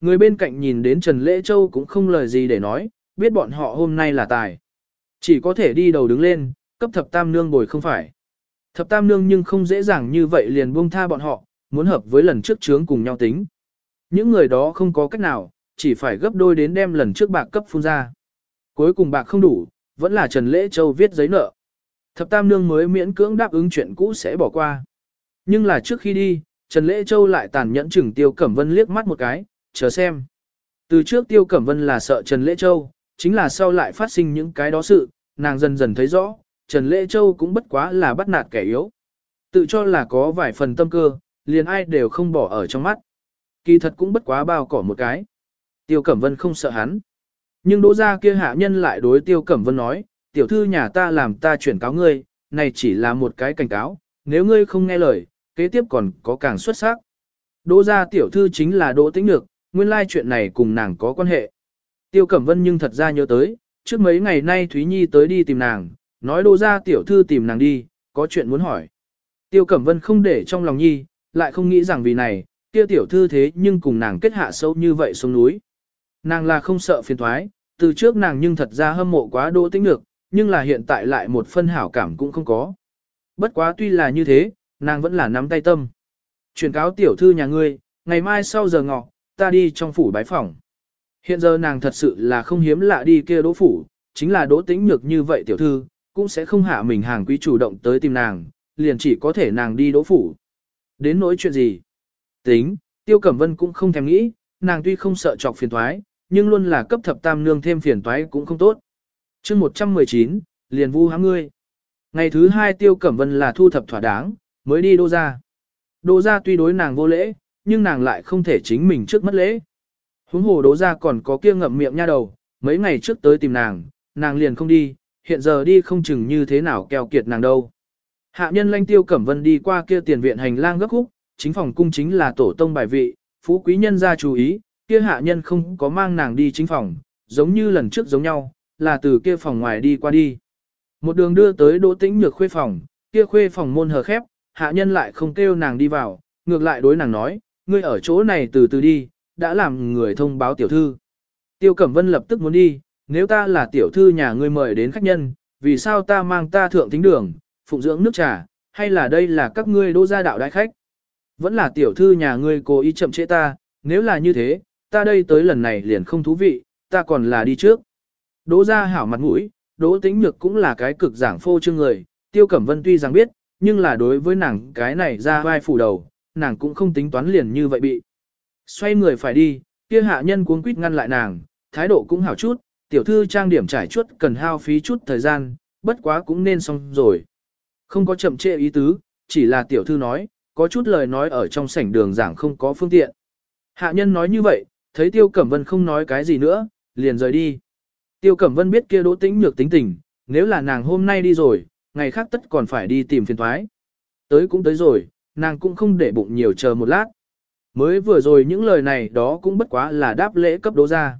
Người bên cạnh nhìn đến Trần Lễ Châu cũng không lời gì để nói, biết bọn họ hôm nay là tài. Chỉ có thể đi đầu đứng lên, cấp thập tam nương bồi không phải. Thập tam nương nhưng không dễ dàng như vậy liền buông tha bọn họ, muốn hợp với lần trước chướng cùng nhau tính. Những người đó không có cách nào, chỉ phải gấp đôi đến đem lần trước bạc cấp phun ra. Cuối cùng bạc không đủ, vẫn là Trần Lễ Châu viết giấy nợ. Thập tam nương mới miễn cưỡng đáp ứng chuyện cũ sẽ bỏ qua. Nhưng là trước khi đi, Trần Lễ Châu lại tàn nhẫn chừng Tiêu Cẩm Vân liếc mắt một cái, chờ xem. Từ trước Tiêu Cẩm Vân là sợ Trần Lễ Châu, chính là sau lại phát sinh những cái đó sự, nàng dần dần thấy rõ, Trần Lễ Châu cũng bất quá là bắt nạt kẻ yếu. Tự cho là có vài phần tâm cơ, liền ai đều không bỏ ở trong mắt. Kỳ thật cũng bất quá bao cỏ một cái. Tiêu Cẩm Vân không sợ hắn. Nhưng đỗ gia kia hạ nhân lại đối Tiêu Cẩm Vân nói, tiểu thư nhà ta làm ta chuyển cáo ngươi, này chỉ là một cái cảnh cáo, nếu ngươi không nghe lời, kế tiếp còn có càng xuất sắc. Đỗ gia tiểu thư chính là Đỗ Tĩnh Nhược, nguyên lai chuyện này cùng nàng có quan hệ. Tiêu Cẩm Vân nhưng thật ra nhớ tới, trước mấy ngày nay Thúy Nhi tới đi tìm nàng, nói đô ra tiểu thư tìm nàng đi, có chuyện muốn hỏi. Tiêu Cẩm Vân không để trong lòng Nhi, lại không nghĩ rằng vì này, Tiêu tiểu thư thế nhưng cùng nàng kết hạ sâu như vậy xuống núi. Nàng là không sợ phiền thoái, từ trước nàng nhưng thật ra hâm mộ quá Đỗ Tĩnh được, nhưng là hiện tại lại một phân hảo cảm cũng không có. Bất quá tuy là như thế, nàng vẫn là nắm tay tâm. Truyền cáo tiểu thư nhà ngươi, ngày mai sau giờ ngọ, ta đi trong phủ bái phỏng. Hiện giờ nàng thật sự là không hiếm lạ đi kia đỗ phủ, chính là đỗ tĩnh nhược như vậy tiểu thư, cũng sẽ không hạ mình hàng quý chủ động tới tìm nàng, liền chỉ có thể nàng đi đỗ phủ. Đến nỗi chuyện gì? Tính, tiêu cẩm vân cũng không thèm nghĩ, nàng tuy không sợ chọc phiền toái, nhưng luôn là cấp thập tam nương thêm phiền toái cũng không tốt. chương 119, liền vu hám ngươi. Ngày thứ hai tiêu cẩm vân là thu thập thỏa đáng, mới đi đô ra. Đô ra tuy đối nàng vô lễ, nhưng nàng lại không thể chính mình trước mất lễ. Huống hồ đố ra còn có kia ngậm miệng nha đầu, mấy ngày trước tới tìm nàng, nàng liền không đi, hiện giờ đi không chừng như thế nào keo kiệt nàng đâu. Hạ nhân lanh tiêu cẩm vân đi qua kia tiền viện hành lang gấp khúc, chính phòng cung chính là tổ tông bài vị, phú quý nhân ra chú ý, kia hạ nhân không có mang nàng đi chính phòng, giống như lần trước giống nhau, là từ kia phòng ngoài đi qua đi. Một đường đưa tới đỗ tĩnh nhược khuê phòng, kia khuê phòng môn hờ khép, hạ nhân lại không kêu nàng đi vào, ngược lại đối nàng nói, ngươi ở chỗ này từ từ đi, đã làm người thông báo tiểu thư. Tiêu Cẩm Vân lập tức muốn đi, nếu ta là tiểu thư nhà ngươi mời đến khách nhân, vì sao ta mang ta thượng tính đường, phụng dưỡng nước trà, hay là đây là các ngươi đô gia đạo đại khách? Vẫn là tiểu thư nhà ngươi cố ý chậm trễ ta, nếu là như thế, ta đây tới lần này liền không thú vị, ta còn là đi trước. Đỗ gia hảo mặt mũi, đỗ tĩnh nhược cũng là cái cực giảng phô trương người, tiêu cẩm vân tuy rằng biết, nhưng là đối với nàng cái này ra vai phủ đầu, nàng cũng không tính toán liền như vậy bị. Xoay người phải đi, kia hạ nhân cuống quýt ngăn lại nàng, thái độ cũng hảo chút, tiểu thư trang điểm trải chuốt cần hao phí chút thời gian, bất quá cũng nên xong rồi. Không có chậm trễ ý tứ, chỉ là tiểu thư nói, có chút lời nói ở trong sảnh đường giảng không có phương tiện. Hạ nhân nói như vậy, thấy Tiêu Cẩm Vân không nói cái gì nữa, liền rời đi. Tiêu Cẩm Vân biết kia đỗ tĩnh nhược tính tình, nếu là nàng hôm nay đi rồi, ngày khác tất còn phải đi tìm phiền thoái. Tới cũng tới rồi, nàng cũng không để bụng nhiều chờ một lát. Mới vừa rồi những lời này đó cũng bất quá là đáp lễ cấp đố ra.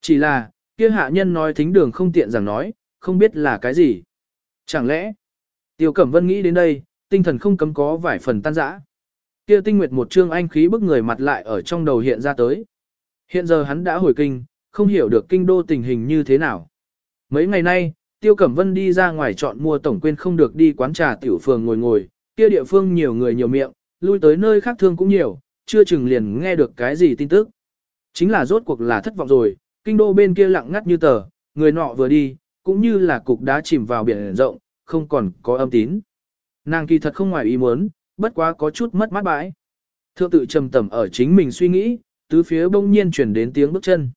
Chỉ là, kia hạ nhân nói thính đường không tiện rằng nói, không biết là cái gì. Chẳng lẽ, Tiêu Cẩm Vân nghĩ đến đây, tinh thần không cấm có vài phần tan rã. Kia tinh nguyệt một trương anh khí bức người mặt lại ở trong đầu hiện ra tới. Hiện giờ hắn đã hồi kinh, không hiểu được kinh đô tình hình như thế nào. Mấy ngày nay, Tiêu Cẩm Vân đi ra ngoài chọn mua tổng quên không được đi quán trà tiểu phường ngồi ngồi, kia địa phương nhiều người nhiều miệng, lui tới nơi khác thương cũng nhiều, chưa chừng liền nghe được cái gì tin tức. Chính là rốt cuộc là thất vọng rồi, kinh đô bên kia lặng ngắt như tờ, người nọ vừa đi, cũng như là cục đá chìm vào biển rộng, không còn có âm tín. Nàng kỳ thật không ngoài ý muốn, bất quá có chút mất mát bãi. Thượng tự trầm tầm ở chính mình suy nghĩ, tứ phía bỗng nhiên chuyển đến tiếng bước chân.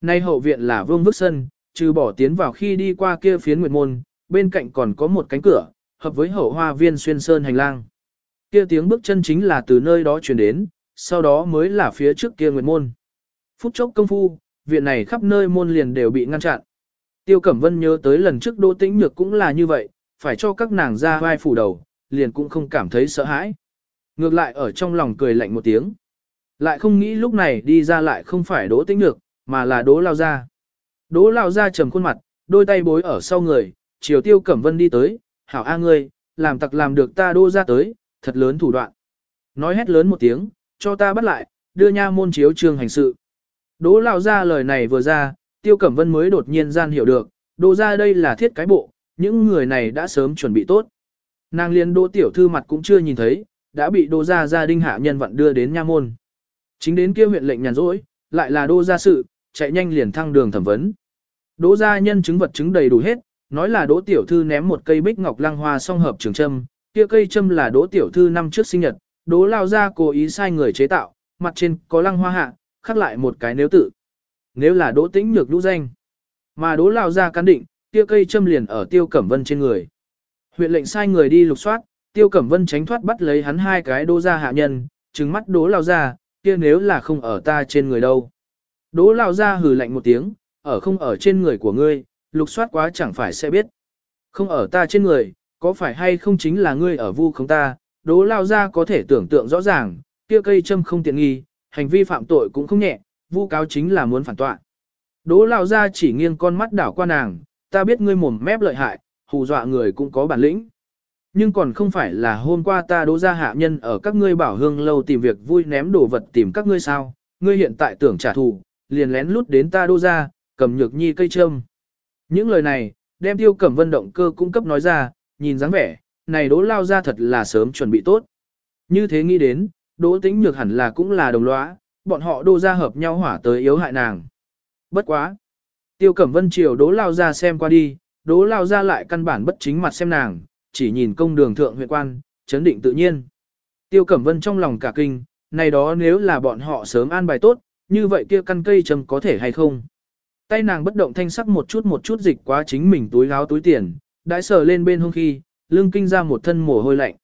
Nay hậu viện là vương vức sân, trừ bỏ tiến vào khi đi qua kia phiến nguyệt môn, bên cạnh còn có một cánh cửa, hợp với hậu hoa viên xuyên sơn hành lang. Kia tiếng bước chân chính là từ nơi đó truyền đến, sau đó mới là phía trước kia nguyệt môn. Phút chốc công phu, viện này khắp nơi môn liền đều bị ngăn chặn. Tiêu Cẩm Vân nhớ tới lần trước Đỗ Tĩnh Nhược cũng là như vậy, phải cho các nàng ra vai phủ đầu, liền cũng không cảm thấy sợ hãi. Ngược lại ở trong lòng cười lạnh một tiếng. Lại không nghĩ lúc này đi ra lại không phải Đỗ Tĩnh Nhược, mà là Đỗ Lao Gia. Đỗ Lao Gia trầm khuôn mặt, đôi tay bối ở sau người, chiều Tiêu Cẩm Vân đi tới, hảo a ngươi, làm tặc làm được ta đô ra tới, thật lớn thủ đoạn. Nói hét lớn một tiếng, cho ta bắt lại, đưa nha môn chiếu trường hành sự. Đỗ lao ra lời này vừa ra, tiêu cẩm vân mới đột nhiên gian hiểu được, đô ra đây là thiết cái bộ, những người này đã sớm chuẩn bị tốt. Nàng liên đỗ tiểu thư mặt cũng chưa nhìn thấy, đã bị đỗ ra gia đình hạ nhân vận đưa đến nha môn. Chính đến kia huyện lệnh nhàn rỗi, lại là đỗ ra sự, chạy nhanh liền thăng đường thẩm vấn. Đỗ gia nhân chứng vật chứng đầy đủ hết, nói là đỗ tiểu thư ném một cây bích ngọc lăng hoa song hợp trường châm, kia cây châm là đỗ tiểu thư năm trước sinh nhật, đỗ lao ra cố ý sai người chế tạo, mặt trên có lăng hoa hạ, khắc lại một cái nếu tự. Nếu là đỗ tĩnh nhược lũ danh, mà đỗ lao ra cán định, kia cây châm liền ở tiêu cẩm vân trên người. Huyện lệnh sai người đi lục soát, tiêu cẩm vân tránh thoát bắt lấy hắn hai cái đỗ ra hạ nhân, trừng mắt đỗ lao ra, kia nếu là không ở ta trên người đâu. Đỗ lao ra hừ lạnh một tiếng, ở không ở trên người của ngươi, lục soát quá chẳng phải sẽ biết. Không ở ta trên người, có phải hay không chính là ngươi ở vu không ta, đố lao ra có thể tưởng tượng rõ ràng, kia cây châm không tiện nghi, hành vi phạm tội cũng không nhẹ, vu cáo chính là muốn phản tọa. Đố lao ra chỉ nghiêng con mắt đảo qua nàng, ta biết ngươi mồm mép lợi hại, hù dọa người cũng có bản lĩnh. Nhưng còn không phải là hôm qua ta đố ra hạ nhân ở các ngươi bảo hương lâu tìm việc vui ném đồ vật tìm các ngươi sao, ngươi hiện tại tưởng trả thù, liền lén lút đến ta đô ra, cầm nhược nhi cây châm. Những lời này, đem tiêu cẩm vân động cơ cung cấp nói ra, nhìn dáng vẻ, này đỗ lao ra thật là sớm chuẩn bị tốt. Như thế nghĩ đến, đỗ tĩnh nhược hẳn là cũng là đồng lõa, bọn họ đô ra hợp nhau hỏa tới yếu hại nàng. Bất quá. Tiêu cẩm vân chiều đỗ lao ra xem qua đi, đỗ lao ra lại căn bản bất chính mặt xem nàng, chỉ nhìn công đường thượng huyện quan, chấn định tự nhiên. Tiêu cẩm vân trong lòng cả kinh, này đó nếu là bọn họ sớm an bài tốt, như vậy kia căn cây trầm có thể hay không? Tay nàng bất động thanh sắc một chút một chút dịch quá chính mình túi áo túi tiền, đãi sờ lên bên hông khi, lưng kinh ra một thân mồ hôi lạnh.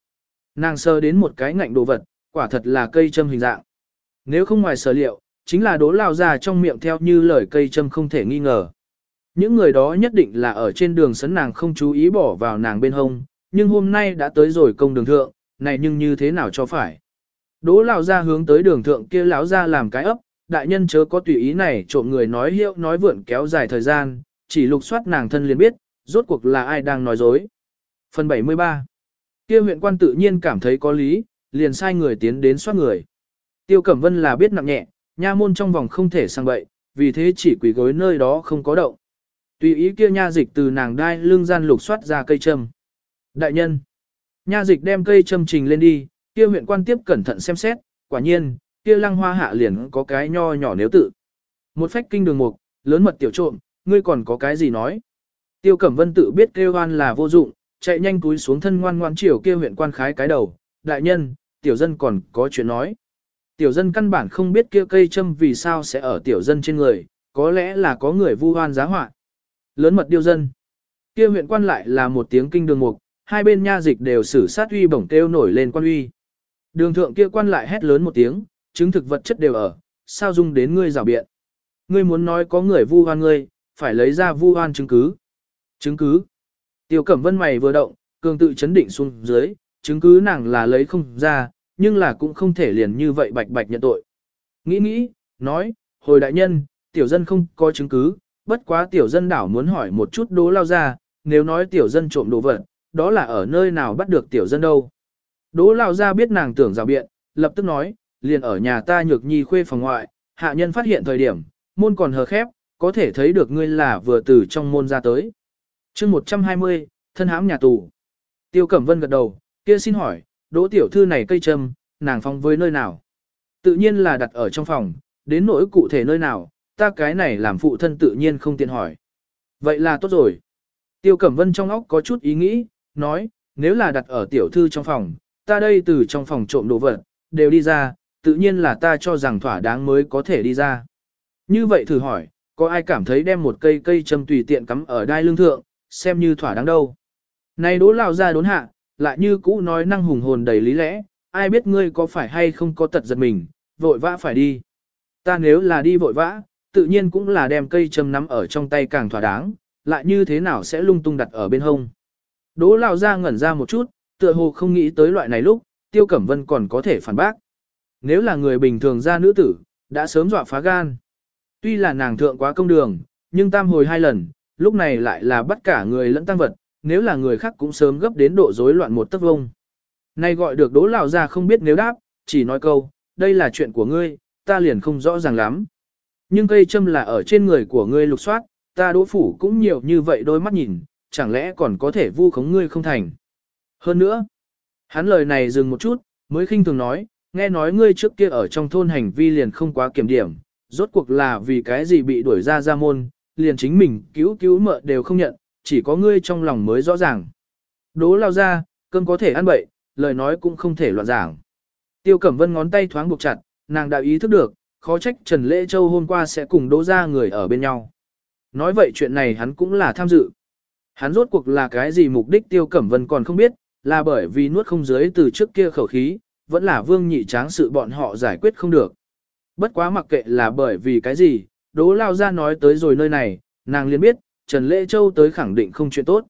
Nàng sờ đến một cái ngạnh đồ vật, quả thật là cây châm hình dạng. Nếu không ngoài sở liệu, chính là đố lao ra trong miệng theo như lời cây châm không thể nghi ngờ. Những người đó nhất định là ở trên đường sấn nàng không chú ý bỏ vào nàng bên hông, nhưng hôm nay đã tới rồi công đường thượng, này nhưng như thế nào cho phải. Đỗ lao ra hướng tới đường thượng kia lão ra làm cái ấp, đại nhân chớ có tùy ý này trộm người nói hiệu nói vượn kéo dài thời gian, chỉ lục soát nàng thân liền biết, rốt cuộc là ai đang nói dối. Phần 73 kia huyện quan tự nhiên cảm thấy có lý, liền sai người tiến đến soát người. Tiêu Cẩm Vân là biết nặng nhẹ, nha môn trong vòng không thể sang bậy, vì thế chỉ quỷ gối nơi đó không có động. Tùy ý kia nha dịch từ nàng đai lưng gian lục soát ra cây châm. Đại nhân, nha dịch đem cây châm trình lên đi, kia huyện quan tiếp cẩn thận xem xét, quả nhiên, kia lăng hoa hạ liền có cái nho nhỏ nếu tự. Một phách kinh đường mục, lớn mật tiểu trộm, ngươi còn có cái gì nói. Tiêu Cẩm Vân tự biết kêu oan là vô dụng, chạy nhanh túi xuống thân ngoan ngoan chiều kia huyện quan khái cái đầu, đại nhân, tiểu dân còn có chuyện nói. Tiểu dân căn bản không biết kia cây châm vì sao sẽ ở tiểu dân trên người, có lẽ là có người vu oan giá họa. Lớn mật điêu dân. Kia huyện quan lại là một tiếng kinh đường mục, hai bên nha dịch đều xử sát uy bổng kêu nổi lên quan uy. Đường thượng kia quan lại hét lớn một tiếng, chứng thực vật chất đều ở, sao dung đến ngươi rào biện. Ngươi muốn nói có người vu oan ngươi, phải lấy ra vu oan chứng cứ. Chứng cứ. Tiêu Cẩm Vân mày vừa động, cường tự chấn định xuống dưới, chứng cứ nàng là lấy không ra, nhưng là cũng không thể liền như vậy bạch bạch nhận tội. Nghĩ nghĩ, nói, hồi đại nhân, tiểu dân không có chứng cứ, bất quá tiểu dân đảo muốn hỏi một chút đố lao ra, nếu nói tiểu dân trộm đồ vật, đó là ở nơi nào bắt được tiểu dân đâu. Đố lao ra biết nàng tưởng rào biện, lập tức nói, liền ở nhà ta nhược nhi khuê phòng ngoại, hạ nhân phát hiện thời điểm, môn còn hờ khép, có thể thấy được ngươi là vừa từ trong môn ra tới. chương 120, thân hãm nhà tù. Tiêu Cẩm Vân gật đầu, kia xin hỏi, đỗ tiểu thư này cây trâm nàng phong với nơi nào? Tự nhiên là đặt ở trong phòng, đến nỗi cụ thể nơi nào, ta cái này làm phụ thân tự nhiên không tiện hỏi. Vậy là tốt rồi. Tiêu Cẩm Vân trong óc có chút ý nghĩ, nói, nếu là đặt ở tiểu thư trong phòng, ta đây từ trong phòng trộm đồ vật, đều đi ra, tự nhiên là ta cho rằng thỏa đáng mới có thể đi ra. Như vậy thử hỏi, có ai cảm thấy đem một cây cây châm tùy tiện cắm ở đai lưng thượng, xem như thỏa đáng đâu. Này đố lao ra đốn hạ, lại như cũ nói năng hùng hồn đầy lý lẽ, ai biết ngươi có phải hay không có tật giật mình, vội vã phải đi. Ta nếu là đi vội vã, tự nhiên cũng là đem cây châm nắm ở trong tay càng thỏa đáng, lại như thế nào sẽ lung tung đặt ở bên hông. Đố lao ra ngẩn ra một chút, tựa hồ không nghĩ tới loại này lúc, Tiêu Cẩm Vân còn có thể phản bác. Nếu là người bình thường ra nữ tử, đã sớm dọa phá gan. Tuy là nàng thượng quá công đường, nhưng tam hồi hai lần, lúc này lại là bắt cả người lẫn tăng vật, nếu là người khác cũng sớm gấp đến độ rối loạn một tấc vông. Nay gọi được đố lão ra không biết nếu đáp, chỉ nói câu, đây là chuyện của ngươi, ta liền không rõ ràng lắm. Nhưng cây châm là ở trên người của ngươi lục soát, ta đỗ phủ cũng nhiều như vậy đôi mắt nhìn, chẳng lẽ còn có thể vu khống ngươi không thành. Hơn nữa, hắn lời này dừng một chút, mới khinh thường nói, nghe nói ngươi trước kia ở trong thôn hành vi liền không quá kiểm điểm, rốt cuộc là vì cái gì bị đuổi ra ra môn, liền chính mình cứu cứu mợ đều không nhận, chỉ có ngươi trong lòng mới rõ ràng. Đố lao ra, cơm có thể ăn bậy, lời nói cũng không thể loạn giảng. Tiêu Cẩm Vân ngón tay thoáng buộc chặt, nàng đã ý thức được, khó trách Trần Lễ Châu hôm qua sẽ cùng đỗ ra người ở bên nhau. Nói vậy chuyện này hắn cũng là tham dự. Hắn rốt cuộc là cái gì mục đích Tiêu Cẩm Vân còn không biết, là bởi vì nuốt không dưới từ trước kia khẩu khí, vẫn là vương nhị tráng sự bọn họ giải quyết không được. Bất quá mặc kệ là bởi vì cái gì, đố lao ra nói tới rồi nơi này, nàng liền biết, Trần Lễ Châu tới khẳng định không chuyện tốt.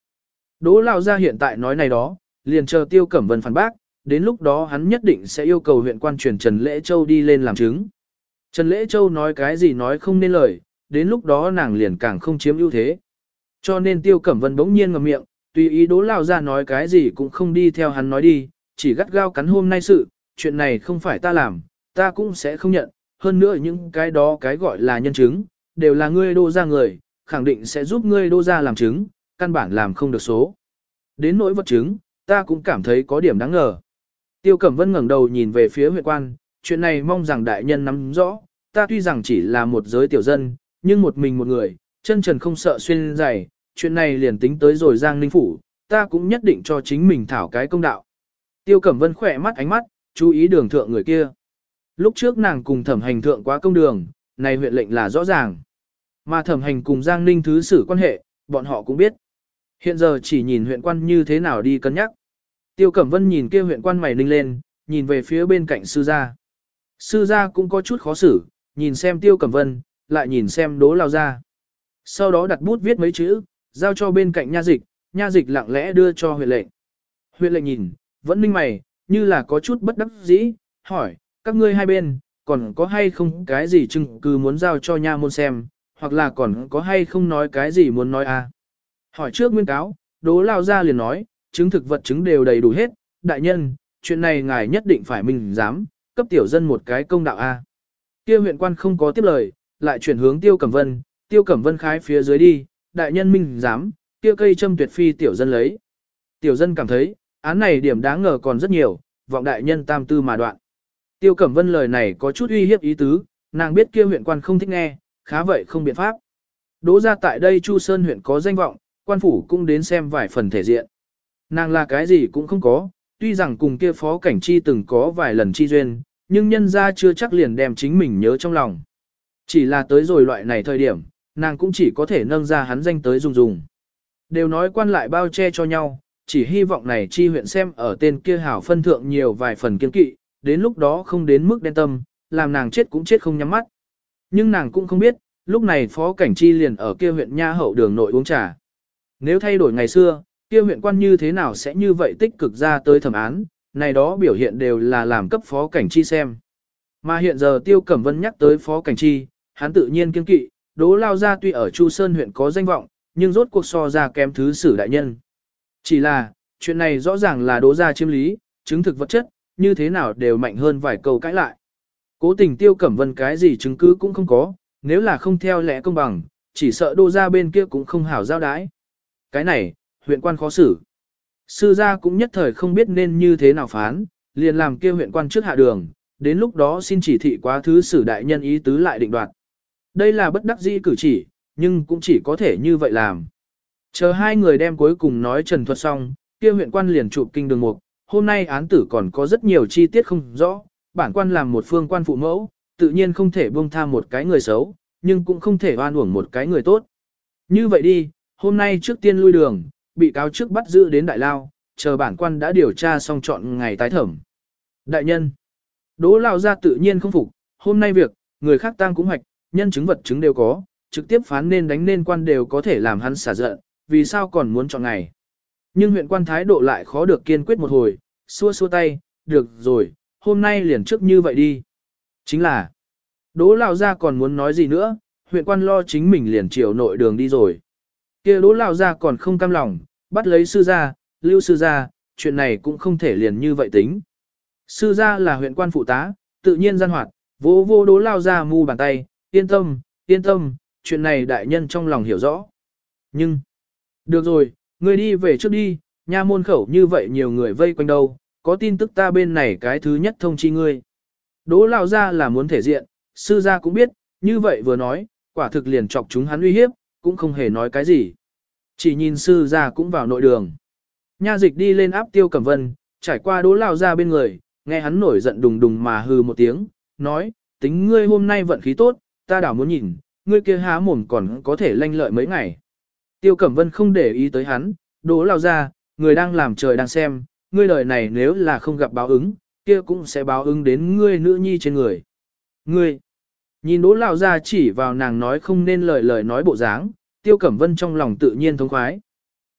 Đố lao ra hiện tại nói này đó, liền chờ Tiêu Cẩm Vân phản bác, đến lúc đó hắn nhất định sẽ yêu cầu huyện quan truyền Trần Lễ Châu đi lên làm chứng. Trần Lễ Châu nói cái gì nói không nên lời, đến lúc đó nàng liền càng không chiếm ưu thế. Cho nên Tiêu Cẩm Vân bỗng nhiên ngậm miệng, tùy ý đố lao ra nói cái gì cũng không đi theo hắn nói đi, chỉ gắt gao cắn hôm nay sự, chuyện này không phải ta làm, ta cũng sẽ không nhận, hơn nữa những cái đó cái gọi là nhân chứng, đều là ngươi đô ra người, khẳng định sẽ giúp ngươi đô ra làm chứng, căn bản làm không được số. Đến nỗi vật chứng, ta cũng cảm thấy có điểm đáng ngờ. Tiêu Cẩm Vân ngẩng đầu nhìn về phía huyện quan, chuyện này mong rằng đại nhân nắm rõ, ta tuy rằng chỉ là một giới tiểu dân, nhưng một mình một người, chân trần không sợ xuyên dày, chuyện này liền tính tới rồi Giang Ninh Phủ, ta cũng nhất định cho chính mình thảo cái công đạo. Tiêu Cẩm Vân khỏe mắt ánh mắt, chú ý đường thượng người kia. Lúc trước nàng cùng thẩm hành thượng quá công đường, này huyện lệnh là rõ ràng. Mà thẩm hành cùng Giang Ninh thứ xử quan hệ, bọn họ cũng biết. Hiện giờ chỉ nhìn huyện quan như thế nào đi cân nhắc. Tiêu Cẩm Vân nhìn kia huyện quan mày ninh lên, nhìn về phía bên cạnh sư gia. Sư gia cũng có chút khó xử, nhìn xem Tiêu Cẩm Vân, lại nhìn xem đố lao ra. Sau đó đặt bút viết mấy chữ, giao cho bên cạnh nha dịch, nha dịch lặng lẽ đưa cho huyện lệnh. Huyện lệnh nhìn, vẫn minh mày, như là có chút bất đắc dĩ, hỏi, các ngươi hai bên, còn có hay không cái gì chứng cứ muốn giao cho nha môn xem, hoặc là còn có hay không nói cái gì muốn nói à. Hỏi trước nguyên cáo, đố lao ra liền nói, chứng thực vật chứng đều đầy đủ hết, đại nhân, chuyện này ngài nhất định phải mình dám, cấp tiểu dân một cái công đạo a. Kia huyện quan không có tiếp lời, lại chuyển hướng Tiêu Cẩm Vân, Tiêu Cẩm Vân khái phía dưới đi, đại nhân minh dám, kia cây châm tuyệt phi tiểu dân lấy. Tiểu dân cảm thấy, án này điểm đáng ngờ còn rất nhiều, vọng đại nhân tam tư mà đoạn. Tiêu Cẩm Vân lời này có chút uy hiếp ý tứ, nàng biết kia huyện quan không thích nghe, khá vậy không biện pháp. Đỗ ra tại đây Chu Sơn huyện có danh vọng, quan phủ cũng đến xem vài phần thể diện. Nàng là cái gì cũng không có, tuy rằng cùng kia phó cảnh chi từng có vài lần chi duyên, nhưng nhân ra chưa chắc liền đem chính mình nhớ trong lòng. Chỉ là tới rồi loại này thời điểm, nàng cũng chỉ có thể nâng ra hắn danh tới dùng dùng. Đều nói quan lại bao che cho nhau, chỉ hy vọng này chi huyện xem ở tên kia hảo phân thượng nhiều vài phần kiên kỵ, đến lúc đó không đến mức đen tâm, làm nàng chết cũng chết không nhắm mắt. Nhưng nàng cũng không biết, lúc này phó cảnh chi liền ở kia huyện nha hậu đường nội uống trà. Nếu thay đổi ngày xưa, kia huyện quan như thế nào sẽ như vậy tích cực ra tới thẩm án, này đó biểu hiện đều là làm cấp phó cảnh chi xem. Mà hiện giờ Tiêu Cẩm Vân nhắc tới phó cảnh chi, hắn tự nhiên kiên kỵ, đố lao ra tuy ở Chu Sơn huyện có danh vọng, nhưng rốt cuộc so ra kém thứ sử đại nhân. Chỉ là, chuyện này rõ ràng là đố ra chiêm lý, chứng thực vật chất, như thế nào đều mạnh hơn vài câu cãi lại. Cố tình Tiêu Cẩm Vân cái gì chứng cứ cũng không có, nếu là không theo lẽ công bằng, chỉ sợ đô ra bên kia cũng không hảo giao đái. Cái này, huyện quan khó xử. Sư gia cũng nhất thời không biết nên như thế nào phán, liền làm kia huyện quan trước hạ đường, đến lúc đó xin chỉ thị quá thứ sử đại nhân ý tứ lại định đoạt. Đây là bất đắc dĩ cử chỉ, nhưng cũng chỉ có thể như vậy làm. Chờ hai người đem cuối cùng nói trần thuật xong, kia huyện quan liền chụp kinh đường mục, hôm nay án tử còn có rất nhiều chi tiết không rõ, bản quan làm một phương quan phụ mẫu, tự nhiên không thể buông tha một cái người xấu, nhưng cũng không thể oan uổng một cái người tốt. Như vậy đi, hôm nay trước tiên lui đường, bị cáo trước bắt giữ đến đại lao, chờ bản quan đã điều tra xong chọn ngày tái thẩm. Đại nhân, đỗ lao ra tự nhiên không phục, hôm nay việc, người khác tang cũng hoạch, nhân chứng vật chứng đều có, trực tiếp phán nên đánh nên quan đều có thể làm hắn xả giận, vì sao còn muốn chọn ngày. Nhưng huyện quan thái độ lại khó được kiên quyết một hồi, xua xua tay, được rồi, hôm nay liền trước như vậy đi. Chính là, đỗ lao ra còn muốn nói gì nữa, huyện quan lo chính mình liền chiều nội đường đi rồi kia đỗ lao ra còn không cam lòng, bắt lấy sư gia, lưu sư gia, chuyện này cũng không thể liền như vậy tính. Sư gia là huyện quan phụ tá, tự nhiên gian hoạt, vô vô đỗ lao ra mu bàn tay, yên tâm, yên tâm, chuyện này đại nhân trong lòng hiểu rõ. Nhưng, được rồi, ngươi đi về trước đi, nha môn khẩu như vậy nhiều người vây quanh đâu, có tin tức ta bên này cái thứ nhất thông chi ngươi. Đỗ lão ra là muốn thể diện, sư gia cũng biết, như vậy vừa nói, quả thực liền chọc chúng hắn uy hiếp, cũng không hề nói cái gì. Chỉ nhìn sư gia cũng vào nội đường. Nha dịch đi lên áp tiêu cẩm vân, trải qua đỗ lão ra bên người, nghe hắn nổi giận đùng đùng mà hừ một tiếng, nói, tính ngươi hôm nay vận khí tốt, ta đảo muốn nhìn, ngươi kia há mồm còn có thể lanh lợi mấy ngày. Tiêu Cẩm Vân không để ý tới hắn, đố lao ra, người đang làm trời đang xem, ngươi lời này nếu là không gặp báo ứng, kia cũng sẽ báo ứng đến ngươi nữ nhi trên người. Ngươi, nhìn đố lao ra chỉ vào nàng nói không nên lời lời nói bộ dáng, Tiêu Cẩm Vân trong lòng tự nhiên thống khoái.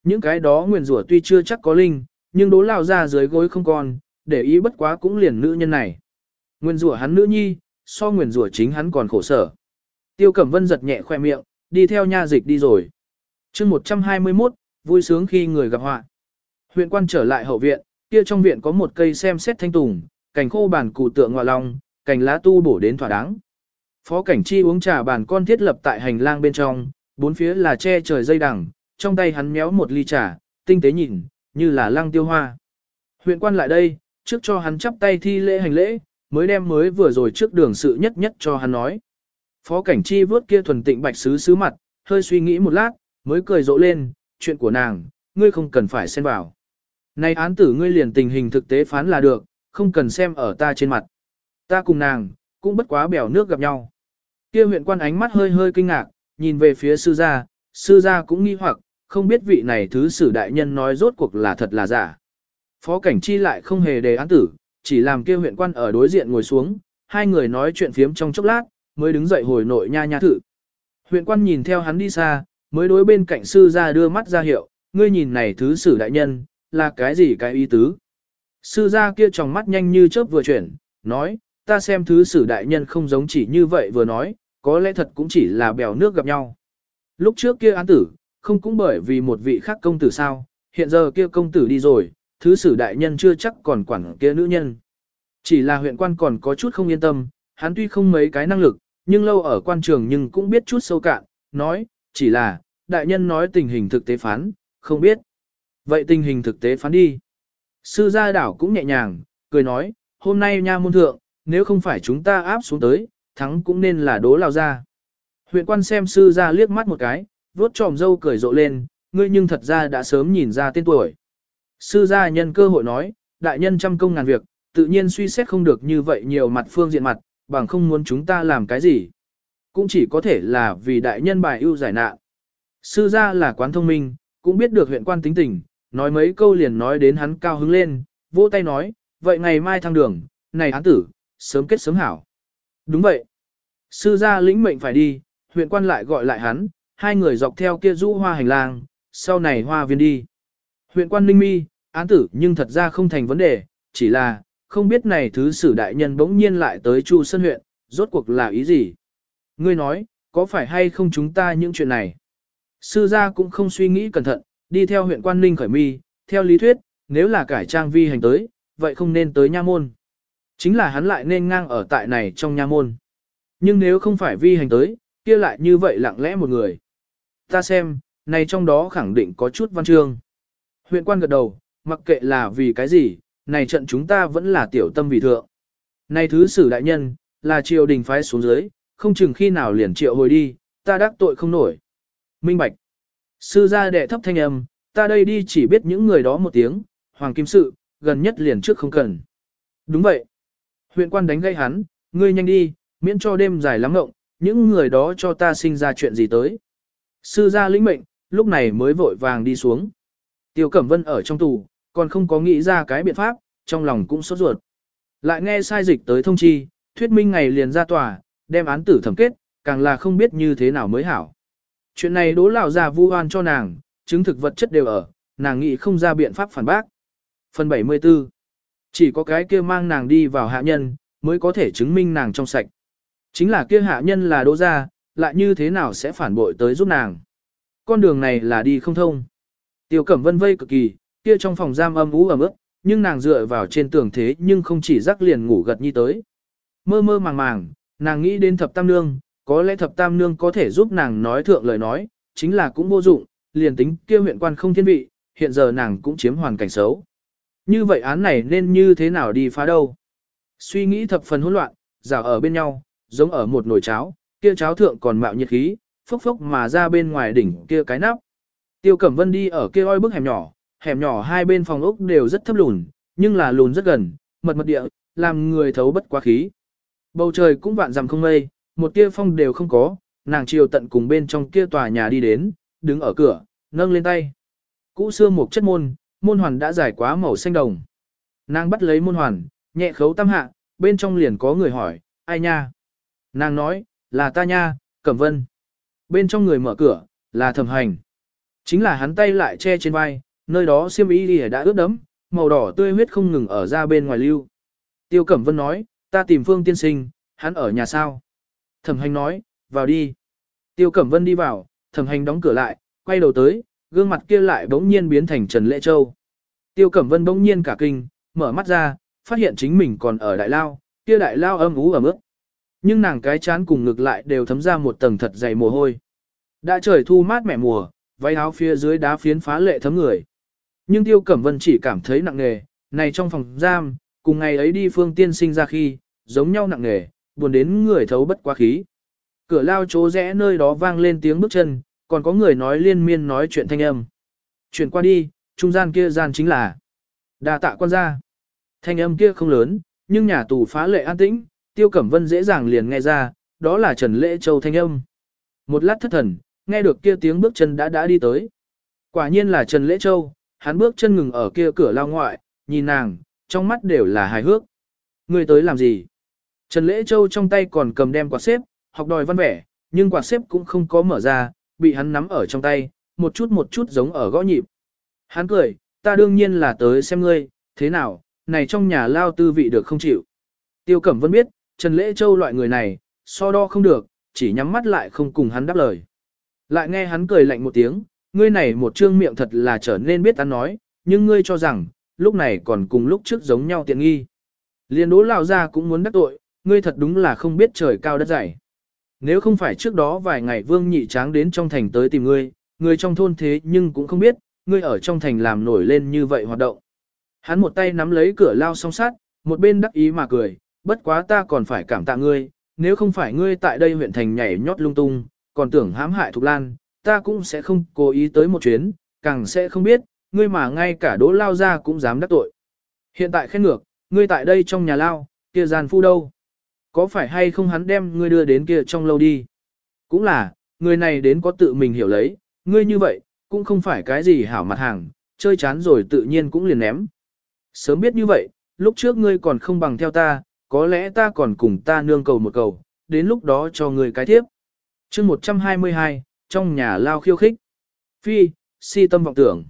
Những cái đó nguyền rủa tuy chưa chắc có linh, nhưng đố lao ra dưới gối không còn, để ý bất quá cũng liền nữ nhân này. Nguyên rủa hắn nữ nhi, so nguyền rủa chính hắn còn khổ sở. Tiêu Cẩm Vân giật nhẹ khoe miệng, đi theo nha dịch đi rồi chương 121, vui sướng khi người gặp họa. Huyện quan trở lại hậu viện, kia trong viện có một cây xem xét thanh tùng, cành khô bản cụ tượng ngọa long, cành lá tu bổ đến thỏa đáng. Phó cảnh chi uống trà bàn con thiết lập tại hành lang bên trong, bốn phía là che trời dây đằng, trong tay hắn méo một ly trà, tinh tế nhìn, như là lăng tiêu hoa. Huyện quan lại đây, trước cho hắn chắp tay thi lễ hành lễ, mới đem mới vừa rồi trước đường sự nhất nhất cho hắn nói. Phó cảnh chi vớt kia thuần tịnh bạch sứ sứ mặt, hơi suy nghĩ một lát, mới cười rộ lên, chuyện của nàng, ngươi không cần phải xen vào. Này án tử ngươi liền tình hình thực tế phán là được, không cần xem ở ta trên mặt. Ta cùng nàng, cũng bất quá bèo nước gặp nhau. Kia huyện quan ánh mắt hơi hơi kinh ngạc, nhìn về phía sư gia, sư gia cũng nghi hoặc, không biết vị này thứ sử đại nhân nói rốt cuộc là thật là giả. Phó cảnh chi lại không hề đề án tử, chỉ làm kia huyện quan ở đối diện ngồi xuống, hai người nói chuyện phiếm trong chốc lát, mới đứng dậy hồi nội nha nha thử. Huyện quan nhìn theo hắn đi xa, mới đối bên cạnh sư ra đưa mắt ra hiệu, ngươi nhìn này thứ sử đại nhân, là cái gì cái ý tứ. Sư gia kia tròng mắt nhanh như chớp vừa chuyển, nói, ta xem thứ sử đại nhân không giống chỉ như vậy vừa nói, có lẽ thật cũng chỉ là bèo nước gặp nhau. Lúc trước kia án tử, không cũng bởi vì một vị khác công tử sao, hiện giờ kia công tử đi rồi, thứ sử đại nhân chưa chắc còn quản kia nữ nhân. Chỉ là huyện quan còn có chút không yên tâm, hắn tuy không mấy cái năng lực, nhưng lâu ở quan trường nhưng cũng biết chút sâu cạn, nói, chỉ là, đại nhân nói tình hình thực tế phán, không biết. Vậy tình hình thực tế phán đi. Sư gia đảo cũng nhẹ nhàng, cười nói, hôm nay nha môn thượng, nếu không phải chúng ta áp xuống tới, thắng cũng nên là đố lao ra. Huyện quan xem sư gia liếc mắt một cái, vuốt tròm dâu cười rộ lên, ngươi nhưng thật ra đã sớm nhìn ra tên tuổi. Sư gia nhân cơ hội nói, đại nhân trăm công ngàn việc, tự nhiên suy xét không được như vậy nhiều mặt phương diện mặt, bằng không muốn chúng ta làm cái gì. Cũng chỉ có thể là vì đại nhân bài ưu giải nạn. Sư gia là quán thông minh, cũng biết được huyện quan tính tình, nói mấy câu liền nói đến hắn cao hứng lên, vỗ tay nói, vậy ngày mai thăng đường, này án tử, sớm kết sớm hảo. Đúng vậy. Sư gia lĩnh mệnh phải đi, huyện quan lại gọi lại hắn, hai người dọc theo kia rũ hoa hành lang, sau này hoa viên đi. Huyện quan ninh mi, án tử nhưng thật ra không thành vấn đề, chỉ là, không biết này thứ sử đại nhân bỗng nhiên lại tới Chu Sơn huyện, rốt cuộc là ý gì? Ngươi nói, có phải hay không chúng ta những chuyện này? Sư gia cũng không suy nghĩ cẩn thận, đi theo huyện quan ninh khởi mi, theo lý thuyết, nếu là cải trang vi hành tới, vậy không nên tới nha môn. Chính là hắn lại nên ngang ở tại này trong nha môn. Nhưng nếu không phải vi hành tới, kia lại như vậy lặng lẽ một người. Ta xem, này trong đó khẳng định có chút văn chương. Huyện quan gật đầu, mặc kệ là vì cái gì, này trận chúng ta vẫn là tiểu tâm vì thượng. Này thứ sử đại nhân, là triều đình phái xuống dưới, không chừng khi nào liền triệu hồi đi, ta đắc tội không nổi. Minh Bạch. Sư gia đệ thấp thanh âm, ta đây đi chỉ biết những người đó một tiếng, Hoàng Kim Sự, gần nhất liền trước không cần. Đúng vậy. Huyện quan đánh gây hắn, ngươi nhanh đi, miễn cho đêm dài lắm ngộng, những người đó cho ta sinh ra chuyện gì tới. Sư gia lĩnh mệnh, lúc này mới vội vàng đi xuống. Tiêu Cẩm Vân ở trong tù, còn không có nghĩ ra cái biện pháp, trong lòng cũng sốt ruột. Lại nghe sai dịch tới thông chi, thuyết minh ngày liền ra tòa, đem án tử thẩm kết, càng là không biết như thế nào mới hảo. Chuyện này đố lão già vu oan cho nàng, chứng thực vật chất đều ở, nàng nghĩ không ra biện pháp phản bác. Phần 74 Chỉ có cái kia mang nàng đi vào hạ nhân, mới có thể chứng minh nàng trong sạch. Chính là kia hạ nhân là đố gia, lại như thế nào sẽ phản bội tới giúp nàng. Con đường này là đi không thông. Tiêu Cẩm Vân vây cực kỳ, kia trong phòng giam âm ú ẩm ướt, nhưng nàng dựa vào trên tường thế nhưng không chỉ rắc liền ngủ gật nhi tới. Mơ mơ màng màng, nàng nghĩ đến thập tam nương, có lẽ thập tam nương có thể giúp nàng nói thượng lời nói, chính là cũng vô dụng, liền tính kia huyện quan không thiên vị, hiện giờ nàng cũng chiếm hoàn cảnh xấu. Như vậy án này nên như thế nào đi phá đâu? Suy nghĩ thập phần hỗn loạn, rào ở bên nhau, giống ở một nồi cháo, kia cháo thượng còn mạo nhiệt khí, phốc phốc mà ra bên ngoài đỉnh kia cái nắp. Tiêu Cẩm Vân đi ở kia oi bức hẻm nhỏ, hẻm nhỏ hai bên phòng ốc đều rất thấp lùn, nhưng là lùn rất gần, mật mật địa, làm người thấu bất quá khí. Bầu trời cũng vạn dặm không mây, một tia phong đều không có, nàng chiều tận cùng bên trong kia tòa nhà đi đến, đứng ở cửa, nâng lên tay. Cũ xưa một chất môn, môn hoàn đã dài quá màu xanh đồng. Nàng bắt lấy môn hoàn, nhẹ khấu tam hạ, bên trong liền có người hỏi, ai nha? Nàng nói, là ta nha, Cẩm Vân. Bên trong người mở cửa, là thẩm hành. Chính là hắn tay lại che trên vai, nơi đó xiêm y đi đã ướt đẫm, màu đỏ tươi huyết không ngừng ở ra bên ngoài lưu. Tiêu Cẩm Vân nói, ta tìm Phương Tiên Sinh, hắn ở nhà sao? Thẩm hành nói, vào đi. Tiêu Cẩm Vân đi vào, thẩm hành đóng cửa lại, quay đầu tới, gương mặt kia lại bỗng nhiên biến thành Trần Lễ Châu. Tiêu Cẩm Vân bỗng nhiên cả kinh, mở mắt ra, phát hiện chính mình còn ở đại lao, kia đại lao âm ú ở mức. Nhưng nàng cái chán cùng ngực lại đều thấm ra một tầng thật dày mồ hôi. Đã trời thu mát mẻ mùa, váy áo phía dưới đá phiến phá lệ thấm người. Nhưng Tiêu Cẩm Vân chỉ cảm thấy nặng nề, này trong phòng giam, cùng ngày ấy đi phương tiên sinh ra khi, giống nhau nặng nề, buồn đến người thấu bất quá khí. Cửa lao chỗ rẽ nơi đó vang lên tiếng bước chân, còn có người nói liên miên nói chuyện thanh âm. Chuyển qua đi, trung gian kia gian chính là đa tạ quan gia. Thanh âm kia không lớn, nhưng nhà tù phá lệ an tĩnh, Tiêu Cẩm Vân dễ dàng liền nghe ra, đó là Trần Lễ Châu thanh âm. Một lát thất thần, nghe được kia tiếng bước chân đã đã đi tới. Quả nhiên là Trần Lễ Châu, hắn bước chân ngừng ở kia cửa lao ngoại, nhìn nàng, trong mắt đều là hài hước. Người tới làm gì? Trần Lễ Châu trong tay còn cầm đem quạt xếp, học đòi văn vẻ, nhưng quạt xếp cũng không có mở ra, bị hắn nắm ở trong tay, một chút một chút giống ở gõ nhịp. Hắn cười, ta đương nhiên là tới xem ngươi, thế nào, này trong nhà lao tư vị được không chịu. Tiêu Cẩm Vân biết, Trần Lễ Châu loại người này, so đo không được, chỉ nhắm mắt lại không cùng hắn đáp lời. Lại nghe hắn cười lạnh một tiếng, ngươi này một trương miệng thật là trở nên biết ăn nói, nhưng ngươi cho rằng, lúc này còn cùng lúc trước giống nhau tiện nghi. Liên đố lao ra cũng muốn đắc tội, ngươi thật đúng là không biết trời cao đất dày. Nếu không phải trước đó vài ngày vương nhị tráng đến trong thành tới tìm ngươi, ngươi trong thôn thế nhưng cũng không biết, ngươi ở trong thành làm nổi lên như vậy hoạt động. Hắn một tay nắm lấy cửa lao song sát, một bên đắc ý mà cười, bất quá ta còn phải cảm tạ ngươi, nếu không phải ngươi tại đây huyện thành nhảy nhót lung tung, còn tưởng hãm hại Thục Lan, ta cũng sẽ không cố ý tới một chuyến, càng sẽ không biết, ngươi mà ngay cả đỗ lao ra cũng dám đắc tội. Hiện tại khen ngược, ngươi tại đây trong nhà lao, kia gian phu đâu? Có phải hay không hắn đem ngươi đưa đến kia trong lâu đi? Cũng là, người này đến có tự mình hiểu lấy, ngươi như vậy, cũng không phải cái gì hảo mặt hàng, chơi chán rồi tự nhiên cũng liền ném. Sớm biết như vậy, lúc trước ngươi còn không bằng theo ta, có lẽ ta còn cùng ta nương cầu một cầu, đến lúc đó cho ngươi cái tiếp. chương 122, trong nhà lao khiêu khích. Phi, si tâm vọng tưởng.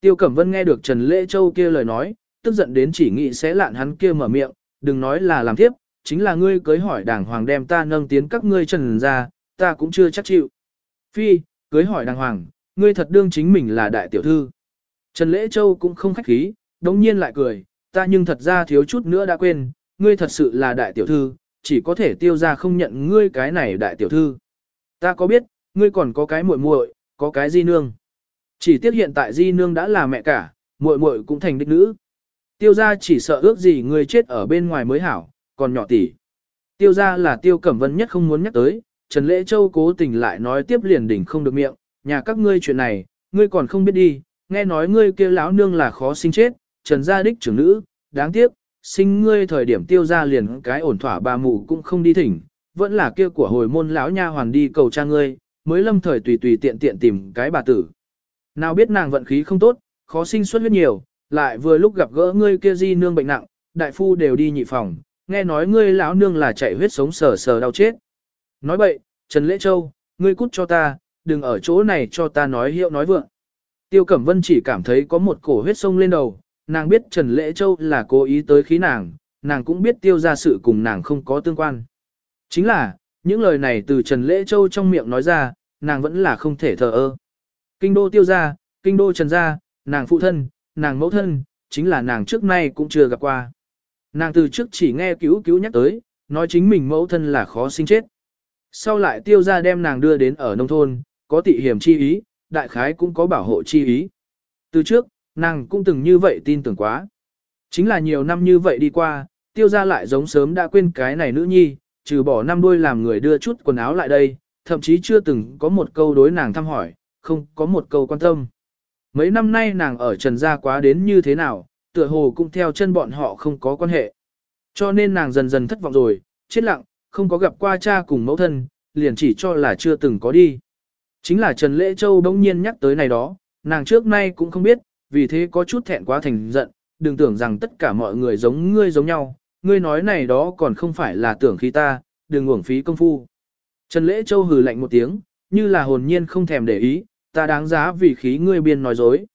Tiêu Cẩm Vân nghe được Trần Lễ Châu kia lời nói, tức giận đến chỉ nghĩ sẽ lạn hắn kia mở miệng, đừng nói là làm tiếp, chính là ngươi cưới hỏi đàng hoàng đem ta nâng tiến các ngươi trần ra, ta cũng chưa chắc chịu. Phi, cưới hỏi đàng hoàng, ngươi thật đương chính mình là đại tiểu thư. Trần Lễ Châu cũng không khách khí, đống nhiên lại cười, ta nhưng thật ra thiếu chút nữa đã quên, ngươi thật sự là đại tiểu thư, chỉ có thể tiêu ra không nhận ngươi cái này đại tiểu thư. Ta có biết, ngươi còn có cái muội muội, có cái di nương. Chỉ tiếc hiện tại di nương đã là mẹ cả, muội muội cũng thành đích nữ. Tiêu ra chỉ sợ ước gì ngươi chết ở bên ngoài mới hảo, còn nhỏ tỷ. Tiêu ra là tiêu cẩm vân nhất không muốn nhắc tới, Trần Lễ Châu cố tình lại nói tiếp liền đỉnh không được miệng, nhà các ngươi chuyện này, ngươi còn không biết đi, nghe nói ngươi kia lão nương là khó sinh chết, Trần gia đích trưởng nữ, đáng tiếc, sinh ngươi thời điểm tiêu ra liền cái ổn thỏa bà mụ cũng không đi thỉnh, vẫn là kia của hồi môn lão nha hoàn đi cầu cha ngươi, mới lâm thời tùy tùy tiện tiện tìm cái bà tử. Nào biết nàng vận khí không tốt, khó sinh xuất huyết nhiều, lại vừa lúc gặp gỡ ngươi kia di nương bệnh nặng, đại phu đều đi nhị phòng, nghe nói ngươi lão nương là chạy huyết sống sờ sờ đau chết. Nói bậy, Trần Lễ Châu, ngươi cút cho ta, đừng ở chỗ này cho ta nói hiệu nói vượng. Tiêu Cẩm Vân chỉ cảm thấy có một cổ huyết sông lên đầu, nàng biết Trần Lễ Châu là cố ý tới khí nàng, nàng cũng biết tiêu ra sự cùng nàng không có tương quan. Chính là, những lời này từ Trần Lễ Châu trong miệng nói ra, nàng vẫn là không thể thờ ơ. Kinh đô tiêu ra, kinh đô trần gia, nàng phụ thân, nàng mẫu thân, chính là nàng trước nay cũng chưa gặp qua. Nàng từ trước chỉ nghe cứu cứu nhắc tới, nói chính mình mẫu thân là khó sinh chết. Sau lại tiêu ra đem nàng đưa đến ở nông thôn, có tị hiểm chi ý, đại khái cũng có bảo hộ chi ý. Từ trước, nàng cũng từng như vậy tin tưởng quá. Chính là nhiều năm như vậy đi qua, tiêu ra lại giống sớm đã quên cái này nữ nhi, trừ bỏ năm đuôi làm người đưa chút quần áo lại đây, thậm chí chưa từng có một câu đối nàng thăm hỏi, không có một câu quan tâm. Mấy năm nay nàng ở trần gia quá đến như thế nào, tựa hồ cũng theo chân bọn họ không có quan hệ. Cho nên nàng dần dần thất vọng rồi, chết lặng, không có gặp qua cha cùng mẫu thân, liền chỉ cho là chưa từng có đi. Chính là Trần Lễ Châu bỗng nhiên nhắc tới này đó, nàng trước nay cũng không biết, vì thế có chút thẹn quá thành giận, đừng tưởng rằng tất cả mọi người giống ngươi giống nhau, ngươi nói này đó còn không phải là tưởng khí ta, đừng uổng phí công phu. Trần Lễ Châu hừ lạnh một tiếng, như là hồn nhiên không thèm để ý, ta đáng giá vì khí ngươi biên nói dối.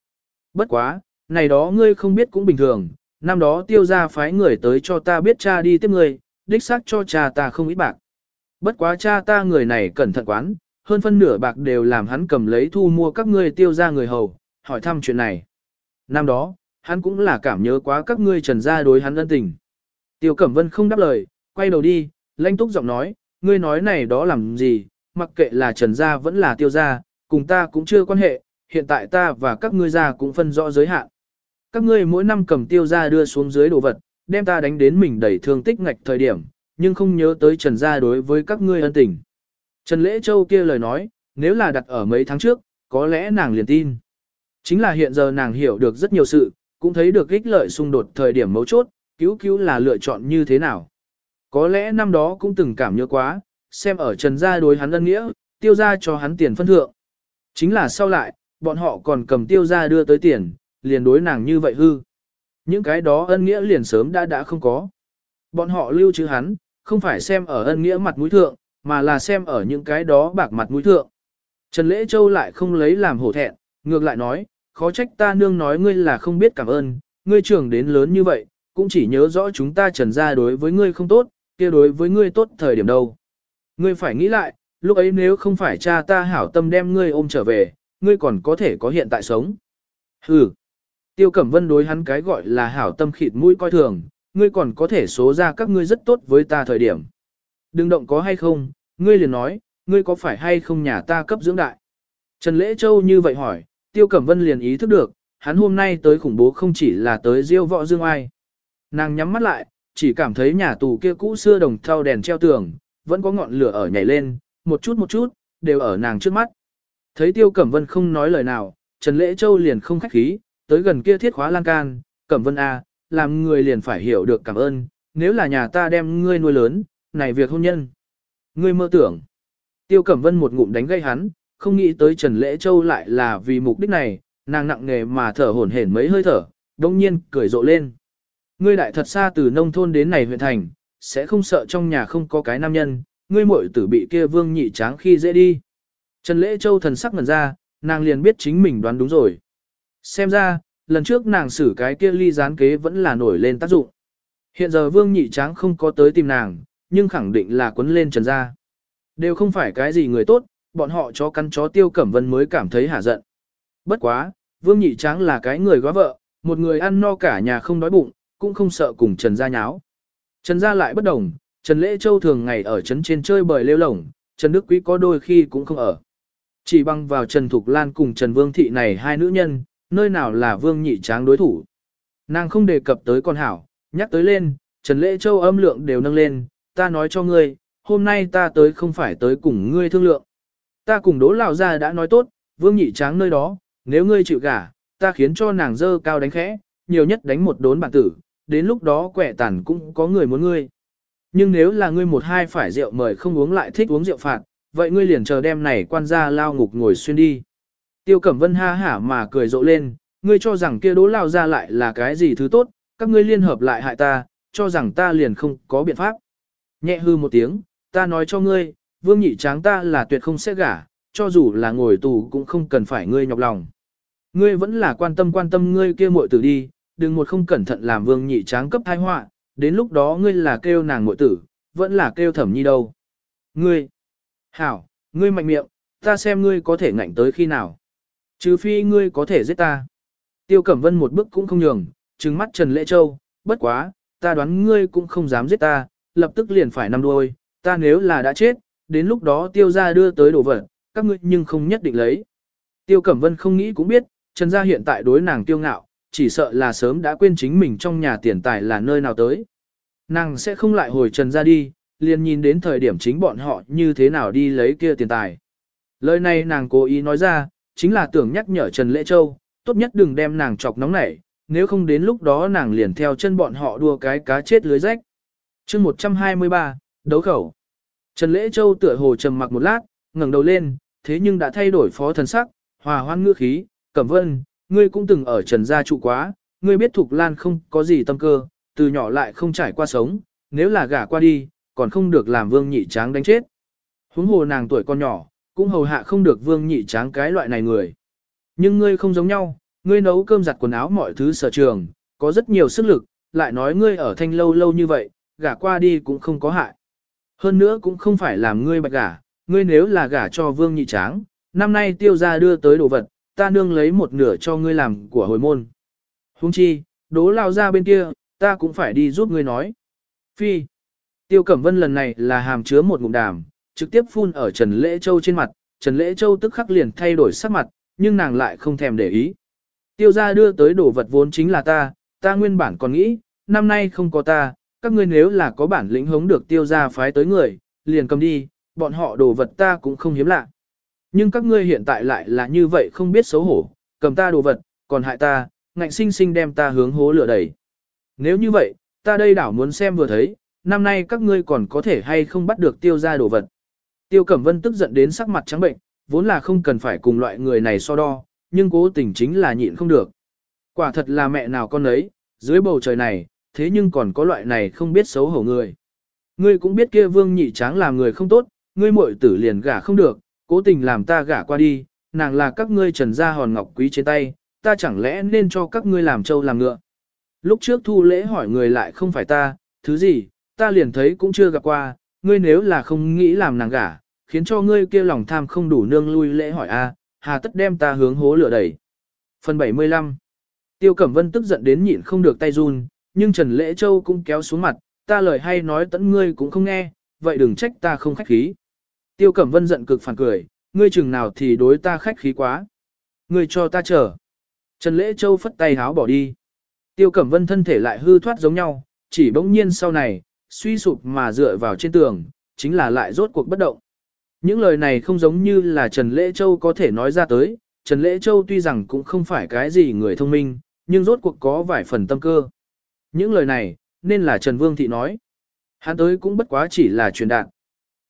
Bất quá, này đó ngươi không biết cũng bình thường, năm đó tiêu ra phái người tới cho ta biết cha đi tiếp ngươi, đích xác cho cha ta không ít bạc. Bất quá cha ta người này cẩn thận quán, hơn phân nửa bạc đều làm hắn cầm lấy thu mua các ngươi tiêu ra người hầu, hỏi thăm chuyện này. Năm đó, hắn cũng là cảm nhớ quá các ngươi trần gia đối hắn ân tình. Tiêu Cẩm Vân không đáp lời, quay đầu đi, lanh túc giọng nói, ngươi nói này đó làm gì, mặc kệ là trần gia vẫn là tiêu gia, cùng ta cũng chưa quan hệ, hiện tại ta và các ngươi gia cũng phân rõ giới hạn. Các ngươi mỗi năm cầm tiêu gia đưa xuống dưới đồ vật, đem ta đánh đến mình đẩy thương tích ngạch thời điểm, nhưng không nhớ tới trần gia đối với các ngươi ân tình. Trần Lễ Châu kia lời nói, nếu là đặt ở mấy tháng trước, có lẽ nàng liền tin. Chính là hiện giờ nàng hiểu được rất nhiều sự, cũng thấy được ích lợi xung đột thời điểm mấu chốt, cứu cứu là lựa chọn như thế nào. Có lẽ năm đó cũng từng cảm nhớ quá, xem ở trần gia đối hắn ân nghĩa, tiêu gia cho hắn tiền phân thượng. Chính là sau lại, bọn họ còn cầm tiêu gia đưa tới tiền, liền đối nàng như vậy hư. Những cái đó ân nghĩa liền sớm đã đã không có. Bọn họ lưu trữ hắn, không phải xem ở ân nghĩa mặt mũi thượng, mà là xem ở những cái đó bạc mặt mũi thượng. Trần Lễ Châu lại không lấy làm hổ thẹn, ngược lại nói, khó trách ta nương nói ngươi là không biết cảm ơn, ngươi trưởng đến lớn như vậy, cũng chỉ nhớ rõ chúng ta trần ra đối với ngươi không tốt, kia đối với ngươi tốt thời điểm đâu. Ngươi phải nghĩ lại, lúc ấy nếu không phải cha ta hảo tâm đem ngươi ôm trở về, ngươi còn có thể có hiện tại sống. Hừ. Tiêu Cẩm Vân đối hắn cái gọi là hảo tâm khịt mũi coi thường, ngươi còn có thể số ra các ngươi rất tốt với ta thời điểm. Đừng động có hay không, ngươi liền nói, ngươi có phải hay không nhà ta cấp dưỡng đại. Trần Lễ Châu như vậy hỏi, Tiêu Cẩm Vân liền ý thức được, hắn hôm nay tới khủng bố không chỉ là tới diêu võ dương ai. Nàng nhắm mắt lại, chỉ cảm thấy nhà tù kia cũ xưa đồng thau đèn treo tường, vẫn có ngọn lửa ở nhảy lên, một chút một chút, đều ở nàng trước mắt. Thấy Tiêu Cẩm Vân không nói lời nào, Trần Lễ Châu liền không khách khí, tới gần kia thiết khóa lan can, Cẩm Vân A, làm người liền phải hiểu được cảm ơn, nếu là nhà ta đem ngươi nuôi lớn, này việc hôn nhân. Ngươi mơ tưởng. Tiêu Cẩm Vân một ngụm đánh gây hắn, không nghĩ tới Trần Lễ Châu lại là vì mục đích này, nàng nặng nghề mà thở hổn hển mấy hơi thở, đông nhiên cười rộ lên. Ngươi đại thật xa từ nông thôn đến này huyện thành, sẽ không sợ trong nhà không có cái nam nhân, ngươi muội tử bị kia vương nhị tráng khi dễ đi. Trần Lễ Châu thần sắc ngần ra, nàng liền biết chính mình đoán đúng rồi. Xem ra, lần trước nàng xử cái kia ly gián kế vẫn là nổi lên tác dụng. Hiện giờ vương nhị tráng không có tới tìm nàng, nhưng khẳng định là quấn lên trần gia. Đều không phải cái gì người tốt, bọn họ cho căn chó tiêu cẩm vân mới cảm thấy hả giận. Bất quá, vương nhị tráng là cái người góa vợ, một người ăn no cả nhà không đói bụng, cũng không sợ cùng trần gia nháo. Trần gia lại bất đồng, Trần Lễ Châu thường ngày ở trấn trên chơi bời lêu lổng, Trần Đức Quý có đôi khi cũng không ở. Chỉ bằng vào Trần Thục Lan cùng Trần Vương Thị này hai nữ nhân, nơi nào là Vương Nhị Tráng đối thủ. Nàng không đề cập tới con hảo, nhắc tới lên, Trần Lễ Châu âm lượng đều nâng lên, ta nói cho ngươi, hôm nay ta tới không phải tới cùng ngươi thương lượng. Ta cùng đố lão gia đã nói tốt, Vương Nhị Tráng nơi đó, nếu ngươi chịu gả, ta khiến cho nàng dơ cao đánh khẽ, nhiều nhất đánh một đốn bản tử, đến lúc đó quẻ tàn cũng có người muốn ngươi. Nhưng nếu là ngươi một hai phải rượu mời không uống lại thích uống rượu phạt, vậy ngươi liền chờ đem này quan gia lao ngục ngồi xuyên đi. Tiêu Cẩm Vân ha hả mà cười rộ lên, ngươi cho rằng kia đố lao ra lại là cái gì thứ tốt, các ngươi liên hợp lại hại ta, cho rằng ta liền không có biện pháp. Nhẹ hư một tiếng, ta nói cho ngươi, vương nhị tráng ta là tuyệt không sẽ gả, cho dù là ngồi tù cũng không cần phải ngươi nhọc lòng. Ngươi vẫn là quan tâm quan tâm ngươi kia muội tử đi, đừng một không cẩn thận làm vương nhị tráng cấp thai họa, đến lúc đó ngươi là kêu nàng muội tử, vẫn là kêu thẩm nhi đâu. Ngươi, hảo, ngươi mạnh miệng, ta xem ngươi có thể ngạnh tới khi nào. Trừ phi ngươi có thể giết ta. Tiêu Cẩm Vân một bước cũng không nhường, trừng mắt Trần Lễ Châu, bất quá, ta đoán ngươi cũng không dám giết ta, lập tức liền phải nằm đuôi, ta nếu là đã chết, đến lúc đó tiêu gia đưa tới đồ vật, các ngươi nhưng không nhất định lấy. Tiêu Cẩm Vân không nghĩ cũng biết, Trần gia hiện tại đối nàng tiêu ngạo, chỉ sợ là sớm đã quên chính mình trong nhà tiền tài là nơi nào tới. Nàng sẽ không lại hồi Trần gia đi, liền nhìn đến thời điểm chính bọn họ như thế nào đi lấy kia tiền tài. Lời này nàng cố ý nói ra, chính là tưởng nhắc nhở Trần Lễ Châu, tốt nhất đừng đem nàng chọc nóng nảy, nếu không đến lúc đó nàng liền theo chân bọn họ đua cái cá chết lưới rách. chương 123, đấu khẩu. Trần Lễ Châu tựa hồ trầm mặc một lát, ngẩng đầu lên, thế nhưng đã thay đổi phó thần sắc, hòa hoan ngữ khí, cẩm vân, ngươi cũng từng ở Trần gia trụ quá, ngươi biết Thục Lan không có gì tâm cơ, từ nhỏ lại không trải qua sống, nếu là gả qua đi, còn không được làm vương nhị tráng đánh chết. Huống hồ nàng tuổi con nhỏ, cũng hầu hạ không được vương nhị tráng cái loại này người. Nhưng ngươi không giống nhau, ngươi nấu cơm giặt quần áo mọi thứ sở trường, có rất nhiều sức lực, lại nói ngươi ở thanh lâu lâu như vậy, gả qua đi cũng không có hại. Hơn nữa cũng không phải làm ngươi bạch gả, ngươi nếu là gả cho vương nhị tráng, năm nay tiêu gia đưa tới đồ vật, ta nương lấy một nửa cho ngươi làm của hồi môn. Hung chi, đố lao ra bên kia, ta cũng phải đi giúp ngươi nói. Phi. Tiêu Cẩm Vân lần này là hàm chứa một ngụm đàm, trực tiếp phun ở Trần Lễ Châu trên mặt, Trần Lễ Châu tức khắc liền thay đổi sắc mặt, nhưng nàng lại không thèm để ý. Tiêu gia đưa tới đồ vật vốn chính là ta, ta nguyên bản còn nghĩ, năm nay không có ta, các ngươi nếu là có bản lĩnh hống được tiêu gia phái tới người, liền cầm đi, bọn họ đồ vật ta cũng không hiếm lạ. Nhưng các ngươi hiện tại lại là như vậy không biết xấu hổ, cầm ta đồ vật, còn hại ta, ngạnh sinh sinh đem ta hướng hố lửa đẩy. Nếu như vậy, ta đây đảo muốn xem vừa thấy, năm nay các ngươi còn có thể hay không bắt được tiêu gia đồ vật. Tiêu Cẩm Vân tức giận đến sắc mặt trắng bệnh, vốn là không cần phải cùng loại người này so đo, nhưng cố tình chính là nhịn không được. Quả thật là mẹ nào con ấy, dưới bầu trời này, thế nhưng còn có loại này không biết xấu hổ người. Ngươi cũng biết kia vương nhị tráng làm người không tốt, ngươi muội tử liền gả không được, cố tình làm ta gả qua đi, nàng là các ngươi trần gia hòn ngọc quý trên tay, ta chẳng lẽ nên cho các ngươi làm trâu làm ngựa. Lúc trước thu lễ hỏi người lại không phải ta, thứ gì, ta liền thấy cũng chưa gặp qua, ngươi nếu là không nghĩ làm nàng gả, khiến cho ngươi kia lòng tham không đủ nương lui lễ hỏi a, hà tất đem ta hướng hố lửa đẩy. Phần 75 Tiêu Cẩm Vân tức giận đến nhịn không được tay run, nhưng Trần Lễ Châu cũng kéo xuống mặt, ta lời hay nói tẫn ngươi cũng không nghe, vậy đừng trách ta không khách khí. Tiêu Cẩm Vân giận cực phản cười, ngươi chừng nào thì đối ta khách khí quá. Ngươi cho ta chờ. Trần Lễ Châu phất tay háo bỏ đi. Tiêu Cẩm Vân thân thể lại hư thoát giống nhau, chỉ bỗng nhiên sau này, suy sụp mà dựa vào trên tường, chính là lại rốt cuộc bất động. Những lời này không giống như là Trần Lễ Châu có thể nói ra tới, Trần Lễ Châu tuy rằng cũng không phải cái gì người thông minh, nhưng rốt cuộc có vài phần tâm cơ. Những lời này, nên là Trần Vương Thị nói. Hắn tới cũng bất quá chỉ là truyền đạt.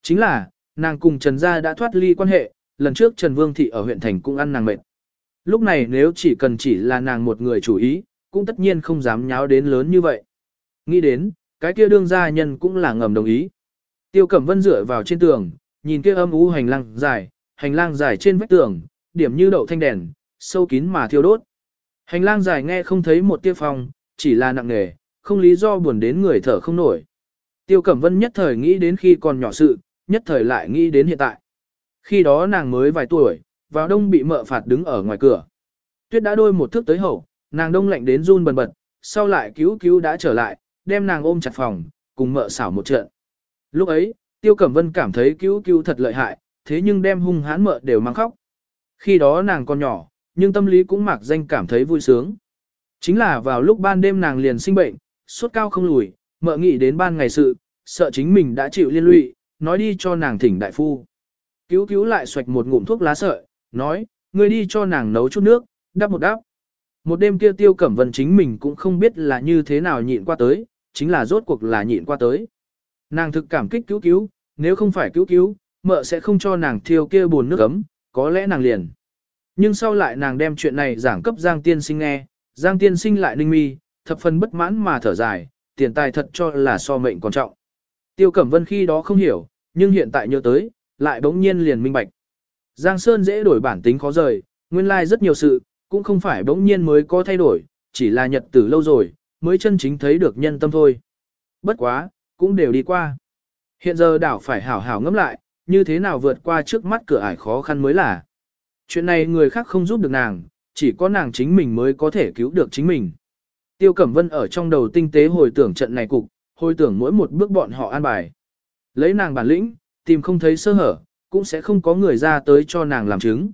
Chính là, nàng cùng Trần Gia đã thoát ly quan hệ, lần trước Trần Vương Thị ở huyện thành cũng ăn nàng mệt. Lúc này nếu chỉ cần chỉ là nàng một người chủ ý, cũng tất nhiên không dám nháo đến lớn như vậy. Nghĩ đến, cái kia đương gia nhân cũng là ngầm đồng ý. Tiêu Cẩm Vân dựa vào trên tường, nhìn kia âm u hành lang dài, hành lang dài trên vách tường, điểm như đậu thanh đèn, sâu kín mà thiêu đốt. Hành lang dài nghe không thấy một tia phong, chỉ là nặng nề, không lý do buồn đến người thở không nổi. Tiêu Cẩm Vân nhất thời nghĩ đến khi còn nhỏ sự, nhất thời lại nghĩ đến hiện tại. Khi đó nàng mới vài tuổi, vào đông bị mợ phạt đứng ở ngoài cửa. Tuyết đã đôi một thước tới hậu, nàng đông lạnh đến run bần bật, sau lại cứu cứu đã trở lại, đem nàng ôm chặt phòng, cùng mợ xảo một trận. Lúc ấy, Tiêu Cẩm Vân cảm thấy cứu cứu thật lợi hại, thế nhưng đem hung hãn mợ đều mang khóc. Khi đó nàng còn nhỏ, nhưng tâm lý cũng mặc danh cảm thấy vui sướng. Chính là vào lúc ban đêm nàng liền sinh bệnh, sốt cao không lùi, mợ nghĩ đến ban ngày sự, sợ chính mình đã chịu liên lụy, nói đi cho nàng thỉnh đại phu. Cứu cứu lại xoạch một ngụm thuốc lá sợi, nói, ngươi đi cho nàng nấu chút nước, đắp một đắp. Một đêm kia tiêu cẩm vân chính mình cũng không biết là như thế nào nhịn qua tới, chính là rốt cuộc là nhịn qua tới. Nàng thực cảm kích cứu cứu, nếu không phải cứu cứu, mợ sẽ không cho nàng thiêu kia buồn nước ấm, có lẽ nàng liền. Nhưng sau lại nàng đem chuyện này giảng cấp Giang Tiên Sinh nghe, Giang Tiên Sinh lại ninh mi, thập phần bất mãn mà thở dài, tiền tài thật cho là so mệnh còn trọng. Tiêu Cẩm Vân khi đó không hiểu, nhưng hiện tại nhớ tới, lại bỗng nhiên liền minh bạch. Giang Sơn dễ đổi bản tính khó rời, nguyên lai rất nhiều sự, cũng không phải bỗng nhiên mới có thay đổi, chỉ là nhật tử lâu rồi, mới chân chính thấy được nhân tâm thôi. Bất quá, cũng đều đi qua. Hiện giờ đảo phải hảo hảo ngẫm lại, như thế nào vượt qua trước mắt cửa ải khó khăn mới là. Chuyện này người khác không giúp được nàng, chỉ có nàng chính mình mới có thể cứu được chính mình. Tiêu Cẩm Vân ở trong đầu tinh tế hồi tưởng trận này cục, hồi tưởng mỗi một bước bọn họ an bài. Lấy nàng bản lĩnh, tìm không thấy sơ hở, cũng sẽ không có người ra tới cho nàng làm chứng.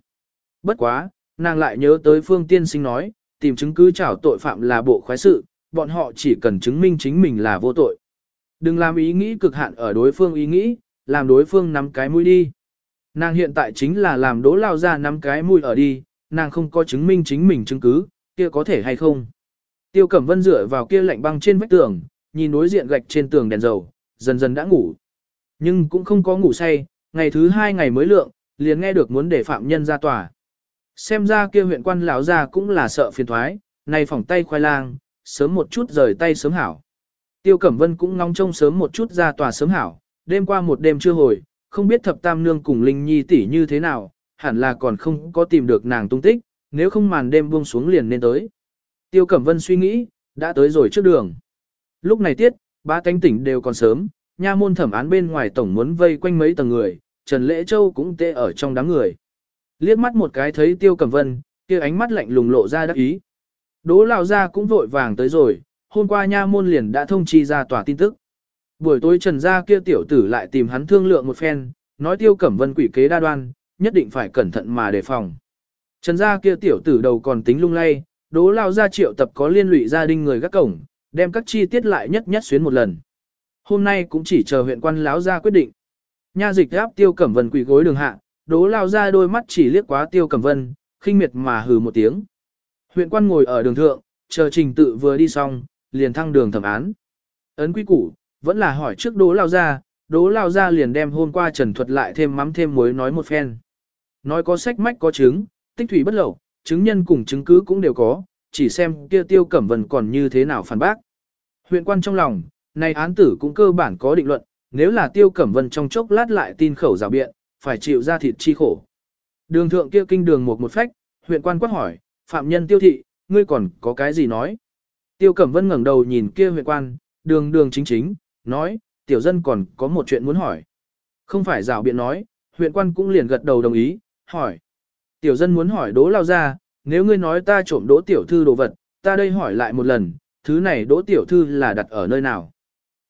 Bất quá, nàng lại nhớ tới phương tiên sinh nói, tìm chứng cứ trảo tội phạm là bộ khoái sự, bọn họ chỉ cần chứng minh chính mình là vô tội. Đừng làm ý nghĩ cực hạn ở đối phương ý nghĩ, làm đối phương nắm cái mũi đi. Nàng hiện tại chính là làm đố lao ra nắm cái mũi ở đi, nàng không có chứng minh chính mình chứng cứ, kia có thể hay không. Tiêu Cẩm Vân dựa vào kia lạnh băng trên vách tường, nhìn đối diện gạch trên tường đèn dầu, dần dần đã ngủ. Nhưng cũng không có ngủ say, ngày thứ hai ngày mới lượng, liền nghe được muốn để phạm nhân ra tòa. Xem ra kia huyện quan lão ra cũng là sợ phiền thoái, này phỏng tay khoai lang, sớm một chút rời tay sớm hảo. Tiêu Cẩm Vân cũng ngóng trông sớm một chút ra tòa sớm hảo, đêm qua một đêm chưa hồi, không biết thập tam nương cùng Linh Nhi tỷ như thế nào, hẳn là còn không có tìm được nàng tung tích, nếu không màn đêm buông xuống liền nên tới. Tiêu Cẩm Vân suy nghĩ, đã tới rồi trước đường. Lúc này tiết, ba cánh tỉnh đều còn sớm, nha môn thẩm án bên ngoài tổng muốn vây quanh mấy tầng người, Trần Lễ Châu cũng tê ở trong đám người. Liếc mắt một cái thấy Tiêu Cẩm Vân, kia ánh mắt lạnh lùng lộ ra đắc ý. Đỗ Lão gia cũng vội vàng tới rồi, hôm qua nha môn liền đã thông chi ra tòa tin tức. Buổi tối Trần gia kia tiểu tử lại tìm hắn thương lượng một phen, nói Tiêu Cẩm Vân quỷ kế đa đoan, nhất định phải cẩn thận mà đề phòng. Trần gia kia tiểu tử đầu còn tính lung lay, Đỗ Lão gia triệu tập có liên lụy gia đình người gác cổng, đem các chi tiết lại nhất nhất xuyến một lần. Hôm nay cũng chỉ chờ huyện quan lão gia quyết định. Nha dịch áp Tiêu Cẩm Vân quỷ gối đường hạ, Đỗ Lão gia đôi mắt chỉ liếc quá Tiêu Cẩm Vân, khinh miệt mà hừ một tiếng. Huyện quan ngồi ở đường thượng, chờ trình tự vừa đi xong, liền thăng đường thẩm án. Ấn quý củ, vẫn là hỏi trước đố Lao Gia, đố Lao Gia liền đem hôm qua trần thuật lại thêm mắm thêm muối nói một phen. Nói có sách mách có chứng, tích thủy bất lậu, chứng nhân cùng chứng cứ cũng đều có, chỉ xem kia tiêu cẩm vần còn như thế nào phản bác. Huyện quan trong lòng, này án tử cũng cơ bản có định luận, nếu là tiêu cẩm vân trong chốc lát lại tin khẩu rào biện, phải chịu ra thịt chi khổ. Đường thượng kia kinh đường một một phách, huyện quan quát hỏi, phạm nhân tiêu thị, ngươi còn có cái gì nói? Tiêu Cẩm Vân ngẩng đầu nhìn kia huyện quan, đường đường chính chính, nói, tiểu dân còn có một chuyện muốn hỏi. Không phải rào biện nói, huyện quan cũng liền gật đầu đồng ý, hỏi. Tiểu dân muốn hỏi đỗ lao ra, nếu ngươi nói ta trộm đỗ tiểu thư đồ vật, ta đây hỏi lại một lần, thứ này đỗ tiểu thư là đặt ở nơi nào?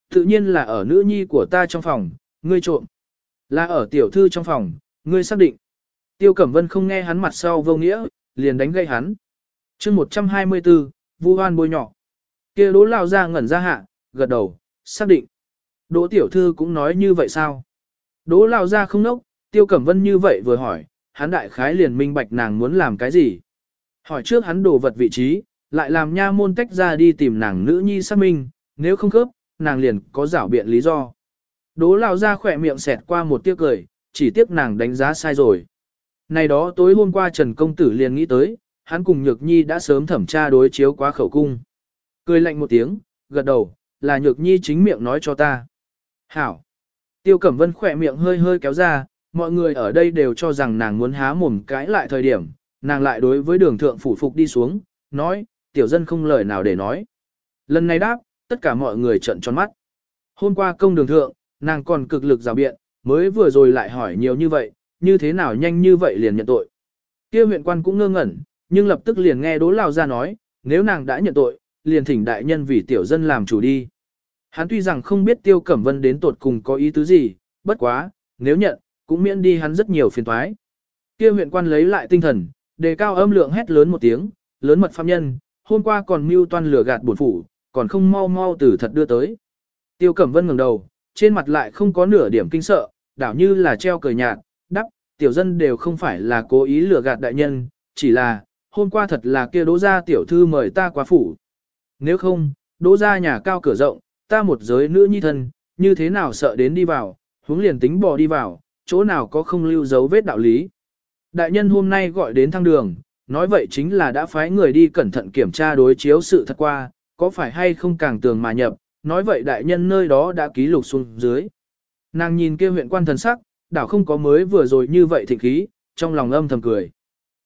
Tự nhiên là ở nữ nhi của ta trong phòng, ngươi trộm. Là ở tiểu thư trong phòng, ngươi xác định. Tiêu Cẩm Vân không nghe hắn mặt sau vô nghĩa, liền đánh gây hắn. chương 124, vu hoan bôi nhỏ. kia đỗ lao ra ngẩn ra hạ, gật đầu, xác định. Đỗ tiểu thư cũng nói như vậy sao? Đỗ lao ra không nốc, tiêu cẩm vân như vậy vừa hỏi, hắn đại khái liền minh bạch nàng muốn làm cái gì. Hỏi trước hắn đồ vật vị trí, lại làm nha môn tách ra đi tìm nàng nữ nhi xác minh, nếu không khớp, nàng liền có rảo biện lý do. Đỗ lao ra khỏe miệng xẹt qua một tiếc cười, chỉ tiếc nàng đánh giá sai rồi. Này đó tối hôm qua Trần Công Tử liền nghĩ tới, hắn cùng Nhược Nhi đã sớm thẩm tra đối chiếu quá khẩu cung. Cười lạnh một tiếng, gật đầu, là Nhược Nhi chính miệng nói cho ta. Hảo. Tiêu Cẩm Vân khỏe miệng hơi hơi kéo ra, mọi người ở đây đều cho rằng nàng muốn há mồm cãi lại thời điểm, nàng lại đối với đường thượng phủ phục đi xuống, nói, tiểu dân không lời nào để nói. Lần này đáp, tất cả mọi người trợn tròn mắt. Hôm qua công đường thượng, nàng còn cực lực rào biện, mới vừa rồi lại hỏi nhiều như vậy, như thế nào nhanh như vậy liền nhận tội. Kia huyện quan cũng ngơ ngẩn, nhưng lập tức liền nghe Đỗ Lao ra nói, nếu nàng đã nhận tội, liền thỉnh đại nhân vì tiểu dân làm chủ đi. Hắn tuy rằng không biết Tiêu Cẩm Vân đến tột cùng có ý tứ gì, bất quá, nếu nhận, cũng miễn đi hắn rất nhiều phiền toái. Kia huyện quan lấy lại tinh thần, đề cao âm lượng hét lớn một tiếng, lớn mật phạm nhân, hôm qua còn mưu toan lừa gạt bổn phủ, còn không mau mau từ thật đưa tới. Tiêu Cẩm Vân ngẩng đầu, trên mặt lại không có nửa điểm kinh sợ, đảo như là treo cười nhạt, đắp, tiểu dân đều không phải là cố ý lừa gạt đại nhân, chỉ là, hôm qua thật là kia đỗ gia tiểu thư mời ta qua phủ. Nếu không, đỗ gia nhà cao cửa rộng, ta một giới nữ nhi thân, như thế nào sợ đến đi vào, huống liền tính bỏ đi vào, chỗ nào có không lưu dấu vết đạo lý. Đại nhân hôm nay gọi đến thăng đường, nói vậy chính là đã phái người đi cẩn thận kiểm tra đối chiếu sự thật qua, có phải hay không càng tường mà nhập, nói vậy đại nhân nơi đó đã ký lục xuống dưới. Nàng nhìn kia huyện quan thần sắc, đảo không có mới vừa rồi như vậy thịnh khí, trong lòng âm thầm cười.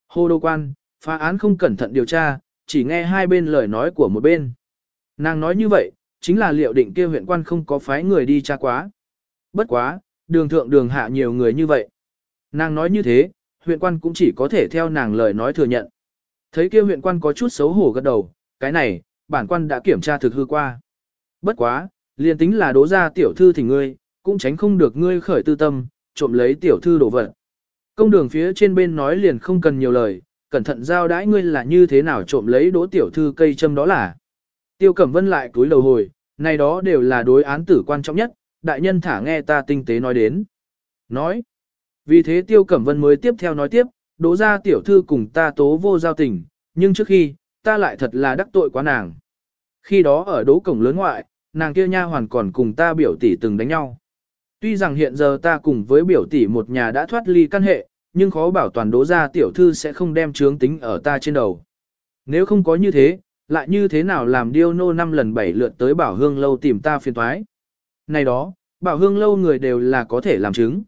Hô đô quan, phá án không cẩn thận điều tra, chỉ nghe hai bên lời nói của một bên. Nàng nói như vậy, chính là liệu định kia huyện quan không có phái người đi tra quá. Bất quá, đường thượng đường hạ nhiều người như vậy. Nàng nói như thế, huyện quan cũng chỉ có thể theo nàng lời nói thừa nhận. Thấy kia huyện quan có chút xấu hổ gật đầu, cái này, bản quan đã kiểm tra thực hư qua. Bất quá, liền tính là đố ra tiểu thư thì ngươi, cũng tránh không được ngươi khởi tư tâm, trộm lấy tiểu thư đồ vật. Công đường phía trên bên nói liền không cần nhiều lời, cẩn thận giao đãi ngươi là như thế nào trộm lấy đỗ tiểu thư cây châm đó là. Tiêu Cẩm Vân lại túi đầu hồi, này đó đều là đối án tử quan trọng nhất, đại nhân thả nghe ta tinh tế nói đến. Nói. Vì thế Tiêu Cẩm Vân mới tiếp theo nói tiếp, đỗ ra tiểu thư cùng ta tố vô giao tình, nhưng trước khi, ta lại thật là đắc tội quá nàng. Khi đó ở đỗ cổng lớn ngoại, nàng kia nha hoàn còn cùng ta biểu tỷ từng đánh nhau. Tuy rằng hiện giờ ta cùng với biểu tỷ một nhà đã thoát ly căn hệ, nhưng khó bảo toàn đố ra tiểu thư sẽ không đem trướng tính ở ta trên đầu. Nếu không có như thế, lại như thế nào làm điêu nô năm lần bảy lượt tới bảo hương lâu tìm ta phiền thoái. Này đó, bảo hương lâu người đều là có thể làm chứng.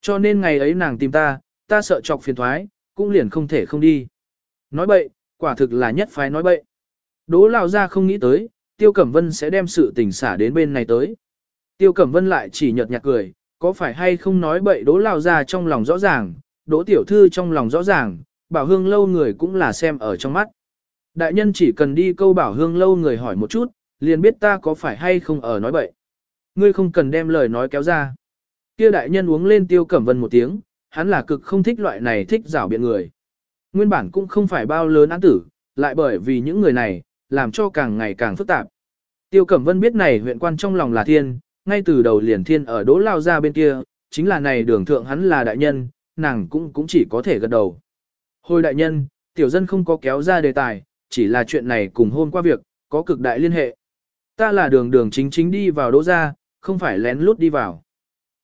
Cho nên ngày ấy nàng tìm ta, ta sợ chọc phiền thoái, cũng liền không thể không đi. Nói bậy, quả thực là nhất phái nói bậy. Đỗ lao ra không nghĩ tới, Tiêu Cẩm Vân sẽ đem sự tình xả đến bên này tới. Tiêu Cẩm Vân lại chỉ nhợt nhạt cười, có phải hay không nói bậy đỗ lao ra trong lòng rõ ràng, đỗ tiểu thư trong lòng rõ ràng, bảo hương lâu người cũng là xem ở trong mắt. Đại nhân chỉ cần đi câu bảo hương lâu người hỏi một chút, liền biết ta có phải hay không ở nói bậy. Ngươi không cần đem lời nói kéo ra. Kia đại nhân uống lên tiêu cẩm vân một tiếng, hắn là cực không thích loại này thích rảo biện người. Nguyên bản cũng không phải bao lớn án tử, lại bởi vì những người này, làm cho càng ngày càng phức tạp. Tiêu Cẩm Vân biết này huyện quan trong lòng là thiên, ngay từ đầu liền thiên ở đỗ lao ra bên kia, chính là này đường thượng hắn là đại nhân, nàng cũng cũng chỉ có thể gật đầu. Hồi đại nhân, tiểu dân không có kéo ra đề tài, chỉ là chuyện này cùng hôm qua việc, có cực đại liên hệ. Ta là đường đường chính chính đi vào đỗ ra, không phải lén lút đi vào.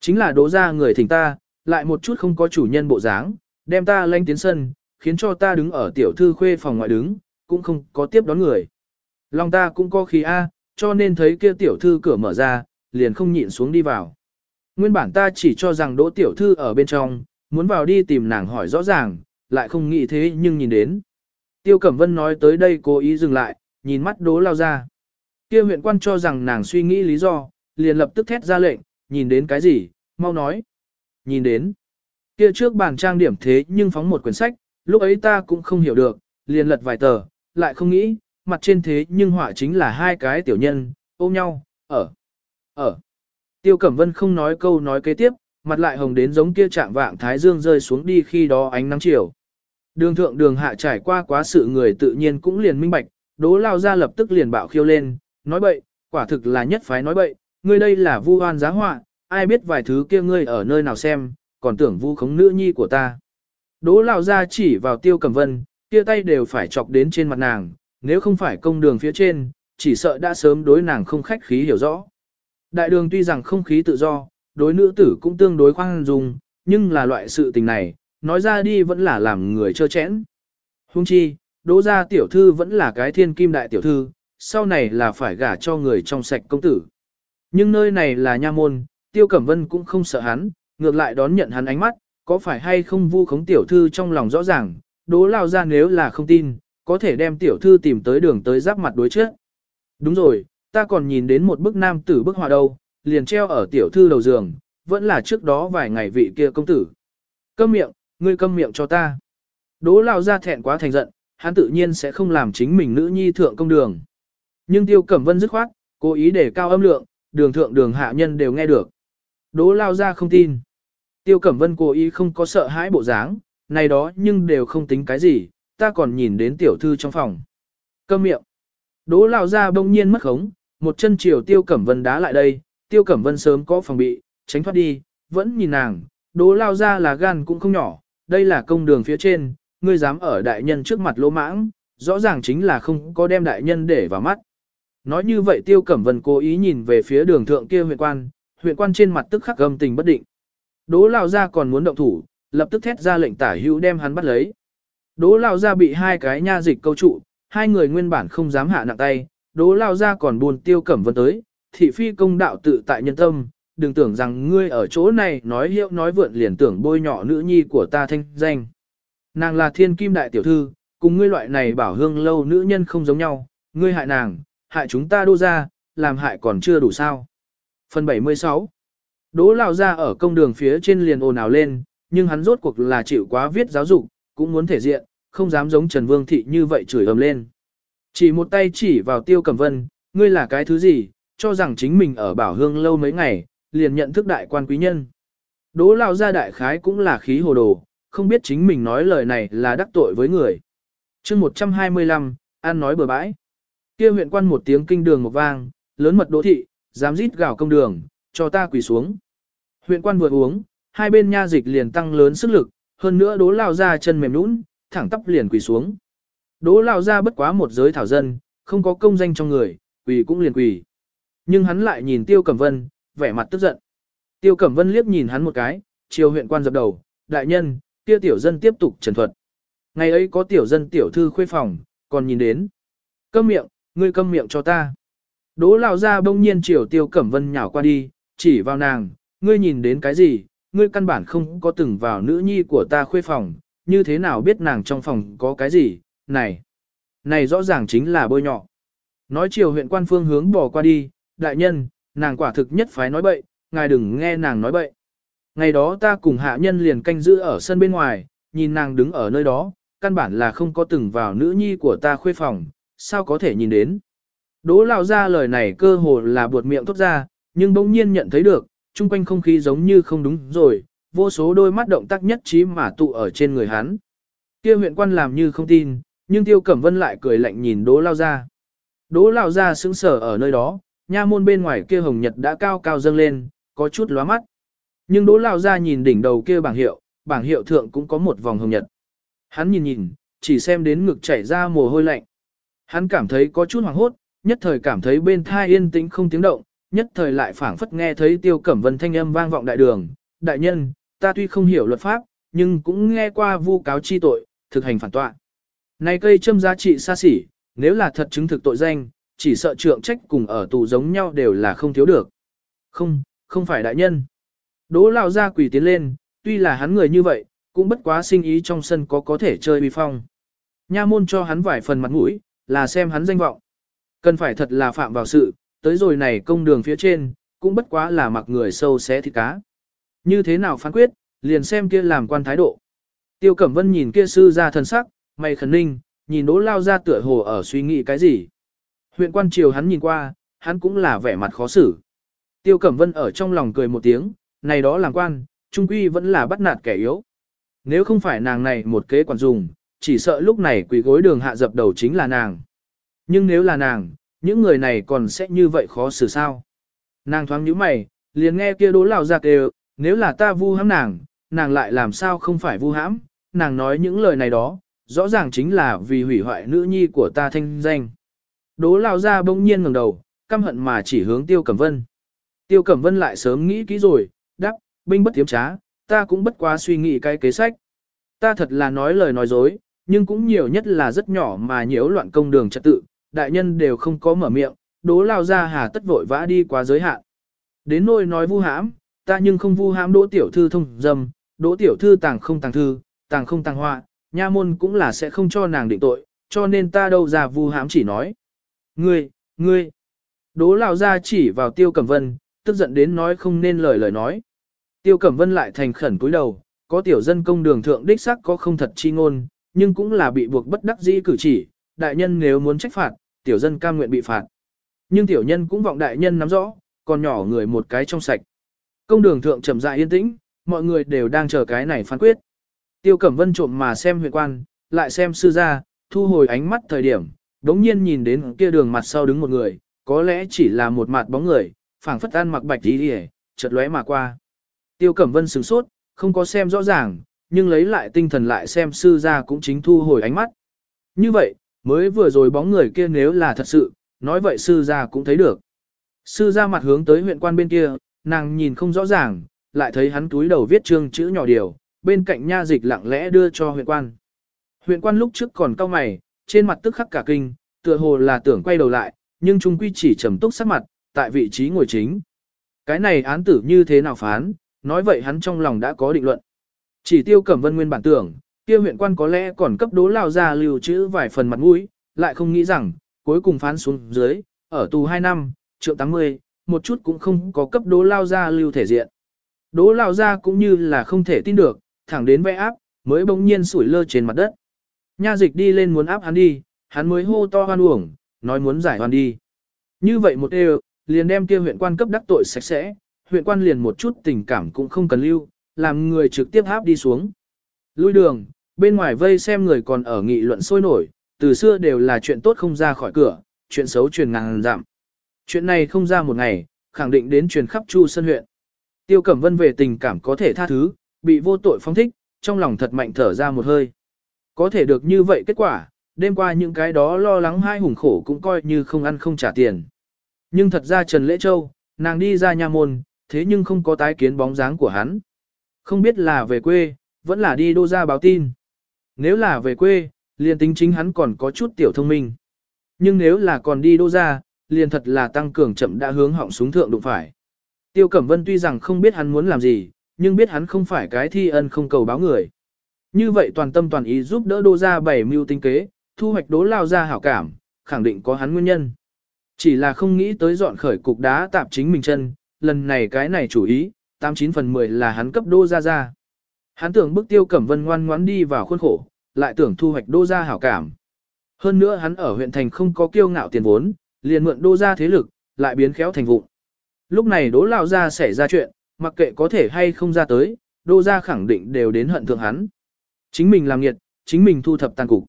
Chính là đỗ ra người thỉnh ta, lại một chút không có chủ nhân bộ dáng, đem ta lanh tiến sân, khiến cho ta đứng ở tiểu thư khuê phòng ngoại đứng, cũng không có tiếp đón người. Lòng ta cũng có khí A, cho nên thấy kia tiểu thư cửa mở ra, liền không nhịn xuống đi vào. Nguyên bản ta chỉ cho rằng đỗ tiểu thư ở bên trong, muốn vào đi tìm nàng hỏi rõ ràng, lại không nghĩ thế nhưng nhìn đến. Tiêu Cẩm Vân nói tới đây cố ý dừng lại, nhìn mắt đố lao ra. Kia huyện quan cho rằng nàng suy nghĩ lý do, liền lập tức thét ra lệnh, nhìn đến cái gì, mau nói. Nhìn đến. Kia trước bàn trang điểm thế nhưng phóng một quyển sách, lúc ấy ta cũng không hiểu được, liền lật vài tờ, lại không nghĩ, mặt trên thế nhưng họa chính là hai cái tiểu nhân, ôm nhau, ở, ở. Tiêu Cẩm Vân không nói câu nói kế tiếp, mặt lại hồng đến giống kia trạng vạng thái dương rơi xuống đi khi đó ánh nắng chiều. Đường thượng đường hạ trải qua quá sự người tự nhiên cũng liền minh bạch, đố lao ra lập tức liền bạo khiêu lên, nói bậy, quả thực là nhất phái nói bậy, ngươi đây là vu oan giá họa, ai biết vài thứ kia ngươi ở nơi nào xem, còn tưởng vu khống nữ nhi của ta. Đố lao ra chỉ vào tiêu cầm vân, kia tay đều phải chọc đến trên mặt nàng, nếu không phải công đường phía trên, chỉ sợ đã sớm đối nàng không khách khí hiểu rõ. Đại đường tuy rằng không khí tự do, đối nữ tử cũng tương đối khoan dung, nhưng là loại sự tình này, nói ra đi vẫn là làm người trơ chẽn. Hung chi, đỗ gia tiểu thư vẫn là cái thiên kim đại tiểu thư, sau này là phải gả cho người trong sạch công tử. Nhưng nơi này là nha môn, tiêu cẩm vân cũng không sợ hắn, ngược lại đón nhận hắn ánh mắt, có phải hay không vu khống tiểu thư trong lòng rõ ràng, đố lao ra nếu là không tin, có thể đem tiểu thư tìm tới đường tới giáp mặt đối trước. Đúng rồi, ta còn nhìn đến một bức nam tử bức họa đâu, liền treo ở tiểu thư đầu giường, vẫn là trước đó vài ngày vị kia công tử. Câm miệng, ngươi câm miệng cho ta. Đỗ lao ra thẹn quá thành giận, hắn tự nhiên sẽ không làm chính mình nữ nhi thượng công đường. Nhưng tiêu cẩm vân dứt khoát, cố ý để cao âm lượng, đường thượng đường hạ nhân đều nghe được. Đỗ lao ra không tin. Tiêu cẩm vân cố ý không có sợ hãi bộ dáng, này đó nhưng đều không tính cái gì, ta còn nhìn đến tiểu thư trong phòng. Câm miệng. Đỗ lao ra bỗng nhiên mất khống, một chân chiều tiêu cẩm vân đá lại đây, tiêu cẩm vân sớm có phòng bị, tránh thoát đi, vẫn nhìn nàng, đỗ lao ra là gan cũng không nhỏ, đây là công đường phía trên, ngươi dám ở đại nhân trước mặt lỗ mãng, rõ ràng chính là không có đem đại nhân để vào mắt. Nói như vậy Tiêu Cẩm Vân cố ý nhìn về phía đường thượng kia huyện quan, huyện quan trên mặt tức khắc gầm tình bất định. Đỗ lao gia còn muốn động thủ, lập tức thét ra lệnh tả hữu đem hắn bắt lấy. Đỗ lao gia bị hai cái nha dịch câu trụ, hai người nguyên bản không dám hạ nặng tay, Đỗ Lão gia còn buồn Tiêu Cẩm Vân tới, thị phi công đạo tự tại nhân tâm, đừng tưởng rằng ngươi ở chỗ này nói hiệu nói vượn liền tưởng bôi nhọ nữ nhi của ta thanh danh. Nàng là thiên kim đại tiểu thư, cùng ngươi loại này bảo hương lâu nữ nhân không giống nhau, ngươi hại nàng, hại chúng ta đô ra, làm hại còn chưa đủ sao. Phần 76 Đỗ Lão ra ở công đường phía trên liền ồn ào lên, nhưng hắn rốt cuộc là chịu quá viết giáo dục, cũng muốn thể diện, không dám giống Trần Vương Thị như vậy chửi ầm lên. Chỉ một tay chỉ vào Tiêu Cẩm Vân, ngươi là cái thứ gì, cho rằng chính mình ở bảo hương lâu mấy ngày, liền nhận thức đại quan quý nhân. Đỗ lao gia đại khái cũng là khí hồ đồ, không biết chính mình nói lời này là đắc tội với người. chương 125, An nói bừa bãi. kia huyện quan một tiếng kinh đường một vang, lớn mật đỗ thị, dám rít gào công đường, cho ta quỳ xuống. Huyện quan vừa uống, hai bên nha dịch liền tăng lớn sức lực, hơn nữa đố lao ra chân mềm nũng, thẳng tắp liền quỳ xuống. Đỗ lao ra bất quá một giới thảo dân, không có công danh trong người, quỳ cũng liền quỳ. Nhưng hắn lại nhìn Tiêu Cẩm Vân, vẻ mặt tức giận. Tiêu Cẩm Vân liếc nhìn hắn một cái, chiều huyện quan dập đầu, đại nhân, kia tiểu dân tiếp tục trần thuật. Ngày ấy có tiểu dân tiểu thư khuê phòng, còn nhìn đến. Câm miệng, ngươi câm miệng cho ta. Đỗ lao ra bỗng nhiên chiều Tiêu Cẩm Vân nhào qua đi, chỉ vào nàng, ngươi nhìn đến cái gì, ngươi căn bản không có từng vào nữ nhi của ta khuê phòng, như thế nào biết nàng trong phòng có cái gì, này, này rõ ràng chính là bôi nhọ. Nói chiều huyện quan phương hướng bỏ qua đi, đại nhân, nàng quả thực nhất phái nói bậy, ngài đừng nghe nàng nói bậy. Ngày đó ta cùng hạ nhân liền canh giữ ở sân bên ngoài, nhìn nàng đứng ở nơi đó, căn bản là không có từng vào nữ nhi của ta khuê phòng, sao có thể nhìn đến. Đỗ lao ra lời này cơ hồ là buột miệng thốt ra, nhưng bỗng nhiên nhận thấy được, chung quanh không khí giống như không đúng rồi, vô số đôi mắt động tác nhất trí mà tụ ở trên người hắn. Kia huyện quan làm như không tin, nhưng Tiêu Cẩm Vân lại cười lạnh nhìn Đỗ Lao ra. Đỗ Lao ra sững sờ ở nơi đó, nha môn bên ngoài kia hồng nhật đã cao cao dâng lên, có chút lóa mắt. Nhưng Đỗ Lao ra nhìn đỉnh đầu kia bảng hiệu, bảng hiệu thượng cũng có một vòng hồng nhật. Hắn nhìn nhìn, chỉ xem đến ngực chảy ra mồ hôi lạnh. Hắn cảm thấy có chút hoảng hốt, nhất thời cảm thấy bên thai yên tĩnh không tiếng động, nhất thời lại phảng phất nghe thấy Tiêu Cẩm Vân thanh âm vang vọng đại đường, đại nhân, ta tuy không hiểu luật pháp, nhưng cũng nghe qua vu cáo chi tội, thực hành phản tọa. Này cây châm giá trị xa xỉ, nếu là thật chứng thực tội danh, chỉ sợ trượng trách cùng ở tù giống nhau đều là không thiếu được. Không, không phải đại nhân. Đỗ lao ra quỷ tiến lên, tuy là hắn người như vậy, cũng bất quá sinh ý trong sân có có thể chơi uy phong. Nha môn cho hắn vài phần mặt mũi, là xem hắn danh vọng. Cần phải thật là phạm vào sự, tới rồi này công đường phía trên, cũng bất quá là mặc người sâu xé thịt cá. Như thế nào phán quyết, liền xem kia làm quan thái độ. Tiêu Cẩm Vân nhìn kia sư ra thần sắc, mày khẩn ninh, nhìn đỗ lao ra tựa hồ ở suy nghĩ cái gì. Huyện quan triều hắn nhìn qua, hắn cũng là vẻ mặt khó xử. Tiêu Cẩm Vân ở trong lòng cười một tiếng, này đó làm quan, trung quy vẫn là bắt nạt kẻ yếu. Nếu không phải nàng này một kế quản dùng, chỉ sợ lúc này quỷ gối đường hạ dập đầu chính là nàng. Nhưng nếu là nàng, những người này còn sẽ như vậy khó xử sao. Nàng thoáng nhíu mày, liền nghe kia đố lão giặc đều, nếu là ta vu hãm nàng, nàng lại làm sao không phải vu hãm, nàng nói những lời này đó, rõ ràng chính là vì hủy hoại nữ nhi của ta thanh danh. Đố lao ra bỗng nhiên ngẩng đầu, căm hận mà chỉ hướng Tiêu Cẩm Vân. Tiêu Cẩm Vân lại sớm nghĩ kỹ rồi, đắc, binh bất tiếm trá, ta cũng bất quá suy nghĩ cái kế sách. Ta thật là nói lời nói dối, nhưng cũng nhiều nhất là rất nhỏ mà nhiễu loạn công đường trật tự, đại nhân đều không có mở miệng, đố lao ra hà tất vội vã đi quá giới hạn. Đến nôi nói vu hãm, ta nhưng không vu hãm đỗ tiểu thư thông dâm, đỗ tiểu thư tàng không tàng thư, tàng không tàng họa, nha môn cũng là sẽ không cho nàng định tội, cho nên ta đâu ra vu hãm chỉ nói. Ngươi, ngươi, đố Lão ra chỉ vào tiêu cẩm vân, tức giận đến nói không nên lời lời nói. Tiêu cẩm vân lại thành khẩn cúi đầu, có tiểu dân công đường thượng đích sắc có không thật chi ngôn, nhưng cũng là bị buộc bất đắc dĩ cử chỉ, đại nhân nếu muốn trách phạt, tiểu dân cam nguyện bị phạt. Nhưng tiểu nhân cũng vọng đại nhân nắm rõ, còn nhỏ người một cái trong sạch. Công đường thượng trầm dại yên tĩnh, mọi người đều đang chờ cái này phán quyết. Tiêu Cẩm Vân trộm mà xem huyện quan, lại xem sư gia, thu hồi ánh mắt thời điểm, đống nhiên nhìn đến kia đường mặt sau đứng một người, có lẽ chỉ là một mặt bóng người, phảng phất ăn mặc bạch đi đi chợt lóe mà qua. Tiêu Cẩm Vân sửng sốt, không có xem rõ ràng, nhưng lấy lại tinh thần lại xem sư gia cũng chính thu hồi ánh mắt. Như vậy, mới vừa rồi bóng người kia nếu là thật sự, nói vậy sư gia cũng thấy được. Sư gia mặt hướng tới huyện quan bên kia, nàng nhìn không rõ ràng, lại thấy hắn túi đầu viết chương chữ nhỏ điều, bên cạnh nha dịch lặng lẽ đưa cho huyện quan. Huyện quan lúc trước còn cau mày, trên mặt tức khắc cả kinh, tựa hồ là tưởng quay đầu lại, nhưng trung quy chỉ trầm túc sắc mặt, tại vị trí ngồi chính. Cái này án tử như thế nào phán, nói vậy hắn trong lòng đã có định luận. Chỉ tiêu cẩm vân nguyên bản tưởng, kia huyện quan có lẽ còn cấp đố lao ra lưu trữ vài phần mặt mũi, lại không nghĩ rằng, cuối cùng phán xuống dưới, ở tù 2 năm, trượng 80, một chút cũng không có cấp đố lao ra lưu thể diện. Đố lao ra cũng như là không thể tin được, thẳng đến vẽ áp, mới bỗng nhiên sủi lơ trên mặt đất. Nha dịch đi lên muốn áp hắn đi, hắn mới hô to hoan uổng, nói muốn giải hoàn đi. Như vậy một đều, liền đem kia huyện quan cấp đắc tội sạch sẽ, huyện quan liền một chút tình cảm cũng không cần lưu, làm người trực tiếp áp đi xuống. Lui đường, bên ngoài vây xem người còn ở nghị luận sôi nổi, từ xưa đều là chuyện tốt không ra khỏi cửa, chuyện xấu truyền ngàn giảm. Chuyện này không ra một ngày, khẳng định đến truyền khắp Chu Sơn huyện. Tiêu Cẩm Vân về tình cảm có thể tha thứ, bị vô tội phóng thích, trong lòng thật mạnh thở ra một hơi. Có thể được như vậy kết quả, đêm qua những cái đó lo lắng hai hùng khổ cũng coi như không ăn không trả tiền. Nhưng thật ra Trần Lễ Châu, nàng đi ra nhà môn, thế nhưng không có tái kiến bóng dáng của hắn. Không biết là về quê, vẫn là đi đô ra báo tin. Nếu là về quê, liền tính chính hắn còn có chút tiểu thông minh. Nhưng nếu là còn đi đô ra, liền thật là tăng cường chậm đã hướng họng súng thượng đụng phải. Tiêu Cẩm Vân tuy rằng không biết hắn muốn làm gì, nhưng biết hắn không phải cái thi ân không cầu báo người. Như vậy toàn tâm toàn ý giúp đỡ đô ra bảy mưu tinh kế, thu hoạch đố lao ra hảo cảm, khẳng định có hắn nguyên nhân. Chỉ là không nghĩ tới dọn khởi cục đá tạp chính mình chân, lần này cái này chủ ý, 89 phần 10 là hắn cấp đô ra ra. Hắn tưởng bức tiêu cẩm vân ngoan ngoãn đi vào khuôn khổ, lại tưởng thu hoạch đô ra hảo cảm. Hơn nữa hắn ở huyện thành không có kiêu ngạo tiền vốn, liền mượn đô ra thế lực, lại biến khéo thành vụ. Lúc này đố lao ra xảy ra chuyện, mặc kệ có thể hay không ra tới, đô gia khẳng định đều đến hận thượng hắn. Chính mình làm nghiệt, chính mình thu thập tàn cục.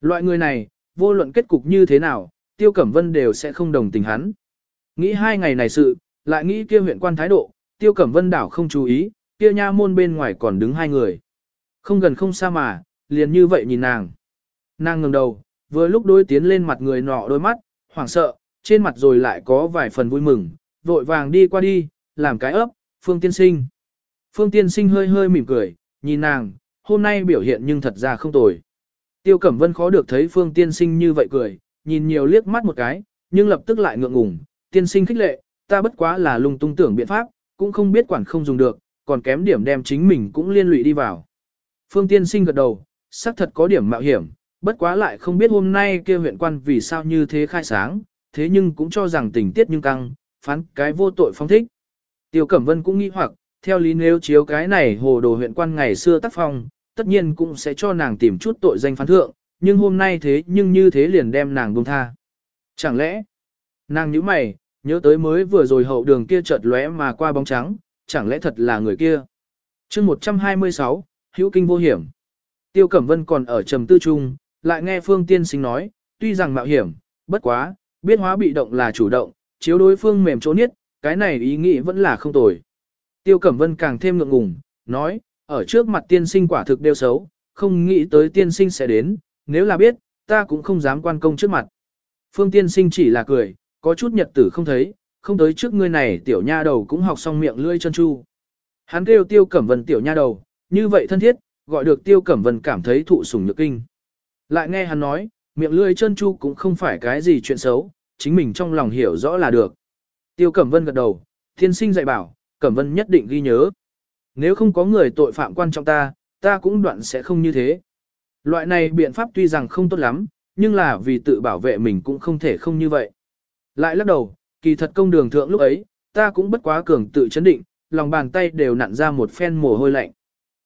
Loại người này, vô luận kết cục như thế nào, Tiêu Cẩm Vân đều sẽ không đồng tình hắn. Nghĩ hai ngày này sự, lại nghĩ kia huyện quan thái độ, Tiêu Cẩm Vân đảo không chú ý, kia nha môn bên ngoài còn đứng hai người. Không gần không xa mà, liền như vậy nhìn nàng. Nàng ngẩng đầu, vừa lúc đối tiến lên mặt người nọ đôi mắt, hoảng sợ, trên mặt rồi lại có vài phần vui mừng, vội vàng đi qua đi, làm cái ấp, Phương Tiên Sinh. Phương Tiên Sinh hơi hơi mỉm cười, nhìn nàng, hôm nay biểu hiện nhưng thật ra không tồi. Tiêu Cẩm Vân khó được thấy Phương Tiên Sinh như vậy cười, nhìn nhiều liếc mắt một cái, nhưng lập tức lại ngượng ngùng, Tiên Sinh khích lệ, ta bất quá là lung tung tưởng biện pháp, cũng không biết quản không dùng được, còn kém điểm đem chính mình cũng liên lụy đi vào. Phương Tiên Sinh gật đầu, xác thật có điểm mạo hiểm, bất quá lại không biết hôm nay kia huyện quan vì sao như thế khai sáng, thế nhưng cũng cho rằng tình tiết nhưng căng, phán cái vô tội phong thích. Tiêu Cẩm Vân cũng nghĩ hoặc, theo lý nếu chiếu cái này hồ đồ huyện quan ngày xưa tác phong, tất nhiên cũng sẽ cho nàng tìm chút tội danh phán thượng, nhưng hôm nay thế nhưng như thế liền đem nàng buông tha. Chẳng lẽ, nàng nhíu mày, nhớ tới mới vừa rồi hậu đường kia chợt lóe mà qua bóng trắng, chẳng lẽ thật là người kia. chương 126, hữu kinh vô hiểm. Tiêu Cẩm Vân còn ở trầm tư trung, lại nghe Phương Tiên Sinh nói, tuy rằng mạo hiểm, bất quá, biết hóa bị động là chủ động, chiếu đối phương mềm chỗ niết, cái này ý nghĩ vẫn là không tồi. Tiêu Cẩm Vân càng thêm ngượng ngùng, nói, ở trước mặt tiên sinh quả thực đều xấu, không nghĩ tới tiên sinh sẽ đến, nếu là biết, ta cũng không dám quan công trước mặt. Phương tiên sinh chỉ là cười, có chút nhật tử không thấy, không tới trước ngươi này tiểu nha đầu cũng học xong miệng lưỡi chân chu. Hắn kêu tiêu cẩm vân tiểu nha đầu, như vậy thân thiết, gọi được tiêu cẩm vân cảm thấy thụ sủng nhược kinh. Lại nghe hắn nói, miệng lưỡi chân chu cũng không phải cái gì chuyện xấu, chính mình trong lòng hiểu rõ là được. Tiêu cẩm vân gật đầu, Thiên sinh dạy bảo, cẩm vân nhất định ghi nhớ. Nếu không có người tội phạm quan trọng ta, ta cũng đoạn sẽ không như thế. Loại này biện pháp tuy rằng không tốt lắm, nhưng là vì tự bảo vệ mình cũng không thể không như vậy. Lại lắc đầu, kỳ thật công đường thượng lúc ấy, ta cũng bất quá cường tự chấn định, lòng bàn tay đều nặn ra một phen mồ hôi lạnh.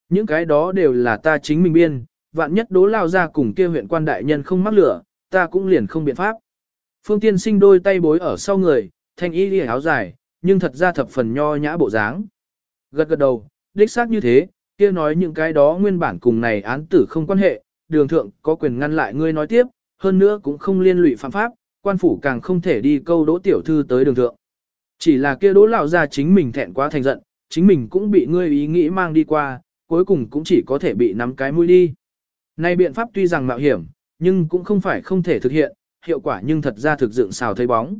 Những cái đó đều là ta chính mình biên, vạn nhất đố lao ra cùng kia huyện quan đại nhân không mắc lửa, ta cũng liền không biện pháp. Phương tiên sinh đôi tay bối ở sau người, thanh y áo dài, nhưng thật ra thập phần nho nhã bộ dáng. Gật gật đầu, đích xác như thế, kia nói những cái đó nguyên bản cùng này án tử không quan hệ, đường thượng có quyền ngăn lại ngươi nói tiếp, hơn nữa cũng không liên lụy phạm pháp, quan phủ càng không thể đi câu đỗ tiểu thư tới đường thượng. Chỉ là kia đỗ lão ra chính mình thẹn quá thành giận, chính mình cũng bị ngươi ý nghĩ mang đi qua, cuối cùng cũng chỉ có thể bị nắm cái mũi đi. Nay biện pháp tuy rằng mạo hiểm, nhưng cũng không phải không thể thực hiện, hiệu quả nhưng thật ra thực dựng xào thấy bóng.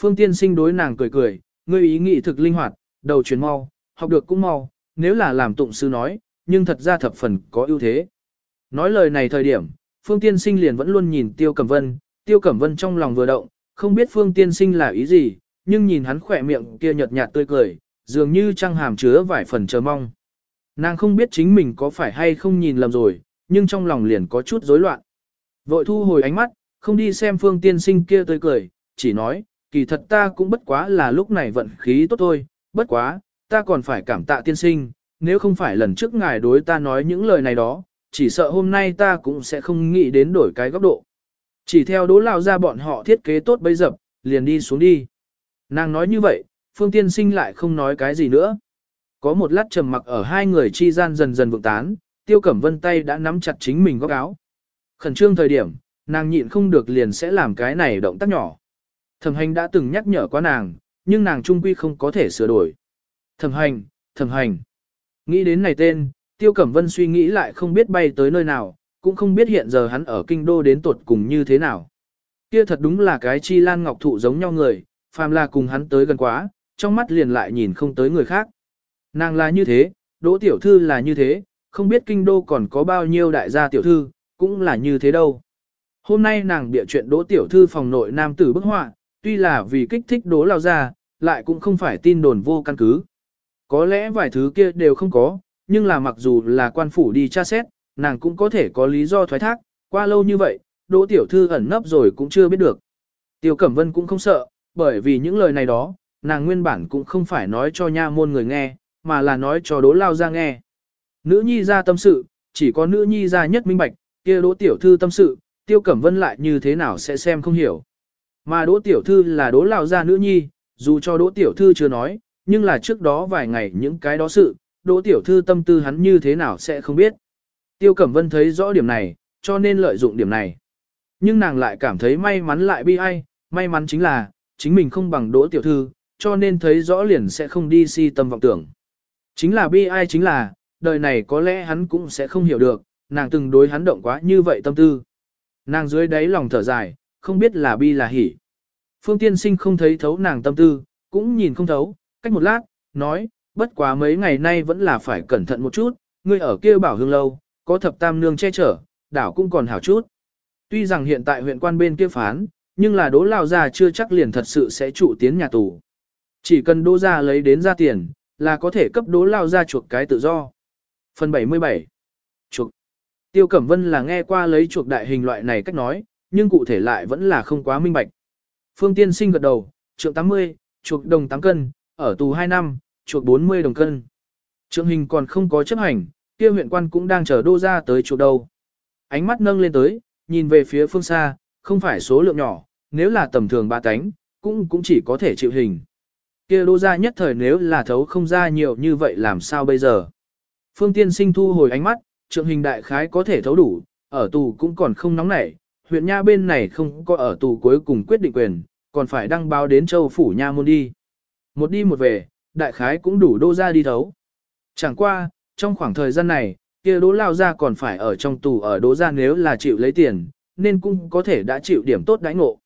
Phương tiên sinh đối nàng cười cười, ngươi ý nghĩ thực linh hoạt, đầu chuyển mau, học được cũng mau, nếu là làm tụng sư nói, nhưng thật ra thập phần có ưu thế. Nói lời này thời điểm, Phương Tiên Sinh liền vẫn luôn nhìn Tiêu Cẩm Vân, Tiêu Cẩm Vân trong lòng vừa động, không biết Phương Tiên Sinh là ý gì, nhưng nhìn hắn khỏe miệng kia nhợt nhạt tươi cười, dường như trăng hàm chứa vài phần chờ mong. Nàng không biết chính mình có phải hay không nhìn lầm rồi, nhưng trong lòng liền có chút rối loạn. Vội thu hồi ánh mắt, không đi xem Phương Tiên Sinh kia tươi cười, chỉ nói, kỳ thật ta cũng bất quá là lúc này vận khí tốt thôi, bất quá, ta còn phải cảm tạ tiên sinh, nếu không phải lần trước ngài đối ta nói những lời này đó, chỉ sợ hôm nay ta cũng sẽ không nghĩ đến đổi cái góc độ. Chỉ theo đố lao ra bọn họ thiết kế tốt bây dập, liền đi xuống đi. Nàng nói như vậy, Phương Tiên Sinh lại không nói cái gì nữa. Có một lát trầm mặc ở hai người chi gian dần dần vượng tán, Tiêu Cẩm Vân tay đã nắm chặt chính mình góc áo. Khẩn trương thời điểm, nàng nhịn không được liền sẽ làm cái này động tác nhỏ. Thẩm hành đã từng nhắc nhở qua nàng, nhưng nàng trung quy không có thể sửa đổi. Thẩm hành, thẩm hành. Nghĩ đến này tên, Tiêu Cẩm Vân suy nghĩ lại không biết bay tới nơi nào, cũng không biết hiện giờ hắn ở kinh đô đến tuột cùng như thế nào. Kia thật đúng là cái chi lan ngọc thụ giống nhau người, phàm là cùng hắn tới gần quá, trong mắt liền lại nhìn không tới người khác. Nàng là như thế, đỗ tiểu thư là như thế, không biết kinh đô còn có bao nhiêu đại gia tiểu thư, cũng là như thế đâu. Hôm nay nàng bịa chuyện đỗ tiểu thư phòng nội nam tử bức họa, tuy là vì kích thích đỗ lao ra, lại cũng không phải tin đồn vô căn cứ. Có lẽ vài thứ kia đều không có, nhưng là mặc dù là quan phủ đi tra xét, nàng cũng có thể có lý do thoái thác, qua lâu như vậy, đỗ tiểu thư ẩn nấp rồi cũng chưa biết được. Tiêu Cẩm Vân cũng không sợ, bởi vì những lời này đó, nàng nguyên bản cũng không phải nói cho nha môn người nghe, mà là nói cho đỗ lao ra nghe. Nữ nhi ra tâm sự, chỉ có nữ nhi ra nhất minh bạch, kia đỗ tiểu thư tâm sự, tiêu cẩm vân lại như thế nào sẽ xem không hiểu. Mà đỗ tiểu thư là đỗ lao gia nữ nhi, dù cho đỗ tiểu thư chưa nói, nhưng là trước đó vài ngày những cái đó sự, đỗ tiểu thư tâm tư hắn như thế nào sẽ không biết. Tiêu cẩm vân thấy rõ điểm này, cho nên lợi dụng điểm này. Nhưng nàng lại cảm thấy may mắn lại bi ai, may mắn chính là, chính mình không bằng đỗ tiểu thư, cho nên thấy rõ liền sẽ không đi si tâm vọng tưởng. Chính là bi ai chính là, đời này có lẽ hắn cũng sẽ không hiểu được, nàng từng đối hắn động quá như vậy tâm tư. Nàng dưới đáy lòng thở dài, không biết là bi là hỉ. Phương tiên sinh không thấy thấu nàng tâm tư, cũng nhìn không thấu, cách một lát, nói, bất quá mấy ngày nay vẫn là phải cẩn thận một chút, ngươi ở kia bảo hương lâu, có thập tam nương che chở, đảo cũng còn hảo chút. Tuy rằng hiện tại huyện quan bên kia phán, nhưng là đố lao ra chưa chắc liền thật sự sẽ trụ tiến nhà tù. Chỉ cần đố ra lấy đến ra tiền, là có thể cấp đố lao ra chuộc cái tự do. Phần 77 Chuộc Tiêu Cẩm Vân là nghe qua lấy chuộc đại hình loại này cách nói, nhưng cụ thể lại vẫn là không quá minh bạch. Phương Tiên Sinh gật đầu, trượng 80, chuộc đồng 8 cân, ở tù 2 năm, chuộc 40 đồng cân. Trượng hình còn không có chấp hành, kia huyện quan cũng đang chờ đô ra tới chuộc đầu. Ánh mắt nâng lên tới, nhìn về phía phương xa, không phải số lượng nhỏ, nếu là tầm thường ba tánh, cũng cũng chỉ có thể chịu hình. Kia đô ra nhất thời nếu là thấu không ra nhiều như vậy làm sao bây giờ. Phương tiên sinh thu hồi ánh mắt, trượng hình đại khái có thể thấu đủ, ở tù cũng còn không nóng nảy, huyện nha bên này không có ở tù cuối cùng quyết định quyền, còn phải đăng báo đến châu phủ nha môn đi. Một đi một về, đại khái cũng đủ đô ra đi thấu. Chẳng qua, trong khoảng thời gian này, kia đỗ lao ra còn phải ở trong tù ở đỗ ra nếu là chịu lấy tiền, nên cũng có thể đã chịu điểm tốt đãi ngộ.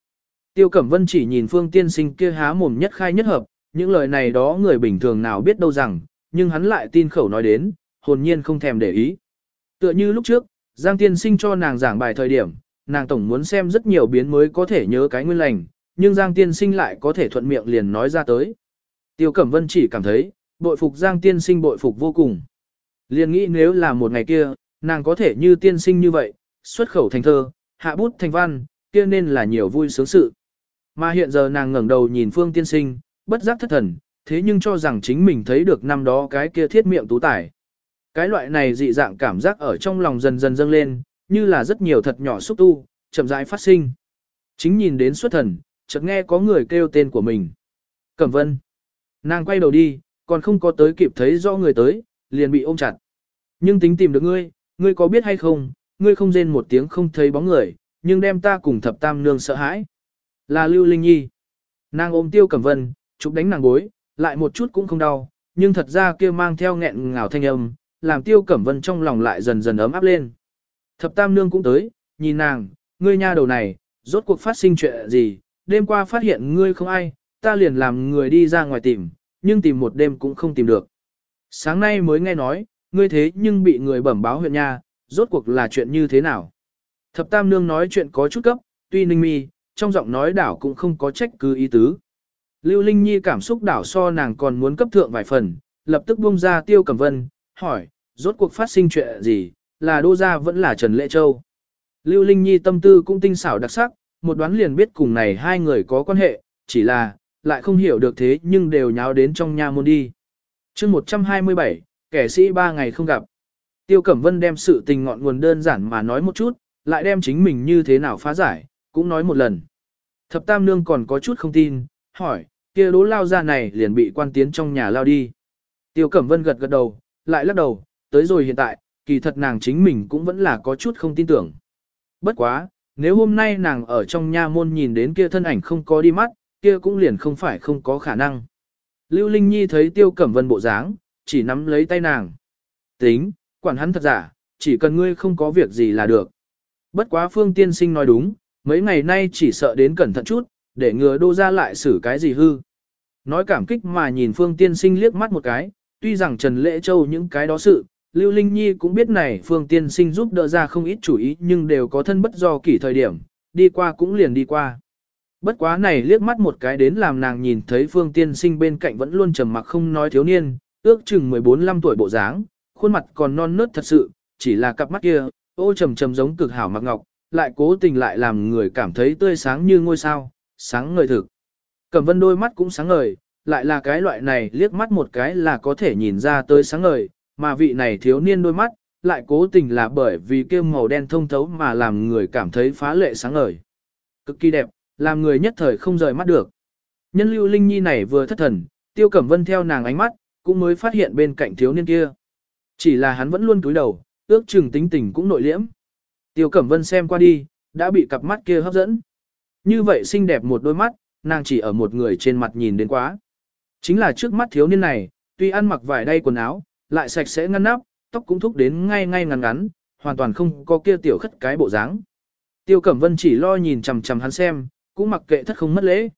Tiêu Cẩm Vân chỉ nhìn phương tiên sinh kia há mồm nhất khai nhất hợp, những lời này đó người bình thường nào biết đâu rằng, nhưng hắn lại tin khẩu nói đến, hồn nhiên không thèm để ý. Tựa như lúc trước, Giang tiên sinh cho nàng giảng bài thời điểm, nàng tổng muốn xem rất nhiều biến mới có thể nhớ cái nguyên lành, nhưng Giang tiên sinh lại có thể thuận miệng liền nói ra tới. Tiêu Cẩm Vân chỉ cảm thấy, bội phục Giang tiên sinh bội phục vô cùng. Liền nghĩ nếu là một ngày kia, nàng có thể như tiên sinh như vậy, xuất khẩu thành thơ, hạ bút thành văn, kia nên là nhiều vui sướng sự. Mà hiện giờ nàng ngẩng đầu nhìn Phương tiên sinh, bất giác thất thần, thế nhưng cho rằng chính mình thấy được năm đó cái kia thiết miệng tú tải. Cái loại này dị dạng cảm giác ở trong lòng dần dần dâng lên, như là rất nhiều thật nhỏ xúc tu, chậm rãi phát sinh. Chính nhìn đến xuất thần, chợt nghe có người kêu tên của mình. Cẩm vân. Nàng quay đầu đi, còn không có tới kịp thấy do người tới, liền bị ôm chặt. Nhưng tính tìm được ngươi, ngươi có biết hay không, ngươi không rên một tiếng không thấy bóng người, nhưng đem ta cùng thập tam nương sợ hãi. Là Lưu Linh Nhi. Nàng ôm tiêu cẩm vân, chụp đánh nàng gối, lại một chút cũng không đau, nhưng thật ra kia mang theo nghẹn ngào thanh âm, làm tiêu cẩm vân trong lòng lại dần dần ấm áp lên. Thập tam nương cũng tới, nhìn nàng, ngươi nha đầu này, rốt cuộc phát sinh chuyện gì, đêm qua phát hiện ngươi không ai, ta liền làm người đi ra ngoài tìm, nhưng tìm một đêm cũng không tìm được. Sáng nay mới nghe nói, ngươi thế nhưng bị người bẩm báo huyện nha, rốt cuộc là chuyện như thế nào. Thập tam nương nói chuyện có chút cấp, tuy ninh mi, trong giọng nói đảo cũng không có trách cứ ý tứ. Lưu Linh Nhi cảm xúc đảo so nàng còn muốn cấp thượng vài phần, lập tức buông ra tiêu Cầm vân, hỏi, rốt cuộc phát sinh chuyện gì, là đô gia vẫn là Trần Lệ Châu. Lưu Linh Nhi tâm tư cũng tinh xảo đặc sắc, một đoán liền biết cùng này hai người có quan hệ, chỉ là, lại không hiểu được thế nhưng đều nháo đến trong nhà môn đi. chương 127, kẻ sĩ ba ngày không gặp. Tiêu Cẩm Vân đem sự tình ngọn nguồn đơn giản mà nói một chút, lại đem chính mình như thế nào phá giải, cũng nói một lần. Thập Tam Nương còn có chút không tin, hỏi, kia đố lao ra này liền bị quan tiến trong nhà lao đi. Tiêu Cẩm Vân gật gật đầu, lại lắc đầu, tới rồi hiện tại, kỳ thật nàng chính mình cũng vẫn là có chút không tin tưởng. Bất quá, nếu hôm nay nàng ở trong nha môn nhìn đến kia thân ảnh không có đi mắt, kia cũng liền không phải không có khả năng. Lưu Linh Nhi thấy Tiêu Cẩm Vân bộ dáng, chỉ nắm lấy tay nàng. Tính, quản hắn thật giả, chỉ cần ngươi không có việc gì là được. Bất quá Phương Tiên Sinh nói đúng, mấy ngày nay chỉ sợ đến cẩn thận chút, để ngừa đô ra lại xử cái gì hư. Nói cảm kích mà nhìn Phương Tiên Sinh liếc mắt một cái, tuy rằng Trần Lễ Châu những cái đó sự, Lưu Linh Nhi cũng biết này Phương Tiên Sinh giúp đỡ ra không ít chủ ý nhưng đều có thân bất do kỷ thời điểm, đi qua cũng liền đi qua. Bất quá này liếc mắt một cái đến làm nàng nhìn thấy Phương Tiên Sinh bên cạnh vẫn luôn trầm mặc không nói thiếu niên, ước chừng 14-15 tuổi bộ dáng, khuôn mặt còn non nớt thật sự, chỉ là cặp mắt kia, ô trầm trầm giống cực hảo mặc ngọc, lại cố tình lại làm người cảm thấy tươi sáng như ngôi sao, sáng ngời thực. Cẩm vân đôi mắt cũng sáng ngời, lại là cái loại này liếc mắt một cái là có thể nhìn ra tới sáng ngời, mà vị này thiếu niên đôi mắt, lại cố tình là bởi vì kêu màu đen thông thấu mà làm người cảm thấy phá lệ sáng ngời. Cực kỳ đẹp, làm người nhất thời không rời mắt được. Nhân lưu linh nhi này vừa thất thần, tiêu cẩm vân theo nàng ánh mắt, cũng mới phát hiện bên cạnh thiếu niên kia. Chỉ là hắn vẫn luôn cúi đầu, ước chừng tính tình cũng nội liễm. Tiêu cẩm vân xem qua đi, đã bị cặp mắt kia hấp dẫn. Như vậy xinh đẹp một đôi mắt, nàng chỉ ở một người trên mặt nhìn đến quá. Chính là trước mắt thiếu niên này, tuy ăn mặc vải đay quần áo, lại sạch sẽ ngăn nắp, tóc cũng thúc đến ngay ngay ngắn ngắn, hoàn toàn không có kia tiểu khất cái bộ dáng. Tiêu Cẩm Vân chỉ lo nhìn chằm chằm hắn xem, cũng mặc kệ thất không mất lễ.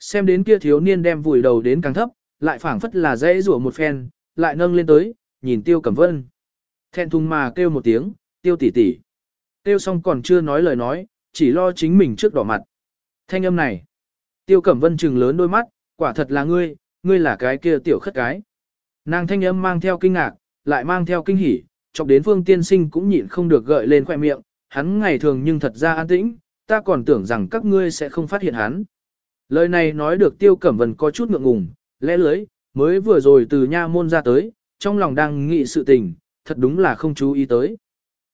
Xem đến kia thiếu niên đem vùi đầu đến càng thấp, lại phảng phất là dễ rủa một phen, lại nâng lên tới, nhìn Tiêu Cẩm Vân. Thẹn thùng mà kêu một tiếng, Tiêu tỷ tỷ. Tiêu xong còn chưa nói lời nói, chỉ lo chính mình trước đỏ mặt. Thanh âm này. Tiêu Cẩm Vân trừng lớn đôi mắt, quả thật là ngươi, ngươi là cái kia tiểu khất cái. Nàng thanh âm mang theo kinh ngạc, lại mang theo kinh hỉ, chọc đến phương tiên sinh cũng nhịn không được gợi lên khoẻ miệng, hắn ngày thường nhưng thật ra an tĩnh, ta còn tưởng rằng các ngươi sẽ không phát hiện hắn. Lời này nói được tiêu cẩm vân có chút ngượng ngùng, lẽ lưới, mới vừa rồi từ nha môn ra tới, trong lòng đang nghĩ sự tình, thật đúng là không chú ý tới.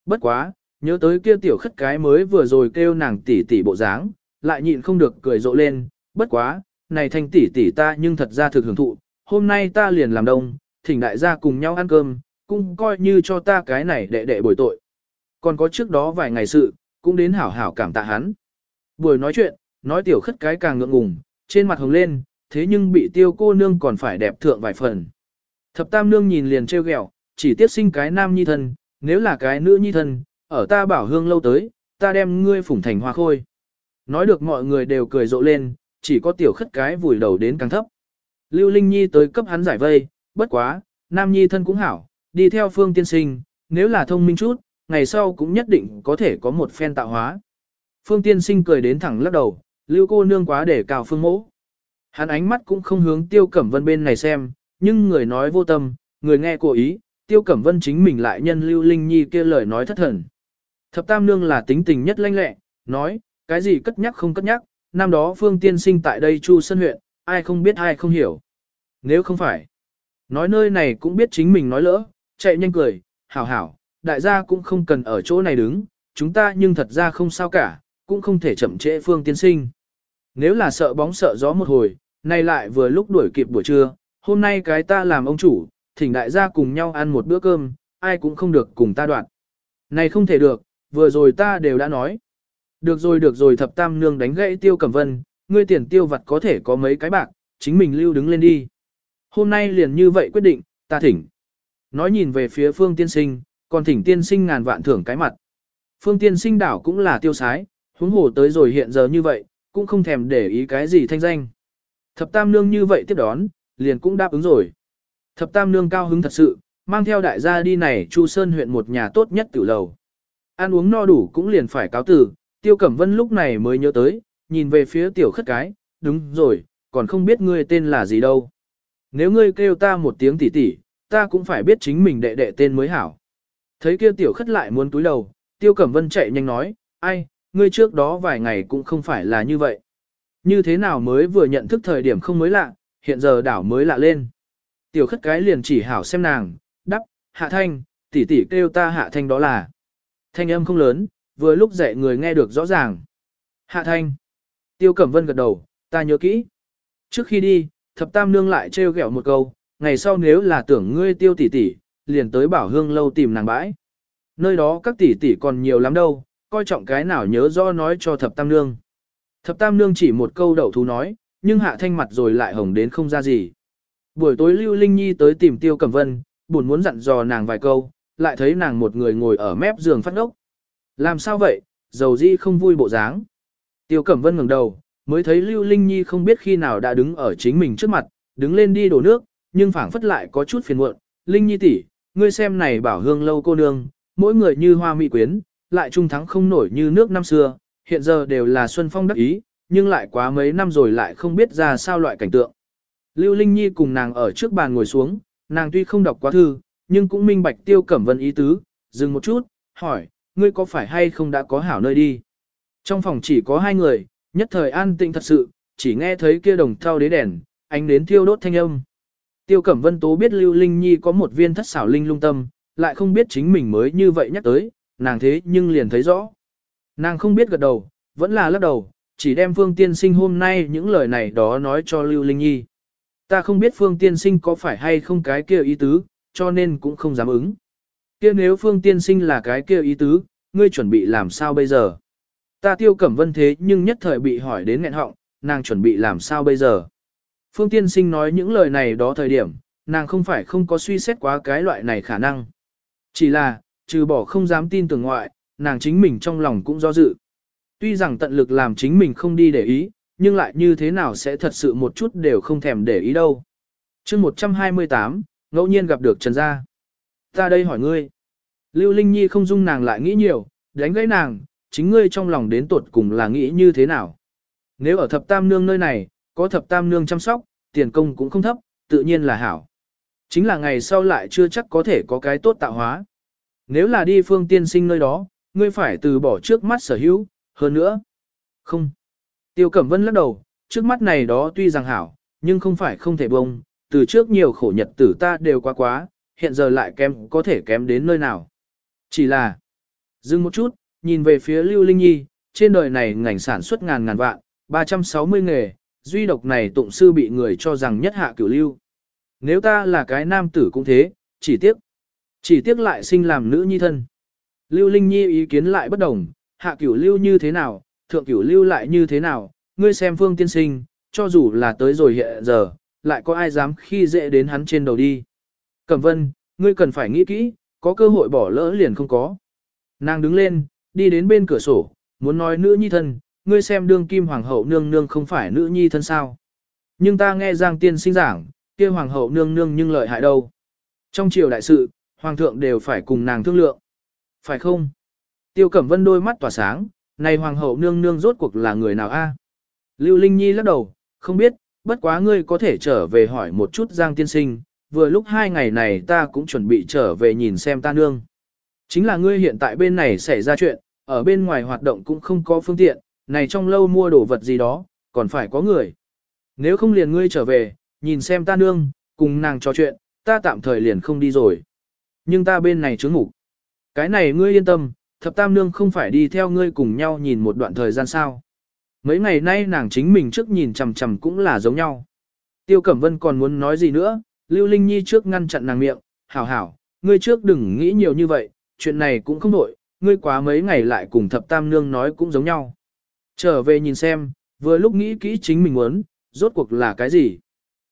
Bất quá, nhớ tới kia tiểu khất cái mới vừa rồi kêu nàng tỷ tỷ bộ dáng, lại nhịn không được cười rộ lên, bất quá, này thanh tỷ tỷ ta nhưng thật ra thực hưởng thụ, hôm nay ta liền làm đông, thỉnh đại gia cùng nhau ăn cơm, cũng coi như cho ta cái này đệ đệ bồi tội. Còn có trước đó vài ngày sự, cũng đến hảo hảo cảm tạ hắn. Buổi nói chuyện, nói tiểu khất cái càng ngượng ngùng, trên mặt hồng lên, thế nhưng bị tiêu cô nương còn phải đẹp thượng vài phần. Thập tam nương nhìn liền trêu ghẹo, chỉ tiếp sinh cái nam nhi thân, nếu là cái nữ nhi thân, ở ta bảo hương lâu tới, ta đem ngươi phủng thành hoa khôi. Nói được mọi người đều cười rộ lên, chỉ có tiểu khất cái vùi đầu đến càng thấp. Lưu Linh Nhi tới cấp hắn giải vây, bất quá, nam nhi thân cũng hảo, đi theo phương tiên sinh, nếu là thông minh chút, ngày sau cũng nhất định có thể có một phen tạo hóa. Phương tiên sinh cười đến thẳng lắc đầu, lưu cô nương quá để cào phương mẫu. Hắn ánh mắt cũng không hướng tiêu cẩm vân bên này xem, nhưng người nói vô tâm, người nghe cố ý, tiêu cẩm vân chính mình lại nhân lưu linh nhi kia lời nói thất thần. Thập tam nương là tính tình nhất lanh lẹ, nói, cái gì cất nhắc không cất nhắc, năm đó phương tiên sinh tại đây chu sân huyện, ai không biết ai không hiểu. Nếu không phải, nói nơi này cũng biết chính mình nói lỡ, chạy nhanh cười, hảo hảo, đại gia cũng không cần ở chỗ này đứng, chúng ta nhưng thật ra không sao cả, cũng không thể chậm trễ phương tiên sinh. Nếu là sợ bóng sợ gió một hồi, nay lại vừa lúc đuổi kịp buổi trưa, hôm nay cái ta làm ông chủ, thỉnh đại gia cùng nhau ăn một bữa cơm, ai cũng không được cùng ta đoạn. Này không thể được, vừa rồi ta đều đã nói. Được rồi được rồi thập tam nương đánh gãy tiêu cẩm vân, ngươi tiền tiêu vặt có thể có mấy cái bạc, chính mình lưu đứng lên đi. Hôm nay liền như vậy quyết định, ta thỉnh. Nói nhìn về phía phương tiên sinh, còn thỉnh tiên sinh ngàn vạn thưởng cái mặt. Phương tiên sinh đảo cũng là tiêu sái, huống hồ tới rồi hiện giờ như vậy, cũng không thèm để ý cái gì thanh danh. Thập tam nương như vậy tiếp đón, liền cũng đáp ứng rồi. Thập tam nương cao hứng thật sự, mang theo đại gia đi này Chu Sơn huyện một nhà tốt nhất tiểu lầu. Ăn uống no đủ cũng liền phải cáo từ, tiêu cẩm vân lúc này mới nhớ tới, nhìn về phía tiểu khất cái, đúng rồi, còn không biết ngươi tên là gì đâu. Nếu ngươi kêu ta một tiếng tỉ tỉ, ta cũng phải biết chính mình đệ đệ tên mới hảo. Thấy kia tiểu khất lại muốn túi đầu, tiêu cẩm vân chạy nhanh nói, ai, ngươi trước đó vài ngày cũng không phải là như vậy. Như thế nào mới vừa nhận thức thời điểm không mới lạ, hiện giờ đảo mới lạ lên. Tiểu khất cái liền chỉ hảo xem nàng, đắp, hạ thanh, tỷ tỷ kêu ta hạ thanh đó là. Thanh âm không lớn, vừa lúc dạy người nghe được rõ ràng. Hạ thanh. Tiêu Cẩm Vân gật đầu, ta nhớ kỹ. Trước khi đi, thập tam nương lại trêu ghẹo một câu, ngày sau nếu là tưởng ngươi tiêu tỷ tỷ, liền tới bảo hương lâu tìm nàng bãi. Nơi đó các tỷ tỷ còn nhiều lắm đâu, coi trọng cái nào nhớ rõ nói cho thập tam nương. Thập tam nương chỉ một câu đậu thú nói, nhưng hạ thanh mặt rồi lại hồng đến không ra gì. Buổi tối Lưu Linh Nhi tới tìm Tiêu Cẩm Vân, buồn muốn dặn dò nàng vài câu, lại thấy nàng một người ngồi ở mép giường phát ốc. Làm sao vậy, dầu di không vui bộ dáng. Tiêu Cẩm Vân ngẩng đầu, mới thấy Lưu Linh Nhi không biết khi nào đã đứng ở chính mình trước mặt, đứng lên đi đổ nước, nhưng phảng phất lại có chút phiền muộn. Linh Nhi tỷ, ngươi xem này bảo hương lâu cô nương, mỗi người như hoa mỹ quyến, lại trung thắng không nổi như nước năm xưa, hiện giờ đều là xuân phong đắc ý, nhưng lại quá mấy năm rồi lại không biết ra sao loại cảnh tượng. Lưu Linh Nhi cùng nàng ở trước bàn ngồi xuống, nàng tuy không đọc quá thư, nhưng cũng minh bạch tiêu cẩm vân ý tứ, dừng một chút, hỏi, ngươi có phải hay không đã có hảo nơi đi? Trong phòng chỉ có hai người, nhất thời an tĩnh thật sự, chỉ nghe thấy kia đồng thau đế đèn, ánh đến thiêu đốt thanh âm. Tiêu Cẩm Vân Tố biết Lưu Linh Nhi có một viên thất xảo linh lung tâm, lại không biết chính mình mới như vậy nhắc tới, nàng thế nhưng liền thấy rõ. Nàng không biết gật đầu, vẫn là lắc đầu, chỉ đem Phương Tiên Sinh hôm nay những lời này đó nói cho Lưu Linh Nhi. Ta không biết Phương Tiên Sinh có phải hay không cái kia ý tứ, cho nên cũng không dám ứng. Kia nếu Phương Tiên Sinh là cái kia ý tứ, ngươi chuẩn bị làm sao bây giờ? Ta tiêu cẩm vân thế nhưng nhất thời bị hỏi đến nghẹn họng, nàng chuẩn bị làm sao bây giờ? Phương Tiên Sinh nói những lời này đó thời điểm, nàng không phải không có suy xét quá cái loại này khả năng. Chỉ là, trừ bỏ không dám tin tưởng ngoại, nàng chính mình trong lòng cũng do dự. Tuy rằng tận lực làm chính mình không đi để ý, nhưng lại như thế nào sẽ thật sự một chút đều không thèm để ý đâu. chương 128, ngẫu nhiên gặp được Trần Gia. Ta đây hỏi ngươi. Lưu Linh Nhi không dung nàng lại nghĩ nhiều, đánh gãy nàng, chính ngươi trong lòng đến tuột cùng là nghĩ như thế nào. Nếu ở thập tam nương nơi này, có thập tam nương chăm sóc, tiền công cũng không thấp, tự nhiên là hảo. Chính là ngày sau lại chưa chắc có thể có cái tốt tạo hóa. Nếu là đi phương tiên sinh nơi đó, ngươi phải từ bỏ trước mắt sở hữu, hơn nữa. Không. Tiêu Cẩm Vân lắc đầu, trước mắt này đó tuy rằng hảo, nhưng không phải không thể bông, từ trước nhiều khổ nhật tử ta đều quá quá, hiện giờ lại kém có thể kém đến nơi nào. Chỉ là, dừng một chút, nhìn về phía Lưu Linh Nhi, trên đời này ngành sản xuất ngàn ngàn vạn, 360 nghề, duy độc này tụng sư bị người cho rằng nhất hạ cửu lưu. Nếu ta là cái nam tử cũng thế, chỉ tiếc, chỉ tiếc lại sinh làm nữ nhi thân. Lưu Linh Nhi ý kiến lại bất đồng, hạ cửu lưu như thế nào, thượng cửu lưu lại như thế nào, ngươi xem phương tiên sinh, cho dù là tới rồi hiện giờ, lại có ai dám khi dễ đến hắn trên đầu đi. Cẩm vân, ngươi cần phải nghĩ kỹ, có cơ hội bỏ lỡ liền không có. Nàng đứng lên, đi đến bên cửa sổ, muốn nói nữ nhi thân, ngươi xem đương kim hoàng hậu nương nương không phải nữ nhi thân sao. Nhưng ta nghe Giang tiên sinh giảng, kia hoàng hậu nương nương nhưng lợi hại đâu. Trong triều đại sự, hoàng thượng đều phải cùng nàng thương lượng. Phải không? Tiêu Cẩm Vân đôi mắt tỏa sáng, này hoàng hậu nương nương rốt cuộc là người nào a? Lưu Linh Nhi lắc đầu, không biết, bất quá ngươi có thể trở về hỏi một chút Giang tiên sinh, vừa lúc hai ngày này ta cũng chuẩn bị trở về nhìn xem ta nương. Chính là ngươi hiện tại bên này xảy ra chuyện, ở bên ngoài hoạt động cũng không có phương tiện, này trong lâu mua đồ vật gì đó, còn phải có người. Nếu không liền ngươi trở về, nhìn xem ta nương, cùng nàng trò chuyện, ta tạm thời liền không đi rồi. Nhưng ta bên này chứng ngủ. Cái này ngươi yên tâm, thập tam nương không phải đi theo ngươi cùng nhau nhìn một đoạn thời gian sao. Mấy ngày nay nàng chính mình trước nhìn chằm chằm cũng là giống nhau. Tiêu Cẩm Vân còn muốn nói gì nữa, Lưu Linh Nhi trước ngăn chặn nàng miệng, hảo hảo, ngươi trước đừng nghĩ nhiều như vậy, chuyện này cũng không đổi, ngươi quá mấy ngày lại cùng thập tam nương nói cũng giống nhau. Trở về nhìn xem, vừa lúc nghĩ kỹ chính mình muốn, rốt cuộc là cái gì.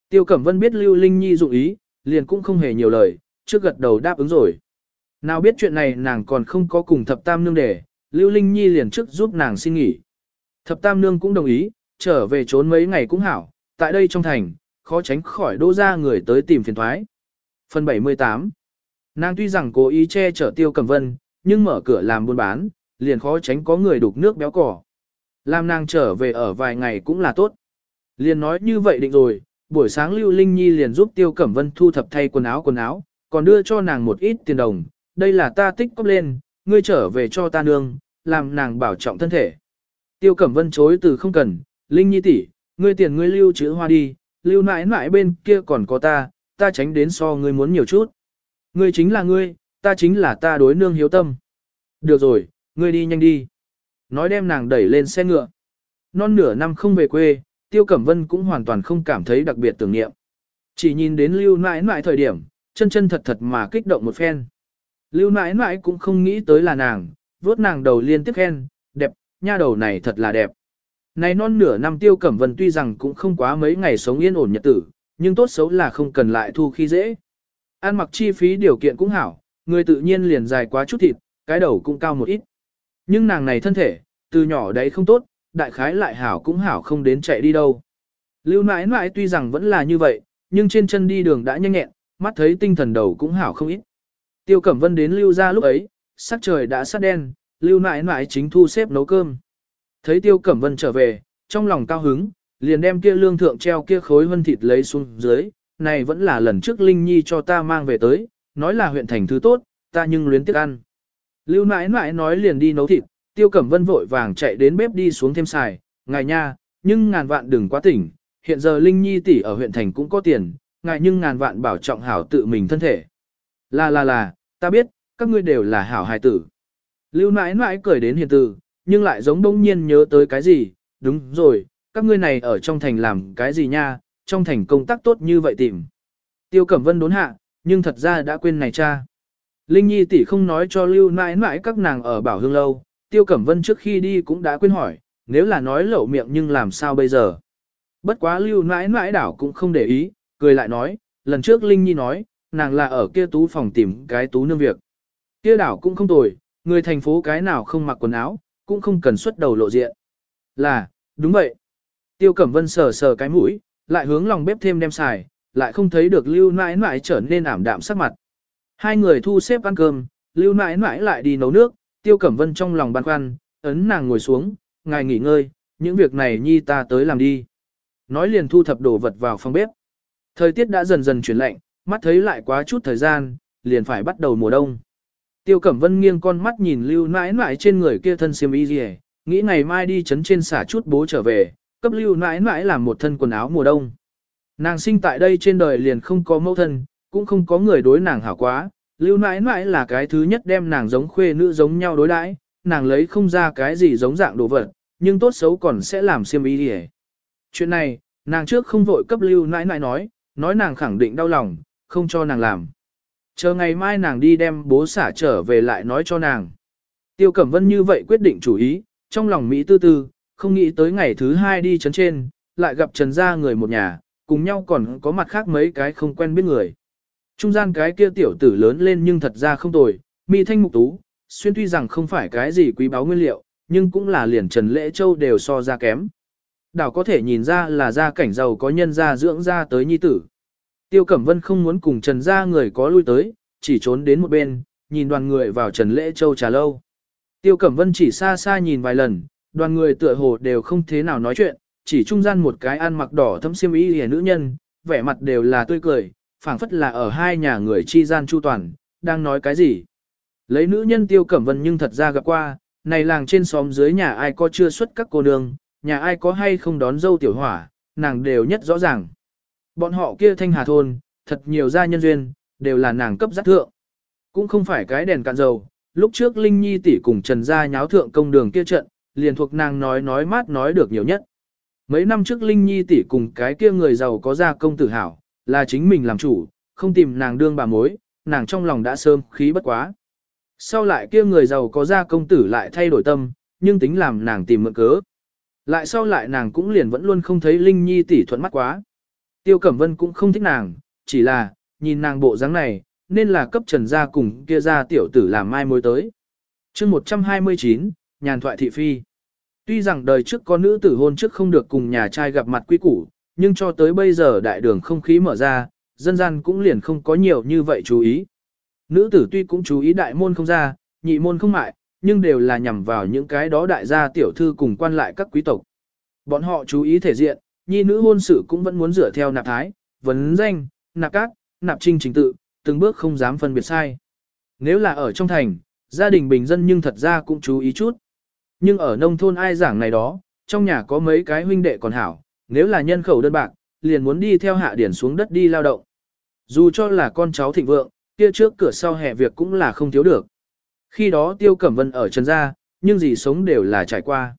Tiêu Cẩm Vân biết Lưu Linh Nhi dụng ý, liền cũng không hề nhiều lời, trước gật đầu đáp ứng rồi. Nào biết chuyện này nàng còn không có cùng thập tam nương để, Lưu Linh Nhi liền trước giúp nàng xin nghỉ. Thập tam nương cũng đồng ý, trở về trốn mấy ngày cũng hảo, tại đây trong thành, khó tránh khỏi đô ra người tới tìm phiền thoái. Phần 78 Nàng tuy rằng cố ý che chở tiêu Cẩm vân, nhưng mở cửa làm buôn bán, liền khó tránh có người đục nước béo cỏ. Làm nàng trở về ở vài ngày cũng là tốt. Liền nói như vậy định rồi, buổi sáng Lưu Linh Nhi liền giúp Tiêu Cẩm Vân thu thập thay quần áo quần áo, còn đưa cho nàng một ít tiền đồng, đây là ta tích cóp lên, ngươi trở về cho ta nương, làm nàng bảo trọng thân thể. Tiêu Cẩm Vân chối từ không cần, Linh Nhi tỷ, ngươi tiền ngươi lưu chữ hoa đi, lưu mãi mãi bên kia còn có ta, ta tránh đến so ngươi muốn nhiều chút. Ngươi chính là ngươi, ta chính là ta đối nương hiếu tâm. Được rồi, ngươi đi nhanh đi. Nói đem nàng đẩy lên xe ngựa. Non nửa năm không về quê, Tiêu Cẩm Vân cũng hoàn toàn không cảm thấy đặc biệt tưởng niệm. Chỉ nhìn đến lưu nãi nãi thời điểm, chân chân thật thật mà kích động một phen. Lưu nãi nãi cũng không nghĩ tới là nàng, vuốt nàng đầu liên tiếp khen, đẹp, nha đầu này thật là đẹp. Này non nửa năm Tiêu Cẩm Vân tuy rằng cũng không quá mấy ngày sống yên ổn nhật tử, nhưng tốt xấu là không cần lại thu khi dễ. Ăn mặc chi phí điều kiện cũng hảo, người tự nhiên liền dài quá chút thịt, cái đầu cũng cao một ít. Nhưng nàng này thân thể, từ nhỏ đấy không tốt, đại khái lại hảo cũng hảo không đến chạy đi đâu. Lưu nãi nãi tuy rằng vẫn là như vậy, nhưng trên chân đi đường đã nhanh nhẹn, mắt thấy tinh thần đầu cũng hảo không ít. Tiêu Cẩm Vân đến Lưu ra lúc ấy, sắc trời đã sát đen, Lưu nãi nãi chính thu xếp nấu cơm. Thấy Tiêu Cẩm Vân trở về, trong lòng cao hứng, liền đem kia lương thượng treo kia khối vân thịt lấy xuống dưới, này vẫn là lần trước Linh Nhi cho ta mang về tới, nói là huyện thành thứ tốt, ta nhưng luyến tiếc ăn. Lưu nãi nãi nói liền đi nấu thịt, Tiêu Cẩm Vân vội vàng chạy đến bếp đi xuống thêm xài, ngài nha, nhưng ngàn vạn đừng quá tỉnh, hiện giờ Linh Nhi tỷ ở huyện thành cũng có tiền, ngài nhưng ngàn vạn bảo trọng hảo tự mình thân thể. Là là là, ta biết, các ngươi đều là hảo hài tử. Lưu nãi nãi cười đến hiền tử, nhưng lại giống đông nhiên nhớ tới cái gì, đúng rồi, các ngươi này ở trong thành làm cái gì nha, trong thành công tác tốt như vậy tìm. Tiêu Cẩm Vân đốn hạ, nhưng thật ra đã quên này cha. Linh Nhi tỷ không nói cho lưu nãi nãi các nàng ở bảo hương lâu, Tiêu Cẩm Vân trước khi đi cũng đã quên hỏi, nếu là nói lẩu miệng nhưng làm sao bây giờ. Bất quá lưu nãi nãi đảo cũng không để ý, cười lại nói, lần trước Linh Nhi nói, nàng là ở kia tú phòng tìm cái tú nương việc. Kia đảo cũng không tồi, người thành phố cái nào không mặc quần áo, cũng không cần xuất đầu lộ diện. Là, đúng vậy. Tiêu Cẩm Vân sờ sờ cái mũi, lại hướng lòng bếp thêm đem xài, lại không thấy được lưu nãi nãi trở nên ảm đạm sắc mặt. Hai người thu xếp ăn cơm, lưu nãi nãi lại đi nấu nước, Tiêu Cẩm Vân trong lòng băn khoăn, ấn nàng ngồi xuống, ngài nghỉ ngơi, những việc này nhi ta tới làm đi. Nói liền thu thập đồ vật vào phòng bếp. Thời tiết đã dần dần chuyển lạnh, mắt thấy lại quá chút thời gian, liền phải bắt đầu mùa đông. Tiêu Cẩm Vân nghiêng con mắt nhìn lưu nãi nãi trên người kia thân xiêm y gì nghĩ ngày mai đi chấn trên xả chút bố trở về, cấp lưu nãi nãi làm một thân quần áo mùa đông. Nàng sinh tại đây trên đời liền không có mẫu thân, cũng không có người đối nàng hảo quá, lưu nãi nãi là cái thứ nhất đem nàng giống khuê nữ giống nhau đối đãi, nàng lấy không ra cái gì giống dạng đồ vật, nhưng tốt xấu còn sẽ làm xiêm ý đi Chuyện này, nàng trước không vội cấp lưu nãi nãi nói, nói nàng khẳng định đau lòng, không cho nàng làm. Chờ ngày mai nàng đi đem bố xả trở về lại nói cho nàng. Tiêu Cẩm Vân như vậy quyết định chủ ý, trong lòng Mỹ tư tư, không nghĩ tới ngày thứ hai đi chấn trên, lại gặp Trần gia người một nhà, cùng nhau còn có mặt khác mấy cái không quen biết người. Trung gian cái kia tiểu tử lớn lên nhưng thật ra không tồi, mi thanh mục tú, xuyên tuy rằng không phải cái gì quý báu nguyên liệu, nhưng cũng là liền Trần Lễ Châu đều so ra kém. Đảo có thể nhìn ra là gia cảnh giàu có nhân gia dưỡng ra tới nhi tử. Tiêu Cẩm Vân không muốn cùng Trần gia người có lui tới, chỉ trốn đến một bên, nhìn đoàn người vào Trần Lễ Châu trà lâu. Tiêu Cẩm Vân chỉ xa xa nhìn vài lần, đoàn người tựa hồ đều không thế nào nói chuyện, chỉ trung gian một cái ăn mặc đỏ thâm xiêm y hề nữ nhân, vẻ mặt đều là tươi cười, phảng phất là ở hai nhà người chi gian chu toàn, đang nói cái gì. Lấy nữ nhân Tiêu Cẩm Vân nhưng thật ra gặp qua, này làng trên xóm dưới nhà ai có chưa xuất các cô nương, nhà ai có hay không đón dâu tiểu hỏa, nàng đều nhất rõ ràng. Bọn họ kia thanh hà thôn, thật nhiều gia nhân duyên, đều là nàng cấp giác thượng. Cũng không phải cái đèn cạn dầu, lúc trước Linh Nhi tỷ cùng Trần Gia nháo thượng công đường kia trận, liền thuộc nàng nói nói mát nói được nhiều nhất. Mấy năm trước Linh Nhi tỷ cùng cái kia người giàu có gia công tử hảo, là chính mình làm chủ, không tìm nàng đương bà mối, nàng trong lòng đã sơm khí bất quá. Sau lại kia người giàu có gia công tử lại thay đổi tâm, nhưng tính làm nàng tìm mượn cớ. Lại sau lại nàng cũng liền vẫn luôn không thấy Linh Nhi tỷ thuận mắt quá. Tiêu Cẩm Vân cũng không thích nàng, chỉ là, nhìn nàng bộ dáng này, nên là cấp trần gia cùng kia gia tiểu tử làm mai mối tới. chương 129, nhàn thoại thị phi. Tuy rằng đời trước có nữ tử hôn trước không được cùng nhà trai gặp mặt quy củ, nhưng cho tới bây giờ đại đường không khí mở ra, dân gian cũng liền không có nhiều như vậy chú ý. Nữ tử tuy cũng chú ý đại môn không ra, nhị môn không mại, nhưng đều là nhằm vào những cái đó đại gia tiểu thư cùng quan lại các quý tộc. Bọn họ chú ý thể diện, nhi nữ hôn sự cũng vẫn muốn dựa theo nạp thái, vấn danh, nạp cát, nạp trinh trình tự, từng bước không dám phân biệt sai. Nếu là ở trong thành, gia đình bình dân nhưng thật ra cũng chú ý chút. Nhưng ở nông thôn ai giảng này đó, trong nhà có mấy cái huynh đệ còn hảo, nếu là nhân khẩu đơn bạc, liền muốn đi theo hạ điển xuống đất đi lao động. Dù cho là con cháu thịnh vượng, kia trước cửa sau hè việc cũng là không thiếu được. Khi đó Tiêu Cẩm Vân ở Trần Gia, nhưng gì sống đều là trải qua.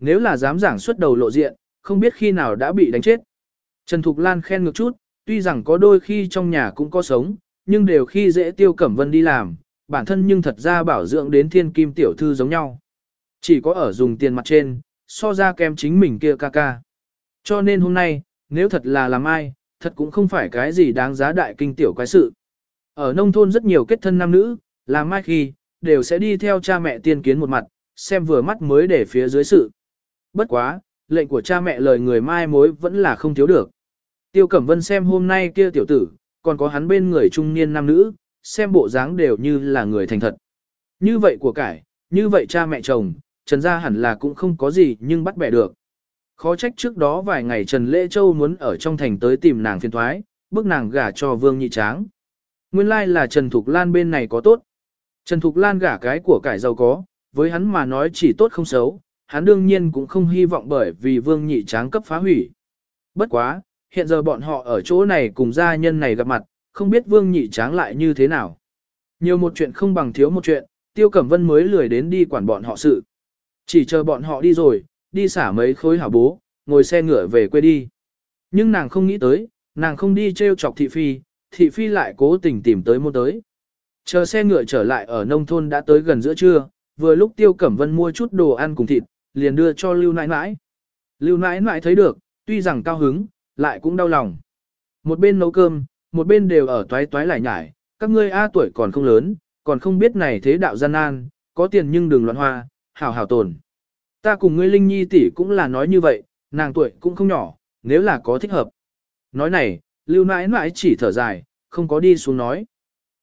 Nếu là dám giảng xuất đầu lộ diện, không biết khi nào đã bị đánh chết. Trần Thục Lan khen ngược chút, tuy rằng có đôi khi trong nhà cũng có sống, nhưng đều khi dễ tiêu cẩm vân đi làm, bản thân nhưng thật ra bảo dưỡng đến thiên kim tiểu thư giống nhau. Chỉ có ở dùng tiền mặt trên, so ra kém chính mình kia ca ca. Cho nên hôm nay, nếu thật là làm ai, thật cũng không phải cái gì đáng giá đại kinh tiểu quái sự. Ở nông thôn rất nhiều kết thân nam nữ, làm mai khi, đều sẽ đi theo cha mẹ tiên kiến một mặt, xem vừa mắt mới để phía dưới sự. Bất quá, lệnh của cha mẹ lời người mai mối vẫn là không thiếu được. Tiêu Cẩm Vân xem hôm nay kia tiểu tử, còn có hắn bên người trung niên nam nữ, xem bộ dáng đều như là người thành thật. Như vậy của cải, như vậy cha mẹ chồng, Trần gia hẳn là cũng không có gì nhưng bắt bẻ được. Khó trách trước đó vài ngày Trần Lễ Châu muốn ở trong thành tới tìm nàng phiền thoái, bức nàng gả cho Vương Nhị Tráng. Nguyên lai like là Trần Thục Lan bên này có tốt. Trần Thục Lan gả cái của cải giàu có, với hắn mà nói chỉ tốt không xấu, hắn đương nhiên cũng không hy vọng bởi vì Vương Nhị Tráng cấp phá hủy. Bất quá, hiện giờ bọn họ ở chỗ này cùng gia nhân này gặp mặt, không biết Vương Nhị Tráng lại như thế nào. Nhiều một chuyện không bằng thiếu một chuyện, Tiêu Cẩm Vân mới lười đến đi quản bọn họ sự. Chỉ chờ bọn họ đi rồi, đi xả mấy khối hảo bố, ngồi xe ngựa về quê đi. Nhưng nàng không nghĩ tới, nàng không đi treo chọc thị phi, thị phi lại cố tình tìm tới mua tới. Chờ xe ngựa trở lại ở nông thôn đã tới gần giữa trưa, vừa lúc Tiêu Cẩm Vân mua chút đồ ăn cùng thịt, liền đưa cho Lưu Nãi Nãi. Lưu Nãi Nãi thấy được, tuy rằng cao hứng, lại cũng đau lòng. Một bên nấu cơm, một bên đều ở toái toái lại nhải, các ngươi A tuổi còn không lớn, còn không biết này thế đạo gian nan, có tiền nhưng đừng loạn hoa, hảo hảo tồn. Ta cùng ngươi Linh Nhi tỷ cũng là nói như vậy, nàng tuổi cũng không nhỏ, nếu là có thích hợp. Nói này, lưu nãi nãi chỉ thở dài, không có đi xuống nói.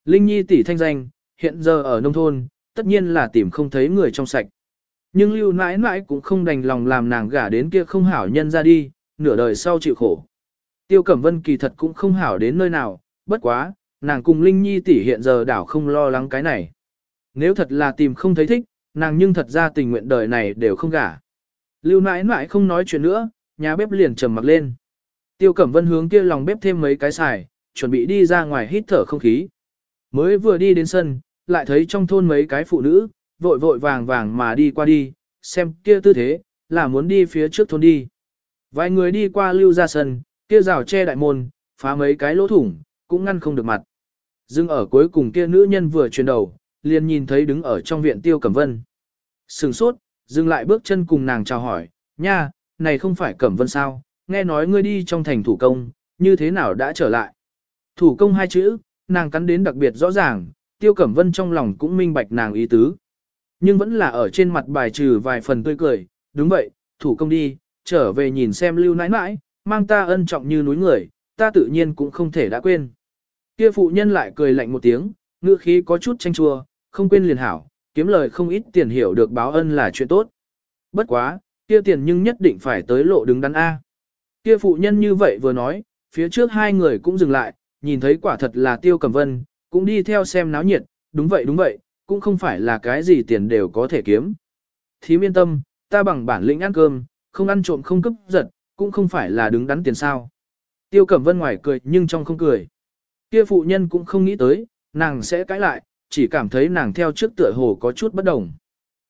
Linh Nhi tỷ thanh danh, hiện giờ ở nông thôn, tất nhiên là tìm không thấy người trong sạch. Nhưng lưu nãi nãi cũng không đành lòng làm nàng gả đến kia không hảo nhân ra đi, nửa đời sau chịu khổ. Tiêu Cẩm Vân kỳ thật cũng không hảo đến nơi nào, bất quá, nàng cùng Linh Nhi tỷ hiện giờ đảo không lo lắng cái này. Nếu thật là tìm không thấy thích, nàng nhưng thật ra tình nguyện đời này đều không gả. Lưu nãi nãi không nói chuyện nữa, nhà bếp liền trầm mặc lên. Tiêu Cẩm Vân hướng kia lòng bếp thêm mấy cái xài, chuẩn bị đi ra ngoài hít thở không khí. Mới vừa đi đến sân, lại thấy trong thôn mấy cái phụ nữ, vội vội vàng vàng mà đi qua đi, xem kia tư thế, là muốn đi phía trước thôn đi. Vài người đi qua lưu ra sân, kia rào che đại môn, phá mấy cái lỗ thủng, cũng ngăn không được mặt. Dưng ở cuối cùng kia nữ nhân vừa chuyển đầu, liền nhìn thấy đứng ở trong viện Tiêu Cẩm Vân. Sừng sốt, dừng lại bước chân cùng nàng chào hỏi, nha, này không phải Cẩm Vân sao, nghe nói ngươi đi trong thành thủ công, như thế nào đã trở lại. Thủ công hai chữ, nàng cắn đến đặc biệt rõ ràng, Tiêu Cẩm Vân trong lòng cũng minh bạch nàng ý tứ. Nhưng vẫn là ở trên mặt bài trừ vài phần tươi cười, đúng vậy, thủ công đi, trở về nhìn xem lưu nãi nãi, mang ta ân trọng như núi người, ta tự nhiên cũng không thể đã quên. Kia phụ nhân lại cười lạnh một tiếng, ngữ khí có chút tranh chua, không quên liền hảo, kiếm lời không ít tiền hiểu được báo ân là chuyện tốt. Bất quá, kia tiền nhưng nhất định phải tới lộ đứng đắn A. Kia phụ nhân như vậy vừa nói, phía trước hai người cũng dừng lại, nhìn thấy quả thật là tiêu cầm vân, cũng đi theo xem náo nhiệt, đúng vậy đúng vậy, cũng không phải là cái gì tiền đều có thể kiếm. Thím yên tâm, ta bằng bản lĩnh ăn cơm, không ăn trộm không cướp giật, cũng không phải là đứng đắn tiền sao. Tiêu Cẩm Vân ngoài cười nhưng trong không cười. Kia phụ nhân cũng không nghĩ tới, nàng sẽ cãi lại, chỉ cảm thấy nàng theo trước tựa hồ có chút bất đồng.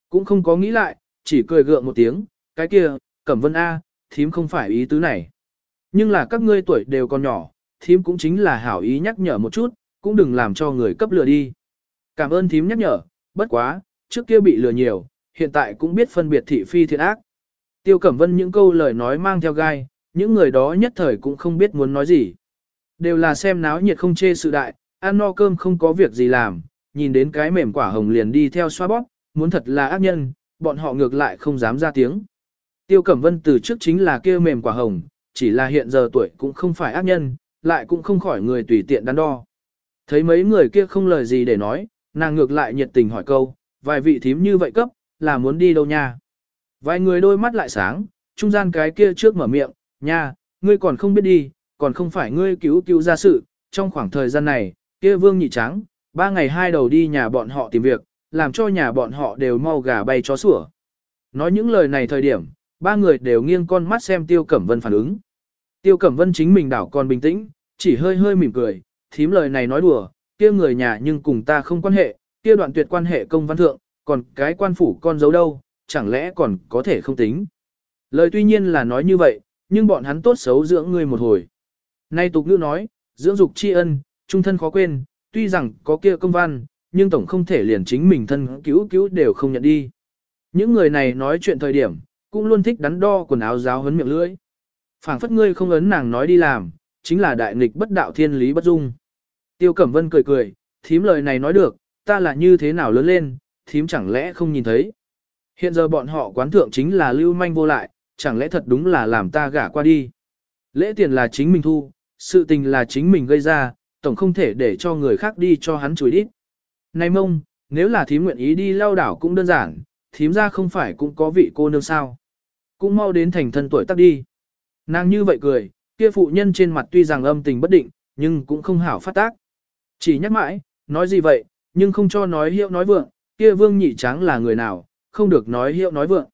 Cũng không có nghĩ lại, chỉ cười gượng một tiếng, cái kia, Cẩm Vân A, thím không phải ý tứ này. Nhưng là các ngươi tuổi đều còn nhỏ, thím cũng chính là hảo ý nhắc nhở một chút, cũng đừng làm cho người cấp lừa đi. Cảm ơn thím nhắc nhở, bất quá, trước kia bị lừa nhiều, hiện tại cũng biết phân biệt thị phi thiện ác. Tiêu Cẩm Vân những câu lời nói mang theo gai, những người đó nhất thời cũng không biết muốn nói gì. Đều là xem náo nhiệt không chê sự đại, ăn no cơm không có việc gì làm, nhìn đến cái mềm quả hồng liền đi theo xoa bóp, muốn thật là ác nhân, bọn họ ngược lại không dám ra tiếng. Tiêu Cẩm Vân từ trước chính là kia mềm quả hồng, chỉ là hiện giờ tuổi cũng không phải ác nhân, lại cũng không khỏi người tùy tiện đắn đo. Thấy mấy người kia không lời gì để nói, nàng ngược lại nhiệt tình hỏi câu, vài vị thím như vậy cấp, là muốn đi đâu nha? Vài người đôi mắt lại sáng, trung gian cái kia trước mở miệng, nha, ngươi còn không biết đi, còn không phải ngươi cứu cứu ra sự, trong khoảng thời gian này, kia vương nhị trắng, ba ngày hai đầu đi nhà bọn họ tìm việc, làm cho nhà bọn họ đều mau gà bay chó sủa. Nói những lời này thời điểm, ba người đều nghiêng con mắt xem Tiêu Cẩm Vân phản ứng. Tiêu Cẩm Vân chính mình đảo còn bình tĩnh, chỉ hơi hơi mỉm cười, thím lời này nói đùa, kia người nhà nhưng cùng ta không quan hệ, kia đoạn tuyệt quan hệ công văn thượng, còn cái quan phủ con giấu đâu, chẳng lẽ còn có thể không tính. Lời tuy nhiên là nói như vậy, nhưng bọn hắn tốt xấu dưỡng ngươi một hồi. Nay tục ngữ nói, dưỡng dục tri ân, trung thân khó quên, tuy rằng có kia công văn, nhưng tổng không thể liền chính mình thân cứu cứu đều không nhận đi. Những người này nói chuyện thời điểm, cũng luôn thích đắn đo quần áo giáo hấn miệng lưỡi. phảng phất ngươi không ấn nàng nói đi làm, chính là đại nghịch bất đạo thiên lý bất dung. Tiêu Cẩm Vân cười cười, thím lời này nói được, ta là như thế nào lớn lên, thím chẳng lẽ không nhìn thấy. Hiện giờ bọn họ quán thượng chính là lưu manh vô lại, chẳng lẽ thật đúng là làm ta gả qua đi. Lễ tiền là chính mình thu, sự tình là chính mình gây ra, tổng không thể để cho người khác đi cho hắn chùi đít. Này mông, nếu là thím nguyện ý đi lao đảo cũng đơn giản, thím ra không phải cũng có vị cô nương sao. Cũng mau đến thành thân tuổi tác đi. Nàng như vậy cười, kia phụ nhân trên mặt tuy rằng âm tình bất định, nhưng cũng không hảo phát tác. Chỉ nhắc mãi, nói gì vậy, nhưng không cho nói hiệu nói vượng, kia vương nhị tráng là người nào, không được nói hiệu nói vượng.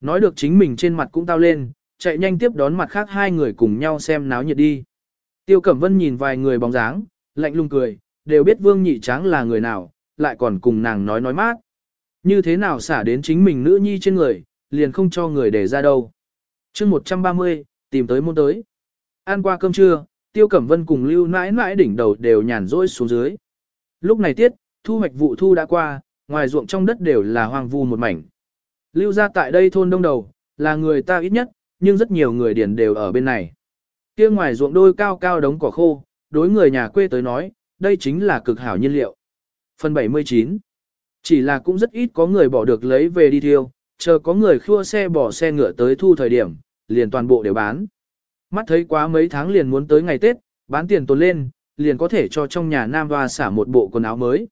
Nói được chính mình trên mặt cũng tao lên, chạy nhanh tiếp đón mặt khác hai người cùng nhau xem náo nhiệt đi. Tiêu Cẩm Vân nhìn vài người bóng dáng, lạnh lùng cười, đều biết vương nhị tráng là người nào, lại còn cùng nàng nói nói mát. Như thế nào xả đến chính mình nữ nhi trên người, liền không cho người để ra đâu. chương 130, tìm tới môn tới. Ăn qua cơm trưa, Tiêu Cẩm Vân cùng Lưu nãi nãi đỉnh đầu đều nhàn rỗi xuống dưới. Lúc này tiết, thu hoạch vụ thu đã qua, ngoài ruộng trong đất đều là hoang vu một mảnh. Lưu ra tại đây thôn đông đầu, là người ta ít nhất, nhưng rất nhiều người điền đều ở bên này. Kia ngoài ruộng đôi cao cao đống cỏ khô, đối người nhà quê tới nói, đây chính là cực hảo nhiên liệu. Phần 79 Chỉ là cũng rất ít có người bỏ được lấy về đi thiêu, chờ có người khua xe bỏ xe ngựa tới thu thời điểm, liền toàn bộ đều bán. Mắt thấy quá mấy tháng liền muốn tới ngày Tết, bán tiền tồn lên, liền có thể cho trong nhà nam hoa xả một bộ quần áo mới.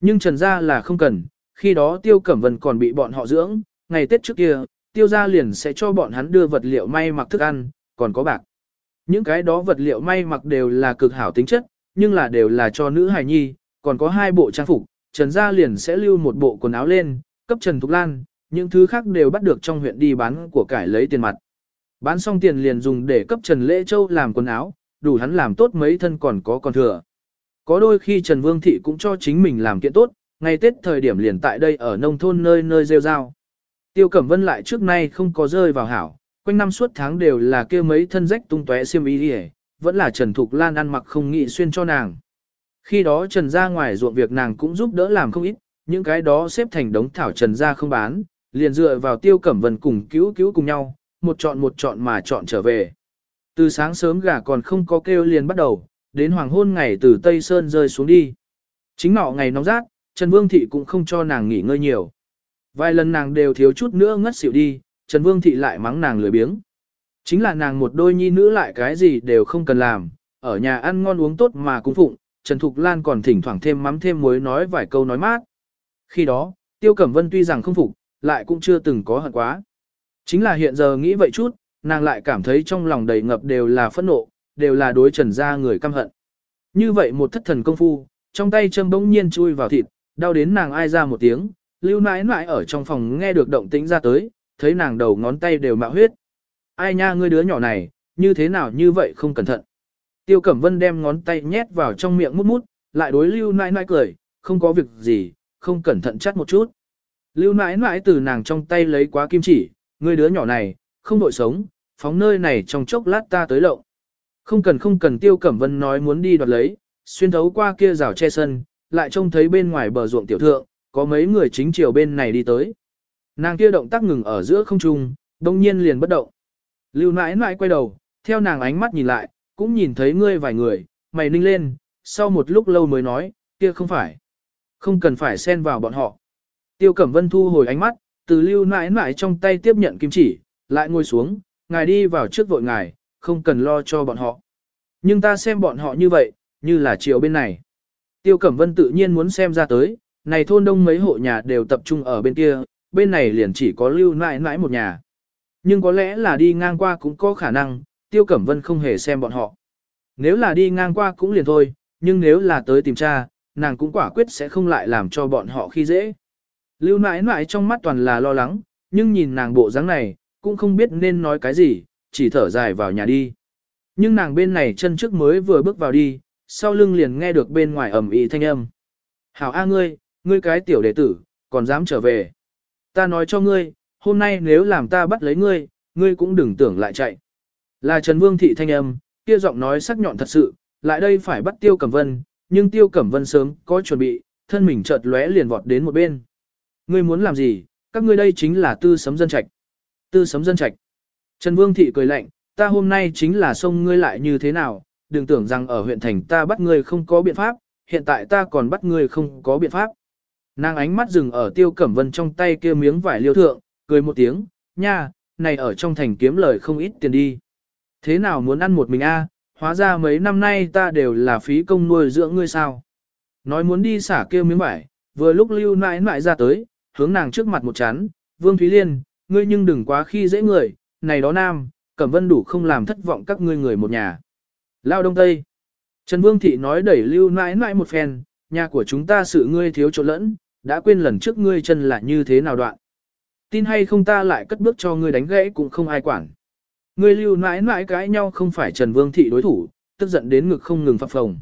Nhưng trần ra là không cần, khi đó tiêu cẩm vân còn bị bọn họ dưỡng, ngày Tết trước kia, tiêu gia liền sẽ cho bọn hắn đưa vật liệu may mặc thức ăn, còn có bạc. Những cái đó vật liệu may mặc đều là cực hảo tính chất, nhưng là đều là cho nữ hài nhi, còn có hai bộ trang phục, Trần Gia liền sẽ lưu một bộ quần áo lên, cấp Trần Thục Lan, những thứ khác đều bắt được trong huyện đi bán của cải lấy tiền mặt. Bán xong tiền liền dùng để cấp Trần Lễ Châu làm quần áo, đủ hắn làm tốt mấy thân còn có còn thừa. Có đôi khi Trần Vương Thị cũng cho chính mình làm kiện tốt, ngày Tết thời điểm liền tại đây ở nông thôn nơi nơi rêu rao. Tiêu Cẩm Vân lại trước nay không có rơi vào hảo, quanh năm suốt tháng đều là kia mấy thân rách tung tóe xiêm y đi vẫn là Trần Thục Lan ăn mặc không nghị xuyên cho nàng. Khi đó Trần ra ngoài ruộng việc nàng cũng giúp đỡ làm không ít, những cái đó xếp thành đống thảo Trần ra không bán, liền dựa vào Tiêu Cẩm Vân cùng cứu cứu cùng nhau, một chọn một chọn mà chọn trở về. Từ sáng sớm gà còn không có kêu liền bắt đầu, đến hoàng hôn ngày từ Tây Sơn rơi xuống đi. Chính nọ ngày nóng rát, Trần Vương Thị cũng không cho nàng nghỉ ngơi nhiều. Vài lần nàng đều thiếu chút nữa ngất xỉu đi, Trần Vương Thị lại mắng nàng lười biếng. Chính là nàng một đôi nhi nữ lại cái gì đều không cần làm, ở nhà ăn ngon uống tốt mà cung phụng, Trần Thục Lan còn thỉnh thoảng thêm mắm thêm muối nói vài câu nói mát. Khi đó, Tiêu Cẩm Vân tuy rằng không phục, lại cũng chưa từng có hận quá. Chính là hiện giờ nghĩ vậy chút, nàng lại cảm thấy trong lòng đầy ngập đều là phẫn nộ, đều là đối trần ra người căm hận. Như vậy một thất thần công phu, trong tay châm bỗng nhiên chui vào thịt, đau đến nàng ai ra một tiếng, lưu nãi nãi ở trong phòng nghe được động tĩnh ra tới, thấy nàng đầu ngón tay đều mạo huyết. Ai nha ngươi đứa nhỏ này, như thế nào như vậy không cẩn thận. Tiêu Cẩm Vân đem ngón tay nhét vào trong miệng mút mút, lại đối lưu nãi nãi cười, không có việc gì, không cẩn thận chắt một chút. Lưu nãi nãi từ nàng trong tay lấy quá kim chỉ, ngươi đứa nhỏ này, không đội sống, phóng nơi này trong chốc lát ta tới lộng. Không cần không cần Tiêu Cẩm Vân nói muốn đi đoạt lấy, xuyên thấu qua kia rào che sân, lại trông thấy bên ngoài bờ ruộng tiểu thượng, có mấy người chính chiều bên này đi tới. Nàng kia động tác ngừng ở giữa không trung, đông nhiên liền bất động. Lưu nãi nãi quay đầu, theo nàng ánh mắt nhìn lại, cũng nhìn thấy ngươi vài người, mày ninh lên, sau một lúc lâu mới nói, kia không phải. Không cần phải xen vào bọn họ. Tiêu Cẩm Vân thu hồi ánh mắt, từ lưu nãi nãi trong tay tiếp nhận kim chỉ, lại ngồi xuống, ngài đi vào trước vội ngài, không cần lo cho bọn họ. Nhưng ta xem bọn họ như vậy, như là chiều bên này. Tiêu Cẩm Vân tự nhiên muốn xem ra tới, này thôn đông mấy hộ nhà đều tập trung ở bên kia, bên này liền chỉ có lưu nãi nãi một nhà. Nhưng có lẽ là đi ngang qua cũng có khả năng, Tiêu Cẩm Vân không hề xem bọn họ. Nếu là đi ngang qua cũng liền thôi, nhưng nếu là tới tìm cha, nàng cũng quả quyết sẽ không lại làm cho bọn họ khi dễ. Lưu nãi nãi trong mắt toàn là lo lắng, nhưng nhìn nàng bộ dáng này, cũng không biết nên nói cái gì, chỉ thở dài vào nhà đi. Nhưng nàng bên này chân trước mới vừa bước vào đi, sau lưng liền nghe được bên ngoài ầm ĩ thanh âm. Hảo A ngươi, ngươi cái tiểu đệ tử, còn dám trở về. Ta nói cho ngươi, hôm nay nếu làm ta bắt lấy ngươi, ngươi cũng đừng tưởng lại chạy. Là Trần Vương thị thanh âm, kia giọng nói sắc nhọn thật sự, lại đây phải bắt Tiêu Cẩm Vân, nhưng Tiêu Cẩm Vân sớm có chuẩn bị, thân mình chợt lóe liền vọt đến một bên. Ngươi muốn làm gì? Các ngươi đây chính là tư sấm dân trạch. Tư sấm dân trạch. Trần Vương thị cười lạnh, ta hôm nay chính là xông ngươi lại như thế nào, đừng tưởng rằng ở huyện thành ta bắt ngươi không có biện pháp, hiện tại ta còn bắt ngươi không có biện pháp. Nàng ánh mắt dừng ở tiêu cẩm vân trong tay kia miếng vải liêu thượng, cười một tiếng, nha, này ở trong thành kiếm lời không ít tiền đi. Thế nào muốn ăn một mình a? hóa ra mấy năm nay ta đều là phí công nuôi dưỡng ngươi sao. Nói muốn đi xả kia miếng vải, vừa lúc lưu nãi nãi ra tới, hướng nàng trước mặt một chán, Vương Thúy Liên, ngươi nhưng đừng quá khi dễ người, này đó nam, Cẩm Vân đủ không làm thất vọng các ngươi người một nhà. Lao Đông Tây. Trần Vương Thị nói đẩy lưu nãi nãi một phen, nhà của chúng ta sự ngươi thiếu chỗ lẫn, đã quên lần trước ngươi chân là như thế nào đoạn. Tin hay không ta lại cất bước cho ngươi đánh gãy cũng không ai quản. Ngươi lưu nãi nãi cãi nhau không phải Trần Vương Thị đối thủ, tức giận đến ngực không ngừng phập phồng.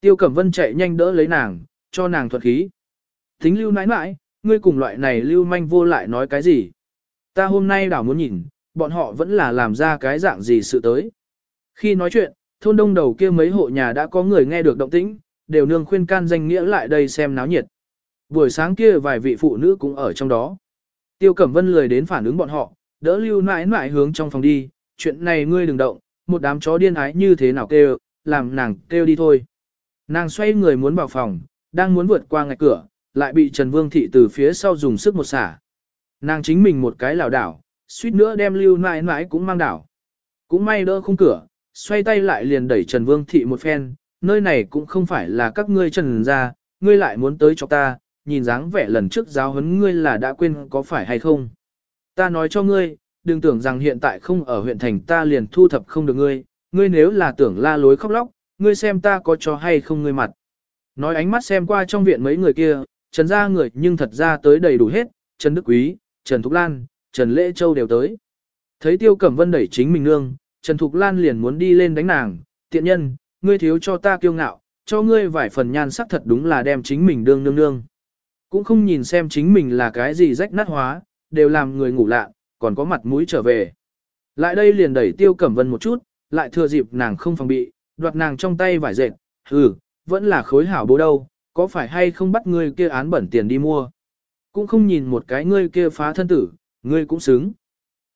Tiêu Cẩm Vân chạy nhanh đỡ lấy nàng, cho nàng thuật khí. Tính lưu nãi nãi, ngươi cùng loại này lưu manh vô lại nói cái gì? Ta hôm nay đảo muốn nhìn, bọn họ vẫn là làm ra cái dạng gì sự tới. Khi nói chuyện, thôn đông đầu kia mấy hộ nhà đã có người nghe được động tĩnh, đều nương khuyên can danh nghĩa lại đây xem náo nhiệt. Buổi sáng kia vài vị phụ nữ cũng ở trong đó. Tiêu Cẩm Vân lười đến phản ứng bọn họ, đỡ lưu nãi nãi hướng trong phòng đi, chuyện này ngươi đừng động, một đám chó điên ái như thế nào kêu, làm nàng kêu đi thôi. Nàng xoay người muốn vào phòng, đang muốn vượt qua ngạch cửa, lại bị Trần Vương Thị từ phía sau dùng sức một xả. Nàng chính mình một cái lảo đảo, suýt nữa đem lưu nãi nãi cũng mang đảo. Cũng may đỡ khung cửa, xoay tay lại liền đẩy Trần Vương Thị một phen, nơi này cũng không phải là các ngươi trần ra, ngươi lại muốn tới cho ta, nhìn dáng vẻ lần trước giáo huấn ngươi là đã quên có phải hay không. Ta nói cho ngươi, đừng tưởng rằng hiện tại không ở huyện thành ta liền thu thập không được ngươi, ngươi nếu là tưởng la lối khóc lóc, ngươi xem ta có cho hay không ngươi mặt. Nói ánh mắt xem qua trong viện mấy người kia, trần ra người nhưng thật ra tới đầy đủ hết, Trần Đức Quý, Trần Thục Lan, Trần Lễ Châu đều tới. Thấy Tiêu Cẩm Vân đẩy chính mình nương, Trần Thục Lan liền muốn đi lên đánh nàng, tiện nhân, ngươi thiếu cho ta kiêu ngạo, cho ngươi vài phần nhan sắc thật đúng là đem chính mình đương nương nương. Cũng không nhìn xem chính mình là cái gì rách nát hóa, đều làm người ngủ lạ, còn có mặt mũi trở về. Lại đây liền đẩy Tiêu Cẩm Vân một chút, lại thừa dịp nàng không phòng bị, đoạt nàng trong tay vải dệt, hừ, vẫn là khối hảo bố đâu, có phải hay không bắt ngươi kia án bẩn tiền đi mua. Cũng không nhìn một cái ngươi kia phá thân tử, ngươi cũng xứng.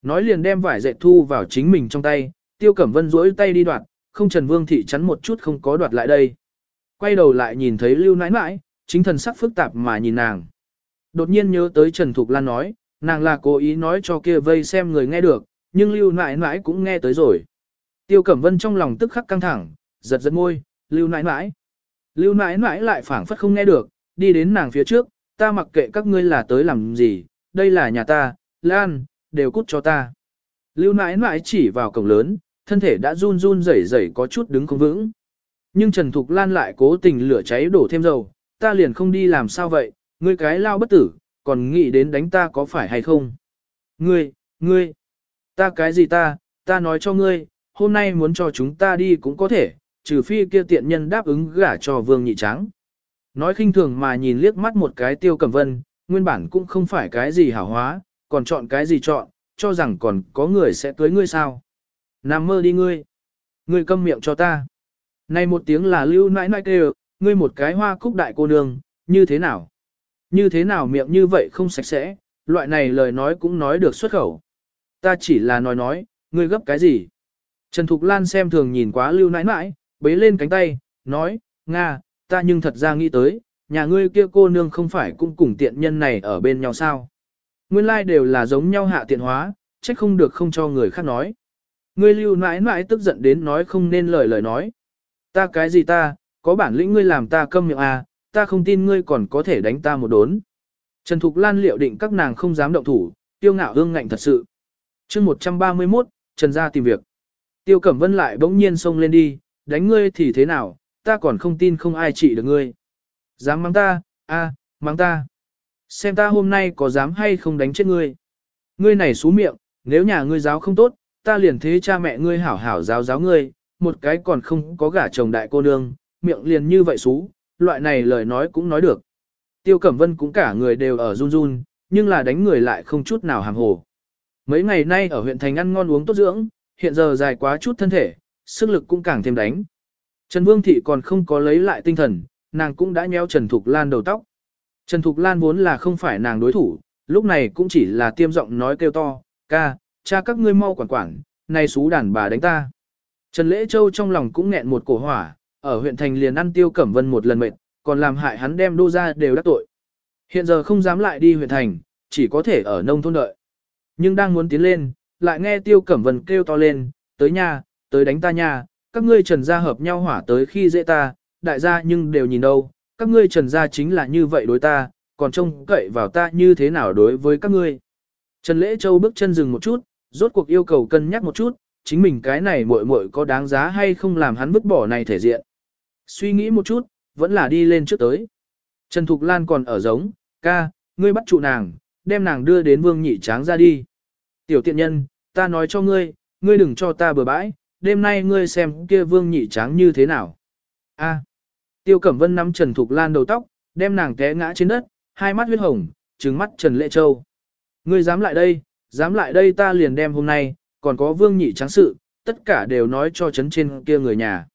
Nói liền đem vải dệt thu vào chính mình trong tay, tiêu cẩm vân duỗi tay đi đoạt, không Trần Vương Thị chắn một chút không có đoạt lại đây. Quay đầu lại nhìn thấy lưu nãi nãi, chính thần sắc phức tạp mà nhìn nàng. Đột nhiên nhớ tới Trần Thục Lan nói, nàng là cố ý nói cho kia vây xem người nghe được, nhưng lưu nãi nãi cũng nghe tới rồi. Tiêu Cẩm Vân trong lòng tức khắc căng thẳng, giật giật môi, lưu nãi nãi. Lưu nãi nãi lại phảng phất không nghe được, đi đến nàng phía trước, ta mặc kệ các ngươi là tới làm gì, đây là nhà ta, Lan, đều cút cho ta. Lưu nãi nãi chỉ vào cổng lớn, thân thể đã run run rẩy rẩy có chút đứng không vững. Nhưng Trần Thục Lan lại cố tình lửa cháy đổ thêm dầu, ta liền không đi làm sao vậy, ngươi cái lao bất tử, còn nghĩ đến đánh ta có phải hay không? Ngươi, ngươi, ta cái gì ta, ta nói cho ngươi, hôm nay muốn cho chúng ta đi cũng có thể, trừ phi kia tiện nhân đáp ứng gả cho vương nhị trắng. Nói khinh thường mà nhìn liếc mắt một cái tiêu cầm vân, nguyên bản cũng không phải cái gì hảo hóa, còn chọn cái gì chọn, cho rằng còn có người sẽ cưới ngươi sao. Nằm mơ đi ngươi. Ngươi câm miệng cho ta. Này một tiếng là lưu nãi nãi kêu, ngươi một cái hoa cúc đại cô nương, như thế nào? Như thế nào miệng như vậy không sạch sẽ, loại này lời nói cũng nói được xuất khẩu. Ta chỉ là nói nói, ngươi gấp cái gì? Trần Thục Lan xem thường nhìn quá lưu nãi nãi, bế lên cánh tay, nói, Nga, ta nhưng thật ra nghĩ tới, nhà ngươi kia cô nương không phải cũng cùng tiện nhân này ở bên nhau sao? Nguyên lai like đều là giống nhau hạ tiện hóa, trách không được không cho người khác nói. Ngươi lưu nãi nãi tức giận đến nói không nên lời lời nói. Ta cái gì ta, có bản lĩnh ngươi làm ta câm miệng à, ta không tin ngươi còn có thể đánh ta một đốn. Trần Thục Lan liệu định các nàng không dám động thủ, tiêu ngạo hương ngạnh thật sự. chương 131, Trần ra tìm việc. Tiêu Cẩm Vân lại bỗng nhiên xông lên đi, đánh ngươi thì thế nào, ta còn không tin không ai trị được ngươi. Dám mắng ta, a, à, mắng ta. Xem ta hôm nay có dám hay không đánh chết ngươi. Ngươi này xú miệng, nếu nhà ngươi giáo không tốt, ta liền thế cha mẹ ngươi hảo hảo giáo giáo ngươi, một cái còn không có gả chồng đại cô nương, miệng liền như vậy xú, loại này lời nói cũng nói được. Tiêu Cẩm Vân cũng cả người đều ở run run, nhưng là đánh người lại không chút nào hàm hồ. Mấy ngày nay ở huyện thành ăn ngon uống tốt dưỡng, hiện giờ dài quá chút thân thể, sức lực cũng càng thêm đánh. Trần Vương Thị còn không có lấy lại tinh thần, nàng cũng đã nhéo Trần Thục Lan đầu tóc. Trần Thục Lan vốn là không phải nàng đối thủ, lúc này cũng chỉ là tiêm giọng nói kêu to, ca, cha các ngươi mau quản quản, này xú đàn bà đánh ta. Trần Lễ Châu trong lòng cũng nghẹn một cổ hỏa, ở huyện thành liền ăn tiêu cẩm vân một lần mệt, còn làm hại hắn đem đô ra đều đắc tội. Hiện giờ không dám lại đi huyện thành, chỉ có thể ở nông thôn đợi. Nhưng đang muốn tiến lên, lại nghe tiêu cẩm vân kêu to lên, tới nhà, tới đánh ta nha, các ngươi trần gia hợp nhau hỏa tới khi dễ ta, đại gia nhưng đều nhìn đâu, các ngươi trần gia chính là như vậy đối ta, còn trông cậy vào ta như thế nào đối với các ngươi. Trần Lễ Châu bước chân dừng một chút, rốt cuộc yêu cầu cân nhắc một chút, chính mình cái này muội muội có đáng giá hay không làm hắn vứt bỏ này thể diện. Suy nghĩ một chút, vẫn là đi lên trước tới. Trần Thục Lan còn ở giống, ca, ngươi bắt trụ nàng, đem nàng đưa đến vương nhị tráng ra đi. Tiểu tiện nhân, ta nói cho ngươi, ngươi đừng cho ta bừa bãi, đêm nay ngươi xem kia vương nhị tráng như thế nào. A. Tiêu Cẩm Vân nắm Trần Thục Lan đầu tóc, đem nàng té ngã trên đất, hai mắt huyết hồng, trừng mắt Trần Lệ Châu. Ngươi dám lại đây, dám lại đây ta liền đem hôm nay, còn có vương nhị tráng sự, tất cả đều nói cho chấn trên kia người nhà.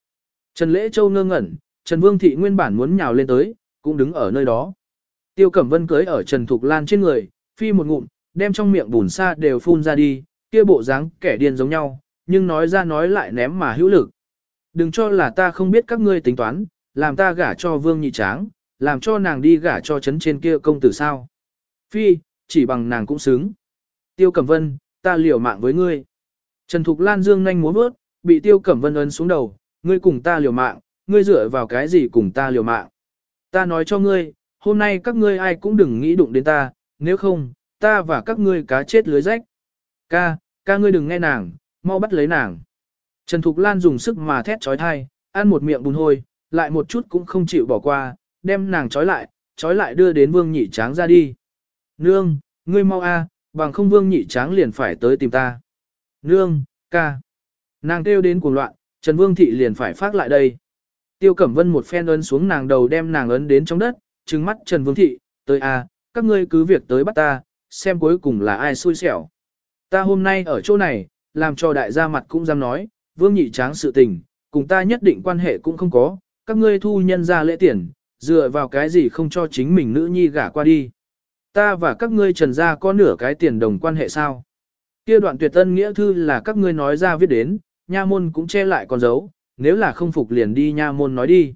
Trần Lễ Châu ngơ ngẩn, Trần Vương Thị nguyên bản muốn nhào lên tới, cũng đứng ở nơi đó. Tiêu Cẩm Vân cưới ở Trần Thục Lan trên người, phi một ngụm, đem trong miệng bùn sa đều phun ra đi, kia bộ dáng kẻ điên giống nhau, nhưng nói ra nói lại ném mà hữu lực. Đừng cho là ta không biết các ngươi tính toán, làm ta gả cho vương nhị tráng, làm cho nàng đi gả cho chấn trên kia công tử sao. Phi, chỉ bằng nàng cũng xứng. Tiêu Cẩm Vân, ta liều mạng với ngươi. Trần Thục Lan dương nhanh muốn bước, bị Tiêu Cẩm Vân ấn xuống đầu, ngươi cùng ta liều mạng, ngươi dựa vào cái gì cùng ta liều mạng. Ta nói cho ngươi, hôm nay các ngươi ai cũng đừng nghĩ đụng đến ta, nếu không, ta và các ngươi cá chết lưới rách. Ca, ca ngươi đừng nghe nàng, mau bắt lấy nàng. Trần Thục Lan dùng sức mà thét trói thai, ăn một miệng bùn hôi, lại một chút cũng không chịu bỏ qua, đem nàng trói lại, trói lại đưa đến vương nhị tráng ra đi. Nương, ngươi mau a, bằng không vương nhị tráng liền phải tới tìm ta. Nương, ca. Nàng kêu đến cuồng loạn, Trần Vương Thị liền phải phát lại đây. Tiêu Cẩm Vân một phen ấn xuống nàng đầu đem nàng ấn đến trong đất, trừng mắt Trần Vương Thị, tới à, các ngươi cứ việc tới bắt ta, xem cuối cùng là ai xui xẻo. Ta hôm nay ở chỗ này, làm cho đại gia mặt cũng dám nói, vương nhị tráng sự tình, cùng ta nhất định quan hệ cũng không có, các ngươi thu nhân ra lễ tiền, dựa vào cái gì không cho chính mình nữ nhi gả qua đi. Ta và các ngươi trần gia có nửa cái tiền đồng quan hệ sao? Kia đoạn tuyệt tân nghĩa thư là các ngươi nói ra viết đến, nha môn cũng che lại con dấu, nếu là không phục liền đi nha môn nói đi.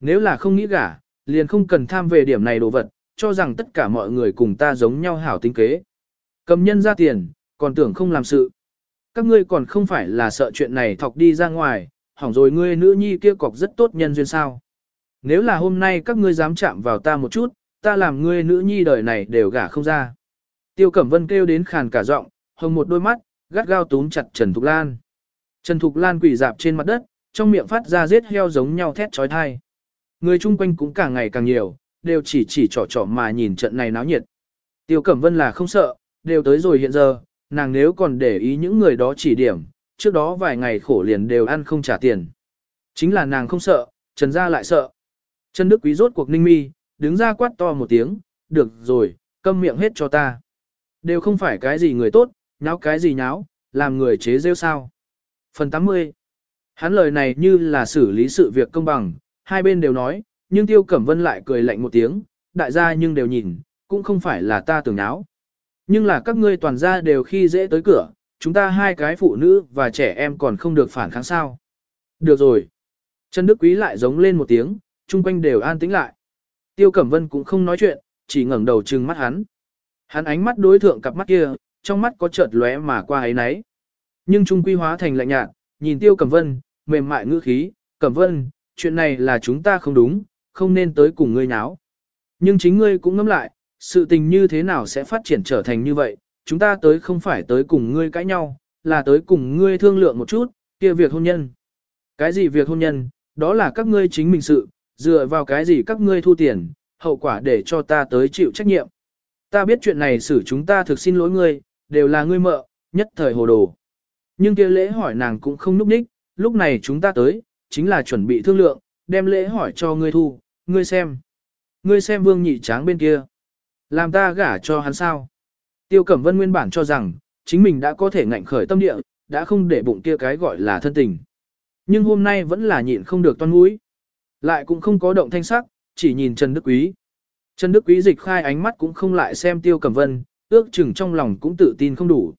Nếu là không nghĩ gả, liền không cần tham về điểm này đồ vật, cho rằng tất cả mọi người cùng ta giống nhau hảo tính kế. Cầm nhân ra tiền, còn tưởng không làm sự. Các ngươi còn không phải là sợ chuyện này thọc đi ra ngoài, hỏng rồi ngươi nữ nhi kia cọc rất tốt nhân duyên sao. Nếu là hôm nay các ngươi dám chạm vào ta một chút, ta làm ngươi nữ nhi đời này đều gả không ra. Tiêu Cẩm Vân kêu đến khàn cả giọng, hồng một đôi mắt, gắt gao túm chặt Trần Thục Lan. Trần Thục Lan quỳ dạp trên mặt đất, trong miệng phát ra giết heo giống nhau thét trói thai. Người chung quanh cũng càng ngày càng nhiều, đều chỉ chỉ trỏ trỏ mà nhìn trận này náo nhiệt. Tiêu Cẩm Vân là không sợ, đều tới rồi hiện giờ, nàng nếu còn để ý những người đó chỉ điểm, trước đó vài ngày khổ liền đều ăn không trả tiền. Chính là nàng không sợ, Trần Gia lại sợ. Trần Đức Quý rốt cuộc ninh mi, đứng ra quát to một tiếng, được rồi, câm miệng hết cho ta. Đều không phải cái gì người tốt, nháo cái gì nháo, làm người chế rêu sao. Phần 80 Hắn lời này như là xử lý sự việc công bằng, hai bên đều nói, nhưng Tiêu Cẩm Vân lại cười lạnh một tiếng, đại gia nhưng đều nhìn, cũng không phải là ta tưởng nháo. Nhưng là các ngươi toàn gia đều khi dễ tới cửa, chúng ta hai cái phụ nữ và trẻ em còn không được phản kháng sao. Được rồi. Trần Đức Quý lại giống lên một tiếng, chung quanh đều an tĩnh lại. Tiêu Cẩm Vân cũng không nói chuyện, chỉ ngẩng đầu trừng mắt hắn. Hắn ánh mắt đối thượng cặp mắt kia, trong mắt có chợt lóe mà qua ấy nấy. Nhưng trung quy hóa thành lạnh nhạt, nhìn Tiêu Cẩm Vân, mềm mại ngữ khí, "Cẩm Vân, chuyện này là chúng ta không đúng, không nên tới cùng ngươi nháo. Nhưng chính ngươi cũng ngẫm lại, sự tình như thế nào sẽ phát triển trở thành như vậy, chúng ta tới không phải tới cùng ngươi cãi nhau, là tới cùng ngươi thương lượng một chút, kia việc hôn nhân. Cái gì việc hôn nhân, đó là các ngươi chính mình sự, dựa vào cái gì các ngươi thu tiền, hậu quả để cho ta tới chịu trách nhiệm. Ta biết chuyện này xử chúng ta thực xin lỗi ngươi, đều là ngươi mợ, nhất thời hồ đồ. Nhưng kia lễ hỏi nàng cũng không núp đích, lúc này chúng ta tới, chính là chuẩn bị thương lượng, đem lễ hỏi cho ngươi thu, ngươi xem. Ngươi xem vương nhị tráng bên kia. Làm ta gả cho hắn sao? Tiêu Cẩm Vân nguyên bản cho rằng, chính mình đã có thể ngạnh khởi tâm địa, đã không để bụng kia cái gọi là thân tình. Nhưng hôm nay vẫn là nhịn không được toan mũi. Lại cũng không có động thanh sắc, chỉ nhìn Trần Đức Quý. Trần Đức Quý dịch khai ánh mắt cũng không lại xem Tiêu Cẩm Vân, ước chừng trong lòng cũng tự tin không đủ.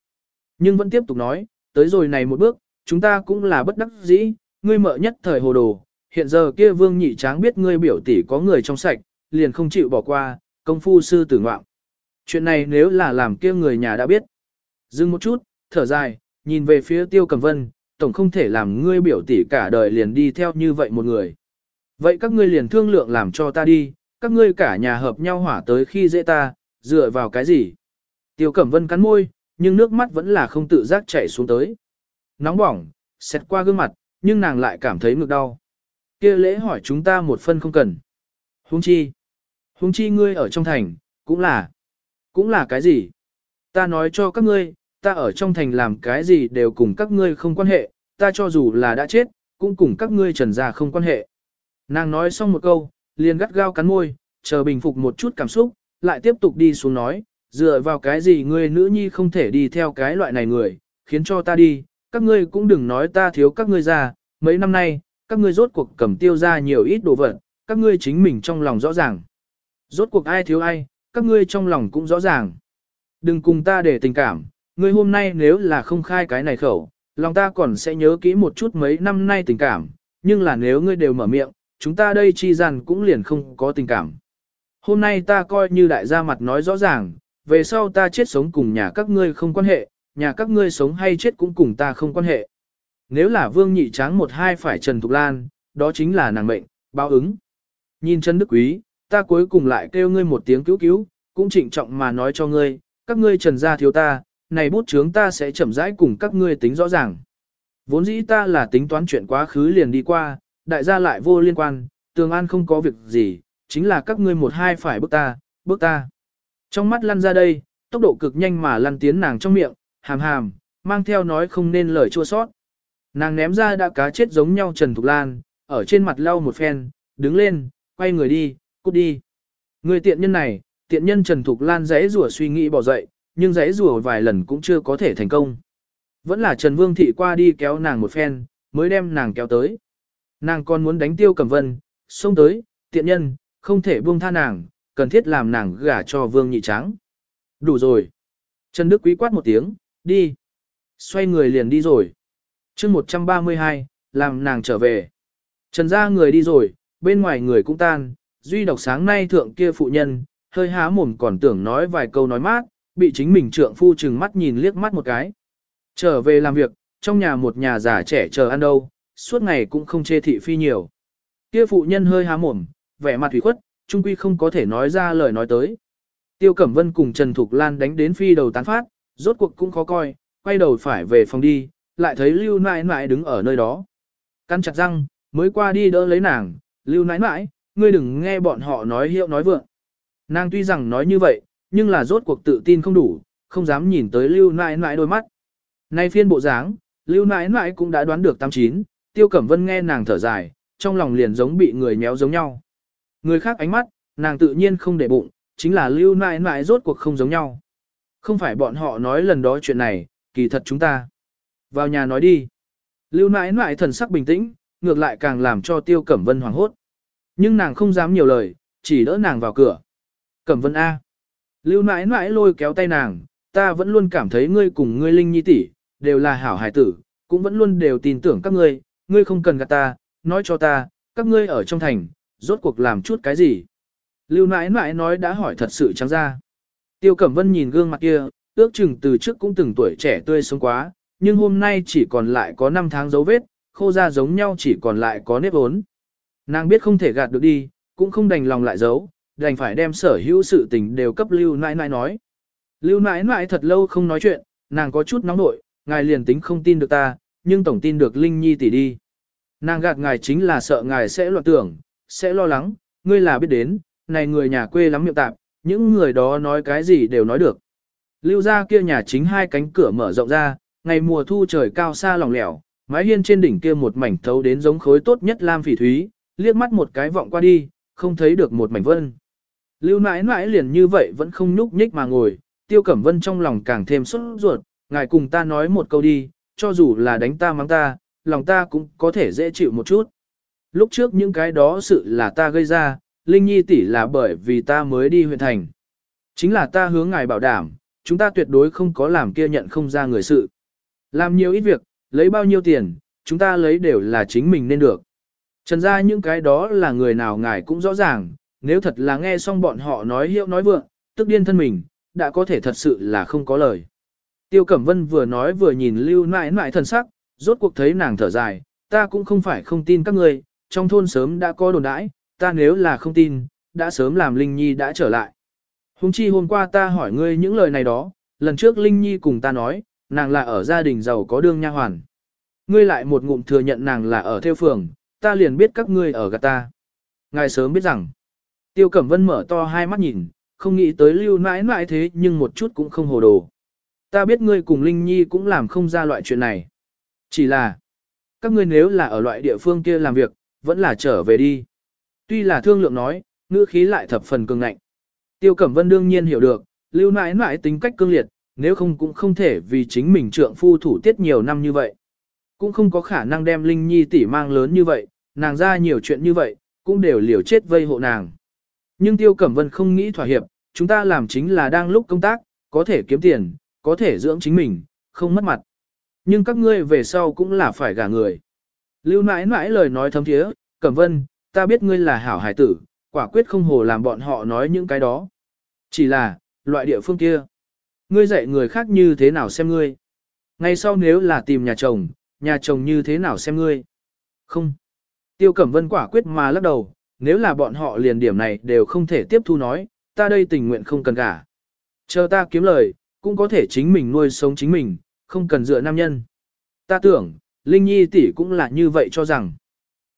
Nhưng vẫn tiếp tục nói, tới rồi này một bước, chúng ta cũng là bất đắc dĩ, ngươi mợ nhất thời hồ đồ, hiện giờ kia vương nhị tráng biết ngươi biểu tỷ có người trong sạch, liền không chịu bỏ qua, công phu sư tử ngoạm. Chuyện này nếu là làm kia người nhà đã biết. Dừng một chút, thở dài, nhìn về phía tiêu cầm vân, tổng không thể làm ngươi biểu tỷ cả đời liền đi theo như vậy một người. Vậy các ngươi liền thương lượng làm cho ta đi, các ngươi cả nhà hợp nhau hỏa tới khi dễ ta, dựa vào cái gì? Tiêu Cẩm Vân cắn môi, nhưng nước mắt vẫn là không tự giác chảy xuống tới. Nóng bỏng, xét qua gương mặt, nhưng nàng lại cảm thấy ngực đau. kia lễ hỏi chúng ta một phân không cần. Huống chi. Huống chi ngươi ở trong thành, cũng là. Cũng là cái gì? Ta nói cho các ngươi, ta ở trong thành làm cái gì đều cùng các ngươi không quan hệ, ta cho dù là đã chết, cũng cùng các ngươi trần gia không quan hệ. Nàng nói xong một câu, liền gắt gao cắn môi, chờ bình phục một chút cảm xúc, lại tiếp tục đi xuống nói, dựa vào cái gì ngươi nữ nhi không thể đi theo cái loại này người, khiến cho ta đi, các ngươi cũng đừng nói ta thiếu các ngươi ra, mấy năm nay, các ngươi rốt cuộc cầm tiêu ra nhiều ít đồ vật, các ngươi chính mình trong lòng rõ ràng. Rốt cuộc ai thiếu ai, các ngươi trong lòng cũng rõ ràng. Đừng cùng ta để tình cảm, ngươi hôm nay nếu là không khai cái này khẩu, lòng ta còn sẽ nhớ kỹ một chút mấy năm nay tình cảm, nhưng là nếu ngươi đều mở miệng, chúng ta đây chi rằng cũng liền không có tình cảm. Hôm nay ta coi như đại gia mặt nói rõ ràng, về sau ta chết sống cùng nhà các ngươi không quan hệ, nhà các ngươi sống hay chết cũng cùng ta không quan hệ. Nếu là vương nhị tráng một hai phải Trần Thục Lan, đó chính là nàng mệnh, báo ứng. Nhìn Trần Đức Quý, ta cuối cùng lại kêu ngươi một tiếng cứu cứu, cũng trịnh trọng mà nói cho ngươi, các ngươi trần gia thiếu ta, này bút chướng ta sẽ chậm rãi cùng các ngươi tính rõ ràng. Vốn dĩ ta là tính toán chuyện quá khứ liền đi qua, đại gia lại vô liên quan, tường an không có việc gì, chính là các ngươi một hai phải bước ta, bước ta. Trong mắt lăn ra đây, tốc độ cực nhanh mà lăn tiến nàng trong miệng, hàm hàm, mang theo nói không nên lời chua sót. Nàng ném ra đã cá chết giống nhau Trần Thục Lan, ở trên mặt lau một phen, đứng lên, quay người đi, cút đi. Người tiện nhân này, tiện nhân Trần Thục Lan giấy rủa suy nghĩ bỏ dậy, nhưng giấy rủa vài lần cũng chưa có thể thành công. Vẫn là Trần Vương Thị qua đi kéo nàng một phen, mới đem nàng kéo tới. Nàng còn muốn đánh tiêu cẩm vân, xông tới, tiện nhân, không thể buông tha nàng, cần thiết làm nàng gả cho Vương Nhị Tráng. Đủ rồi. Trần Đức Quý quát một tiếng, đi. Xoay người liền đi rồi. chương 132, làm nàng trở về. Trần ra người đi rồi, bên ngoài người cũng tan, duy độc sáng nay thượng kia phụ nhân, hơi há mồm còn tưởng nói vài câu nói mát, bị chính mình trượng phu chừng mắt nhìn liếc mắt một cái. Trở về làm việc, trong nhà một nhà già trẻ chờ ăn đâu, suốt ngày cũng không chê thị phi nhiều. Kia phụ nhân hơi há mồm, vẻ mặt thủy khuất, trung quy không có thể nói ra lời nói tới. Tiêu Cẩm Vân cùng Trần Thục Lan đánh đến phi đầu tán phát, rốt cuộc cũng khó coi, quay đầu phải về phòng đi, lại thấy Lưu Nãi Nãi đứng ở nơi đó. Căn chặt răng, mới qua đi đỡ lấy nàng, Lưu Nãi Nãi, ngươi đừng nghe bọn họ nói hiệu nói vượng. Nàng tuy rằng nói như vậy, nhưng là rốt cuộc tự tin không đủ, không dám nhìn tới Lưu Nãi Nãi đôi mắt. Nay phiên bộ dáng, Lưu Nãi Nãi cũng đã đoán được 89, Tiêu Cẩm Vân nghe nàng thở dài, trong lòng liền giống bị người méo giống nhau. Người khác ánh mắt, nàng tự nhiên không để bụng, chính là Lưu Nãi Nãi rốt cuộc không giống nhau. Không phải bọn họ nói lần đó chuyện này, kỳ thật chúng ta. Vào nhà nói đi. Lưu Nãi Nãi thần sắc bình tĩnh, ngược lại càng làm cho Tiêu Cẩm Vân hoảng hốt. Nhưng nàng không dám nhiều lời, chỉ đỡ nàng vào cửa. Cẩm vân A. Lưu nãi nãi lôi kéo tay nàng, ta vẫn luôn cảm thấy ngươi cùng ngươi linh nhi tỷ đều là hảo hài tử, cũng vẫn luôn đều tin tưởng các ngươi, ngươi không cần gạt ta, nói cho ta, các ngươi ở trong thành, rốt cuộc làm chút cái gì. Lưu nãi nãi nói đã hỏi thật sự trắng ra. Tiêu Cẩm Vân nhìn gương mặt kia, ước chừng từ trước cũng từng tuổi trẻ tươi sống quá, nhưng hôm nay chỉ còn lại có 5 tháng dấu vết, khô da giống nhau chỉ còn lại có nếp ốn. Nàng biết không thể gạt được đi, cũng không đành lòng lại giấu, đành phải đem sở hữu sự tình đều cấp lưu nãi nãi nói. Lưu nãi nãi thật lâu không nói chuyện, nàng có chút nóng nội, ngài liền tính không tin được ta, nhưng tổng tin được Linh Nhi tỷ đi. Nàng gạt ngài chính là sợ ngài sẽ loạn tưởng, sẽ lo lắng, ngươi là biết đến, này người nhà quê lắm miệng tạp, những người đó nói cái gì đều nói được. Lưu ra kia nhà chính hai cánh cửa mở rộng ra, ngày mùa thu trời cao xa lỏng lẻo, mái hiên trên đỉnh kia một mảnh thấu đến giống khối tốt nhất lam phỉ thúy, liếc mắt một cái vọng qua đi, không thấy được một mảnh vân. Lưu nãi nãi liền như vậy vẫn không nhúc nhích mà ngồi, tiêu cẩm vân trong lòng càng thêm xuất ruột, Ngài cùng ta nói một câu đi, cho dù là đánh ta mắng ta, lòng ta cũng có thể dễ chịu một chút. Lúc trước những cái đó sự là ta gây ra, Linh Nhi tỷ là bởi vì ta mới đi huyện thành. Chính là ta hướng ngài bảo đảm, chúng ta tuyệt đối không có làm kia nhận không ra người sự. Làm nhiều ít việc, lấy bao nhiêu tiền, chúng ta lấy đều là chính mình nên được. Trần ra những cái đó là người nào ngài cũng rõ ràng, nếu thật là nghe xong bọn họ nói hiệu nói vượng, tức điên thân mình, đã có thể thật sự là không có lời. Tiêu Cẩm Vân vừa nói vừa nhìn lưu nãi nãi thần sắc, rốt cuộc thấy nàng thở dài, ta cũng không phải không tin các ngươi, trong thôn sớm đã có đồn đãi, ta nếu là không tin, đã sớm làm Linh Nhi đã trở lại. Hùng chi hôm qua ta hỏi ngươi những lời này đó, lần trước Linh Nhi cùng ta nói, nàng là ở gia đình giàu có đương nha hoàn. Ngươi lại một ngụm thừa nhận nàng là ở theo phường, ta liền biết các ngươi ở gạt ta. Ngài sớm biết rằng, Tiêu Cẩm Vân mở to hai mắt nhìn, không nghĩ tới lưu nãi mãi thế nhưng một chút cũng không hồ đồ. Ta biết ngươi cùng Linh Nhi cũng làm không ra loại chuyện này. Chỉ là, các ngươi nếu là ở loại địa phương kia làm việc, vẫn là trở về đi. Tuy là thương lượng nói, ngữ khí lại thập phần cường ngạnh. Tiêu Cẩm Vân đương nhiên hiểu được, lưu nãi nãi tính cách cương liệt, nếu không cũng không thể vì chính mình trượng phu thủ tiết nhiều năm như vậy. Cũng không có khả năng đem Linh Nhi tỷ mang lớn như vậy, nàng ra nhiều chuyện như vậy, cũng đều liều chết vây hộ nàng. Nhưng Tiêu Cẩm Vân không nghĩ thỏa hiệp, chúng ta làm chính là đang lúc công tác, có thể kiếm tiền, có thể dưỡng chính mình, không mất mặt. Nhưng các ngươi về sau cũng là phải gả người. Lưu nãi nãi lời nói thấm thiế, Cẩm Vân, ta biết ngươi là hảo hải tử, quả quyết không hồ làm bọn họ nói những cái đó. Chỉ là, loại địa phương kia. Ngươi dạy người khác như thế nào xem ngươi. Ngay sau nếu là tìm nhà chồng, nhà chồng như thế nào xem ngươi. Không. Tiêu Cẩm Vân quả quyết mà lắc đầu, nếu là bọn họ liền điểm này đều không thể tiếp thu nói, ta đây tình nguyện không cần cả. Chờ ta kiếm lời, cũng có thể chính mình nuôi sống chính mình, không cần dựa nam nhân. Ta tưởng, Linh Nhi tỷ cũng là như vậy cho rằng.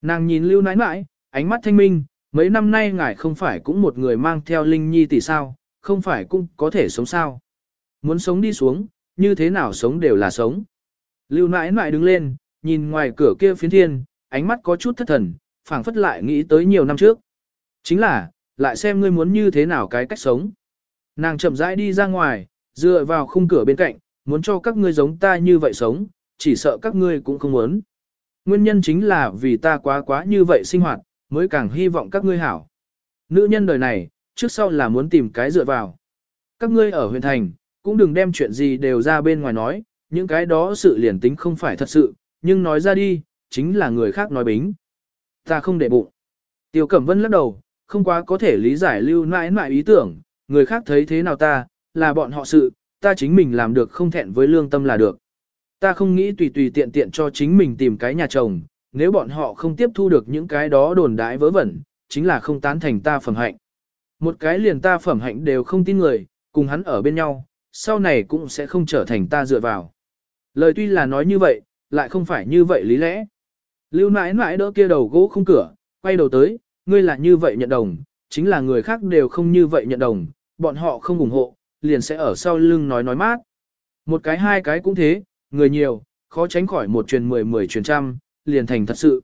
Nàng nhìn Lưu nãi nãi, ánh mắt thanh minh, mấy năm nay ngài không phải cũng một người mang theo Linh Nhi tỷ sao, không phải cũng có thể sống sao. Muốn sống đi xuống, như thế nào sống đều là sống. Lưu nãi nãi đứng lên, nhìn ngoài cửa kia phiến thiên, ánh mắt có chút thất thần, phảng phất lại nghĩ tới nhiều năm trước. Chính là, lại xem ngươi muốn như thế nào cái cách sống. Nàng chậm rãi đi ra ngoài, dựa vào khung cửa bên cạnh, muốn cho các ngươi giống ta như vậy sống, chỉ sợ các ngươi cũng không muốn. Nguyên nhân chính là vì ta quá quá như vậy sinh hoạt, mới càng hy vọng các ngươi hảo. Nữ nhân đời này, trước sau là muốn tìm cái dựa vào. Các ngươi ở huyện thành, cũng đừng đem chuyện gì đều ra bên ngoài nói, những cái đó sự liền tính không phải thật sự, nhưng nói ra đi, chính là người khác nói bính. Ta không để bụng. Tiêu Cẩm Vân lắc đầu, không quá có thể lý giải lưu nãi nãi ý tưởng, người khác thấy thế nào ta, là bọn họ sự, ta chính mình làm được không thẹn với lương tâm là được. Ta không nghĩ tùy tùy tiện tiện cho chính mình tìm cái nhà chồng, nếu bọn họ không tiếp thu được những cái đó đồn đãi vớ vẩn, chính là không tán thành ta phẩm hạnh. Một cái liền ta phẩm hạnh đều không tin người, cùng hắn ở bên nhau, sau này cũng sẽ không trở thành ta dựa vào. Lời tuy là nói như vậy, lại không phải như vậy lý lẽ. Lưu nãi nãi đỡ kia đầu gỗ không cửa, quay đầu tới, ngươi là như vậy nhận đồng, chính là người khác đều không như vậy nhận đồng, bọn họ không ủng hộ, liền sẽ ở sau lưng nói nói mát. Một cái hai cái cũng thế, người nhiều, khó tránh khỏi một truyền mười mười truyền trăm, liền thành thật sự.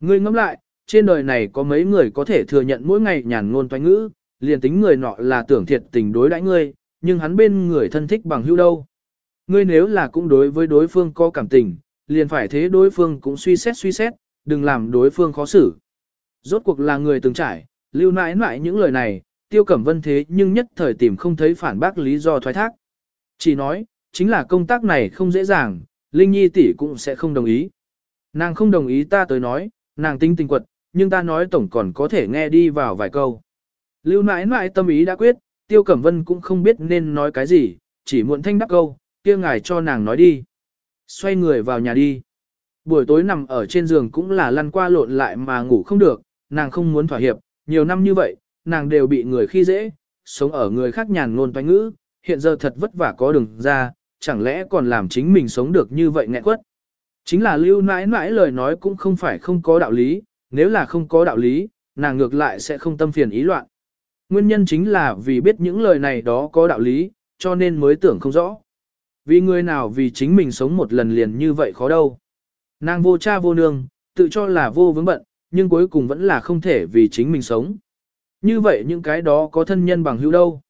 Ngươi ngẫm lại, trên đời này có mấy người có thể thừa nhận mỗi ngày nhàn ngôn toanh ngữ, liền tính người nọ là tưởng thiệt tình đối đãi ngươi, nhưng hắn bên người thân thích bằng hữu đâu. Ngươi nếu là cũng đối với đối phương có cảm tình, liền phải thế đối phương cũng suy xét suy xét, đừng làm đối phương khó xử. Rốt cuộc là người từng trải, lưu nãi nãi những lời này, tiêu cẩm vân thế nhưng nhất thời tìm không thấy phản bác lý do thoái thác. Chỉ nói, chính là công tác này không dễ dàng, Linh Nhi tỷ cũng sẽ không đồng ý. Nàng không đồng ý ta tới nói, nàng tinh tình quật, nhưng ta nói tổng còn có thể nghe đi vào vài câu. Lưu nãi nãi tâm ý đã quyết, tiêu cẩm vân cũng không biết nên nói cái gì, chỉ muộn thanh đắc câu, kia ngài cho nàng nói đi. Xoay người vào nhà đi. Buổi tối nằm ở trên giường cũng là lăn qua lộn lại mà ngủ không được, nàng không muốn thỏa hiệp, nhiều năm như vậy, nàng đều bị người khi dễ, sống ở người khác nhàn ngôn toanh ngữ, hiện giờ thật vất vả có đường ra, chẳng lẽ còn làm chính mình sống được như vậy nghẹn quất. Chính là lưu nãi nãi lời nói cũng không phải không có đạo lý, nếu là không có đạo lý, nàng ngược lại sẽ không tâm phiền ý loạn. Nguyên nhân chính là vì biết những lời này đó có đạo lý, cho nên mới tưởng không rõ. Vì người nào vì chính mình sống một lần liền như vậy khó đâu. Nàng vô cha vô nương, tự cho là vô vướng bận, nhưng cuối cùng vẫn là không thể vì chính mình sống. Như vậy những cái đó có thân nhân bằng hữu đâu.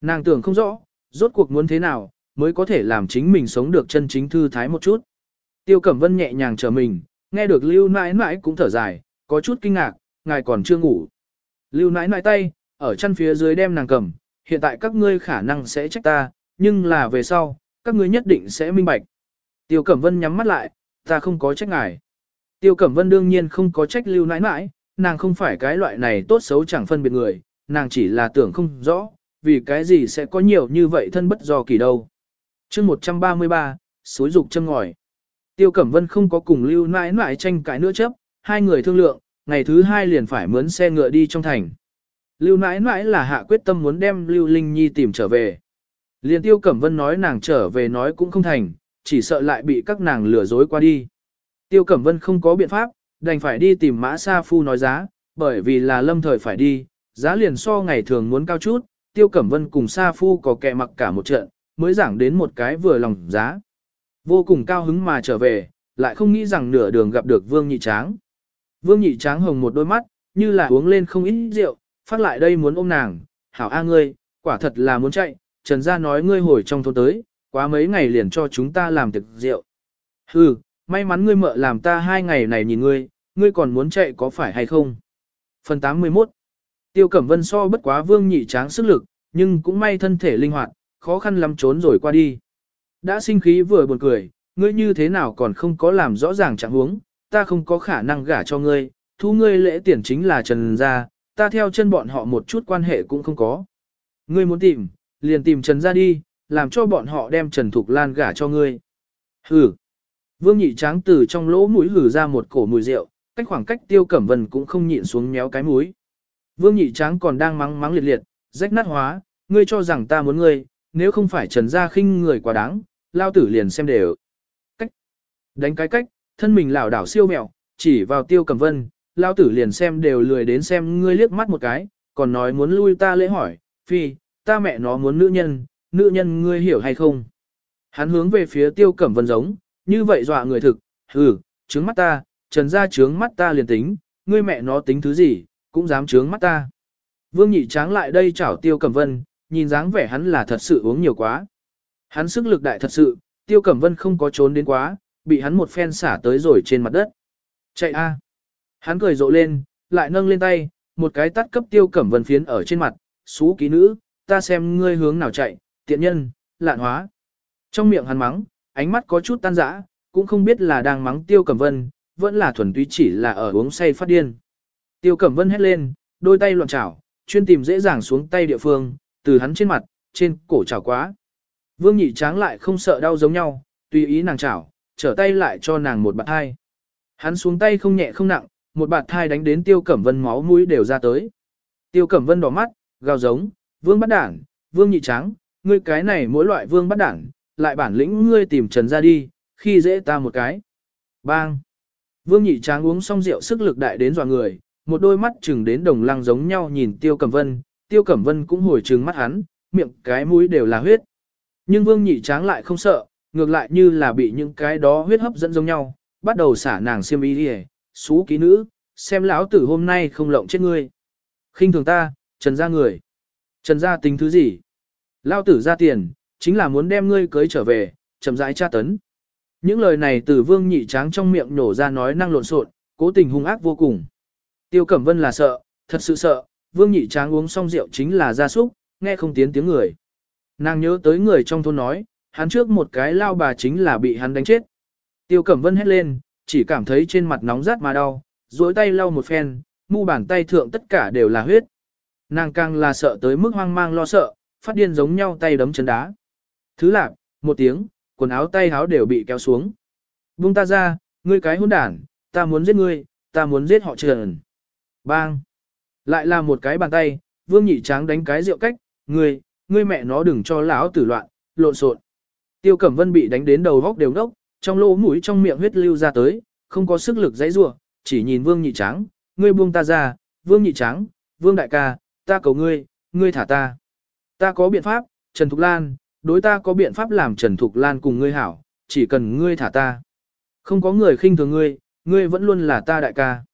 Nàng tưởng không rõ, rốt cuộc muốn thế nào, mới có thể làm chính mình sống được chân chính thư thái một chút. Tiêu Cẩm Vân nhẹ nhàng trở mình, nghe được Lưu nãi nãi cũng thở dài, có chút kinh ngạc, ngài còn chưa ngủ. Lưu nãi nãi tay, ở chân phía dưới đem nàng cầm, hiện tại các ngươi khả năng sẽ trách ta, nhưng là về sau, các ngươi nhất định sẽ minh bạch. Tiêu Cẩm Vân nhắm mắt lại, ta không có trách ngài. Tiêu Cẩm Vân đương nhiên không có trách lưu nãi nãi, nàng không phải cái loại này tốt xấu chẳng phân biệt người, nàng chỉ là tưởng không rõ, vì cái gì sẽ có nhiều như vậy thân bất do kỳ đâu chương 133, suối dục châm ngòi. Tiêu Cẩm Vân không có cùng lưu nãi nãi tranh cãi nữa chấp, hai người thương lượng, ngày thứ hai liền phải mướn xe ngựa đi trong thành. Lưu nãi nãi là hạ quyết tâm muốn đem Lưu Linh Nhi tìm trở về. Liên Tiêu Cẩm Vân nói nàng trở về nói cũng không thành, chỉ sợ lại bị các nàng lừa dối qua đi. Tiêu Cẩm Vân không có biện pháp, đành phải đi tìm Mã Sa Phu nói giá, bởi vì là lâm thời phải đi, giá liền so ngày thường muốn cao chút, Tiêu Cẩm Vân cùng Sa Phu có kẻ mặc cả một trận, mới giảng đến một cái vừa lòng giá. Vô cùng cao hứng mà trở về, lại không nghĩ rằng nửa đường gặp được Vương Nhị Tráng. Vương Nhị Tráng hồng một đôi mắt, như là uống lên không ít rượu, phát lại đây muốn ôm nàng, hảo a ngươi, quả thật là muốn chạy, Trần Gia nói ngươi hồi trong thôn tới, quá mấy ngày liền cho chúng ta làm thực rượu. Hừ, may mắn ngươi mợ làm ta hai ngày này nhìn ngươi, ngươi còn muốn chạy có phải hay không? Phần 81 Tiêu Cẩm Vân so bất quá vương nhị tráng sức lực, nhưng cũng may thân thể linh hoạt, khó khăn lắm trốn rồi qua đi. Đã sinh khí vừa buồn cười, ngươi như thế nào còn không có làm rõ ràng trạng huống, ta không có khả năng gả cho ngươi, thu ngươi lễ tiền chính là Trần gia, ta theo chân bọn họ một chút quan hệ cũng không có. Ngươi muốn tìm, liền tìm Trần gia đi, làm cho bọn họ đem Trần Thục Lan gả cho ngươi. Hừ. Vương nhị tráng từ trong lỗ mũi hử ra một cổ mùi rượu, cách khoảng cách tiêu cẩm vân cũng không nhịn xuống méo cái mũi. Vương nhị tráng còn đang mắng mắng liệt liệt, rách nát hóa, ngươi cho rằng ta muốn ngươi, nếu không phải trần gia khinh người quá đáng, lao tử liền xem đều. Cách. Đánh cái cách, thân mình lảo đảo siêu mẹo, chỉ vào tiêu cẩm vân, lao tử liền xem đều lười đến xem ngươi liếc mắt một cái, còn nói muốn lui ta lễ hỏi, phi, ta mẹ nó muốn nữ nhân, nữ nhân ngươi hiểu hay không? Hắn hướng về phía tiêu cẩm vân giống, như vậy dọa người thực, hừ, trướng mắt ta, trần ra trướng mắt ta liền tính, ngươi mẹ nó tính thứ gì, cũng dám trướng mắt ta. Vương nhị tráng lại đây chảo tiêu cẩm vân, nhìn dáng vẻ hắn là thật sự uống nhiều quá. Hắn sức lực đại thật sự, tiêu cẩm vân không có trốn đến quá, bị hắn một phen xả tới rồi trên mặt đất. Chạy a! Hắn cười rộ lên, lại nâng lên tay, một cái tắt cấp tiêu cẩm vân phiến ở trên mặt, xú ký nữ, ta xem ngươi hướng nào chạy, tiện nhân, lạn hóa. Trong miệng hắn mắng, ánh mắt có chút tan rã, cũng không biết là đang mắng Tiêu Cẩm Vân, vẫn là thuần túy chỉ là ở uống say phát điên. Tiêu Cẩm Vân hét lên, đôi tay loạn chảo, chuyên tìm dễ dàng xuống tay địa phương, từ hắn trên mặt, trên cổ chảo quá. Vương Nhị Tráng lại không sợ đau giống nhau, tùy ý nàng chảo, trở tay lại cho nàng một bạt thai. Hắn xuống tay không nhẹ không nặng, một bạt thai đánh đến Tiêu Cẩm Vân máu mũi đều ra tới. Tiêu Cẩm Vân đỏ mắt, gào giống, Vương bắt đảng, Vương Nhị Tráng, ngươi cái này mỗi loại Vương bắt đảng, lại bản lĩnh ngươi tìm Trần ra đi, khi dễ ta một cái. Bang! Vương nhị tráng uống xong rượu sức lực đại đến dọa người, một đôi mắt chừng đến đồng lăng giống nhau nhìn Tiêu Cẩm Vân, Tiêu Cẩm Vân cũng hồi trừng mắt hắn, miệng cái mũi đều là huyết. Nhưng Vương nhị tráng lại không sợ, ngược lại như là bị những cái đó huyết hấp dẫn giống nhau, bắt đầu xả nàng xiêm y đi xú ký nữ, xem lão tử hôm nay không lộng chết ngươi. khinh thường ta, trần ra người. Trần ra tính thứ gì? Lão tử ra tiền, chính là muốn đem ngươi cưới trở về, chậm rãi tra tấn. Những lời này từ vương nhị tráng trong miệng nổ ra nói năng lộn xộn, cố tình hung ác vô cùng. Tiêu Cẩm Vân là sợ, thật sự sợ, vương nhị tráng uống xong rượu chính là gia súc, nghe không tiến tiếng người. Nàng nhớ tới người trong thôn nói, hắn trước một cái lao bà chính là bị hắn đánh chết. Tiêu Cẩm Vân hét lên, chỉ cảm thấy trên mặt nóng rát mà đau, duỗi tay lau một phen, mu bàn tay thượng tất cả đều là huyết. Nàng càng là sợ tới mức hoang mang lo sợ, phát điên giống nhau tay đấm chân đá. Thứ lạc, một tiếng, quần áo tay áo đều bị kéo xuống. Buông ta ra, ngươi cái hôn đản, ta muốn giết ngươi, ta muốn giết họ trần. Bang! Lại là một cái bàn tay, vương nhị tráng đánh cái rượu cách, ngươi, ngươi mẹ nó đừng cho lão tử loạn, lộn xộn. Tiêu Cẩm Vân bị đánh đến đầu góc đều ngốc, trong lỗ mũi trong miệng huyết lưu ra tới, không có sức lực dãy rủa, chỉ nhìn Vương Nhị Tráng, ngươi buông ta ra, Vương Nhị Tráng, Vương Đại ca, ta cầu ngươi, ngươi thả ta. Ta có biện pháp, Trần Thục Lan, đối ta có biện pháp làm Trần Thục Lan cùng ngươi hảo, chỉ cần ngươi thả ta. Không có người khinh thường ngươi, ngươi vẫn luôn là ta đại ca.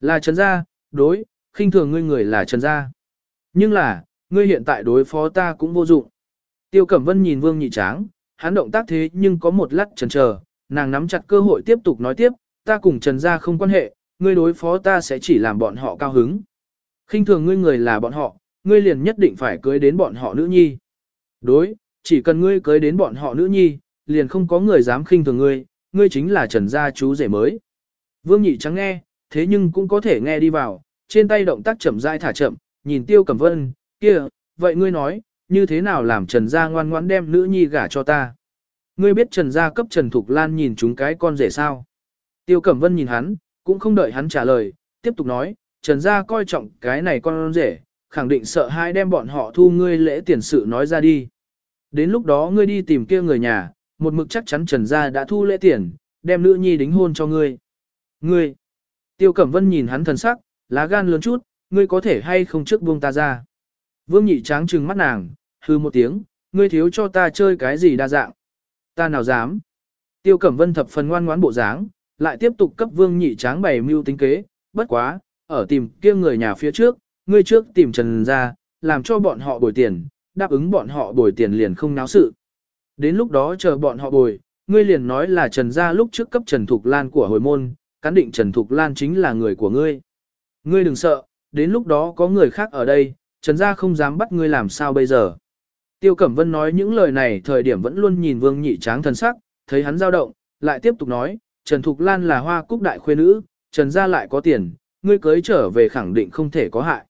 Là Trần Gia, đối, khinh thường ngươi người là Trần Gia. Nhưng là, ngươi hiện tại đối phó ta cũng vô dụng. Tiêu Cẩm Vân nhìn Vương Nhị Tráng, hắn động tác thế nhưng có một lát chần chờ, nàng nắm chặt cơ hội tiếp tục nói tiếp, ta cùng Trần gia không quan hệ, ngươi đối phó ta sẽ chỉ làm bọn họ cao hứng. khinh thường ngươi người là bọn họ, ngươi liền nhất định phải cưới đến bọn họ nữ nhi. Đối, chỉ cần ngươi cưới đến bọn họ nữ nhi, liền không có người dám khinh thường ngươi, ngươi chính là Trần gia chú rể mới. Vương Nhị trắng nghe, thế nhưng cũng có thể nghe đi vào, trên tay động tác chậm rãi thả chậm, nhìn Tiêu Cẩm Vân, kia, vậy ngươi nói, như thế nào làm Trần gia ngoan ngoãn đem nữ nhi gả cho ta? Ngươi biết Trần gia cấp Trần Thục Lan nhìn chúng cái con rể sao? Tiêu Cẩm Vân nhìn hắn, cũng không đợi hắn trả lời, tiếp tục nói, Trần gia coi trọng cái này con rể, khẳng định sợ hai đem bọn họ thu ngươi lễ tiền sự nói ra đi. Đến lúc đó ngươi đi tìm kia người nhà, một mực chắc chắn Trần gia đã thu lễ tiền, đem nữ nhi đính hôn cho ngươi. Ngươi! Tiêu Cẩm Vân nhìn hắn thần sắc, lá gan lớn chút, ngươi có thể hay không trước buông ta ra. Vương nhị tráng trừng mắt nàng, hư một tiếng, ngươi thiếu cho ta chơi cái gì đa dạng. Ta nào dám. Tiêu Cẩm Vân thập phần ngoan ngoãn bộ dáng, lại tiếp tục cấp vương nhị tráng bày mưu tính kế, bất quá, ở tìm kia người nhà phía trước, ngươi trước tìm Trần ra, làm cho bọn họ bồi tiền, đáp ứng bọn họ bồi tiền liền không náo sự. Đến lúc đó chờ bọn họ bồi, ngươi liền nói là Trần gia lúc trước cấp Trần Thục Lan của hồi môn, cán định Trần Thục Lan chính là người của ngươi. Ngươi đừng sợ, đến lúc đó có người khác ở đây, Trần gia không dám bắt ngươi làm sao bây giờ. Tiêu Cẩm Vân nói những lời này thời điểm vẫn luôn nhìn Vương Nhị Tráng thần sắc, thấy hắn dao động, lại tiếp tục nói, Trần Thục Lan là hoa cúc đại khuê nữ, Trần gia lại có tiền, ngươi cưới trở về khẳng định không thể có hại.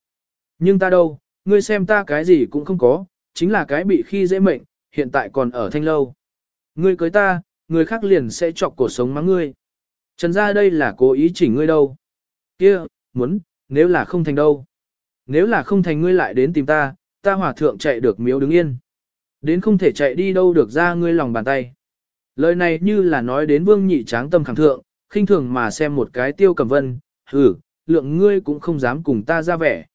Nhưng ta đâu, ngươi xem ta cái gì cũng không có, chính là cái bị khi dễ mệnh, hiện tại còn ở thanh lâu. Ngươi cưới ta, người khác liền sẽ chọc cuộc sống mắng ngươi. Trần gia đây là cố ý chỉnh ngươi đâu. Kia, muốn, nếu là không thành đâu. Nếu là không thành ngươi lại đến tìm ta, ta hòa thượng chạy được miếu đứng yên. Đến không thể chạy đi đâu được ra ngươi lòng bàn tay. Lời này như là nói đến vương nhị tráng tâm khẳng thượng, khinh thường mà xem một cái tiêu cầm vân, hử, lượng ngươi cũng không dám cùng ta ra vẻ.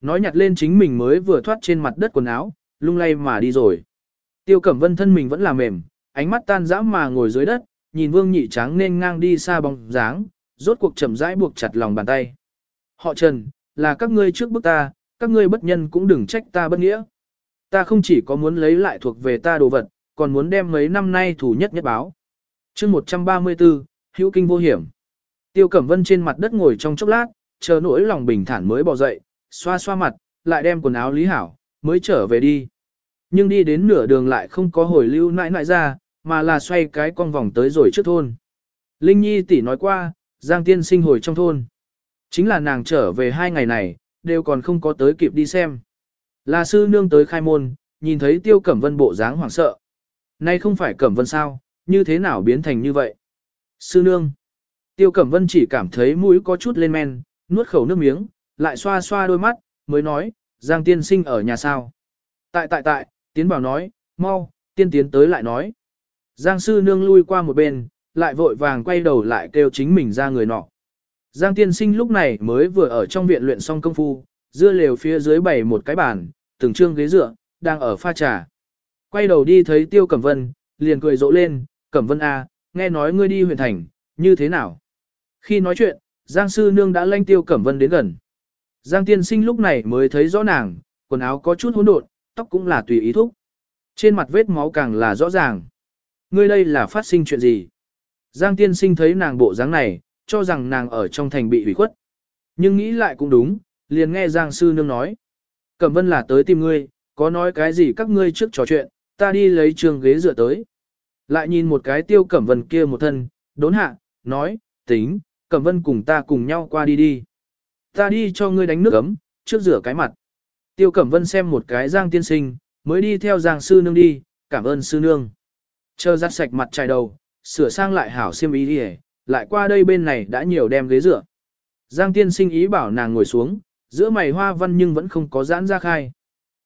Nói nhặt lên chính mình mới vừa thoát trên mặt đất quần áo, lung lay mà đi rồi. Tiêu cẩm vân thân mình vẫn là mềm, ánh mắt tan dã mà ngồi dưới đất, nhìn vương nhị tráng nên ngang đi xa bóng dáng, rốt cuộc chậm rãi buộc chặt lòng bàn tay. Họ Trần, là các ngươi trước bức ta, các ngươi bất nhân cũng đừng trách ta bất nghĩa. Ta không chỉ có muốn lấy lại thuộc về ta đồ vật, còn muốn đem mấy năm nay thủ nhất nhất báo. chương 134, hữu kinh vô hiểm. Tiêu Cẩm Vân trên mặt đất ngồi trong chốc lát, chờ nỗi lòng bình thản mới bỏ dậy, xoa xoa mặt, lại đem quần áo lý hảo, mới trở về đi. Nhưng đi đến nửa đường lại không có hồi lưu nãi nãi ra, mà là xoay cái con vòng tới rồi trước thôn. Linh Nhi tỷ nói qua, Giang Tiên sinh hồi trong thôn. Chính là nàng trở về hai ngày này, đều còn không có tới kịp đi xem. Là sư nương tới khai môn, nhìn thấy tiêu cẩm vân bộ dáng hoảng sợ. Nay không phải cẩm vân sao, như thế nào biến thành như vậy? Sư nương. Tiêu cẩm vân chỉ cảm thấy mũi có chút lên men, nuốt khẩu nước miếng, lại xoa xoa đôi mắt, mới nói, Giang tiên sinh ở nhà sao? Tại tại tại, tiến bảo nói, mau, tiên tiến tới lại nói. Giang sư nương lui qua một bên, lại vội vàng quay đầu lại kêu chính mình ra người nọ. Giang tiên sinh lúc này mới vừa ở trong viện luyện xong công phu, dưa lều phía dưới bày một cái bàn, từng trương ghế dựa, đang ở pha trà. Quay đầu đi thấy Tiêu Cẩm Vân, liền cười rộ lên, Cẩm Vân A, à, nghe nói ngươi đi huyện thành, như thế nào? Khi nói chuyện, Giang sư nương đã lanh Tiêu Cẩm Vân đến gần. Giang tiên sinh lúc này mới thấy rõ nàng, quần áo có chút hỗn độn, tóc cũng là tùy ý thúc. Trên mặt vết máu càng là rõ ràng. Ngươi đây là phát sinh chuyện gì? Giang tiên sinh thấy nàng bộ dáng này, cho rằng nàng ở trong thành bị hủy khuất. Nhưng nghĩ lại cũng đúng, liền nghe Giang sư nương nói. Cẩm vân là tới tìm ngươi, có nói cái gì các ngươi trước trò chuyện, ta đi lấy trường ghế dựa tới. Lại nhìn một cái tiêu cẩm vân kia một thân, đốn hạ, nói, tính, cẩm vân cùng ta cùng nhau qua đi đi. Ta đi cho ngươi đánh nước ấm, trước rửa cái mặt. Tiêu cẩm vân xem một cái Giang tiên sinh, mới đi theo Giang sư nương đi, cảm ơn sư nương. Chờ giặt sạch mặt trải đầu, sửa sang lại hảo xiêm ý đi lại qua đây bên này đã nhiều đem ghế dựa. Giang tiên sinh ý bảo nàng ngồi xuống, giữa mày hoa văn nhưng vẫn không có giãn ra khai.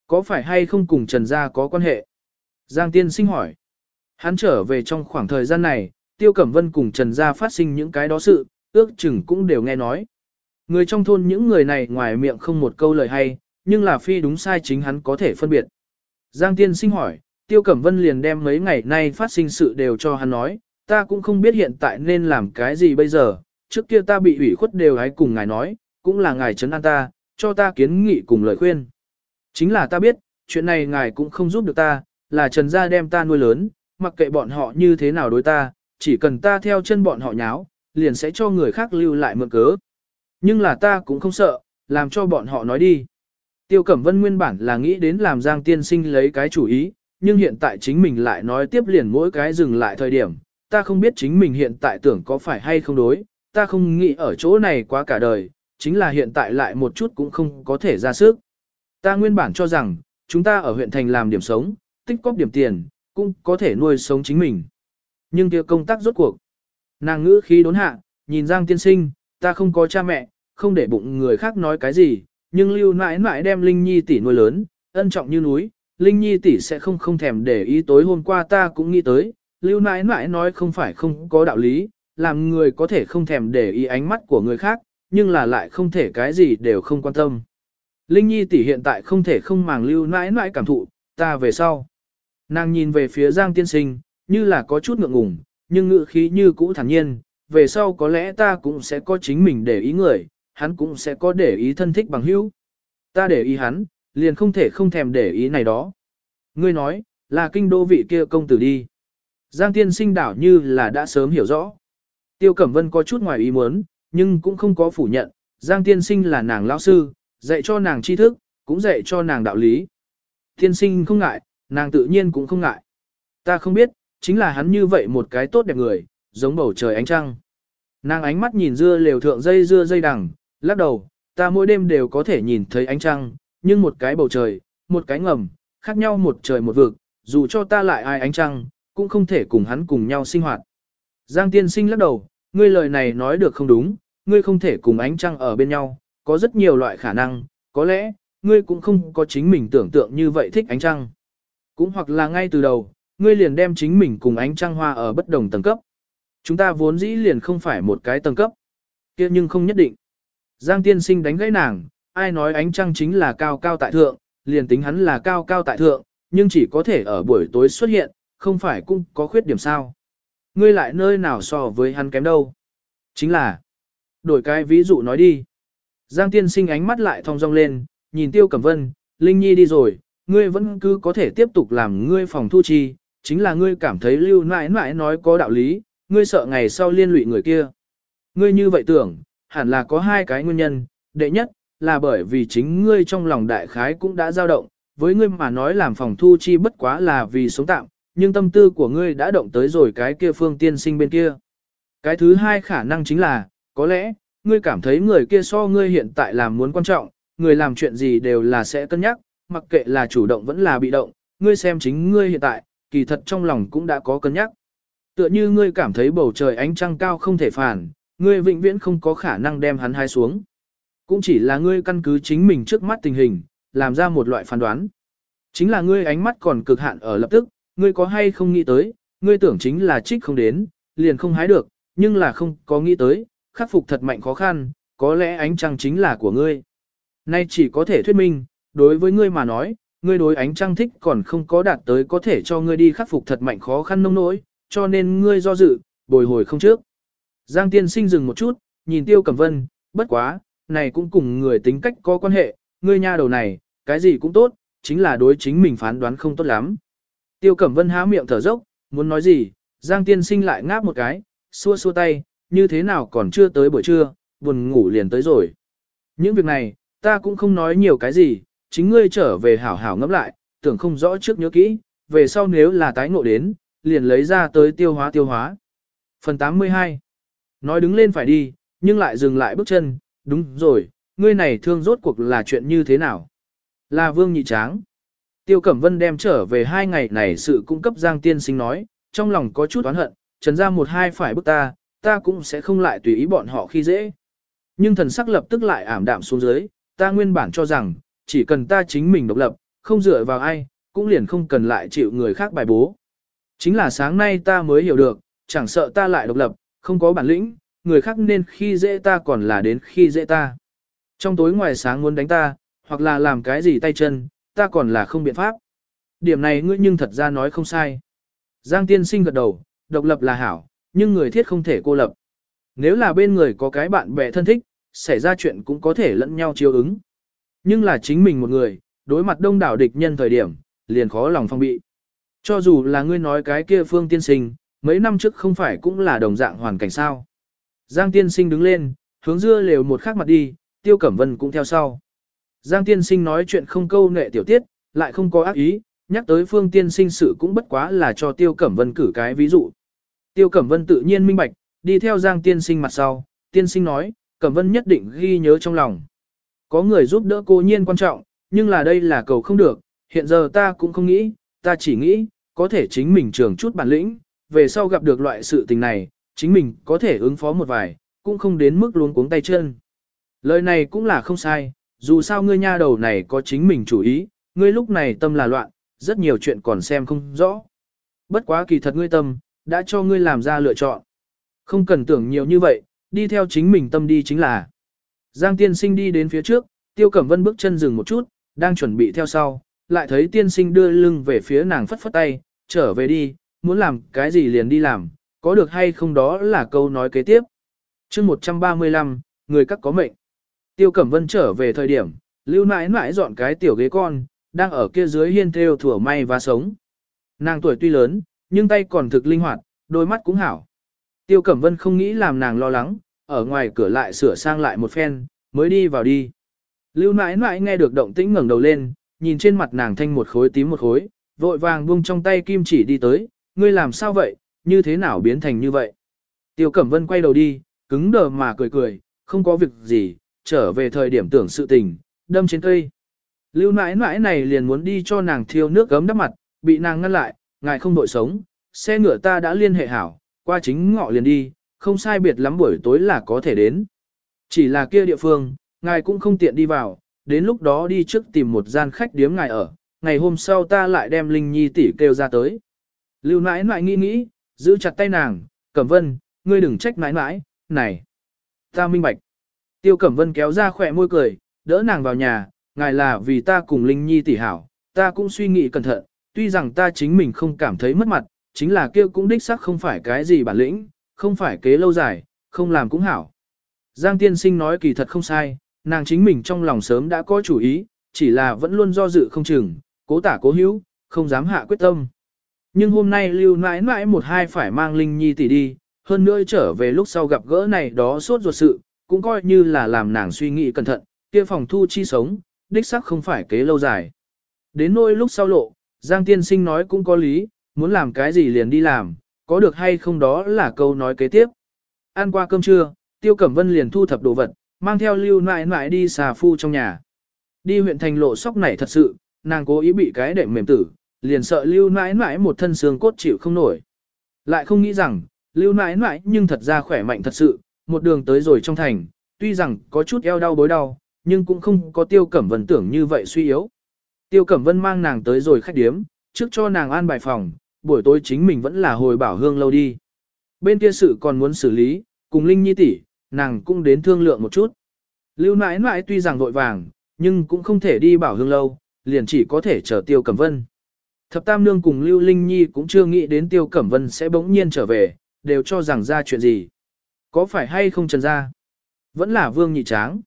Có phải hay không cùng Trần Gia có quan hệ? Giang tiên sinh hỏi. Hắn trở về trong khoảng thời gian này, Tiêu Cẩm Vân cùng Trần Gia phát sinh những cái đó sự, ước chừng cũng đều nghe nói. Người trong thôn những người này ngoài miệng không một câu lời hay, nhưng là phi đúng sai chính hắn có thể phân biệt. Giang tiên sinh hỏi, Tiêu Cẩm Vân liền đem mấy ngày nay phát sinh sự đều cho hắn nói, ta cũng không biết hiện tại nên làm cái gì bây giờ, trước kia ta bị ủy khuất đều hãy cùng ngài nói, cũng là ngài chấn an ta, cho ta kiến nghị cùng lời khuyên. Chính là ta biết, chuyện này ngài cũng không giúp được ta, là Trần Gia đem ta nuôi lớn, mặc kệ bọn họ như thế nào đối ta, chỉ cần ta theo chân bọn họ nháo, liền sẽ cho người khác lưu lại mượn cớ. Nhưng là ta cũng không sợ, làm cho bọn họ nói đi. Tiêu Cẩm Vân nguyên bản là nghĩ đến làm Giang Tiên Sinh lấy cái chủ ý, nhưng hiện tại chính mình lại nói tiếp liền mỗi cái dừng lại thời điểm, ta không biết chính mình hiện tại tưởng có phải hay không đối, ta không nghĩ ở chỗ này quá cả đời, chính là hiện tại lại một chút cũng không có thể ra sức. Ta nguyên bản cho rằng, chúng ta ở huyện thành làm điểm sống, tích cóp điểm tiền, cũng có thể nuôi sống chính mình. Nhưng kia công tác rốt cuộc. Nàng ngữ khí đốn hạ, nhìn Giang tiên sinh, ta không có cha mẹ, không để bụng người khác nói cái gì, nhưng lưu mãi mãi đem Linh Nhi tỷ nuôi lớn, ân trọng như núi, Linh Nhi tỷ sẽ không không thèm để ý tối hôm qua ta cũng nghĩ tới, lưu Nãi Nãi nói không phải không có đạo lý, làm người có thể không thèm để ý ánh mắt của người khác, nhưng là lại không thể cái gì đều không quan tâm. Linh Nhi tỷ hiện tại không thể không màng lưu Nãi Nãi cảm thụ, ta về sau. Nàng nhìn về phía Giang tiên sinh, như là có chút ngượng ngùng, nhưng ngữ khí như cũ thản nhiên, về sau có lẽ ta cũng sẽ có chính mình để ý người, hắn cũng sẽ có để ý thân thích bằng hữu. Ta để ý hắn, liền không thể không thèm để ý này đó. Ngươi nói, là kinh đô vị kia công tử đi. Giang tiên sinh đảo như là đã sớm hiểu rõ. Tiêu Cẩm Vân có chút ngoài ý muốn, nhưng cũng không có phủ nhận, Giang tiên sinh là nàng lão sư, dạy cho nàng tri thức, cũng dạy cho nàng đạo lý. Tiên sinh không ngại, nàng tự nhiên cũng không ngại. Ta không biết, chính là hắn như vậy một cái tốt đẹp người, giống bầu trời ánh trăng. Nàng ánh mắt nhìn dưa lều thượng dây dưa dây đằng, lắc đầu, ta mỗi đêm đều có thể nhìn thấy ánh trăng, nhưng một cái bầu trời, một cái ngầm, khác nhau một trời một vực, dù cho ta lại ai ánh trăng, cũng không thể cùng hắn cùng nhau sinh hoạt. Giang tiên sinh lắc đầu, ngươi lời này nói được không đúng, ngươi không thể cùng ánh trăng ở bên nhau, có rất nhiều loại khả năng, có lẽ, ngươi cũng không có chính mình tưởng tượng như vậy thích ánh trăng. Cũng hoặc là ngay từ đầu, ngươi liền đem chính mình cùng ánh trăng hoa ở bất đồng tầng cấp. Chúng ta vốn dĩ liền không phải một cái tầng cấp. kia nhưng không nhất định. Giang tiên sinh đánh gãy nàng, ai nói ánh trăng chính là cao cao tại thượng, liền tính hắn là cao cao tại thượng, nhưng chỉ có thể ở buổi tối xuất hiện, không phải cũng có khuyết điểm sao. Ngươi lại nơi nào so với hắn kém đâu. Chính là, đổi cái ví dụ nói đi. Giang tiên sinh ánh mắt lại thong dong lên, nhìn tiêu cẩm vân, Linh Nhi đi rồi, ngươi vẫn cứ có thể tiếp tục làm ngươi phòng thu chi, chính là ngươi cảm thấy lưu nãi nãi nói có đạo lý, ngươi sợ ngày sau liên lụy người kia. Ngươi như vậy tưởng, hẳn là có hai cái nguyên nhân, đệ nhất, là bởi vì chính ngươi trong lòng đại khái cũng đã dao động, với ngươi mà nói làm phòng thu chi bất quá là vì sống tạm, nhưng tâm tư của ngươi đã động tới rồi cái kia phương tiên sinh bên kia. Cái thứ hai khả năng chính là, có lẽ, ngươi cảm thấy người kia so ngươi hiện tại làm muốn quan trọng, người làm chuyện gì đều là sẽ cân nhắc, mặc kệ là chủ động vẫn là bị động, ngươi xem chính ngươi hiện tại, kỳ thật trong lòng cũng đã có cân nhắc. Tựa như ngươi cảm thấy bầu trời ánh trăng cao không thể phản, ngươi vĩnh viễn không có khả năng đem hắn hai xuống. Cũng chỉ là ngươi căn cứ chính mình trước mắt tình hình, làm ra một loại phán đoán. Chính là ngươi ánh mắt còn cực hạn ở lập tức, ngươi có hay không nghĩ tới, ngươi tưởng chính là trích không đến, liền không hái được, nhưng là không có nghĩ tới, khắc phục thật mạnh khó khăn, có lẽ ánh trăng chính là của ngươi. Nay chỉ có thể thuyết minh, đối với ngươi mà nói, ngươi đối ánh trăng thích còn không có đạt tới có thể cho ngươi đi khắc phục thật mạnh khó khăn nông nỗi, cho nên ngươi do dự, bồi hồi không trước. Giang tiên sinh dừng một chút, nhìn tiêu cẩm vân, bất quá, này cũng cùng người tính cách có quan hệ, ngươi nha đầu này, cái gì cũng tốt, chính là đối chính mình phán đoán không tốt lắm. Tiêu cẩm vân há miệng thở dốc, muốn nói gì, Giang tiên sinh lại ngáp một cái, xua xua tay, như thế nào còn chưa tới buổi trưa, buồn ngủ liền tới rồi. Những việc này, ta cũng không nói nhiều cái gì, chính ngươi trở về hảo hảo ngẫm lại, tưởng không rõ trước nhớ kỹ, về sau nếu là tái ngộ đến, liền lấy ra tới tiêu hóa tiêu hóa. Phần 82 Nói đứng lên phải đi, nhưng lại dừng lại bước chân, đúng rồi, ngươi này thương rốt cuộc là chuyện như thế nào? Là vương nhị tráng. Tiêu Cẩm Vân đem trở về hai ngày này sự cung cấp Giang Tiên Sinh nói, trong lòng có chút oán hận, trần ra một hai phải bức ta, ta cũng sẽ không lại tùy ý bọn họ khi dễ. Nhưng thần sắc lập tức lại ảm đạm xuống dưới, ta nguyên bản cho rằng, chỉ cần ta chính mình độc lập, không dựa vào ai, cũng liền không cần lại chịu người khác bài bố. Chính là sáng nay ta mới hiểu được, chẳng sợ ta lại độc lập, không có bản lĩnh, người khác nên khi dễ ta còn là đến khi dễ ta. Trong tối ngoài sáng muốn đánh ta, hoặc là làm cái gì tay chân, ta còn là không biện pháp. Điểm này ngươi nhưng thật ra nói không sai. Giang tiên sinh gật đầu, độc lập là hảo, nhưng người thiết không thể cô lập. Nếu là bên người có cái bạn bè thân thích, xảy ra chuyện cũng có thể lẫn nhau chiếu ứng. Nhưng là chính mình một người, đối mặt đông đảo địch nhân thời điểm, liền khó lòng phong bị. Cho dù là ngươi nói cái kia phương tiên sinh, mấy năm trước không phải cũng là đồng dạng hoàn cảnh sao. Giang tiên sinh đứng lên, hướng dưa lều một khắc mặt đi, tiêu cẩm vân cũng theo sau. Giang tiên sinh nói chuyện không câu nệ tiểu tiết, lại không có ác ý, nhắc tới phương tiên sinh sự cũng bất quá là cho tiêu cẩm vân cử cái ví dụ. Tiêu cẩm vân tự nhiên minh bạch, đi theo giang tiên sinh mặt sau, tiên sinh nói, cẩm vân nhất định ghi nhớ trong lòng. Có người giúp đỡ cô nhiên quan trọng, nhưng là đây là cầu không được, hiện giờ ta cũng không nghĩ, ta chỉ nghĩ, có thể chính mình trường chút bản lĩnh, về sau gặp được loại sự tình này, chính mình có thể ứng phó một vài, cũng không đến mức luống cuống tay chân. Lời này cũng là không sai, dù sao ngươi nha đầu này có chính mình chủ ý, ngươi lúc này tâm là loạn, rất nhiều chuyện còn xem không rõ. Bất quá kỳ thật ngươi tâm, đã cho ngươi làm ra lựa chọn. Không cần tưởng nhiều như vậy, đi theo chính mình tâm đi chính là. Giang tiên sinh đi đến phía trước, tiêu cẩm vân bước chân dừng một chút, đang chuẩn bị theo sau, lại thấy tiên sinh đưa lưng về phía nàng phất phất tay, trở về đi, muốn làm cái gì liền đi làm, có được hay không đó là câu nói kế tiếp. chương 135, người các có mệnh. Tiêu Cẩm Vân trở về thời điểm, lưu nãi nãi dọn cái tiểu ghế con, đang ở kia dưới hiên theo thủa may và sống. Nàng tuổi tuy lớn, nhưng tay còn thực linh hoạt, đôi mắt cũng hảo. Tiêu Cẩm Vân không nghĩ làm nàng lo lắng, ở ngoài cửa lại sửa sang lại một phen, mới đi vào đi. Lưu nãi nãi nghe được động tĩnh ngẩng đầu lên, nhìn trên mặt nàng thanh một khối tím một khối, vội vàng buông trong tay kim chỉ đi tới, ngươi làm sao vậy, như thế nào biến thành như vậy. Tiêu Cẩm Vân quay đầu đi, cứng đờ mà cười cười, không có việc gì, trở về thời điểm tưởng sự tình, đâm trên cây. Lưu nãi nãi này liền muốn đi cho nàng thiêu nước gấm đắp mặt, bị nàng ngăn lại, ngài không đội sống, xe ngựa ta đã liên hệ hảo, qua chính ngọ liền đi, không sai biệt lắm buổi tối là có thể đến. Chỉ là kia địa phương, ngài cũng không tiện đi vào, đến lúc đó đi trước tìm một gian khách điếm ngài ở, ngày hôm sau ta lại đem Linh Nhi tỷ kêu ra tới. Lưu nãi nãi nghĩ nghĩ, giữ chặt tay nàng, Cẩm Vân, ngươi đừng trách nãi nãi, này. Ta minh bạch. Tiêu Cẩm Vân kéo ra khỏe môi cười, đỡ nàng vào nhà, ngài là vì ta cùng Linh Nhi tỷ hảo, ta cũng suy nghĩ cẩn thận, tuy rằng ta chính mình không cảm thấy mất mặt, chính là kia cũng đích xác không phải cái gì bản lĩnh, không phải kế lâu dài, không làm cũng hảo. Giang tiên sinh nói kỳ thật không sai, nàng chính mình trong lòng sớm đã có chủ ý, chỉ là vẫn luôn do dự không chừng, cố tả cố hữu, không dám hạ quyết tâm. Nhưng hôm nay lưu nãi nãi một hai phải mang Linh Nhi tỷ đi, hơn nữa trở về lúc sau gặp gỡ này đó suốt ruột sự, cũng coi như là làm nàng suy nghĩ cẩn thận, kia phòng thu chi sống, đích xác không phải kế lâu dài. Đến nỗi lúc sau lộ, Giang Tiên Sinh nói cũng có lý, muốn làm cái gì liền đi làm, có được hay không đó là câu nói kế tiếp. Ăn qua cơm trưa, Tiêu Cẩm Vân liền thu thập đồ vật, mang theo lưu Nại Nại đi xà phu trong nhà. Đi huyện thành lộ sóc này thật sự, nàng cố ý bị cái đệm mềm tử, liền sợ lưu nãi nãi một thân xương cốt chịu không nổi. Lại không nghĩ rằng, lưu nãi nãi nhưng thật ra khỏe mạnh thật sự, một đường tới rồi trong thành, tuy rằng có chút eo đau bối đau, nhưng cũng không có tiêu cẩm vân tưởng như vậy suy yếu. Tiêu cẩm vân mang nàng tới rồi khách điếm, trước cho nàng an bài phòng, buổi tối chính mình vẫn là hồi bảo hương lâu đi. Bên kia sự còn muốn xử lý, cùng Linh Nhi tỷ, nàng cũng đến thương lượng một chút. Lưu nãi nãi tuy rằng vội vàng, nhưng cũng không thể đi bảo hương lâu, liền chỉ có thể chờ tiêu cẩm vân. Thập Tam Nương cùng Lưu Linh Nhi cũng chưa nghĩ đến Tiêu Cẩm Vân sẽ bỗng nhiên trở về, đều cho rằng ra chuyện gì. Có phải hay không trần ra? Vẫn là Vương Nhị Tráng.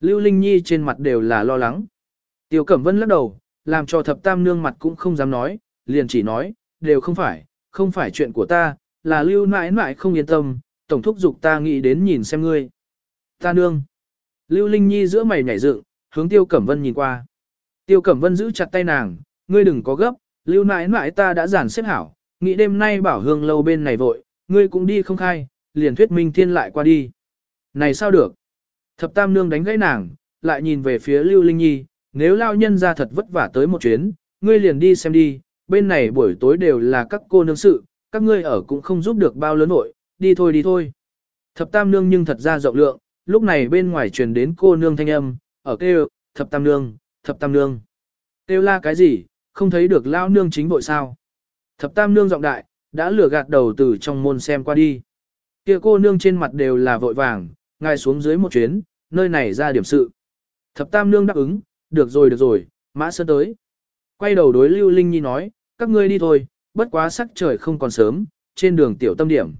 Lưu Linh Nhi trên mặt đều là lo lắng. Tiêu Cẩm Vân lắc đầu, làm cho Thập Tam Nương mặt cũng không dám nói, liền chỉ nói, đều không phải, không phải chuyện của ta, là Lưu mãi mãi không yên tâm, tổng thúc dục ta nghĩ đến nhìn xem ngươi. Ta nương. Lưu Linh Nhi giữa mày nhảy dựng, hướng Tiêu Cẩm Vân nhìn qua. Tiêu Cẩm Vân giữ chặt tay nàng, ngươi đừng có gấp, lưu mãi mãi ta đã giản xếp hảo, nghĩ đêm nay bảo hương lâu bên này vội, ngươi cũng đi không khai, liền thuyết minh thiên lại qua đi. Này sao được? Thập tam nương đánh gãy nàng, lại nhìn về phía lưu linh nhi, nếu lao nhân ra thật vất vả tới một chuyến, ngươi liền đi xem đi, bên này buổi tối đều là các cô nương sự, các ngươi ở cũng không giúp được bao lớn nội, đi thôi đi thôi. Thập tam nương nhưng thật ra rộng lượng, lúc này bên ngoài truyền đến cô nương thanh âm, ở kêu, thập tam nương, thập tam nương. Kêu la cái gì, không thấy được lao nương chính bội sao. Thập tam nương giọng đại, đã lừa gạt đầu từ trong môn xem qua đi kia cô nương trên mặt đều là vội vàng, ngài xuống dưới một chuyến, nơi này ra điểm sự. Thập tam nương đáp ứng, được rồi được rồi, mã sơn tới. Quay đầu đối lưu linh nhi nói, các ngươi đi thôi, bất quá sắc trời không còn sớm, trên đường tiểu tâm điểm.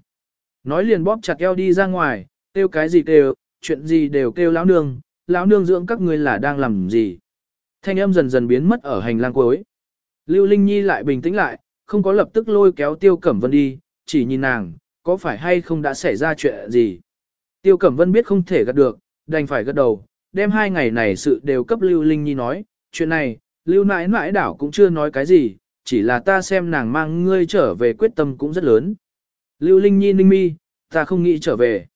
Nói liền bóp chặt eo đi ra ngoài, kêu cái gì kêu, chuyện gì đều kêu lão nương, lão nương dưỡng các ngươi là đang làm gì. Thanh âm dần dần biến mất ở hành lang cuối. Lưu Linh Nhi lại bình tĩnh lại, không có lập tức lôi kéo Tiêu Cẩm Vân đi, chỉ nhìn nàng, có phải hay không đã xảy ra chuyện gì. Tiêu Cẩm Vân biết không thể gật được, đành phải gật đầu, đem hai ngày này sự đều cấp Lưu Linh Nhi nói, chuyện này, Lưu nãi nãi đảo cũng chưa nói cái gì, chỉ là ta xem nàng mang ngươi trở về quyết tâm cũng rất lớn. Lưu Linh Nhi ninh mi, ta không nghĩ trở về.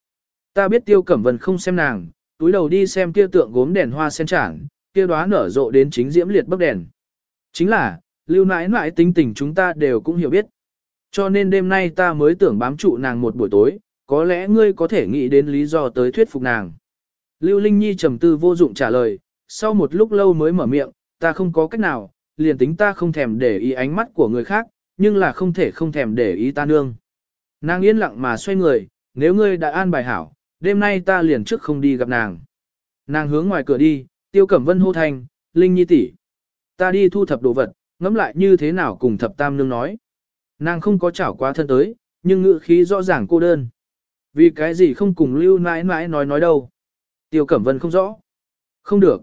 Ta biết Tiêu Cẩm Vân không xem nàng, túi đầu đi xem kia tượng gốm đèn hoa sen trảng, kia đóa nở rộ đến chính diễm liệt bấc đèn. Chính là, lưu nãi nãi tính tình chúng ta đều cũng hiểu biết. Cho nên đêm nay ta mới tưởng bám trụ nàng một buổi tối, có lẽ ngươi có thể nghĩ đến lý do tới thuyết phục nàng. Lưu Linh Nhi trầm tư vô dụng trả lời, sau một lúc lâu mới mở miệng, ta không có cách nào, liền tính ta không thèm để ý ánh mắt của người khác, nhưng là không thể không thèm để ý ta nương. Nàng yên lặng mà xoay người, nếu ngươi đã an bài hảo, đêm nay ta liền trước không đi gặp nàng. Nàng hướng ngoài cửa đi, tiêu cẩm vân hô thành, Linh Nhi tỷ, Ta đi thu thập đồ vật, ngẫm lại như thế nào cùng thập tam nương nói. Nàng không có chảo quá thân tới, nhưng ngữ khí rõ ràng cô đơn. Vì cái gì không cùng Lưu nãi nãi nói nói đâu. Tiêu Cẩm Vân không rõ. Không được.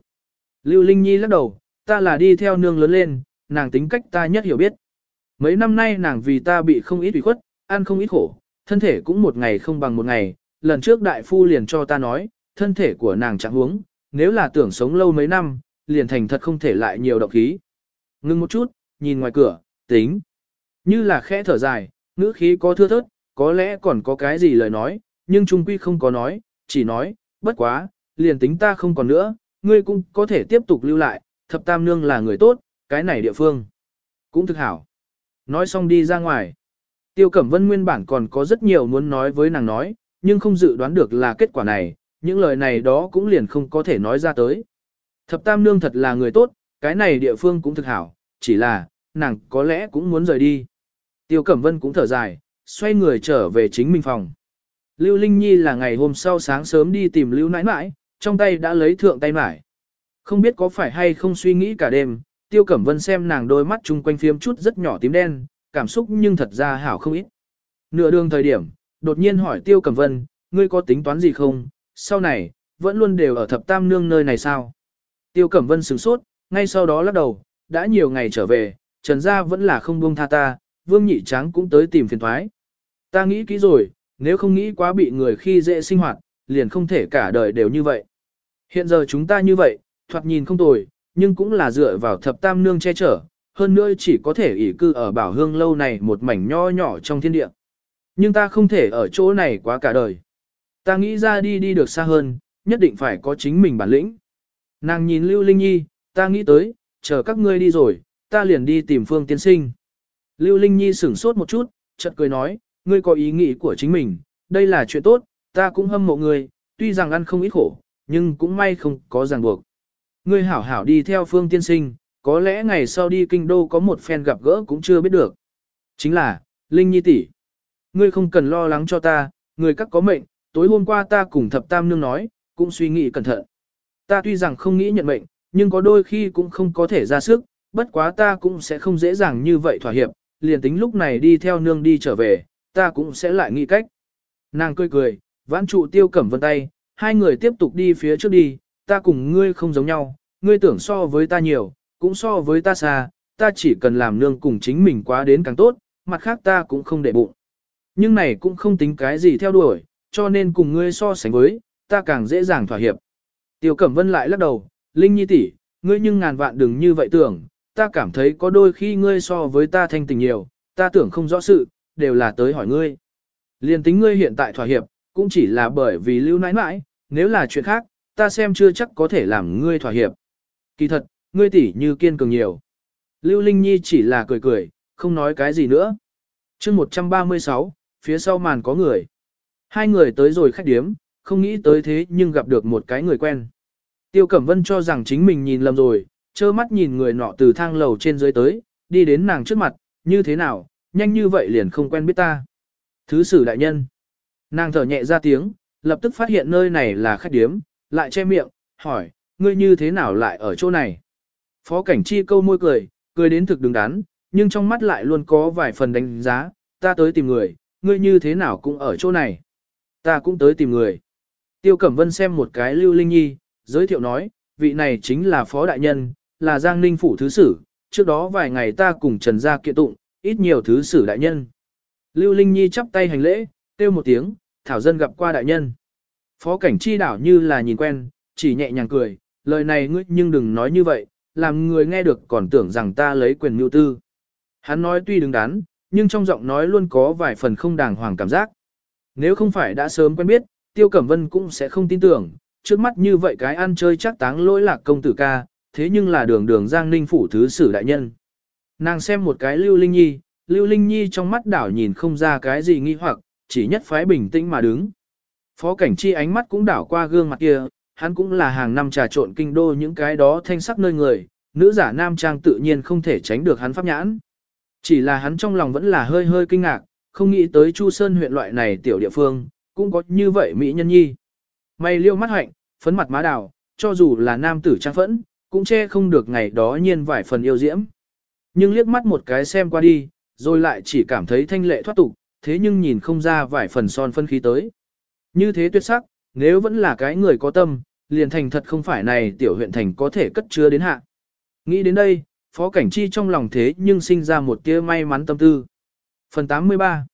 Lưu Linh Nhi lắc đầu, ta là đi theo nương lớn lên, nàng tính cách ta nhất hiểu biết. Mấy năm nay nàng vì ta bị không ít ủy khuất, ăn không ít khổ, thân thể cũng một ngày không bằng một ngày. Lần trước đại phu liền cho ta nói, thân thể của nàng chẳng huống, nếu là tưởng sống lâu mấy năm, liền thành thật không thể lại nhiều động khí. Ngưng một chút, nhìn ngoài cửa, tính. Như là khẽ thở dài, ngữ khí có thưa thớt, có lẽ còn có cái gì lời nói, nhưng trung quy không có nói, chỉ nói, bất quá, liền tính ta không còn nữa, ngươi cũng có thể tiếp tục lưu lại, thập tam nương là người tốt, cái này địa phương. Cũng thực hảo. Nói xong đi ra ngoài. Tiêu Cẩm Vân nguyên bản còn có rất nhiều muốn nói với nàng nói, nhưng không dự đoán được là kết quả này, những lời này đó cũng liền không có thể nói ra tới. Thập tam nương thật là người tốt, cái này địa phương cũng thực hảo, chỉ là, nàng có lẽ cũng muốn rời đi. Tiêu Cẩm Vân cũng thở dài, xoay người trở về chính mình phòng. Lưu Linh Nhi là ngày hôm sau sáng sớm đi tìm Lưu nãi nãi, trong tay đã lấy thượng tay mải. Không biết có phải hay không suy nghĩ cả đêm, Tiêu Cẩm Vân xem nàng đôi mắt chung quanh phiếm chút rất nhỏ tím đen, cảm xúc nhưng thật ra hảo không ít. Nửa đường thời điểm, đột nhiên hỏi Tiêu Cẩm Vân, ngươi có tính toán gì không, sau này, vẫn luôn đều ở thập tam nương nơi này sao? Tiêu Cẩm Vân sửng sốt, ngay sau đó lắc đầu, đã nhiều ngày trở về, Trần Gia vẫn là không buông tha ta, Vương Nhị Tráng cũng tới tìm phiền thoái. Ta nghĩ kỹ rồi, nếu không nghĩ quá bị người khi dễ sinh hoạt, liền không thể cả đời đều như vậy. Hiện giờ chúng ta như vậy, thoạt nhìn không tồi, nhưng cũng là dựa vào thập tam nương che chở, hơn nữa chỉ có thể ỷ cư ở bảo hương lâu này một mảnh nho nhỏ trong thiên địa. Nhưng ta không thể ở chỗ này quá cả đời. Ta nghĩ ra đi đi được xa hơn, nhất định phải có chính mình bản lĩnh. Nàng nhìn Lưu Linh Nhi, ta nghĩ tới, chờ các ngươi đi rồi, ta liền đi tìm Phương Tiên Sinh. Lưu Linh Nhi sửng sốt một chút, chợt cười nói, ngươi có ý nghĩ của chính mình, đây là chuyện tốt, ta cũng hâm mộ ngươi, tuy rằng ăn không ít khổ, nhưng cũng may không có ràng buộc. Ngươi hảo hảo đi theo Phương Tiên Sinh, có lẽ ngày sau đi kinh đô có một phen gặp gỡ cũng chưa biết được. Chính là, Linh Nhi tỷ, ngươi không cần lo lắng cho ta, người các có mệnh, tối hôm qua ta cùng thập tam nương nói, cũng suy nghĩ cẩn thận. Ta tuy rằng không nghĩ nhận mệnh, nhưng có đôi khi cũng không có thể ra sức, bất quá ta cũng sẽ không dễ dàng như vậy thỏa hiệp, liền tính lúc này đi theo nương đi trở về, ta cũng sẽ lại nghĩ cách. Nàng cười cười, vãn trụ tiêu cẩm vân tay, hai người tiếp tục đi phía trước đi, ta cùng ngươi không giống nhau, ngươi tưởng so với ta nhiều, cũng so với ta xa, ta chỉ cần làm nương cùng chính mình quá đến càng tốt, mặt khác ta cũng không để bụng. Nhưng này cũng không tính cái gì theo đuổi, cho nên cùng ngươi so sánh với, ta càng dễ dàng thỏa hiệp. Tiêu Cẩm Vân lại lắc đầu, Linh Nhi tỷ, ngươi nhưng ngàn vạn đừng như vậy tưởng, ta cảm thấy có đôi khi ngươi so với ta thanh tình nhiều, ta tưởng không rõ sự, đều là tới hỏi ngươi. Liên tính ngươi hiện tại thỏa hiệp, cũng chỉ là bởi vì lưu nãi nãi, nếu là chuyện khác, ta xem chưa chắc có thể làm ngươi thỏa hiệp. Kỳ thật, ngươi tỷ như kiên cường nhiều. Lưu Linh Nhi chỉ là cười cười, không nói cái gì nữa. chương 136, phía sau màn có người. Hai người tới rồi khách điếm, không nghĩ tới thế nhưng gặp được một cái người quen. Tiêu Cẩm Vân cho rằng chính mình nhìn lầm rồi, trơ mắt nhìn người nọ từ thang lầu trên dưới tới, đi đến nàng trước mặt, như thế nào, nhanh như vậy liền không quen biết ta. Thứ sử đại nhân. Nàng thở nhẹ ra tiếng, lập tức phát hiện nơi này là khách điếm, lại che miệng, hỏi, ngươi như thế nào lại ở chỗ này? Phó cảnh chi câu môi cười, cười đến thực đứng đắn, nhưng trong mắt lại luôn có vài phần đánh giá, ta tới tìm người, ngươi như thế nào cũng ở chỗ này. Ta cũng tới tìm người. Tiêu Cẩm Vân xem một cái Lưu Linh Nhi, giới thiệu nói, vị này chính là Phó Đại Nhân, là Giang Ninh Phủ Thứ Sử, trước đó vài ngày ta cùng Trần Gia kiện tụng, ít nhiều thứ sử đại nhân. Lưu Linh Nhi chắp tay hành lễ, kêu một tiếng, thảo dân gặp qua đại nhân. Phó cảnh chi đảo như là nhìn quen, chỉ nhẹ nhàng cười, lời này ngươi nhưng đừng nói như vậy, làm người nghe được còn tưởng rằng ta lấy quyền mưu tư. Hắn nói tuy đứng đắn, nhưng trong giọng nói luôn có vài phần không đàng hoàng cảm giác. Nếu không phải đã sớm quen biết, Tiêu Cẩm Vân cũng sẽ không tin tưởng, trước mắt như vậy cái ăn chơi chắc táng lỗi lạc công tử ca, thế nhưng là đường đường giang ninh phủ thứ sử đại nhân. Nàng xem một cái Lưu Linh Nhi, Lưu Linh Nhi trong mắt đảo nhìn không ra cái gì nghi hoặc, chỉ nhất phái bình tĩnh mà đứng. Phó cảnh chi ánh mắt cũng đảo qua gương mặt kia, hắn cũng là hàng năm trà trộn kinh đô những cái đó thanh sắc nơi người, nữ giả nam trang tự nhiên không thể tránh được hắn pháp nhãn. Chỉ là hắn trong lòng vẫn là hơi hơi kinh ngạc, không nghĩ tới Chu Sơn huyện loại này tiểu địa phương, cũng có như vậy mỹ nhân nhi. Mày liêu mắt hạnh, phấn mặt má đào, cho dù là nam tử trang phẫn, cũng che không được ngày đó nhiên vài phần yêu diễm. Nhưng liếc mắt một cái xem qua đi, rồi lại chỉ cảm thấy thanh lệ thoát tục, thế nhưng nhìn không ra vài phần son phân khí tới. Như thế tuyệt sắc, nếu vẫn là cái người có tâm, liền thành thật không phải này tiểu huyện thành có thể cất chứa đến hạ. Nghĩ đến đây, Phó Cảnh Chi trong lòng thế nhưng sinh ra một tia may mắn tâm tư. Phần 83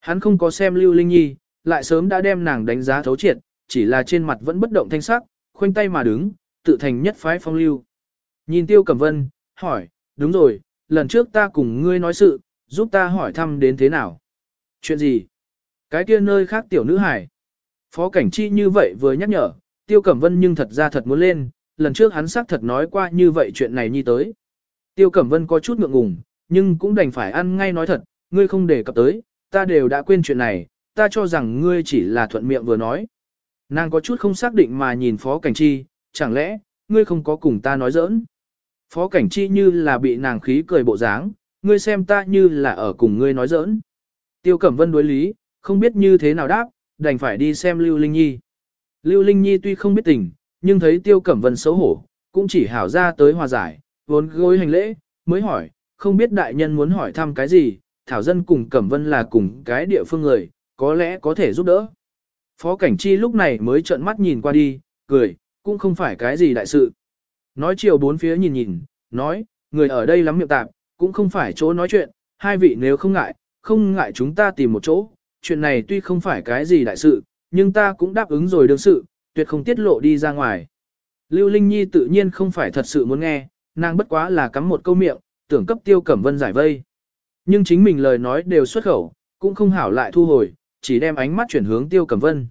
Hắn không có xem Lưu Linh Nhi, lại sớm đã đem nàng đánh giá thấu triệt, chỉ là trên mặt vẫn bất động thanh sắc, khoanh tay mà đứng, tự thành nhất phái phong lưu. Nhìn Tiêu Cẩm Vân, hỏi, đúng rồi, lần trước ta cùng ngươi nói sự, giúp ta hỏi thăm đến thế nào. Chuyện gì? Cái kia nơi khác tiểu nữ hải. Phó cảnh chi như vậy vừa nhắc nhở, Tiêu Cẩm Vân nhưng thật ra thật muốn lên, lần trước hắn xác thật nói qua như vậy chuyện này nhi tới. Tiêu Cẩm Vân có chút ngượng ngùng, nhưng cũng đành phải ăn ngay nói thật, ngươi không để cập tới, ta đều đã quên chuyện này, ta cho rằng ngươi chỉ là thuận miệng vừa nói. Nàng có chút không xác định mà nhìn Phó Cảnh Chi, chẳng lẽ, ngươi không có cùng ta nói giỡn. Phó Cảnh Chi như là bị nàng khí cười bộ dáng, ngươi xem ta như là ở cùng ngươi nói giỡn. Tiêu Cẩm Vân đối lý, không biết như thế nào đáp, đành phải đi xem Lưu Linh Nhi. Lưu Linh Nhi tuy không biết tình, nhưng thấy Tiêu Cẩm Vân xấu hổ, cũng chỉ hảo ra tới hòa giải, vốn gối hành lễ, mới hỏi, không biết đại nhân muốn hỏi thăm cái gì, Thảo Dân cùng Cẩm Vân là cùng cái địa phương người, có lẽ có thể giúp đỡ. Phó Cảnh Chi lúc này mới trợn mắt nhìn qua đi, cười, cũng không phải cái gì đại sự. Nói chiều bốn phía nhìn nhìn, nói, người ở đây lắm miệng tạp, cũng không phải chỗ nói chuyện, hai vị nếu không ngại, không ngại chúng ta tìm một chỗ, chuyện này tuy không phải cái gì đại sự, nhưng ta cũng đáp ứng rồi đương sự, tuyệt không tiết lộ đi ra ngoài. Lưu Linh Nhi tự nhiên không phải thật sự muốn nghe, nàng bất quá là cắm một câu miệng, tưởng cấp tiêu cẩm vân giải vây. Nhưng chính mình lời nói đều xuất khẩu, cũng không hảo lại thu hồi, chỉ đem ánh mắt chuyển hướng tiêu cẩm vân.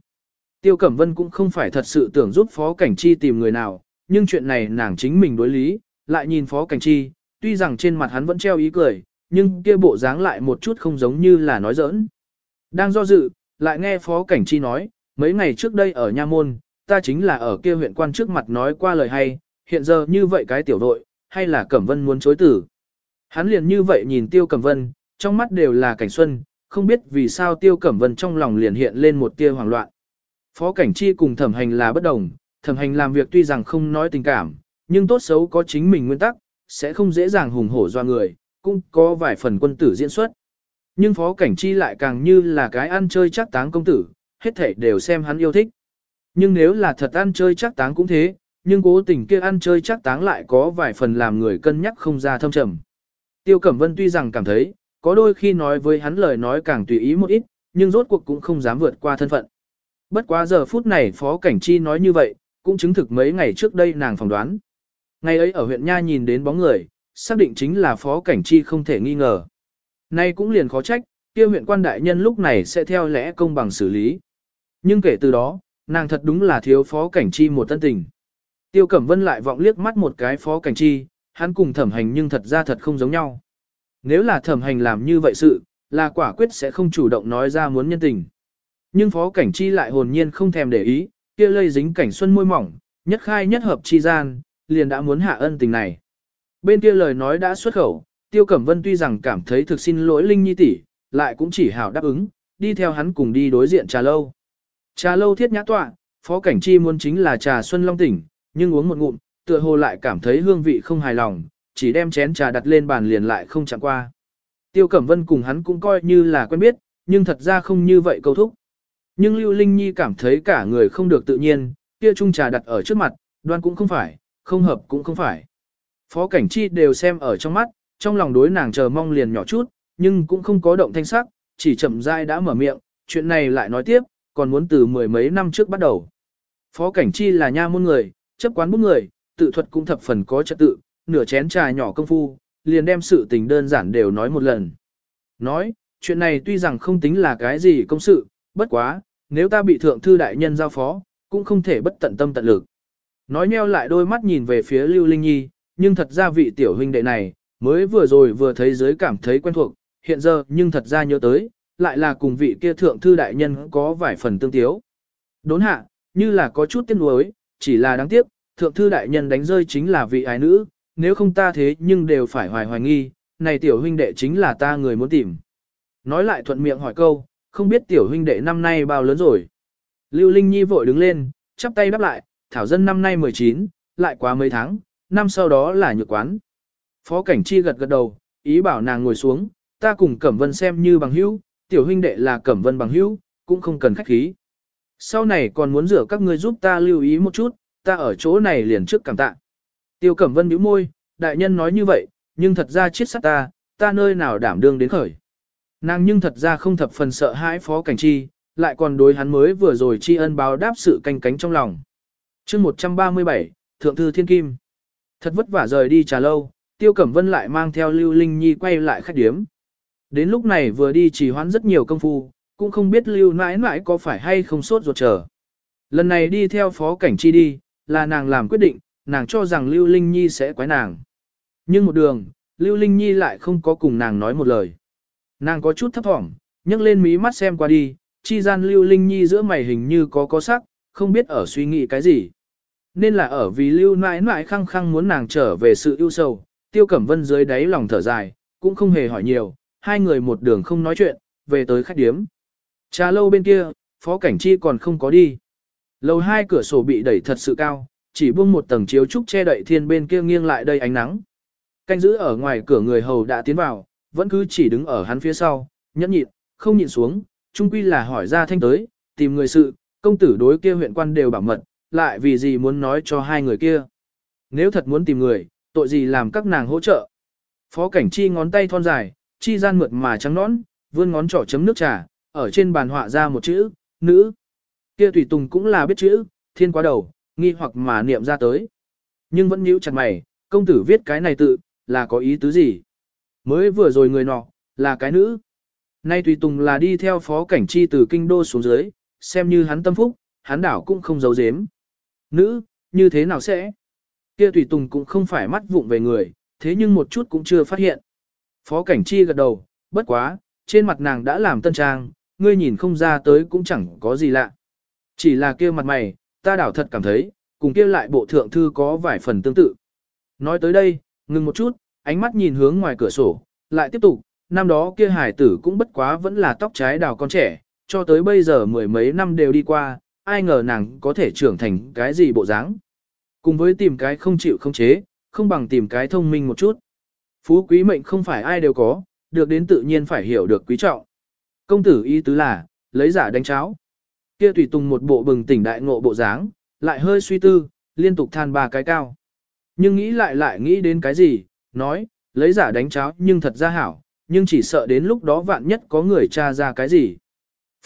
Tiêu cẩm vân cũng không phải thật sự tưởng giúp phó cảnh chi tìm người nào, nhưng chuyện này nàng chính mình đối lý, lại nhìn phó cảnh chi, tuy rằng trên mặt hắn vẫn treo ý cười, nhưng kia bộ dáng lại một chút không giống như là nói giỡn. Đang do dự, lại nghe phó cảnh chi nói, mấy ngày trước đây ở Nha Môn, ta chính là ở kia huyện quan trước mặt nói qua lời hay, hiện giờ như vậy cái tiểu đội, hay là Cẩm Vân muốn chối tử. Hắn liền như vậy nhìn Tiêu Cẩm Vân, trong mắt đều là cảnh xuân, không biết vì sao Tiêu Cẩm Vân trong lòng liền hiện lên một tia hoảng loạn. Phó cảnh chi cùng thẩm hành là bất đồng, thẩm hành làm việc tuy rằng không nói tình cảm, nhưng tốt xấu có chính mình nguyên tắc, sẽ không dễ dàng hùng hổ doa người, cũng có vài phần quân tử diễn xuất. Nhưng phó cảnh chi lại càng như là cái ăn chơi chắc táng công tử, hết thảy đều xem hắn yêu thích. Nhưng nếu là thật ăn chơi chắc táng cũng thế, nhưng cố tình kia ăn chơi chắc táng lại có vài phần làm người cân nhắc không ra thâm trầm. Tiêu Cẩm Vân tuy rằng cảm thấy, có đôi khi nói với hắn lời nói càng tùy ý một ít, nhưng rốt cuộc cũng không dám vượt qua thân phận. Bất quá giờ phút này Phó Cảnh Chi nói như vậy, cũng chứng thực mấy ngày trước đây nàng phỏng đoán. Ngày ấy ở huyện Nha nhìn đến bóng người, xác định chính là Phó Cảnh Chi không thể nghi ngờ. Nay cũng liền khó trách, kia huyện quan đại nhân lúc này sẽ theo lẽ công bằng xử lý. Nhưng kể từ đó, nàng thật đúng là thiếu Phó Cảnh Chi một tân tình. Tiêu Cẩm Vân lại vọng liếc mắt một cái Phó Cảnh Chi, hắn cùng thẩm hành nhưng thật ra thật không giống nhau. Nếu là thẩm hành làm như vậy sự, là quả quyết sẽ không chủ động nói ra muốn nhân tình. Nhưng Phó Cảnh Chi lại hồn nhiên không thèm để ý, kia lây dính cảnh xuân môi mỏng, nhất khai nhất hợp chi gian, liền đã muốn hạ ân tình này. Bên kia lời nói đã xuất khẩu, Tiêu Cẩm Vân tuy rằng cảm thấy thực xin lỗi Linh Nhi tỷ, lại cũng chỉ hảo đáp ứng, đi theo hắn cùng đi đối diện trà lâu. Trà lâu thiết nhã tọa, Phó Cảnh Chi muốn chính là trà Xuân Long tỉnh, nhưng uống một ngụm, tựa hồ lại cảm thấy hương vị không hài lòng, chỉ đem chén trà đặt lên bàn liền lại không chạm qua. Tiêu Cẩm Vân cùng hắn cũng coi như là quen biết, nhưng thật ra không như vậy câu thúc. Nhưng Lưu Linh Nhi cảm thấy cả người không được tự nhiên, kia chung trà đặt ở trước mặt, đoan cũng không phải, không hợp cũng không phải. Phó Cảnh Chi đều xem ở trong mắt, trong lòng đối nàng chờ mong liền nhỏ chút, nhưng cũng không có động thanh sắc, chỉ chậm rãi đã mở miệng, chuyện này lại nói tiếp, còn muốn từ mười mấy năm trước bắt đầu. Phó Cảnh Chi là nha môn người, chấp quán bút người, tự thuật cũng thập phần có trật tự, nửa chén trà nhỏ công phu, liền đem sự tình đơn giản đều nói một lần. Nói, chuyện này tuy rằng không tính là cái gì công sự, bất quá, nếu ta bị thượng thư đại nhân giao phó, cũng không thể bất tận tâm tận lực. Nói nheo lại đôi mắt nhìn về phía Lưu Linh Nhi, nhưng thật ra vị tiểu huynh đệ này, mới vừa rồi vừa thấy giới cảm thấy quen thuộc, hiện giờ nhưng thật ra nhớ tới, lại là cùng vị kia thượng thư đại nhân có vài phần tương tiếu. Đốn hạ, như là có chút tiếc nuối, chỉ là đáng tiếc, thượng thư đại nhân đánh rơi chính là vị ái nữ, nếu không ta thế nhưng đều phải hoài hoài nghi, này tiểu huynh đệ chính là ta người muốn tìm. Nói lại thuận miệng hỏi câu, không biết tiểu huynh đệ năm nay bao lớn rồi. Lưu Linh Nhi vội đứng lên, chắp tay đáp lại, thảo dân năm nay 19, lại quá mấy tháng, năm sau đó là nhược quán. Phó Cảnh Chi gật gật đầu, ý bảo nàng ngồi xuống, ta cùng Cẩm Vân xem như bằng hữu, tiểu huynh đệ là Cẩm Vân bằng hữu, cũng không cần khách khí. Sau này còn muốn rửa các ngươi giúp ta lưu ý một chút, ta ở chỗ này liền trước cảm tạ. Tiêu Cẩm Vân bĩu môi, đại nhân nói như vậy, nhưng thật ra chiết sát ta, ta nơi nào đảm đương đến khởi. Nàng nhưng thật ra không thập phần sợ hãi Phó Cảnh Chi, lại còn đối hắn mới vừa rồi tri ân báo đáp sự canh cánh trong lòng. chương 137, Thượng Thư Thiên Kim. Thật vất vả rời đi trà lâu, Tiêu Cẩm Vân lại mang theo Lưu Linh Nhi quay lại khách điếm. Đến lúc này vừa đi chỉ hoãn rất nhiều công phu, cũng không biết Lưu nãi nãi có phải hay không sốt ruột chờ. Lần này đi theo Phó Cảnh Chi đi, là nàng làm quyết định, nàng cho rằng Lưu Linh Nhi sẽ quái nàng. Nhưng một đường, Lưu Linh Nhi lại không có cùng nàng nói một lời. Nàng có chút thấp thỏm, nhấc lên mí mắt xem qua đi, chi gian Lưu Linh Nhi giữa mày hình như có có sắc, không biết ở suy nghĩ cái gì. Nên là ở vì Lưu nãi nãi khăng khăng muốn nàng trở về sự ưu sầu, Tiêu Cẩm Vân dưới đáy lòng thở dài, cũng không hề hỏi nhiều, hai người một đường không nói chuyện, về tới khách điếm. Trà lâu bên kia, Phó Cảnh Chi còn không có đi. Lầu hai cửa sổ bị đẩy thật sự cao, chỉ buông một tầng chiếu trúc che đậy thiên bên kia nghiêng lại đây ánh nắng. Canh giữ ở ngoài cửa người hầu đã tiến vào, vẫn cứ chỉ đứng ở hắn phía sau, nhẫn nhịn, không nhịn xuống, chung quy là hỏi ra thanh tới, tìm người sự, công tử đối kia huyện quan đều bảo mật, lại vì gì muốn nói cho hai người kia. Nếu thật muốn tìm người, tội gì làm các nàng hỗ trợ. Phó cảnh chi ngón tay thon dài, chi gian mượt mà trắng nõn, vươn ngón trỏ chấm nước trà, ở trên bàn họa ra một chữ, nữ. Kia tùy tùng cũng là biết chữ, thiên quá đầu, nghi hoặc mà niệm ra tới. Nhưng vẫn nhíu chặt mày, công tử viết cái này tự, là có ý tứ gì? Mới vừa rồi người nọ, là cái nữ. Nay tùy tùng là đi theo phó cảnh chi từ kinh đô xuống dưới, xem như hắn tâm phúc, hắn đảo cũng không giấu giếm. Nữ, như thế nào sẽ? Kia tùy tùng cũng không phải mắt vụng về người, thế nhưng một chút cũng chưa phát hiện. Phó cảnh chi gật đầu, bất quá, trên mặt nàng đã làm tân trang, ngươi nhìn không ra tới cũng chẳng có gì lạ. Chỉ là kia mặt mày, ta đảo thật cảm thấy, cùng kia lại bộ thượng thư có vài phần tương tự. Nói tới đây, ngừng một chút, ánh mắt nhìn hướng ngoài cửa sổ, lại tiếp tục, năm đó kia hải tử cũng bất quá vẫn là tóc trái đào con trẻ, cho tới bây giờ mười mấy năm đều đi qua, ai ngờ nàng có thể trưởng thành cái gì bộ dáng. Cùng với tìm cái không chịu không chế, không bằng tìm cái thông minh một chút. Phú quý mệnh không phải ai đều có, được đến tự nhiên phải hiểu được quý trọng. Công tử ý tứ là, lấy giả đánh cháo. Kia tùy tùng một bộ bừng tỉnh đại ngộ bộ dáng, lại hơi suy tư, liên tục than ba cái cao. Nhưng nghĩ lại lại nghĩ đến cái gì, nói, lấy giả đánh cháo nhưng thật ra hảo, nhưng chỉ sợ đến lúc đó vạn nhất có người tra ra cái gì.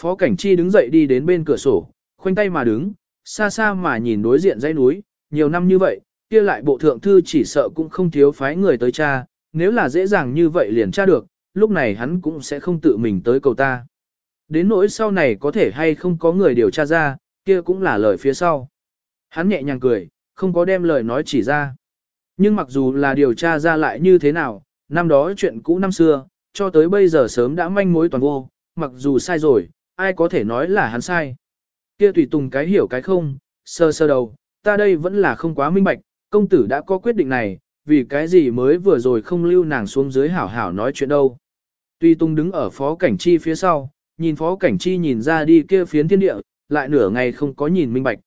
Phó Cảnh Chi đứng dậy đi đến bên cửa sổ, khoanh tay mà đứng, xa xa mà nhìn đối diện dãy núi, nhiều năm như vậy, kia lại bộ thượng thư chỉ sợ cũng không thiếu phái người tới tra nếu là dễ dàng như vậy liền tra được, lúc này hắn cũng sẽ không tự mình tới cầu ta. Đến nỗi sau này có thể hay không có người điều tra ra, kia cũng là lời phía sau. Hắn nhẹ nhàng cười, không có đem lời nói chỉ ra. Nhưng mặc dù là điều tra ra lại như thế nào, năm đó chuyện cũ năm xưa, cho tới bây giờ sớm đã manh mối toàn vô, mặc dù sai rồi, ai có thể nói là hắn sai. Kia tùy tùng cái hiểu cái không, sơ sơ đầu, ta đây vẫn là không quá minh bạch, công tử đã có quyết định này, vì cái gì mới vừa rồi không lưu nàng xuống dưới hảo hảo nói chuyện đâu. Tùy tùng đứng ở phó cảnh chi phía sau, nhìn phó cảnh chi nhìn ra đi kia phiến thiên địa, lại nửa ngày không có nhìn minh bạch.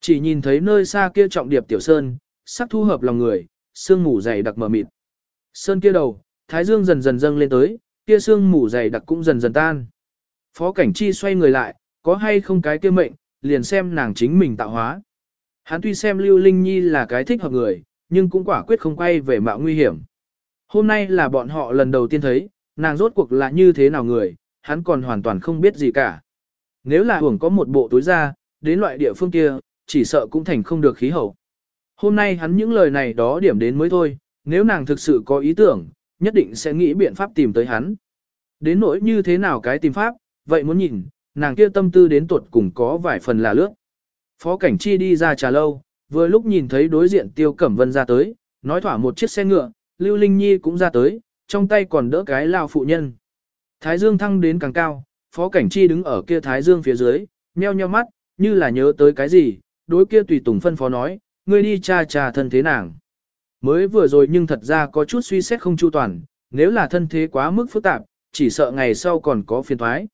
Chỉ nhìn thấy nơi xa kia trọng điệp tiểu sơn, sắc thu hợp lòng người, sương mù dày đặc mờ mịt. Sơn kia đầu, thái dương dần dần dâng lên tới, kia sương mù dày đặc cũng dần dần tan. Phó cảnh chi xoay người lại, có hay không cái kia mệnh, liền xem nàng chính mình tạo hóa. Hắn tuy xem Lưu Linh Nhi là cái thích hợp người, nhưng cũng quả quyết không quay về mạo nguy hiểm. Hôm nay là bọn họ lần đầu tiên thấy, nàng rốt cuộc là như thế nào người, hắn còn hoàn toàn không biết gì cả. Nếu là hưởng có một bộ túi ra, đến loại địa phương kia, chỉ sợ cũng thành không được khí hậu. Hôm nay hắn những lời này đó điểm đến mới thôi, nếu nàng thực sự có ý tưởng, nhất định sẽ nghĩ biện pháp tìm tới hắn. Đến nỗi như thế nào cái tìm pháp, vậy muốn nhìn, nàng kia tâm tư đến tuột cùng có vài phần là lướt. Phó Cảnh Chi đi ra trà lâu, vừa lúc nhìn thấy đối diện Tiêu Cẩm Vân ra tới, nói thỏa một chiếc xe ngựa, Lưu Linh Nhi cũng ra tới, trong tay còn đỡ cái lao phụ nhân. Thái Dương thăng đến càng cao, Phó Cảnh Chi đứng ở kia Thái Dương phía dưới, nheo nheo mắt, như là nhớ tới cái gì, đối kia tùy tùng phân phó nói, ngươi đi cha cha thân thế nàng. Mới vừa rồi nhưng thật ra có chút suy xét không chu toàn, nếu là thân thế quá mức phức tạp, chỉ sợ ngày sau còn có phiền thoái.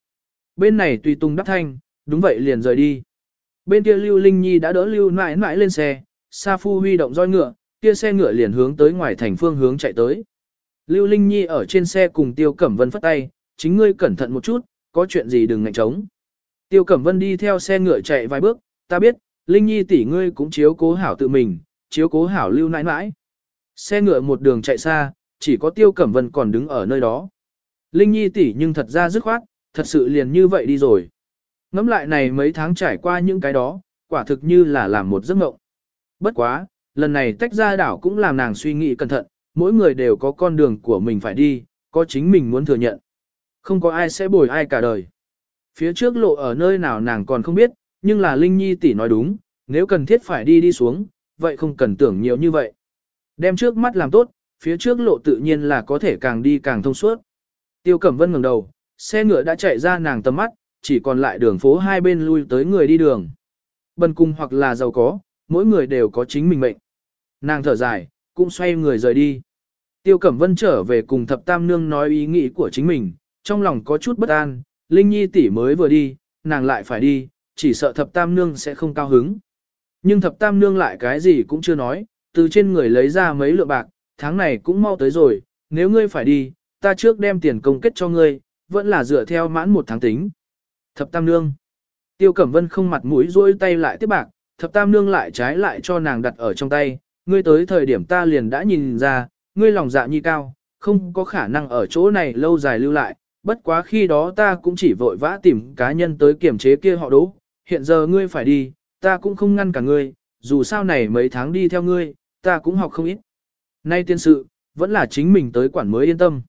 Bên này tùy tung đắc thanh, đúng vậy liền rời đi. Bên kia Lưu Linh Nhi đã đỡ Lưu mãi mãi lên xe, Sa Phu huy động roi ngựa, kia xe ngựa liền hướng tới ngoài thành phương hướng chạy tới. Lưu Linh Nhi ở trên xe cùng Tiêu Cẩm Vân phất tay, chính ngươi cẩn thận một chút, có chuyện gì đừng ngạnh trống. Tiêu Cẩm Vân đi theo xe ngựa chạy vài bước, ta biết, Linh Nhi tỷ ngươi cũng chiếu cố hảo tự mình, chiếu cố hảo lưu nãi nãi. Xe ngựa một đường chạy xa, chỉ có Tiêu Cẩm Vân còn đứng ở nơi đó. Linh Nhi tỷ nhưng thật ra dứt khoát, thật sự liền như vậy đi rồi. Ngắm lại này mấy tháng trải qua những cái đó, quả thực như là làm một giấc mộng. Bất quá, lần này tách ra đảo cũng làm nàng suy nghĩ cẩn thận, mỗi người đều có con đường của mình phải đi, có chính mình muốn thừa nhận. Không có ai sẽ bồi ai cả đời. Phía trước lộ ở nơi nào nàng còn không biết, nhưng là Linh Nhi tỷ nói đúng, nếu cần thiết phải đi đi xuống, vậy không cần tưởng nhiều như vậy. Đem trước mắt làm tốt, phía trước lộ tự nhiên là có thể càng đi càng thông suốt. Tiêu Cẩm Vân ngẩng đầu, xe ngựa đã chạy ra nàng tầm mắt, chỉ còn lại đường phố hai bên lui tới người đi đường. Bần cung hoặc là giàu có, mỗi người đều có chính mình mệnh. Nàng thở dài, cũng xoay người rời đi. Tiêu Cẩm Vân trở về cùng thập tam nương nói ý nghĩ của chính mình, trong lòng có chút bất an, Linh Nhi tỷ mới vừa đi, nàng lại phải đi, chỉ sợ thập tam nương sẽ không cao hứng. Nhưng thập tam nương lại cái gì cũng chưa nói, từ trên người lấy ra mấy lượng bạc, tháng này cũng mau tới rồi, nếu ngươi phải đi, ta trước đem tiền công kết cho ngươi, vẫn là dựa theo mãn một tháng tính. Thập tam nương. Tiêu Cẩm Vân không mặt mũi rôi tay lại tiếp bạc, thập tam nương lại trái lại cho nàng đặt ở trong tay, ngươi tới thời điểm ta liền đã nhìn ra, ngươi lòng dạ nhi cao, không có khả năng ở chỗ này lâu dài lưu lại, bất quá khi đó ta cũng chỉ vội vã tìm cá nhân tới kiểm chế kia họ đố, hiện giờ ngươi phải đi, ta cũng không ngăn cả ngươi, dù sao này mấy tháng đi theo ngươi, ta cũng học không ít. Nay tiên sự, vẫn là chính mình tới quản mới yên tâm.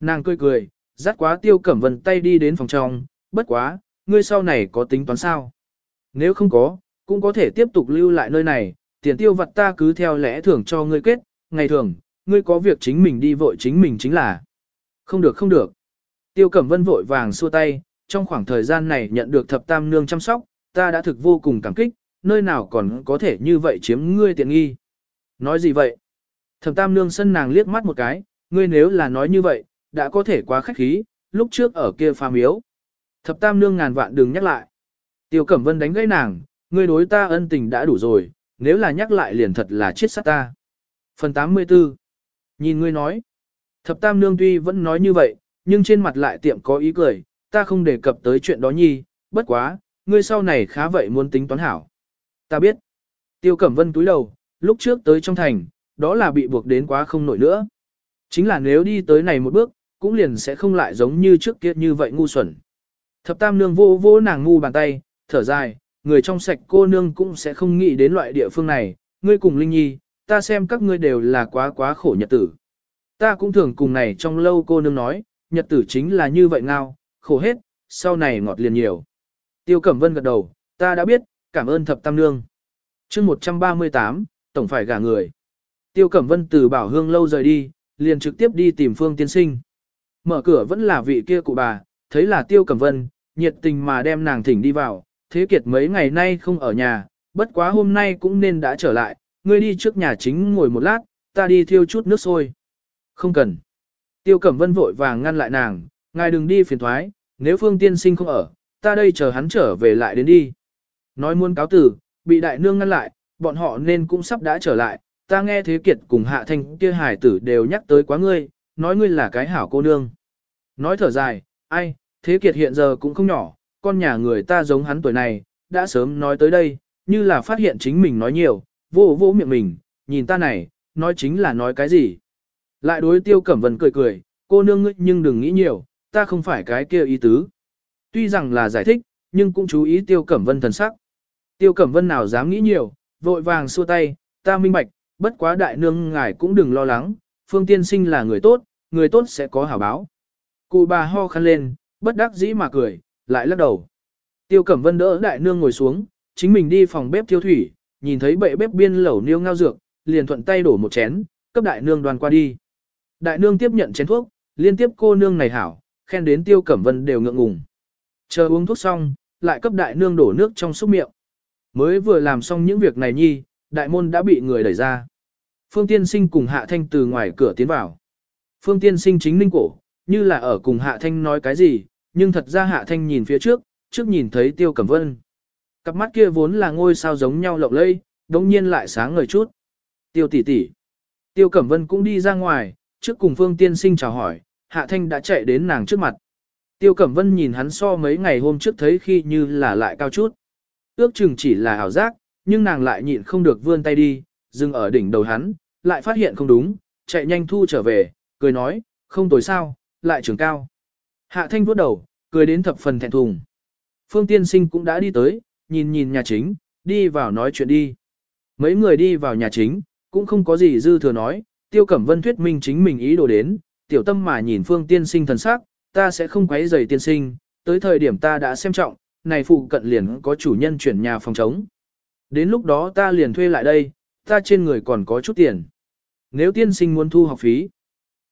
Nàng cười cười, dắt quá tiêu cẩm vân tay đi đến phòng trong, bất quá, ngươi sau này có tính toán sao? Nếu không có, cũng có thể tiếp tục lưu lại nơi này, tiền tiêu vật ta cứ theo lẽ thường cho ngươi kết, ngày thường, ngươi có việc chính mình đi vội chính mình chính là. Không được không được. Tiêu Cẩm Vân vội vàng xua tay, trong khoảng thời gian này nhận được thập tam nương chăm sóc, ta đã thực vô cùng cảm kích, nơi nào còn có thể như vậy chiếm ngươi tiện nghi. Nói gì vậy? Thập tam nương sân nàng liếc mắt một cái, ngươi nếu là nói như vậy, đã có thể quá khách khí, lúc trước ở kia phàm yếu. Thập tam nương ngàn vạn đừng nhắc lại. Tiêu Cẩm Vân đánh gãy nàng, ngươi đối ta ân tình đã đủ rồi, nếu là nhắc lại liền thật là chết sát ta. Phần 84 Nhìn ngươi nói, thập tam nương tuy vẫn nói như vậy, nhưng trên mặt lại tiệm có ý cười, ta không đề cập tới chuyện đó nhi, bất quá, ngươi sau này khá vậy muốn tính toán hảo. Ta biết. Tiêu Cẩm Vân túi đầu, lúc trước tới trong thành, đó là bị buộc đến quá không nổi nữa. Chính là nếu đi tới này một bước, cũng liền sẽ không lại giống như trước kia như vậy ngu xuẩn. Thập tam nương vô vô nàng ngu bàn tay, thở dài, người trong sạch cô nương cũng sẽ không nghĩ đến loại địa phương này, ngươi cùng Linh Nhi, ta xem các ngươi đều là quá quá khổ nhật tử. Ta cũng thường cùng này trong lâu cô nương nói, nhật tử chính là như vậy ngao, khổ hết, sau này ngọt liền nhiều. Tiêu Cẩm Vân gật đầu, ta đã biết, cảm ơn thập tam nương. chương 138, tổng phải gả người. Tiêu Cẩm Vân từ bảo hương lâu rời đi, liền trực tiếp đi tìm Phương Tiên Sinh. Mở cửa vẫn là vị kia cụ bà, thấy là Tiêu Cẩm Vân, nhiệt tình mà đem nàng thỉnh đi vào, thế kiệt mấy ngày nay không ở nhà, bất quá hôm nay cũng nên đã trở lại, ngươi đi trước nhà chính ngồi một lát, ta đi thiêu chút nước sôi. Không cần. Tiêu Cẩm Vân vội vàng ngăn lại nàng, ngài đừng đi phiền thoái, nếu Phương Tiên Sinh không ở, ta đây chờ hắn trở về lại đến đi. Nói muốn cáo tử, bị đại nương ngăn lại, bọn họ nên cũng sắp đã trở lại, ta nghe Thế Kiệt cùng Hạ Thanh kia hải tử đều nhắc tới quá ngươi, nói ngươi là cái hảo cô nương. Nói thở dài, ai, Thế Kiệt hiện giờ cũng không nhỏ, con nhà người ta giống hắn tuổi này, đã sớm nói tới đây, như là phát hiện chính mình nói nhiều, vô vô miệng mình, nhìn ta này, nói chính là nói cái gì. Lại đối tiêu cẩm vân cười cười, cô nương ngươi nhưng đừng nghĩ nhiều, ta không phải cái kia ý tứ. Tuy rằng là giải thích, nhưng cũng chú ý Tiêu Cẩm Vân thần sắc. Tiêu Cẩm Vân nào dám nghĩ nhiều, vội vàng xua tay, ta minh bạch, bất quá đại nương ngài cũng đừng lo lắng, phương tiên sinh là người tốt, người tốt sẽ có hảo báo. Cụ bà ho khăn lên, bất đắc dĩ mà cười, lại lắc đầu. Tiêu Cẩm Vân đỡ đại nương ngồi xuống, chính mình đi phòng bếp thiêu thủy, nhìn thấy bệ bếp biên lẩu niêu ngao dược, liền thuận tay đổ một chén, cấp đại nương đoàn qua đi. Đại nương tiếp nhận chén thuốc, liên tiếp cô nương này hảo, khen đến Tiêu Cẩm Vân đều ngượng ngùng. Chờ uống thuốc xong, lại cấp đại nương đổ nước trong xúc miệng. Mới vừa làm xong những việc này nhi, đại môn đã bị người đẩy ra. Phương Tiên Sinh cùng Hạ Thanh từ ngoài cửa tiến vào. Phương Tiên Sinh chính ninh cổ, như là ở cùng Hạ Thanh nói cái gì, nhưng thật ra Hạ Thanh nhìn phía trước, trước nhìn thấy Tiêu Cẩm Vân. Cặp mắt kia vốn là ngôi sao giống nhau lộng lẫy, đồng nhiên lại sáng ngời chút. Tiêu tỷ tỷ. Tiêu Cẩm Vân cũng đi ra ngoài, trước cùng Phương Tiên Sinh chào hỏi, Hạ Thanh đã chạy đến nàng trước mặt. Tiêu Cẩm Vân nhìn hắn so mấy ngày hôm trước thấy khi như là lại cao chút. Ước chừng chỉ là ảo giác, nhưng nàng lại nhịn không được vươn tay đi, dừng ở đỉnh đầu hắn, lại phát hiện không đúng, chạy nhanh thu trở về, cười nói, không tối sao, lại trưởng cao. Hạ Thanh vuốt đầu, cười đến thập phần thẹn thùng. Phương Tiên Sinh cũng đã đi tới, nhìn nhìn nhà chính, đi vào nói chuyện đi. Mấy người đi vào nhà chính, cũng không có gì dư thừa nói, Tiêu Cẩm Vân thuyết minh chính mình ý đồ đến, tiểu tâm mà nhìn Phương Tiên Sinh thần sắc, ta sẽ không quấy rầy tiên sinh, tới thời điểm ta đã xem trọng, này phụ cận liền có chủ nhân chuyển nhà phòng trống. Đến lúc đó ta liền thuê lại đây, ta trên người còn có chút tiền. Nếu tiên sinh muốn thu học phí,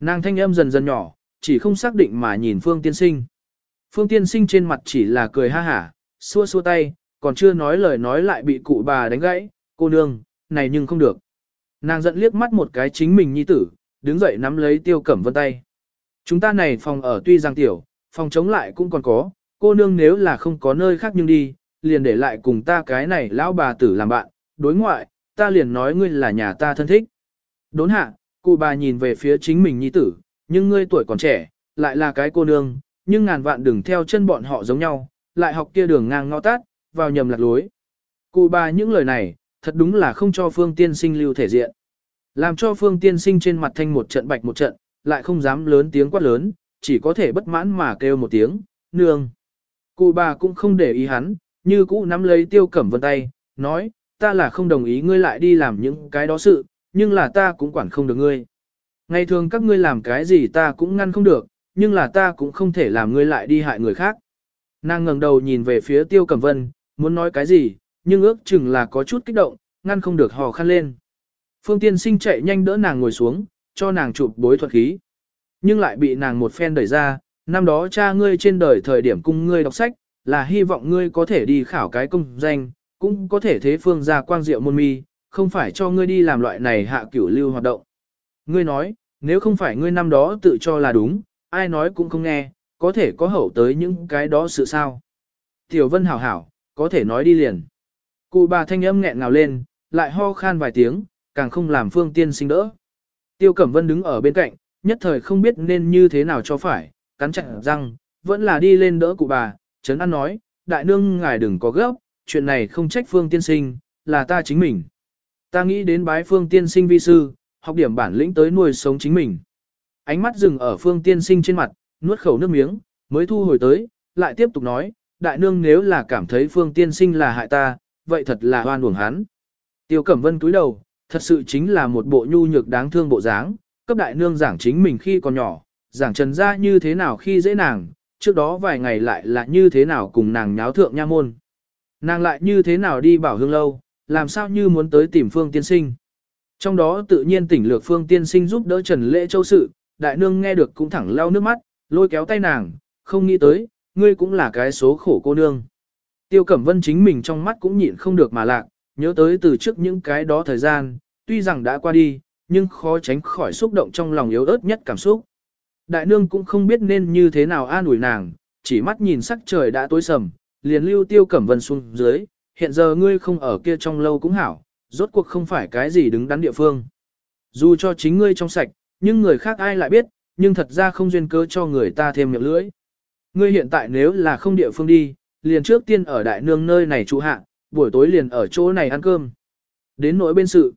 nàng thanh âm dần dần nhỏ, chỉ không xác định mà nhìn Phương tiên sinh. Phương tiên sinh trên mặt chỉ là cười ha hả, xua xua tay, còn chưa nói lời nói lại bị cụ bà đánh gãy, cô nương, này nhưng không được. Nàng giận liếc mắt một cái chính mình nhi tử, đứng dậy nắm lấy tiêu cẩm vân tay. Chúng ta này phòng ở tuy giang tiểu, phòng chống lại cũng còn có, cô nương nếu là không có nơi khác nhưng đi, liền để lại cùng ta cái này lão bà tử làm bạn, đối ngoại, ta liền nói ngươi là nhà ta thân thích. Đốn hạ, cụ bà nhìn về phía chính mình nhi tử, nhưng ngươi tuổi còn trẻ, lại là cái cô nương, nhưng ngàn vạn đừng theo chân bọn họ giống nhau, lại học kia đường ngang ngõ tát, vào nhầm lạc lối. Cụ bà những lời này, thật đúng là không cho phương tiên sinh lưu thể diện. Làm cho phương tiên sinh trên mặt thanh một trận bạch một trận, lại không dám lớn tiếng quát lớn, chỉ có thể bất mãn mà kêu một tiếng, nương. Cụ bà cũng không để ý hắn, như cũ nắm lấy tiêu cẩm vân tay, nói, ta là không đồng ý ngươi lại đi làm những cái đó sự, nhưng là ta cũng quản không được ngươi. Ngày thường các ngươi làm cái gì ta cũng ngăn không được, nhưng là ta cũng không thể làm ngươi lại đi hại người khác. Nàng ngẩng đầu nhìn về phía tiêu cẩm vân, muốn nói cái gì, nhưng ước chừng là có chút kích động, ngăn không được hò khăn lên. Phương tiên sinh chạy nhanh đỡ nàng ngồi xuống, cho nàng chụp bối thuật khí. Nhưng lại bị nàng một phen đẩy ra, năm đó cha ngươi trên đời thời điểm cung ngươi đọc sách, là hy vọng ngươi có thể đi khảo cái công danh, cũng có thể thế phương ra quang diệu môn mi, không phải cho ngươi đi làm loại này hạ cửu lưu hoạt động. Ngươi nói, nếu không phải ngươi năm đó tự cho là đúng, ai nói cũng không nghe, có thể có hậu tới những cái đó sự sao. Tiểu vân hảo hảo, có thể nói đi liền. Cụ bà thanh âm nghẹn ngào lên, lại ho khan vài tiếng, càng không làm phương tiên sinh đỡ. Tiêu Cẩm Vân đứng ở bên cạnh, nhất thời không biết nên như thế nào cho phải, cắn chặt răng, vẫn là đi lên đỡ cụ bà, Trấn An nói, đại nương ngài đừng có gấp, chuyện này không trách phương tiên sinh, là ta chính mình. Ta nghĩ đến bái phương tiên sinh vi sư, học điểm bản lĩnh tới nuôi sống chính mình. Ánh mắt dừng ở phương tiên sinh trên mặt, nuốt khẩu nước miếng, mới thu hồi tới, lại tiếp tục nói, đại nương nếu là cảm thấy phương tiên sinh là hại ta, vậy thật là hoan uổng hắn. Tiêu Cẩm Vân cúi đầu, thật sự chính là một bộ nhu nhược đáng thương bộ dáng, cấp đại nương giảng chính mình khi còn nhỏ, giảng trần ra như thế nào khi dễ nàng, trước đó vài ngày lại là như thế nào cùng nàng nháo thượng nha môn. Nàng lại như thế nào đi bảo hương lâu, làm sao như muốn tới tìm phương tiên sinh. Trong đó tự nhiên tỉnh lược phương tiên sinh giúp đỡ Trần Lễ Châu sự, đại nương nghe được cũng thẳng lau nước mắt, lôi kéo tay nàng, không nghĩ tới, ngươi cũng là cái số khổ cô nương. Tiêu Cẩm Vân chính mình trong mắt cũng nhịn không được mà lạc, nhớ tới từ trước những cái đó thời gian, tuy rằng đã qua đi, nhưng khó tránh khỏi xúc động trong lòng yếu ớt nhất cảm xúc. Đại nương cũng không biết nên như thế nào an ủi nàng, chỉ mắt nhìn sắc trời đã tối sầm, liền lưu tiêu cẩm vân xuống dưới, hiện giờ ngươi không ở kia trong lâu cũng hảo, rốt cuộc không phải cái gì đứng đắn địa phương. Dù cho chính ngươi trong sạch, nhưng người khác ai lại biết, nhưng thật ra không duyên cơ cho người ta thêm miệng lưỡi. Ngươi hiện tại nếu là không địa phương đi, liền trước tiên ở đại nương nơi này trụ hạ, buổi tối liền ở chỗ này ăn cơm. Đến nỗi bên sự.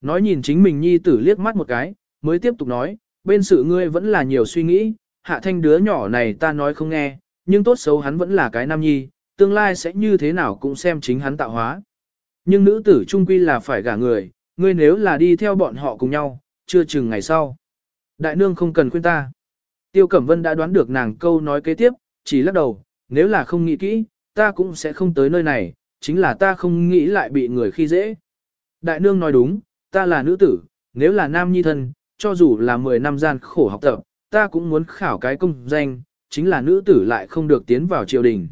Nói nhìn chính mình nhi tử liếc mắt một cái, mới tiếp tục nói, bên sự ngươi vẫn là nhiều suy nghĩ, hạ thanh đứa nhỏ này ta nói không nghe, nhưng tốt xấu hắn vẫn là cái nam nhi, tương lai sẽ như thế nào cũng xem chính hắn tạo hóa. Nhưng nữ tử trung quy là phải gả người, ngươi nếu là đi theo bọn họ cùng nhau, chưa chừng ngày sau. Đại nương không cần khuyên ta. Tiêu Cẩm Vân đã đoán được nàng câu nói kế tiếp, chỉ lắc đầu, nếu là không nghĩ kỹ, ta cũng sẽ không tới nơi này, chính là ta không nghĩ lại bị người khi dễ. Đại nương nói đúng, ta là nữ tử, nếu là nam nhi thân, cho dù là 10 năm gian khổ học tập, ta cũng muốn khảo cái công danh, chính là nữ tử lại không được tiến vào triều đình.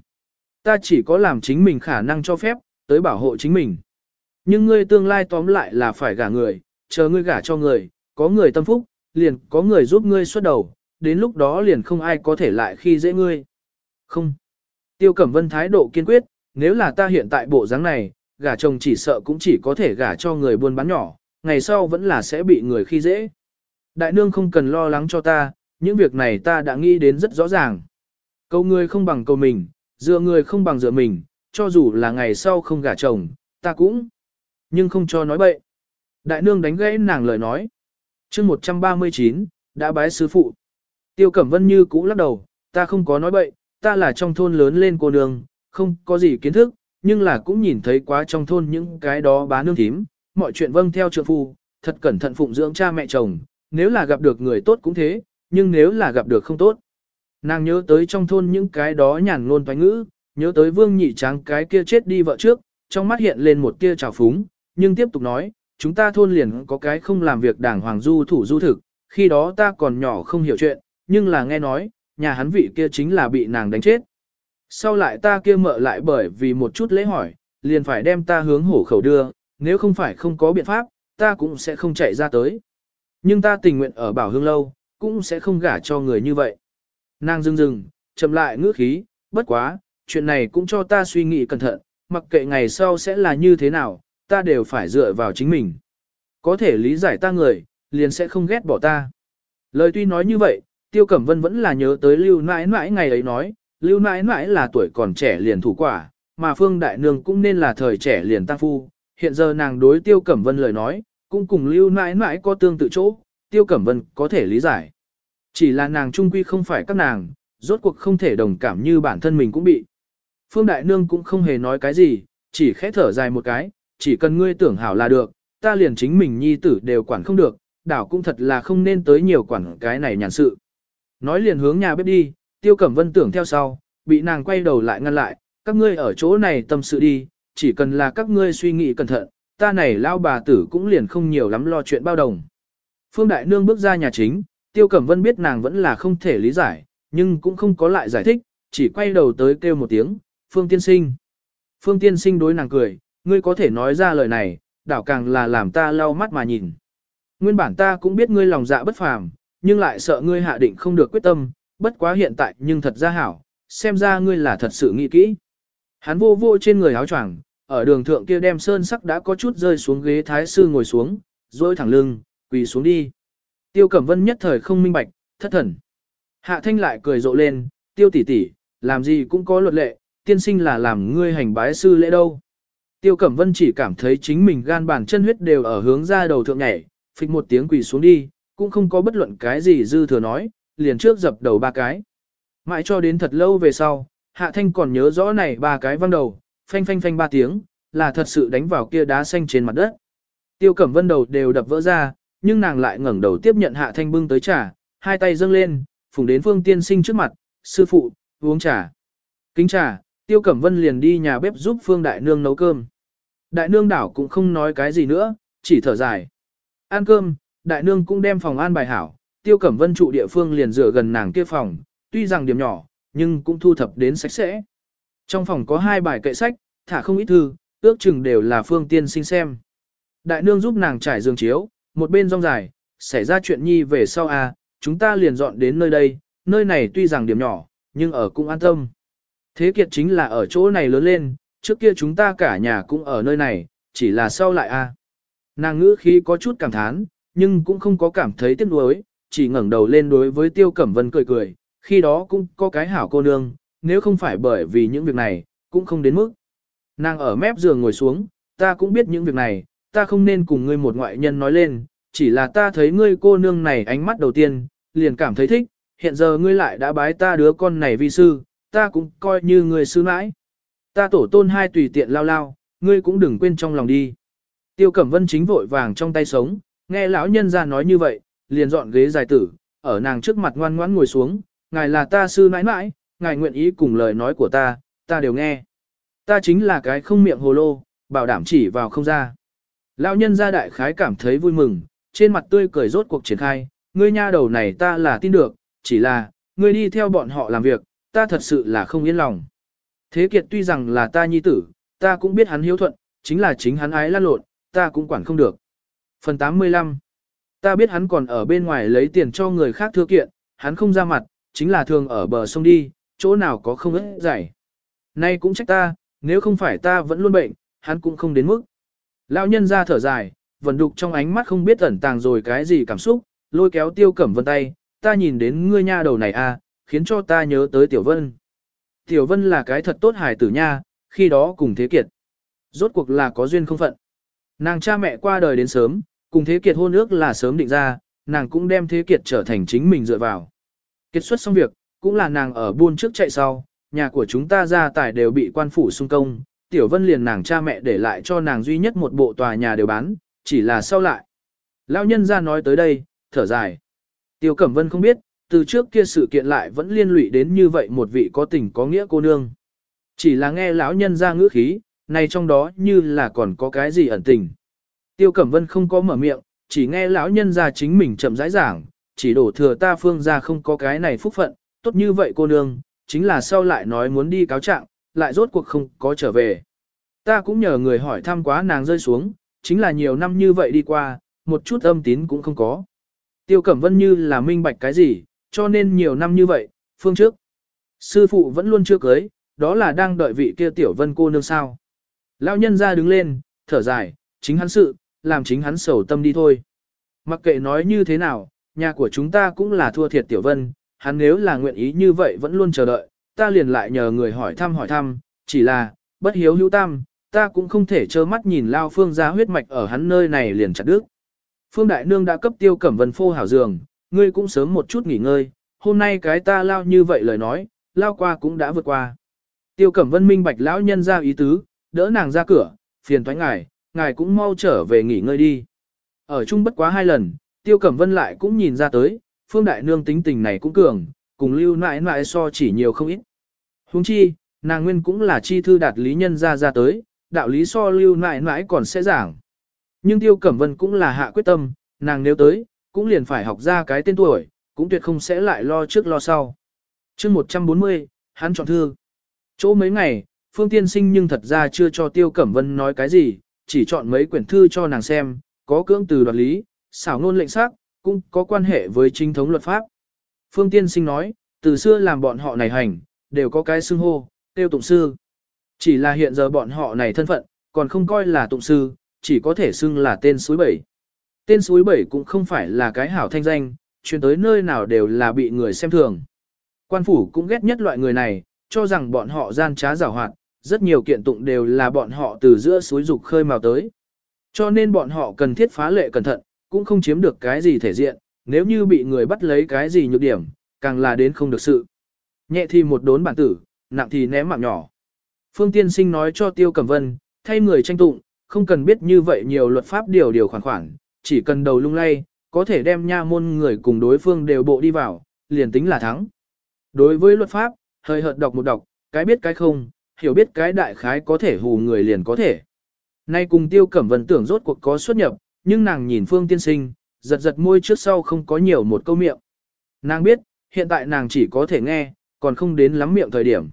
Ta chỉ có làm chính mình khả năng cho phép, tới bảo hộ chính mình. Nhưng ngươi tương lai tóm lại là phải gả người, chờ ngươi gả cho người, có người tâm phúc, liền có người giúp ngươi xuất đầu, đến lúc đó liền không ai có thể lại khi dễ ngươi. Không. Tiêu Cẩm Vân thái độ kiên quyết, nếu là ta hiện tại bộ dáng này, gả chồng chỉ sợ cũng chỉ có thể gả cho người buôn bán nhỏ, ngày sau vẫn là sẽ bị người khi dễ. Đại nương không cần lo lắng cho ta, những việc này ta đã nghĩ đến rất rõ ràng. Cầu người không bằng cầu mình, dựa người không bằng dựa mình, cho dù là ngày sau không gả chồng, ta cũng. Nhưng không cho nói bậy. Đại nương đánh gãy nàng lời nói. chương 139, đã bái sư phụ. Tiêu Cẩm Vân như cũ lắc đầu, ta không có nói bậy, ta là trong thôn lớn lên cô nương, không có gì kiến thức, nhưng là cũng nhìn thấy quá trong thôn những cái đó bá nương thím, mọi chuyện vâng theo trượng phu, thật cẩn thận phụng dưỡng cha mẹ chồng, nếu là gặp được người tốt cũng thế, nhưng nếu là gặp được không tốt. Nàng nhớ tới trong thôn những cái đó nhàn ngôn toán ngữ, nhớ tới vương nhị tráng cái kia chết đi vợ trước, trong mắt hiện lên một tia trào phúng, nhưng tiếp tục nói, chúng ta thôn liền có cái không làm việc đảng hoàng du thủ du thực, khi đó ta còn nhỏ không hiểu chuyện, nhưng là nghe nói, nhà hắn vị kia chính là bị nàng đánh chết. Sau lại ta kia mợ lại bởi vì một chút lễ hỏi, liền phải đem ta hướng hổ khẩu đưa, nếu không phải không có biện pháp, ta cũng sẽ không chạy ra tới. Nhưng ta tình nguyện ở bảo hương lâu, cũng sẽ không gả cho người như vậy. Nàng dưng dưng, chậm lại ngữ khí, bất quá, chuyện này cũng cho ta suy nghĩ cẩn thận, mặc kệ ngày sau sẽ là như thế nào, ta đều phải dựa vào chính mình. Có thể lý giải ta người, liền sẽ không ghét bỏ ta. Lời tuy nói như vậy, Tiêu Cẩm Vân vẫn là nhớ tới Lưu mãi mãi ngày ấy nói, Lưu Nãi Nãi là tuổi còn trẻ liền thủ quả, mà Phương Đại Nương cũng nên là thời trẻ liền tăng phu. Hiện giờ nàng đối Tiêu Cẩm Vân lời nói, cũng cùng Lưu Nãi Nãi có tương tự chỗ, Tiêu Cẩm Vân có thể lý giải. Chỉ là nàng trung quy không phải các nàng, rốt cuộc không thể đồng cảm như bản thân mình cũng bị. Phương Đại Nương cũng không hề nói cái gì, chỉ khẽ thở dài một cái, chỉ cần ngươi tưởng hảo là được, ta liền chính mình nhi tử đều quản không được, đảo cũng thật là không nên tới nhiều quản cái này nhàn sự. Nói liền hướng nhà bếp đi, Tiêu Cẩm Vân tưởng theo sau, bị nàng quay đầu lại ngăn lại, các ngươi ở chỗ này tâm sự đi, chỉ cần là các ngươi suy nghĩ cẩn thận, ta này lao bà tử cũng liền không nhiều lắm lo chuyện bao đồng. Phương Đại Nương bước ra nhà chính, Tiêu Cẩm Vân biết nàng vẫn là không thể lý giải, nhưng cũng không có lại giải thích, chỉ quay đầu tới kêu một tiếng, Phương Tiên Sinh. Phương Tiên Sinh đối nàng cười, ngươi có thể nói ra lời này, đảo càng là làm ta lau mắt mà nhìn. Nguyên bản ta cũng biết ngươi lòng dạ bất phàm, nhưng lại sợ ngươi hạ định không được quyết tâm, bất quá hiện tại nhưng thật ra hảo, xem ra ngươi là thật sự nghĩ kỹ. Hắn vô vô trên người áo choàng, ở đường thượng kia đem sơn sắc đã có chút rơi xuống ghế thái sư ngồi xuống, rồi thẳng lưng, quỳ xuống đi. Tiêu Cẩm Vân nhất thời không minh bạch, thất thần. Hạ Thanh lại cười rộ lên, tiêu tỷ tỷ, làm gì cũng có luật lệ, tiên sinh là làm ngươi hành bái sư lễ đâu. Tiêu Cẩm Vân chỉ cảm thấy chính mình gan bàn chân huyết đều ở hướng ra đầu thượng nhảy, phịch một tiếng quỳ xuống đi, cũng không có bất luận cái gì dư thừa nói, liền trước dập đầu ba cái. Mãi cho đến thật lâu về sau, Hạ Thanh còn nhớ rõ này ba cái văng đầu, phanh phanh phanh ba tiếng, là thật sự đánh vào kia đá xanh trên mặt đất. Tiêu Cẩm Vân đầu đều đập vỡ ra, nhưng nàng lại ngẩng đầu tiếp nhận Hạ Thanh bưng tới trà, hai tay dâng lên, phùng đến Phương Tiên Sinh trước mặt, sư phụ, uống trà. Kính trà, Tiêu Cẩm Vân liền đi nhà bếp giúp Phương Đại Nương nấu cơm. Đại Nương đảo cũng không nói cái gì nữa, chỉ thở dài. Ăn cơm, Đại Nương cũng đem phòng an bài hảo, Tiêu Cẩm Vân trụ địa phương liền dựa gần nàng kia phòng, tuy rằng điểm nhỏ, nhưng cũng thu thập đến sạch sẽ. Trong phòng có hai bài kệ sách, thả không ít thư, ước chừng đều là Phương Tiên Sinh xem. Đại Nương giúp nàng trải giường chiếu, một bên rong dài, xảy ra chuyện nhi về sau à, chúng ta liền dọn đến nơi đây, nơi này tuy rằng điểm nhỏ, nhưng ở cũng an tâm. Thế kiệt chính là ở chỗ này lớn lên, trước kia chúng ta cả nhà cũng ở nơi này, chỉ là sau lại a. À. Nàng ngữ khí có chút cảm thán, nhưng cũng không có cảm thấy tiếc nuối, chỉ ngẩng đầu lên đối với Tiêu Cẩm Vân cười cười, khi đó cũng có cái hảo cô nương, nếu không phải bởi vì những việc này, cũng không đến mức. Nàng ở mép giường ngồi xuống, ta cũng biết những việc này, ta không nên cùng ngươi một ngoại nhân nói lên, chỉ là ta thấy ngươi cô nương này ánh mắt đầu tiên, liền cảm thấy thích, hiện giờ ngươi lại đã bái ta đứa con này vi sư, ta cũng coi như ngươi sư mãi. Ta tổ tôn hai tùy tiện lao lao, ngươi cũng đừng quên trong lòng đi. Tiêu Cẩm Vân chính vội vàng trong tay sống, nghe lão nhân ra nói như vậy, liền dọn ghế dài tử, ở nàng trước mặt ngoan ngoãn ngồi xuống, ngài là ta sư mãi mãi, ngài nguyện ý cùng lời nói của ta, ta đều nghe. Ta chính là cái không miệng hồ lô, bảo đảm chỉ vào không ra. Lão nhân gia đại khái cảm thấy vui mừng, trên mặt tươi cười rốt cuộc triển khai, ngươi nha đầu này ta là tin được, chỉ là, ngươi đi theo bọn họ làm việc, ta thật sự là không yên lòng. Thế kiệt tuy rằng là ta nhi tử, ta cũng biết hắn hiếu thuận, chính là chính hắn ái lan lộn, ta cũng quản không được. Phần 85 Ta biết hắn còn ở bên ngoài lấy tiền cho người khác thưa kiện, hắn không ra mặt, chính là thường ở bờ sông đi, chỗ nào có không ít giải. Nay cũng trách ta, nếu không phải ta vẫn luôn bệnh, hắn cũng không đến mức. Lão nhân ra thở dài, vẫn đục trong ánh mắt không biết ẩn tàng rồi cái gì cảm xúc, lôi kéo tiêu cẩm vân tay, ta nhìn đến ngươi nha đầu này à, khiến cho ta nhớ tới tiểu vân. Tiểu vân là cái thật tốt hài tử nha, khi đó cùng thế kiệt. Rốt cuộc là có duyên không phận. Nàng cha mẹ qua đời đến sớm, cùng thế kiệt hôn ước là sớm định ra, nàng cũng đem thế kiệt trở thành chính mình dựa vào. Kết xuất xong việc, cũng là nàng ở buôn trước chạy sau, nhà của chúng ta gia tài đều bị quan phủ xung công, tiểu vân liền nàng cha mẹ để lại cho nàng duy nhất một bộ tòa nhà đều bán, chỉ là sau lại. Lão nhân ra nói tới đây, thở dài. Tiêu Cẩm Vân không biết, từ trước kia sự kiện lại vẫn liên lụy đến như vậy một vị có tình có nghĩa cô nương. Chỉ là nghe lão nhân ra ngữ khí, này trong đó như là còn có cái gì ẩn tình. Tiêu Cẩm Vân không có mở miệng, chỉ nghe lão nhân ra chính mình chậm rãi giảng, chỉ đổ thừa ta phương ra không có cái này phúc phận, tốt như vậy cô nương, chính là sau lại nói muốn đi cáo trạng, lại rốt cuộc không có trở về. Ta cũng nhờ người hỏi thăm quá nàng rơi xuống, chính là nhiều năm như vậy đi qua, một chút âm tín cũng không có. Tiêu Cẩm Vân như là minh bạch cái gì, cho nên nhiều năm như vậy, phương trước. Sư phụ vẫn luôn chưa cưới, đó là đang đợi vị kia tiểu vân cô nương sao. Lão nhân ra đứng lên, thở dài, chính hắn sự, làm chính hắn sầu tâm đi thôi. Mặc kệ nói như thế nào, nhà của chúng ta cũng là thua thiệt tiểu vân, hắn nếu là nguyện ý như vậy vẫn luôn chờ đợi, ta liền lại nhờ người hỏi thăm hỏi thăm, chỉ là, bất hiếu hữu tam, ta cũng không thể trơ mắt nhìn lao phương ra huyết mạch ở hắn nơi này liền chặt đứt. Phương Đại Nương đã cấp tiêu cẩm vân phô hảo giường, ngươi cũng sớm một chút nghỉ ngơi, hôm nay cái ta lao như vậy lời nói, lao qua cũng đã vượt qua. Tiêu cẩm vân minh bạch lão nhân ra ý tứ, đỡ nàng ra cửa, phiền thoái ngài, ngài cũng mau trở về nghỉ ngơi đi. Ở chung bất quá hai lần, tiêu cẩm vân lại cũng nhìn ra tới, Phương Đại Nương tính tình này cũng cường, cùng lưu nãi nãi so chỉ nhiều không ít. Huống chi, nàng nguyên cũng là chi thư đạt lý nhân ra ra tới, đạo lý so lưu nãi nãi còn sẽ giảng. Nhưng Tiêu Cẩm Vân cũng là hạ quyết tâm, nàng nếu tới, cũng liền phải học ra cái tên tuổi, cũng tuyệt không sẽ lại lo trước lo sau. chương 140, hắn chọn thư. Chỗ mấy ngày, Phương Tiên Sinh nhưng thật ra chưa cho Tiêu Cẩm Vân nói cái gì, chỉ chọn mấy quyển thư cho nàng xem, có cưỡng từ đoạt lý, xảo ngôn lệnh sắc, cũng có quan hệ với chính thống luật pháp. Phương Tiên Sinh nói, từ xưa làm bọn họ này hành, đều có cái xưng hô, tiêu tụng sư. Chỉ là hiện giờ bọn họ này thân phận, còn không coi là tụng sư, chỉ có thể xưng là tên suối bảy. Tên suối bảy cũng không phải là cái hảo thanh danh, chuyển tới nơi nào đều là bị người xem thường. Quan phủ cũng ghét nhất loại người này, cho rằng bọn họ gian trá giảo hoạt, rất nhiều kiện tụng đều là bọn họ từ giữa suối dục khơi mào tới. Cho nên bọn họ cần thiết phá lệ cẩn thận, cũng không chiếm được cái gì thể diện, nếu như bị người bắt lấy cái gì nhược điểm, càng là đến không được sự. Nhẹ thì một đốn bản tử, nặng thì ném mạng nhỏ. Phương Tiên Sinh nói cho Tiêu Cẩm Vân, thay người tranh tụng, không cần biết như vậy nhiều luật pháp điều điều khoản khoản, chỉ cần đầu lung lay, có thể đem nha môn người cùng đối phương đều bộ đi vào, liền tính là thắng. Đối với luật pháp, hơi hợt đọc một đọc, cái biết cái không, hiểu biết cái đại khái có thể hù người liền có thể. Nay cùng Tiêu Cẩm Vân tưởng rốt cuộc có xuất nhập, nhưng nàng nhìn Phương Tiên Sinh, giật giật môi trước sau không có nhiều một câu miệng. Nàng biết, hiện tại nàng chỉ có thể nghe, còn không đến lắm miệng thời điểm.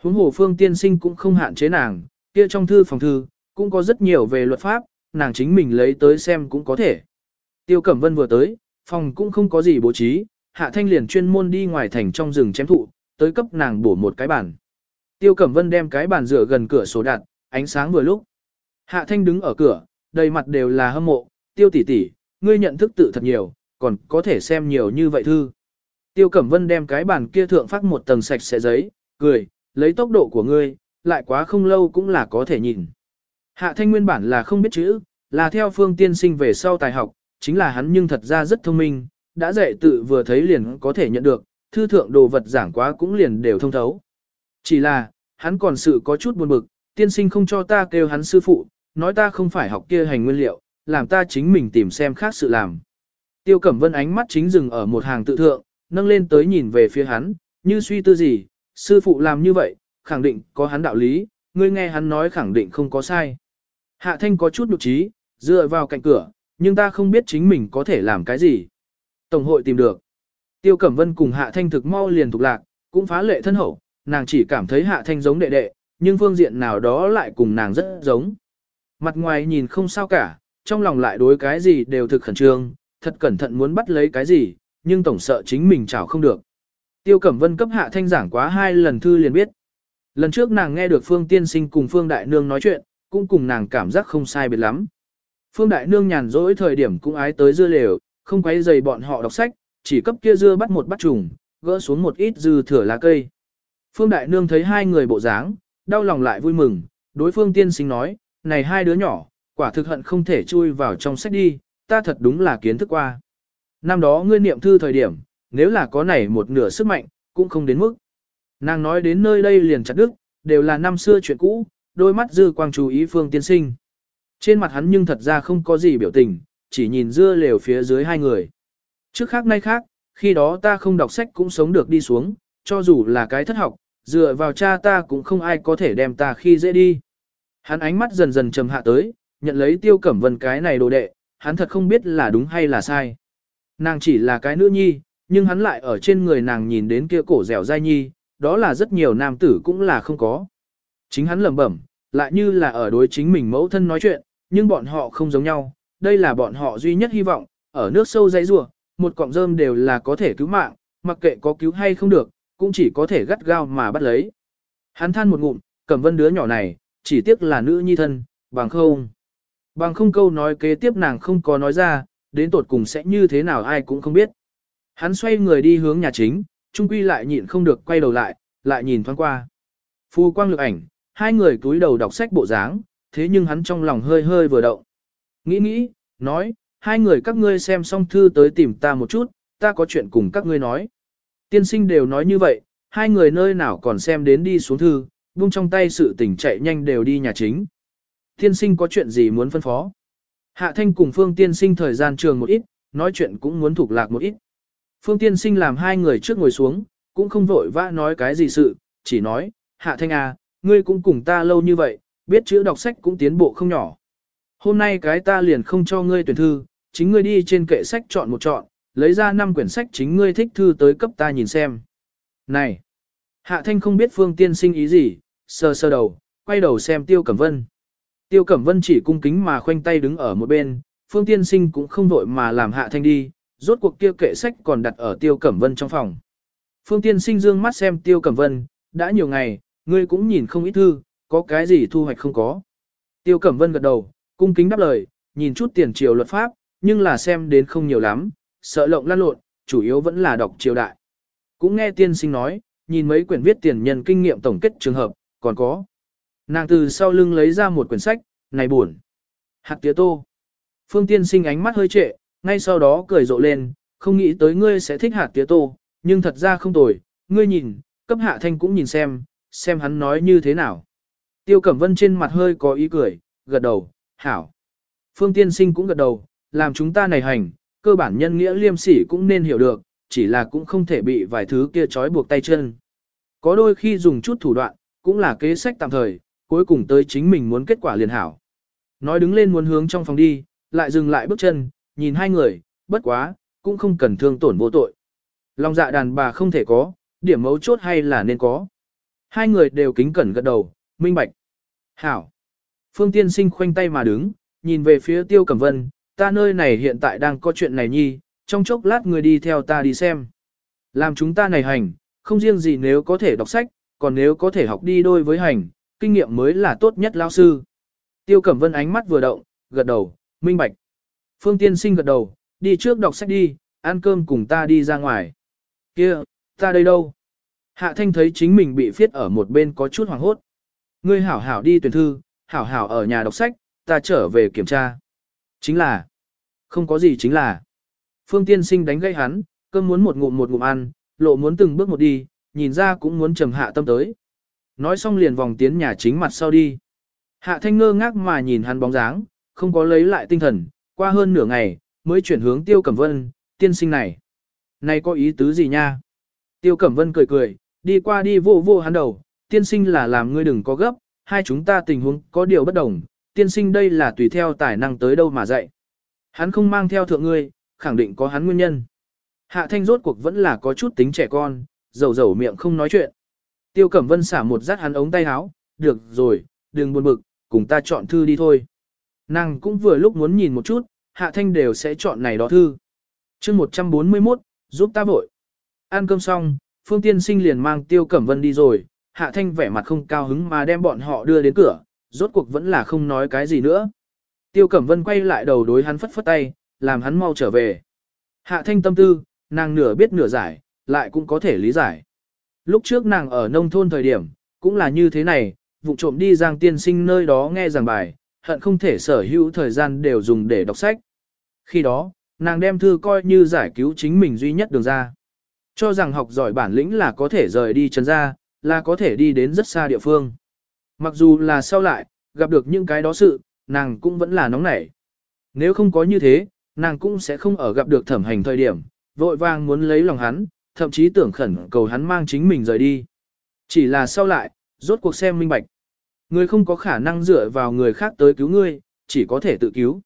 Huống hồ Phương Tiên Sinh cũng không hạn chế nàng, kia trong thư phòng thư, cũng có rất nhiều về luật pháp, nàng chính mình lấy tới xem cũng có thể. Tiêu Cẩm Vân vừa tới, phòng cũng không có gì bố trí, Hạ Thanh liền chuyên môn đi ngoài thành trong rừng chém thụ, tới cấp nàng bổ một cái bản. Tiêu Cẩm Vân đem cái bàn rửa gần cửa sổ đặt, ánh sáng vừa lúc. Hạ Thanh đứng ở cửa, đầy mặt đều là hâm mộ, Tiêu tỷ tỷ, ngươi nhận thức tự thật nhiều, còn có thể xem nhiều như vậy thư. Tiêu Cẩm Vân đem cái bàn kia thượng phát một tầng sạch sẽ giấy, cười, lấy tốc độ của ngươi, lại quá không lâu cũng là có thể nhìn. Hạ Thanh nguyên bản là không biết chữ, là theo phương tiên sinh về sau tài học, chính là hắn nhưng thật ra rất thông minh, đã dạy tự vừa thấy liền có thể nhận được, thư thượng đồ vật giảng quá cũng liền đều thông thấu. Chỉ là, hắn còn sự có chút buồn bực, tiên sinh không cho ta kêu hắn sư phụ, nói ta không phải học kia hành nguyên liệu, làm ta chính mình tìm xem khác sự làm. Tiêu Cẩm Vân ánh mắt chính dừng ở một hàng tự thượng, nâng lên tới nhìn về phía hắn, như suy tư gì, sư phụ làm như vậy, khẳng định có hắn đạo lý, ngươi nghe hắn nói khẳng định không có sai. Hạ Thanh có chút nhục trí, dựa vào cạnh cửa, nhưng ta không biết chính mình có thể làm cái gì. Tổng hội tìm được. Tiêu Cẩm Vân cùng Hạ Thanh thực mau liền thuộc lạc, cũng phá lệ thân hậu, nàng chỉ cảm thấy Hạ Thanh giống đệ đệ, nhưng phương diện nào đó lại cùng nàng rất giống. Mặt ngoài nhìn không sao cả, trong lòng lại đối cái gì đều thực khẩn trương, thật cẩn thận muốn bắt lấy cái gì, nhưng tổng sợ chính mình chảo không được. Tiêu Cẩm Vân cấp Hạ Thanh giảng quá hai lần thư liền biết. Lần trước nàng nghe được Phương Tiên Sinh cùng Phương Đại Nương nói chuyện, cũng cùng nàng cảm giác không sai biệt lắm. Phương Đại Nương nhàn rỗi thời điểm cũng ái tới dưa lều, không quấy dày bọn họ đọc sách, chỉ cấp kia dưa bắt một bắt trùng, gỡ xuống một ít dư thừa lá cây. Phương Đại Nương thấy hai người bộ dáng, đau lòng lại vui mừng, đối phương tiên sinh nói, này hai đứa nhỏ, quả thực hận không thể chui vào trong sách đi, ta thật đúng là kiến thức qua. Năm đó ngươi niệm thư thời điểm, nếu là có này một nửa sức mạnh, cũng không đến mức. Nàng nói đến nơi đây liền chặt đức, đều là năm xưa chuyện cũ, đôi mắt dư quang chú ý phương tiên sinh. Trên mặt hắn nhưng thật ra không có gì biểu tình, chỉ nhìn dưa lều phía dưới hai người. Trước khác nay khác, khi đó ta không đọc sách cũng sống được đi xuống, cho dù là cái thất học, dựa vào cha ta cũng không ai có thể đem ta khi dễ đi. Hắn ánh mắt dần dần trầm hạ tới, nhận lấy tiêu cẩm vân cái này đồ đệ, hắn thật không biết là đúng hay là sai. Nàng chỉ là cái nữ nhi, nhưng hắn lại ở trên người nàng nhìn đến kia cổ dẻo dai nhi, đó là rất nhiều nam tử cũng là không có. Chính hắn lẩm bẩm, lại như là ở đối chính mình mẫu thân nói chuyện, nhưng bọn họ không giống nhau, đây là bọn họ duy nhất hy vọng, ở nước sâu dãy rùa, một cọng rơm đều là có thể cứu mạng, mặc kệ có cứu hay không được, cũng chỉ có thể gắt gao mà bắt lấy. Hắn than một ngụm, cầm vân đứa nhỏ này, chỉ tiếc là nữ nhi thân, bằng không. Bằng không câu nói kế tiếp nàng không có nói ra, đến tột cùng sẽ như thế nào ai cũng không biết. Hắn xoay người đi hướng nhà chính, trung quy lại nhịn không được quay đầu lại, lại nhìn thoáng qua. Phu quang lực ảnh, hai người túi đầu đọc sách bộ dáng, thế nhưng hắn trong lòng hơi hơi vừa động. Nghĩ nghĩ, nói, hai người các ngươi xem xong thư tới tìm ta một chút, ta có chuyện cùng các ngươi nói. Tiên sinh đều nói như vậy, hai người nơi nào còn xem đến đi xuống thư, buông trong tay sự tình chạy nhanh đều đi nhà chính. Tiên sinh có chuyện gì muốn phân phó? Hạ thanh cùng phương tiên sinh thời gian trường một ít, nói chuyện cũng muốn thuộc lạc một ít. Phương tiên sinh làm hai người trước ngồi xuống, cũng không vội vã nói cái gì sự, chỉ nói, hạ thanh à, ngươi cũng cùng ta lâu như vậy, biết chữ đọc sách cũng tiến bộ không nhỏ. Hôm nay cái ta liền không cho ngươi tuyển thư, chính ngươi đi trên kệ sách chọn một chọn, lấy ra năm quyển sách chính ngươi thích thư tới cấp ta nhìn xem. Này! Hạ thanh không biết phương tiên sinh ý gì, sơ sơ đầu, quay đầu xem tiêu cẩm vân. Tiêu cẩm vân chỉ cung kính mà khoanh tay đứng ở một bên, phương tiên sinh cũng không vội mà làm hạ thanh đi, rốt cuộc kia kệ sách còn đặt ở tiêu cẩm vân trong phòng. Phương tiên sinh dương mắt xem tiêu cẩm vân, đã nhiều ngày, ngươi cũng nhìn không ít thư, có cái gì thu hoạch không có. Tiêu cẩm vân gật đầu, cung kính đáp lời, nhìn chút tiền triều luật pháp, nhưng là xem đến không nhiều lắm, sợ lộng lan lộn, chủ yếu vẫn là đọc triều đại. Cũng nghe tiên sinh nói, nhìn mấy quyển viết tiền nhân kinh nghiệm tổng kết trường hợp, còn có. Nàng từ sau lưng lấy ra một quyển sách, này buồn. Hạt tía tô. Phương tiên sinh ánh mắt hơi trệ, ngay sau đó cười rộ lên, không nghĩ tới ngươi sẽ thích hạt tía tô, nhưng thật ra không tồi, ngươi nhìn, cấp hạ thanh cũng nhìn xem, xem hắn nói như thế nào. Tiêu Cẩm Vân trên mặt hơi có ý cười, gật đầu, hảo. Phương Tiên Sinh cũng gật đầu, làm chúng ta này hành, cơ bản nhân nghĩa liêm sỉ cũng nên hiểu được, chỉ là cũng không thể bị vài thứ kia trói buộc tay chân. Có đôi khi dùng chút thủ đoạn, cũng là kế sách tạm thời, cuối cùng tới chính mình muốn kết quả liền hảo. Nói đứng lên muốn hướng trong phòng đi, lại dừng lại bước chân, nhìn hai người, bất quá, cũng không cần thương tổn vô tội. Lòng dạ đàn bà không thể có, điểm mấu chốt hay là nên có. Hai người đều kính cẩn gật đầu, minh bạch. Hảo. Phương Tiên Sinh khoanh tay mà đứng, nhìn về phía Tiêu Cẩm Vân, ta nơi này hiện tại đang có chuyện này nhi, trong chốc lát người đi theo ta đi xem. Làm chúng ta này hành, không riêng gì nếu có thể đọc sách, còn nếu có thể học đi đôi với hành, kinh nghiệm mới là tốt nhất lao sư. Tiêu Cẩm Vân ánh mắt vừa động, gật đầu, minh bạch. Phương Tiên Sinh gật đầu, đi trước đọc sách đi, ăn cơm cùng ta đi ra ngoài. Kia, ta đây đâu? Hạ Thanh thấy chính mình bị phiết ở một bên có chút hoảng hốt. Ngươi hảo hảo đi tuyển thư, hảo hảo ở nhà đọc sách, ta trở về kiểm tra. Chính là, Không có gì chính là. Phương tiên sinh đánh gây hắn, cơm muốn một ngụm một ngụm ăn, lộ muốn từng bước một đi, nhìn ra cũng muốn trầm hạ tâm tới. Nói xong liền vòng tiến nhà chính mặt sau đi. Hạ thanh ngơ ngác mà nhìn hắn bóng dáng, không có lấy lại tinh thần, qua hơn nửa ngày, mới chuyển hướng tiêu cẩm vân, tiên sinh này. Này có ý tứ gì nha? Tiêu cẩm vân cười cười, đi qua đi vô vô hắn đầu, tiên sinh là làm ngươi đừng có gấp, hai chúng ta tình huống có điều bất đồng, tiên sinh đây là tùy theo tài năng tới đâu mà dạy. Hắn không mang theo thượng ngươi, khẳng định có hắn nguyên nhân. Hạ thanh rốt cuộc vẫn là có chút tính trẻ con, dầu dầu miệng không nói chuyện. Tiêu Cẩm Vân xả một rát hắn ống tay áo, được rồi, đừng buồn bực, cùng ta chọn thư đi thôi. Nàng cũng vừa lúc muốn nhìn một chút, Hạ Thanh đều sẽ chọn này đó thư. chương 141, giúp ta vội. Ăn cơm xong, Phương Tiên Sinh liền mang Tiêu Cẩm Vân đi rồi, Hạ Thanh vẻ mặt không cao hứng mà đem bọn họ đưa đến cửa, rốt cuộc vẫn là không nói cái gì nữa. Tiêu Cẩm Vân quay lại đầu đối hắn phất phất tay, làm hắn mau trở về. Hạ Thanh tâm tư, nàng nửa biết nửa giải, lại cũng có thể lý giải. Lúc trước nàng ở nông thôn thời điểm, cũng là như thế này, vụ trộm đi giang tiên sinh nơi đó nghe giảng bài, hận không thể sở hữu thời gian đều dùng để đọc sách. Khi đó, nàng đem thư coi như giải cứu chính mình duy nhất đường ra. Cho rằng học giỏi bản lĩnh là có thể rời đi chân ra, là có thể đi đến rất xa địa phương. Mặc dù là sau lại, gặp được những cái đó sự, nàng cũng vẫn là nóng nảy. Nếu không có như thế, nàng cũng sẽ không ở gặp được thẩm hành thời điểm, vội vàng muốn lấy lòng hắn, thậm chí tưởng khẩn cầu hắn mang chính mình rời đi. Chỉ là sau lại, rốt cuộc xem minh bạch. Người không có khả năng dựa vào người khác tới cứu ngươi, chỉ có thể tự cứu.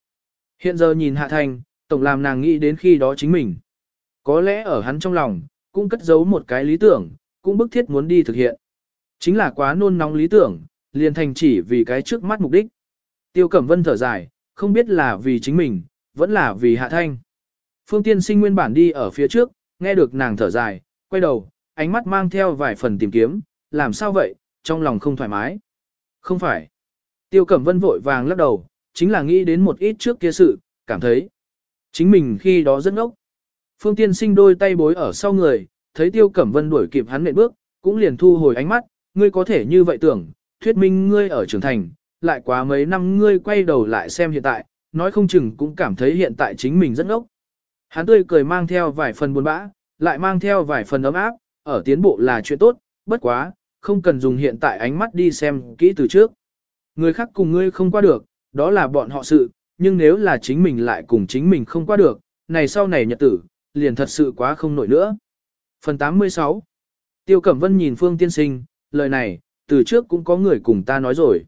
Hiện giờ nhìn Hạ Thành, tổng làm nàng nghĩ đến khi đó chính mình. Có lẽ ở hắn trong lòng, cũng cất giấu một cái lý tưởng, cũng bức thiết muốn đi thực hiện. Chính là quá nôn nóng lý tưởng, liền thành chỉ vì cái trước mắt mục đích. Tiêu Cẩm Vân thở dài, không biết là vì chính mình, vẫn là vì Hạ Thanh. Phương Tiên Sinh nguyên bản đi ở phía trước, nghe được nàng thở dài, quay đầu, ánh mắt mang theo vài phần tìm kiếm, làm sao vậy, trong lòng không thoải mái. Không phải. Tiêu Cẩm Vân vội vàng lắc đầu, chính là nghĩ đến một ít trước kia sự, cảm thấy. Chính mình khi đó rất ngốc. Phương Tiên Sinh đôi tay bối ở sau người, thấy Tiêu Cẩm Vân đuổi kịp hắn nện bước, cũng liền thu hồi ánh mắt, ngươi có thể như vậy tưởng, thuyết minh ngươi ở trưởng thành, lại quá mấy năm ngươi quay đầu lại xem hiện tại, nói không chừng cũng cảm thấy hiện tại chính mình rất ngốc. Hắn tươi cười mang theo vài phần buồn bã, lại mang theo vài phần ấm áp, ở tiến bộ là chuyện tốt, bất quá, không cần dùng hiện tại ánh mắt đi xem kỹ từ trước. Người khác cùng ngươi không qua được, đó là bọn họ sự, nhưng nếu là chính mình lại cùng chính mình không qua được, này sau này nhật tử, liền thật sự quá không nổi nữa. Phần 86 Tiêu Cẩm Vân nhìn Phương Tiên Sinh, lời này, từ trước cũng có người cùng ta nói rồi.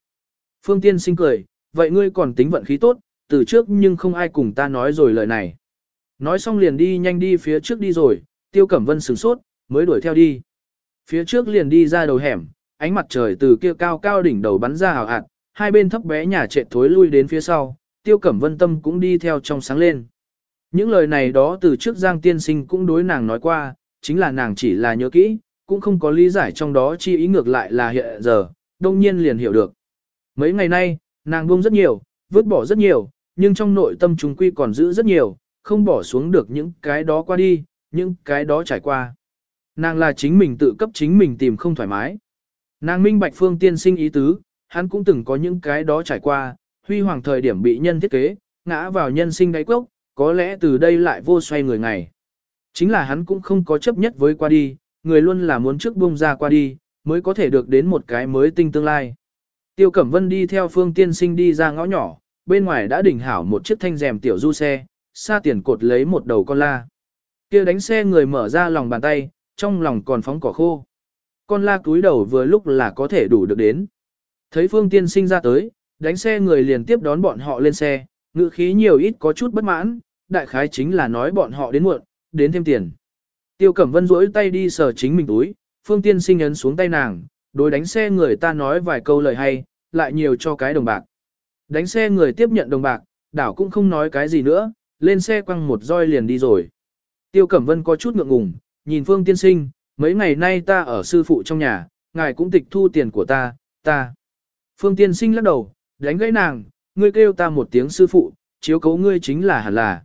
Phương Tiên Sinh cười, vậy ngươi còn tính vận khí tốt, từ trước nhưng không ai cùng ta nói rồi lời này. Nói xong liền đi nhanh đi phía trước đi rồi, Tiêu Cẩm Vân sửng sốt, mới đuổi theo đi. Phía trước liền đi ra đầu hẻm, ánh mặt trời từ kia cao cao đỉnh đầu bắn ra hào hạt, hai bên thấp bé nhà trệ thối lui đến phía sau, Tiêu Cẩm Vân tâm cũng đi theo trong sáng lên. Những lời này đó từ trước Giang Tiên Sinh cũng đối nàng nói qua, chính là nàng chỉ là nhớ kỹ, cũng không có lý giải trong đó chi ý ngược lại là hiện giờ, đông nhiên liền hiểu được. Mấy ngày nay, nàng buông rất nhiều, vứt bỏ rất nhiều, nhưng trong nội tâm chúng quy còn giữ rất nhiều, không bỏ xuống được những cái đó qua đi, những cái đó trải qua. Nàng là chính mình tự cấp chính mình tìm không thoải mái. Nàng minh bạch phương tiên sinh ý tứ, hắn cũng từng có những cái đó trải qua, huy hoàng thời điểm bị nhân thiết kế, ngã vào nhân sinh đáy cốc, có lẽ từ đây lại vô xoay người ngày. Chính là hắn cũng không có chấp nhất với qua đi, người luôn là muốn trước bung ra qua đi, mới có thể được đến một cái mới tinh tương lai. Tiêu Cẩm Vân đi theo phương tiên sinh đi ra ngõ nhỏ, bên ngoài đã đỉnh hảo một chiếc thanh rèm tiểu du xe, xa tiền cột lấy một đầu con la. kia đánh xe người mở ra lòng bàn tay, trong lòng còn phóng cỏ khô. Con la túi đầu vừa lúc là có thể đủ được đến. Thấy phương tiên sinh ra tới, đánh xe người liền tiếp đón bọn họ lên xe, ngữ khí nhiều ít có chút bất mãn, đại khái chính là nói bọn họ đến muộn, đến thêm tiền. Tiêu Cẩm Vân duỗi tay đi sờ chính mình túi, Phương Tiên Sinh ấn xuống tay nàng, đối đánh xe người ta nói vài câu lời hay, lại nhiều cho cái đồng bạc. Đánh xe người tiếp nhận đồng bạc, đảo cũng không nói cái gì nữa, lên xe quăng một roi liền đi rồi. Tiêu Cẩm Vân có chút ngượng ngùng, nhìn Phương Tiên Sinh, mấy ngày nay ta ở sư phụ trong nhà, ngài cũng tịch thu tiền của ta, ta. Phương Tiên Sinh lắc đầu, đánh gãy nàng, ngươi kêu ta một tiếng sư phụ, chiếu cấu ngươi chính là hẳn là.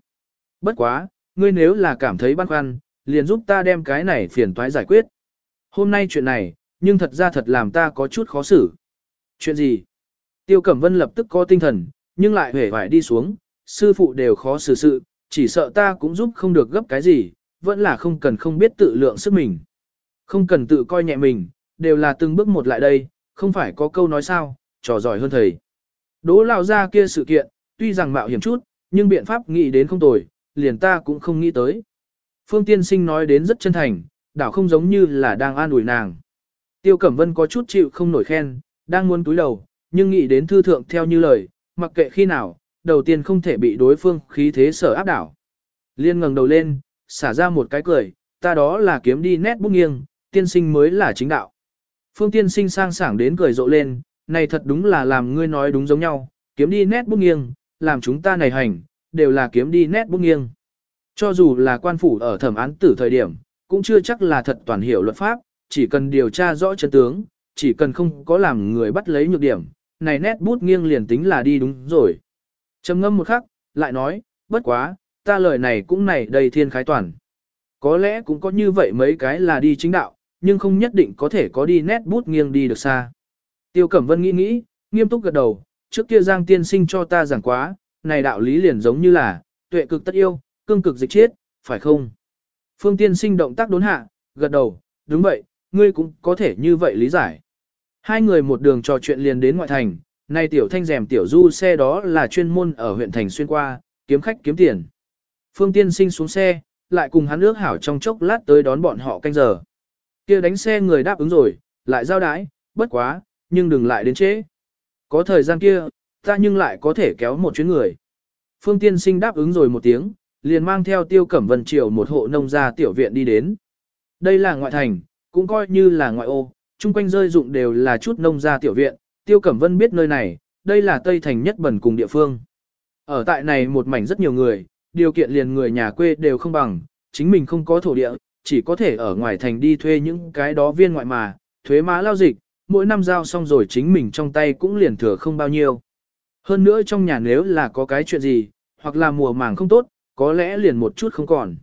Bất quá, ngươi nếu là cảm thấy băn khoăn, liền giúp ta đem cái này phiền toái giải quyết. Hôm nay chuyện này, nhưng thật ra thật làm ta có chút khó xử. Chuyện gì? Tiêu Cẩm Vân lập tức có tinh thần, nhưng lại hề vải đi xuống, sư phụ đều khó xử sự, chỉ sợ ta cũng giúp không được gấp cái gì, vẫn là không cần không biết tự lượng sức mình. Không cần tự coi nhẹ mình, đều là từng bước một lại đây, không phải có câu nói sao, trò giỏi hơn thầy. Đỗ lao ra kia sự kiện, tuy rằng mạo hiểm chút, nhưng biện pháp nghĩ đến không tồi, liền ta cũng không nghĩ tới. Phương tiên sinh nói đến rất chân thành, đảo không giống như là đang an ủi nàng. Tiêu Cẩm Vân có chút chịu không nổi khen, đang muốn túi đầu, nhưng nghĩ đến thư thượng theo như lời, mặc kệ khi nào, đầu tiên không thể bị đối phương khí thế sở áp đảo. Liên ngẩng đầu lên, xả ra một cái cười, ta đó là kiếm đi nét bút nghiêng, tiên sinh mới là chính đạo. Phương tiên sinh sang sảng đến cười rộ lên, này thật đúng là làm ngươi nói đúng giống nhau, kiếm đi nét bút nghiêng, làm chúng ta này hành, đều là kiếm đi nét bút nghiêng. Cho dù là quan phủ ở thẩm án tử thời điểm, cũng chưa chắc là thật toàn hiểu luật pháp, chỉ cần điều tra rõ chân tướng, chỉ cần không có làm người bắt lấy nhược điểm, này nét bút nghiêng liền tính là đi đúng rồi. Trầm ngâm một khắc, lại nói, bất quá, ta lời này cũng này đầy thiên khái toàn. Có lẽ cũng có như vậy mấy cái là đi chính đạo, nhưng không nhất định có thể có đi nét bút nghiêng đi được xa. Tiêu Cẩm Vân nghĩ nghĩ, nghiêm túc gật đầu, trước kia Giang tiên sinh cho ta giảng quá, này đạo lý liền giống như là, tuệ cực tất yêu, cương cực dịch chết, phải không? Phương tiên sinh động tác đốn hạ, gật đầu, đúng vậy, ngươi cũng có thể như vậy lý giải. Hai người một đường trò chuyện liền đến ngoại thành, nay tiểu thanh rèm tiểu du xe đó là chuyên môn ở huyện thành xuyên qua, kiếm khách kiếm tiền. Phương tiên sinh xuống xe, lại cùng hắn ước hảo trong chốc lát tới đón bọn họ canh giờ. kia đánh xe người đáp ứng rồi, lại giao đái, bất quá, nhưng đừng lại đến trễ. Có thời gian kia, ta nhưng lại có thể kéo một chuyến người. Phương tiên sinh đáp ứng rồi một tiếng, liền mang theo tiêu cẩm vân triều một hộ nông gia tiểu viện đi đến. Đây là ngoại thành, cũng coi như là ngoại ô, chung quanh rơi dụng đều là chút nông gia tiểu viện, tiêu cẩm vân biết nơi này, đây là Tây Thành nhất bẩn cùng địa phương. Ở tại này một mảnh rất nhiều người, điều kiện liền người nhà quê đều không bằng, chính mình không có thổ địa, chỉ có thể ở ngoài thành đi thuê những cái đó viên ngoại mà, thuế má lao dịch, mỗi năm giao xong rồi chính mình trong tay cũng liền thừa không bao nhiêu. Hơn nữa trong nhà nếu là có cái chuyện gì, hoặc là mùa màng không tốt, có lẽ liền một chút không còn.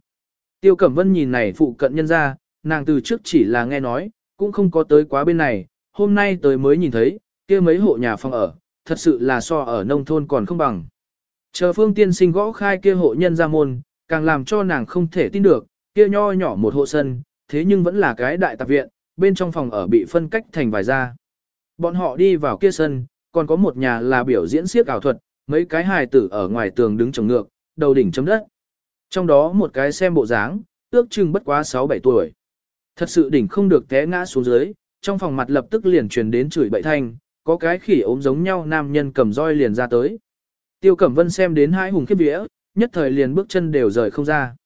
Tiêu Cẩm Vân nhìn này phụ cận nhân ra, nàng từ trước chỉ là nghe nói, cũng không có tới quá bên này, hôm nay tới mới nhìn thấy, kia mấy hộ nhà phòng ở, thật sự là so ở nông thôn còn không bằng. Chờ phương tiên sinh gõ khai kia hộ nhân ra môn, càng làm cho nàng không thể tin được, kia nho nhỏ một hộ sân, thế nhưng vẫn là cái đại tạp viện, bên trong phòng ở bị phân cách thành vài gia. Bọn họ đi vào kia sân, còn có một nhà là biểu diễn siếc ảo thuật, mấy cái hài tử ở ngoài tường đứng trồng ngược, đầu đỉnh chấm đất. Trong đó một cái xem bộ dáng, ước chừng bất quá 6-7 tuổi. Thật sự đỉnh không được té ngã xuống dưới, trong phòng mặt lập tức liền truyền đến chửi bậy thanh, có cái khỉ ốm giống nhau nam nhân cầm roi liền ra tới. Tiêu Cẩm Vân xem đến hai hùng khiếp vía, nhất thời liền bước chân đều rời không ra.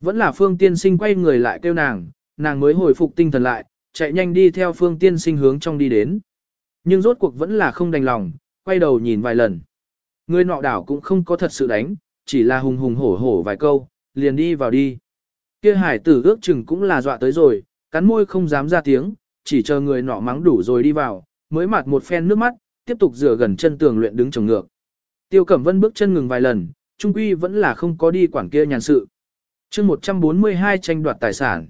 Vẫn là Phương Tiên Sinh quay người lại kêu nàng, nàng mới hồi phục tinh thần lại, chạy nhanh đi theo Phương Tiên Sinh hướng trong đi đến. Nhưng rốt cuộc vẫn là không đành lòng, quay đầu nhìn vài lần. Người nọ đảo cũng không có thật sự đánh, chỉ là hùng hùng hổ hổ vài câu, liền đi vào đi. Kia hải tử ước chừng cũng là dọa tới rồi, cắn môi không dám ra tiếng, chỉ chờ người nọ mắng đủ rồi đi vào, mới mặt một phen nước mắt, tiếp tục rửa gần chân tường luyện đứng trồng ngược. Tiêu Cẩm Vân bước chân ngừng vài lần, trung quy vẫn là không có đi quản kia nhàn sự. chương 142 tranh đoạt tài sản.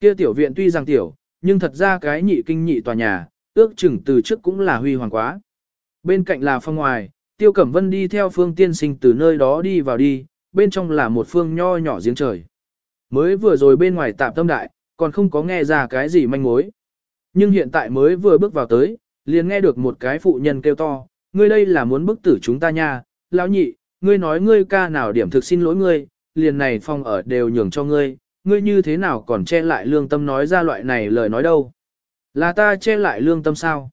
Kia tiểu viện tuy rằng tiểu, nhưng thật ra cái nhị kinh nhị tòa nhà, ước chừng từ trước cũng là huy hoàng quá. Bên cạnh là phong ngoài, Tiêu Cẩm Vân đi theo phương tiên sinh từ nơi đó đi vào đi, bên trong là một phương nho nhỏ giếng trời. Mới vừa rồi bên ngoài tạm tâm đại, còn không có nghe ra cái gì manh mối. Nhưng hiện tại mới vừa bước vào tới, liền nghe được một cái phụ nhân kêu to, ngươi đây là muốn bức tử chúng ta nha, lão nhị, ngươi nói ngươi ca nào điểm thực xin lỗi ngươi, liền này phong ở đều nhường cho ngươi, ngươi như thế nào còn che lại lương tâm nói ra loại này lời nói đâu. Là ta che lại lương tâm sao?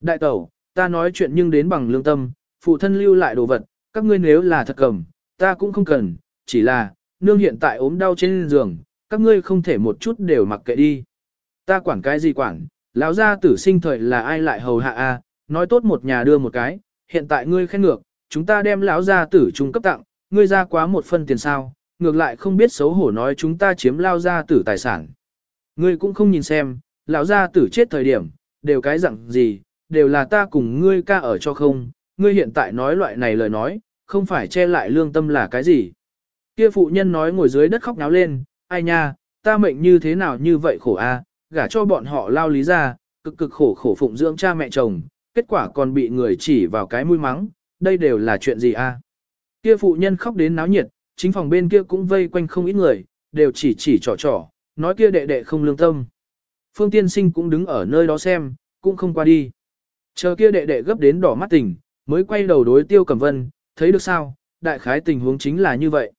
Đại tẩu, ta nói chuyện nhưng đến bằng lương tâm, phụ thân lưu lại đồ vật, các ngươi nếu là thật cầm, ta cũng không cần, chỉ là, nương hiện tại ốm đau trên giường, các ngươi không thể một chút đều mặc kệ đi. Ta quản cái gì quản, lão gia tử sinh thời là ai lại hầu hạ a, nói tốt một nhà đưa một cái, hiện tại ngươi khen ngược, chúng ta đem lão gia tử trung cấp tặng, ngươi ra quá một phân tiền sao, ngược lại không biết xấu hổ nói chúng ta chiếm lao gia tử tài sản. Ngươi cũng không nhìn xem, lão gia tử chết thời điểm, đều cái dạng gì, đều là ta cùng ngươi ca ở cho không, ngươi hiện tại nói loại này lời nói, không phải che lại lương tâm là cái gì. Kia phụ nhân nói ngồi dưới đất khóc náo lên, ai nha, ta mệnh như thế nào như vậy khổ a, gả cho bọn họ lao lý ra, cực cực khổ khổ phụng dưỡng cha mẹ chồng, kết quả còn bị người chỉ vào cái mũi mắng, đây đều là chuyện gì a? Kia phụ nhân khóc đến náo nhiệt, chính phòng bên kia cũng vây quanh không ít người, đều chỉ chỉ trò trò, nói kia đệ đệ không lương tâm. Phương tiên sinh cũng đứng ở nơi đó xem, cũng không qua đi. Chờ kia đệ đệ gấp đến đỏ mắt tỉnh, mới quay đầu đối tiêu cẩm vân, thấy được sao, đại khái tình huống chính là như vậy.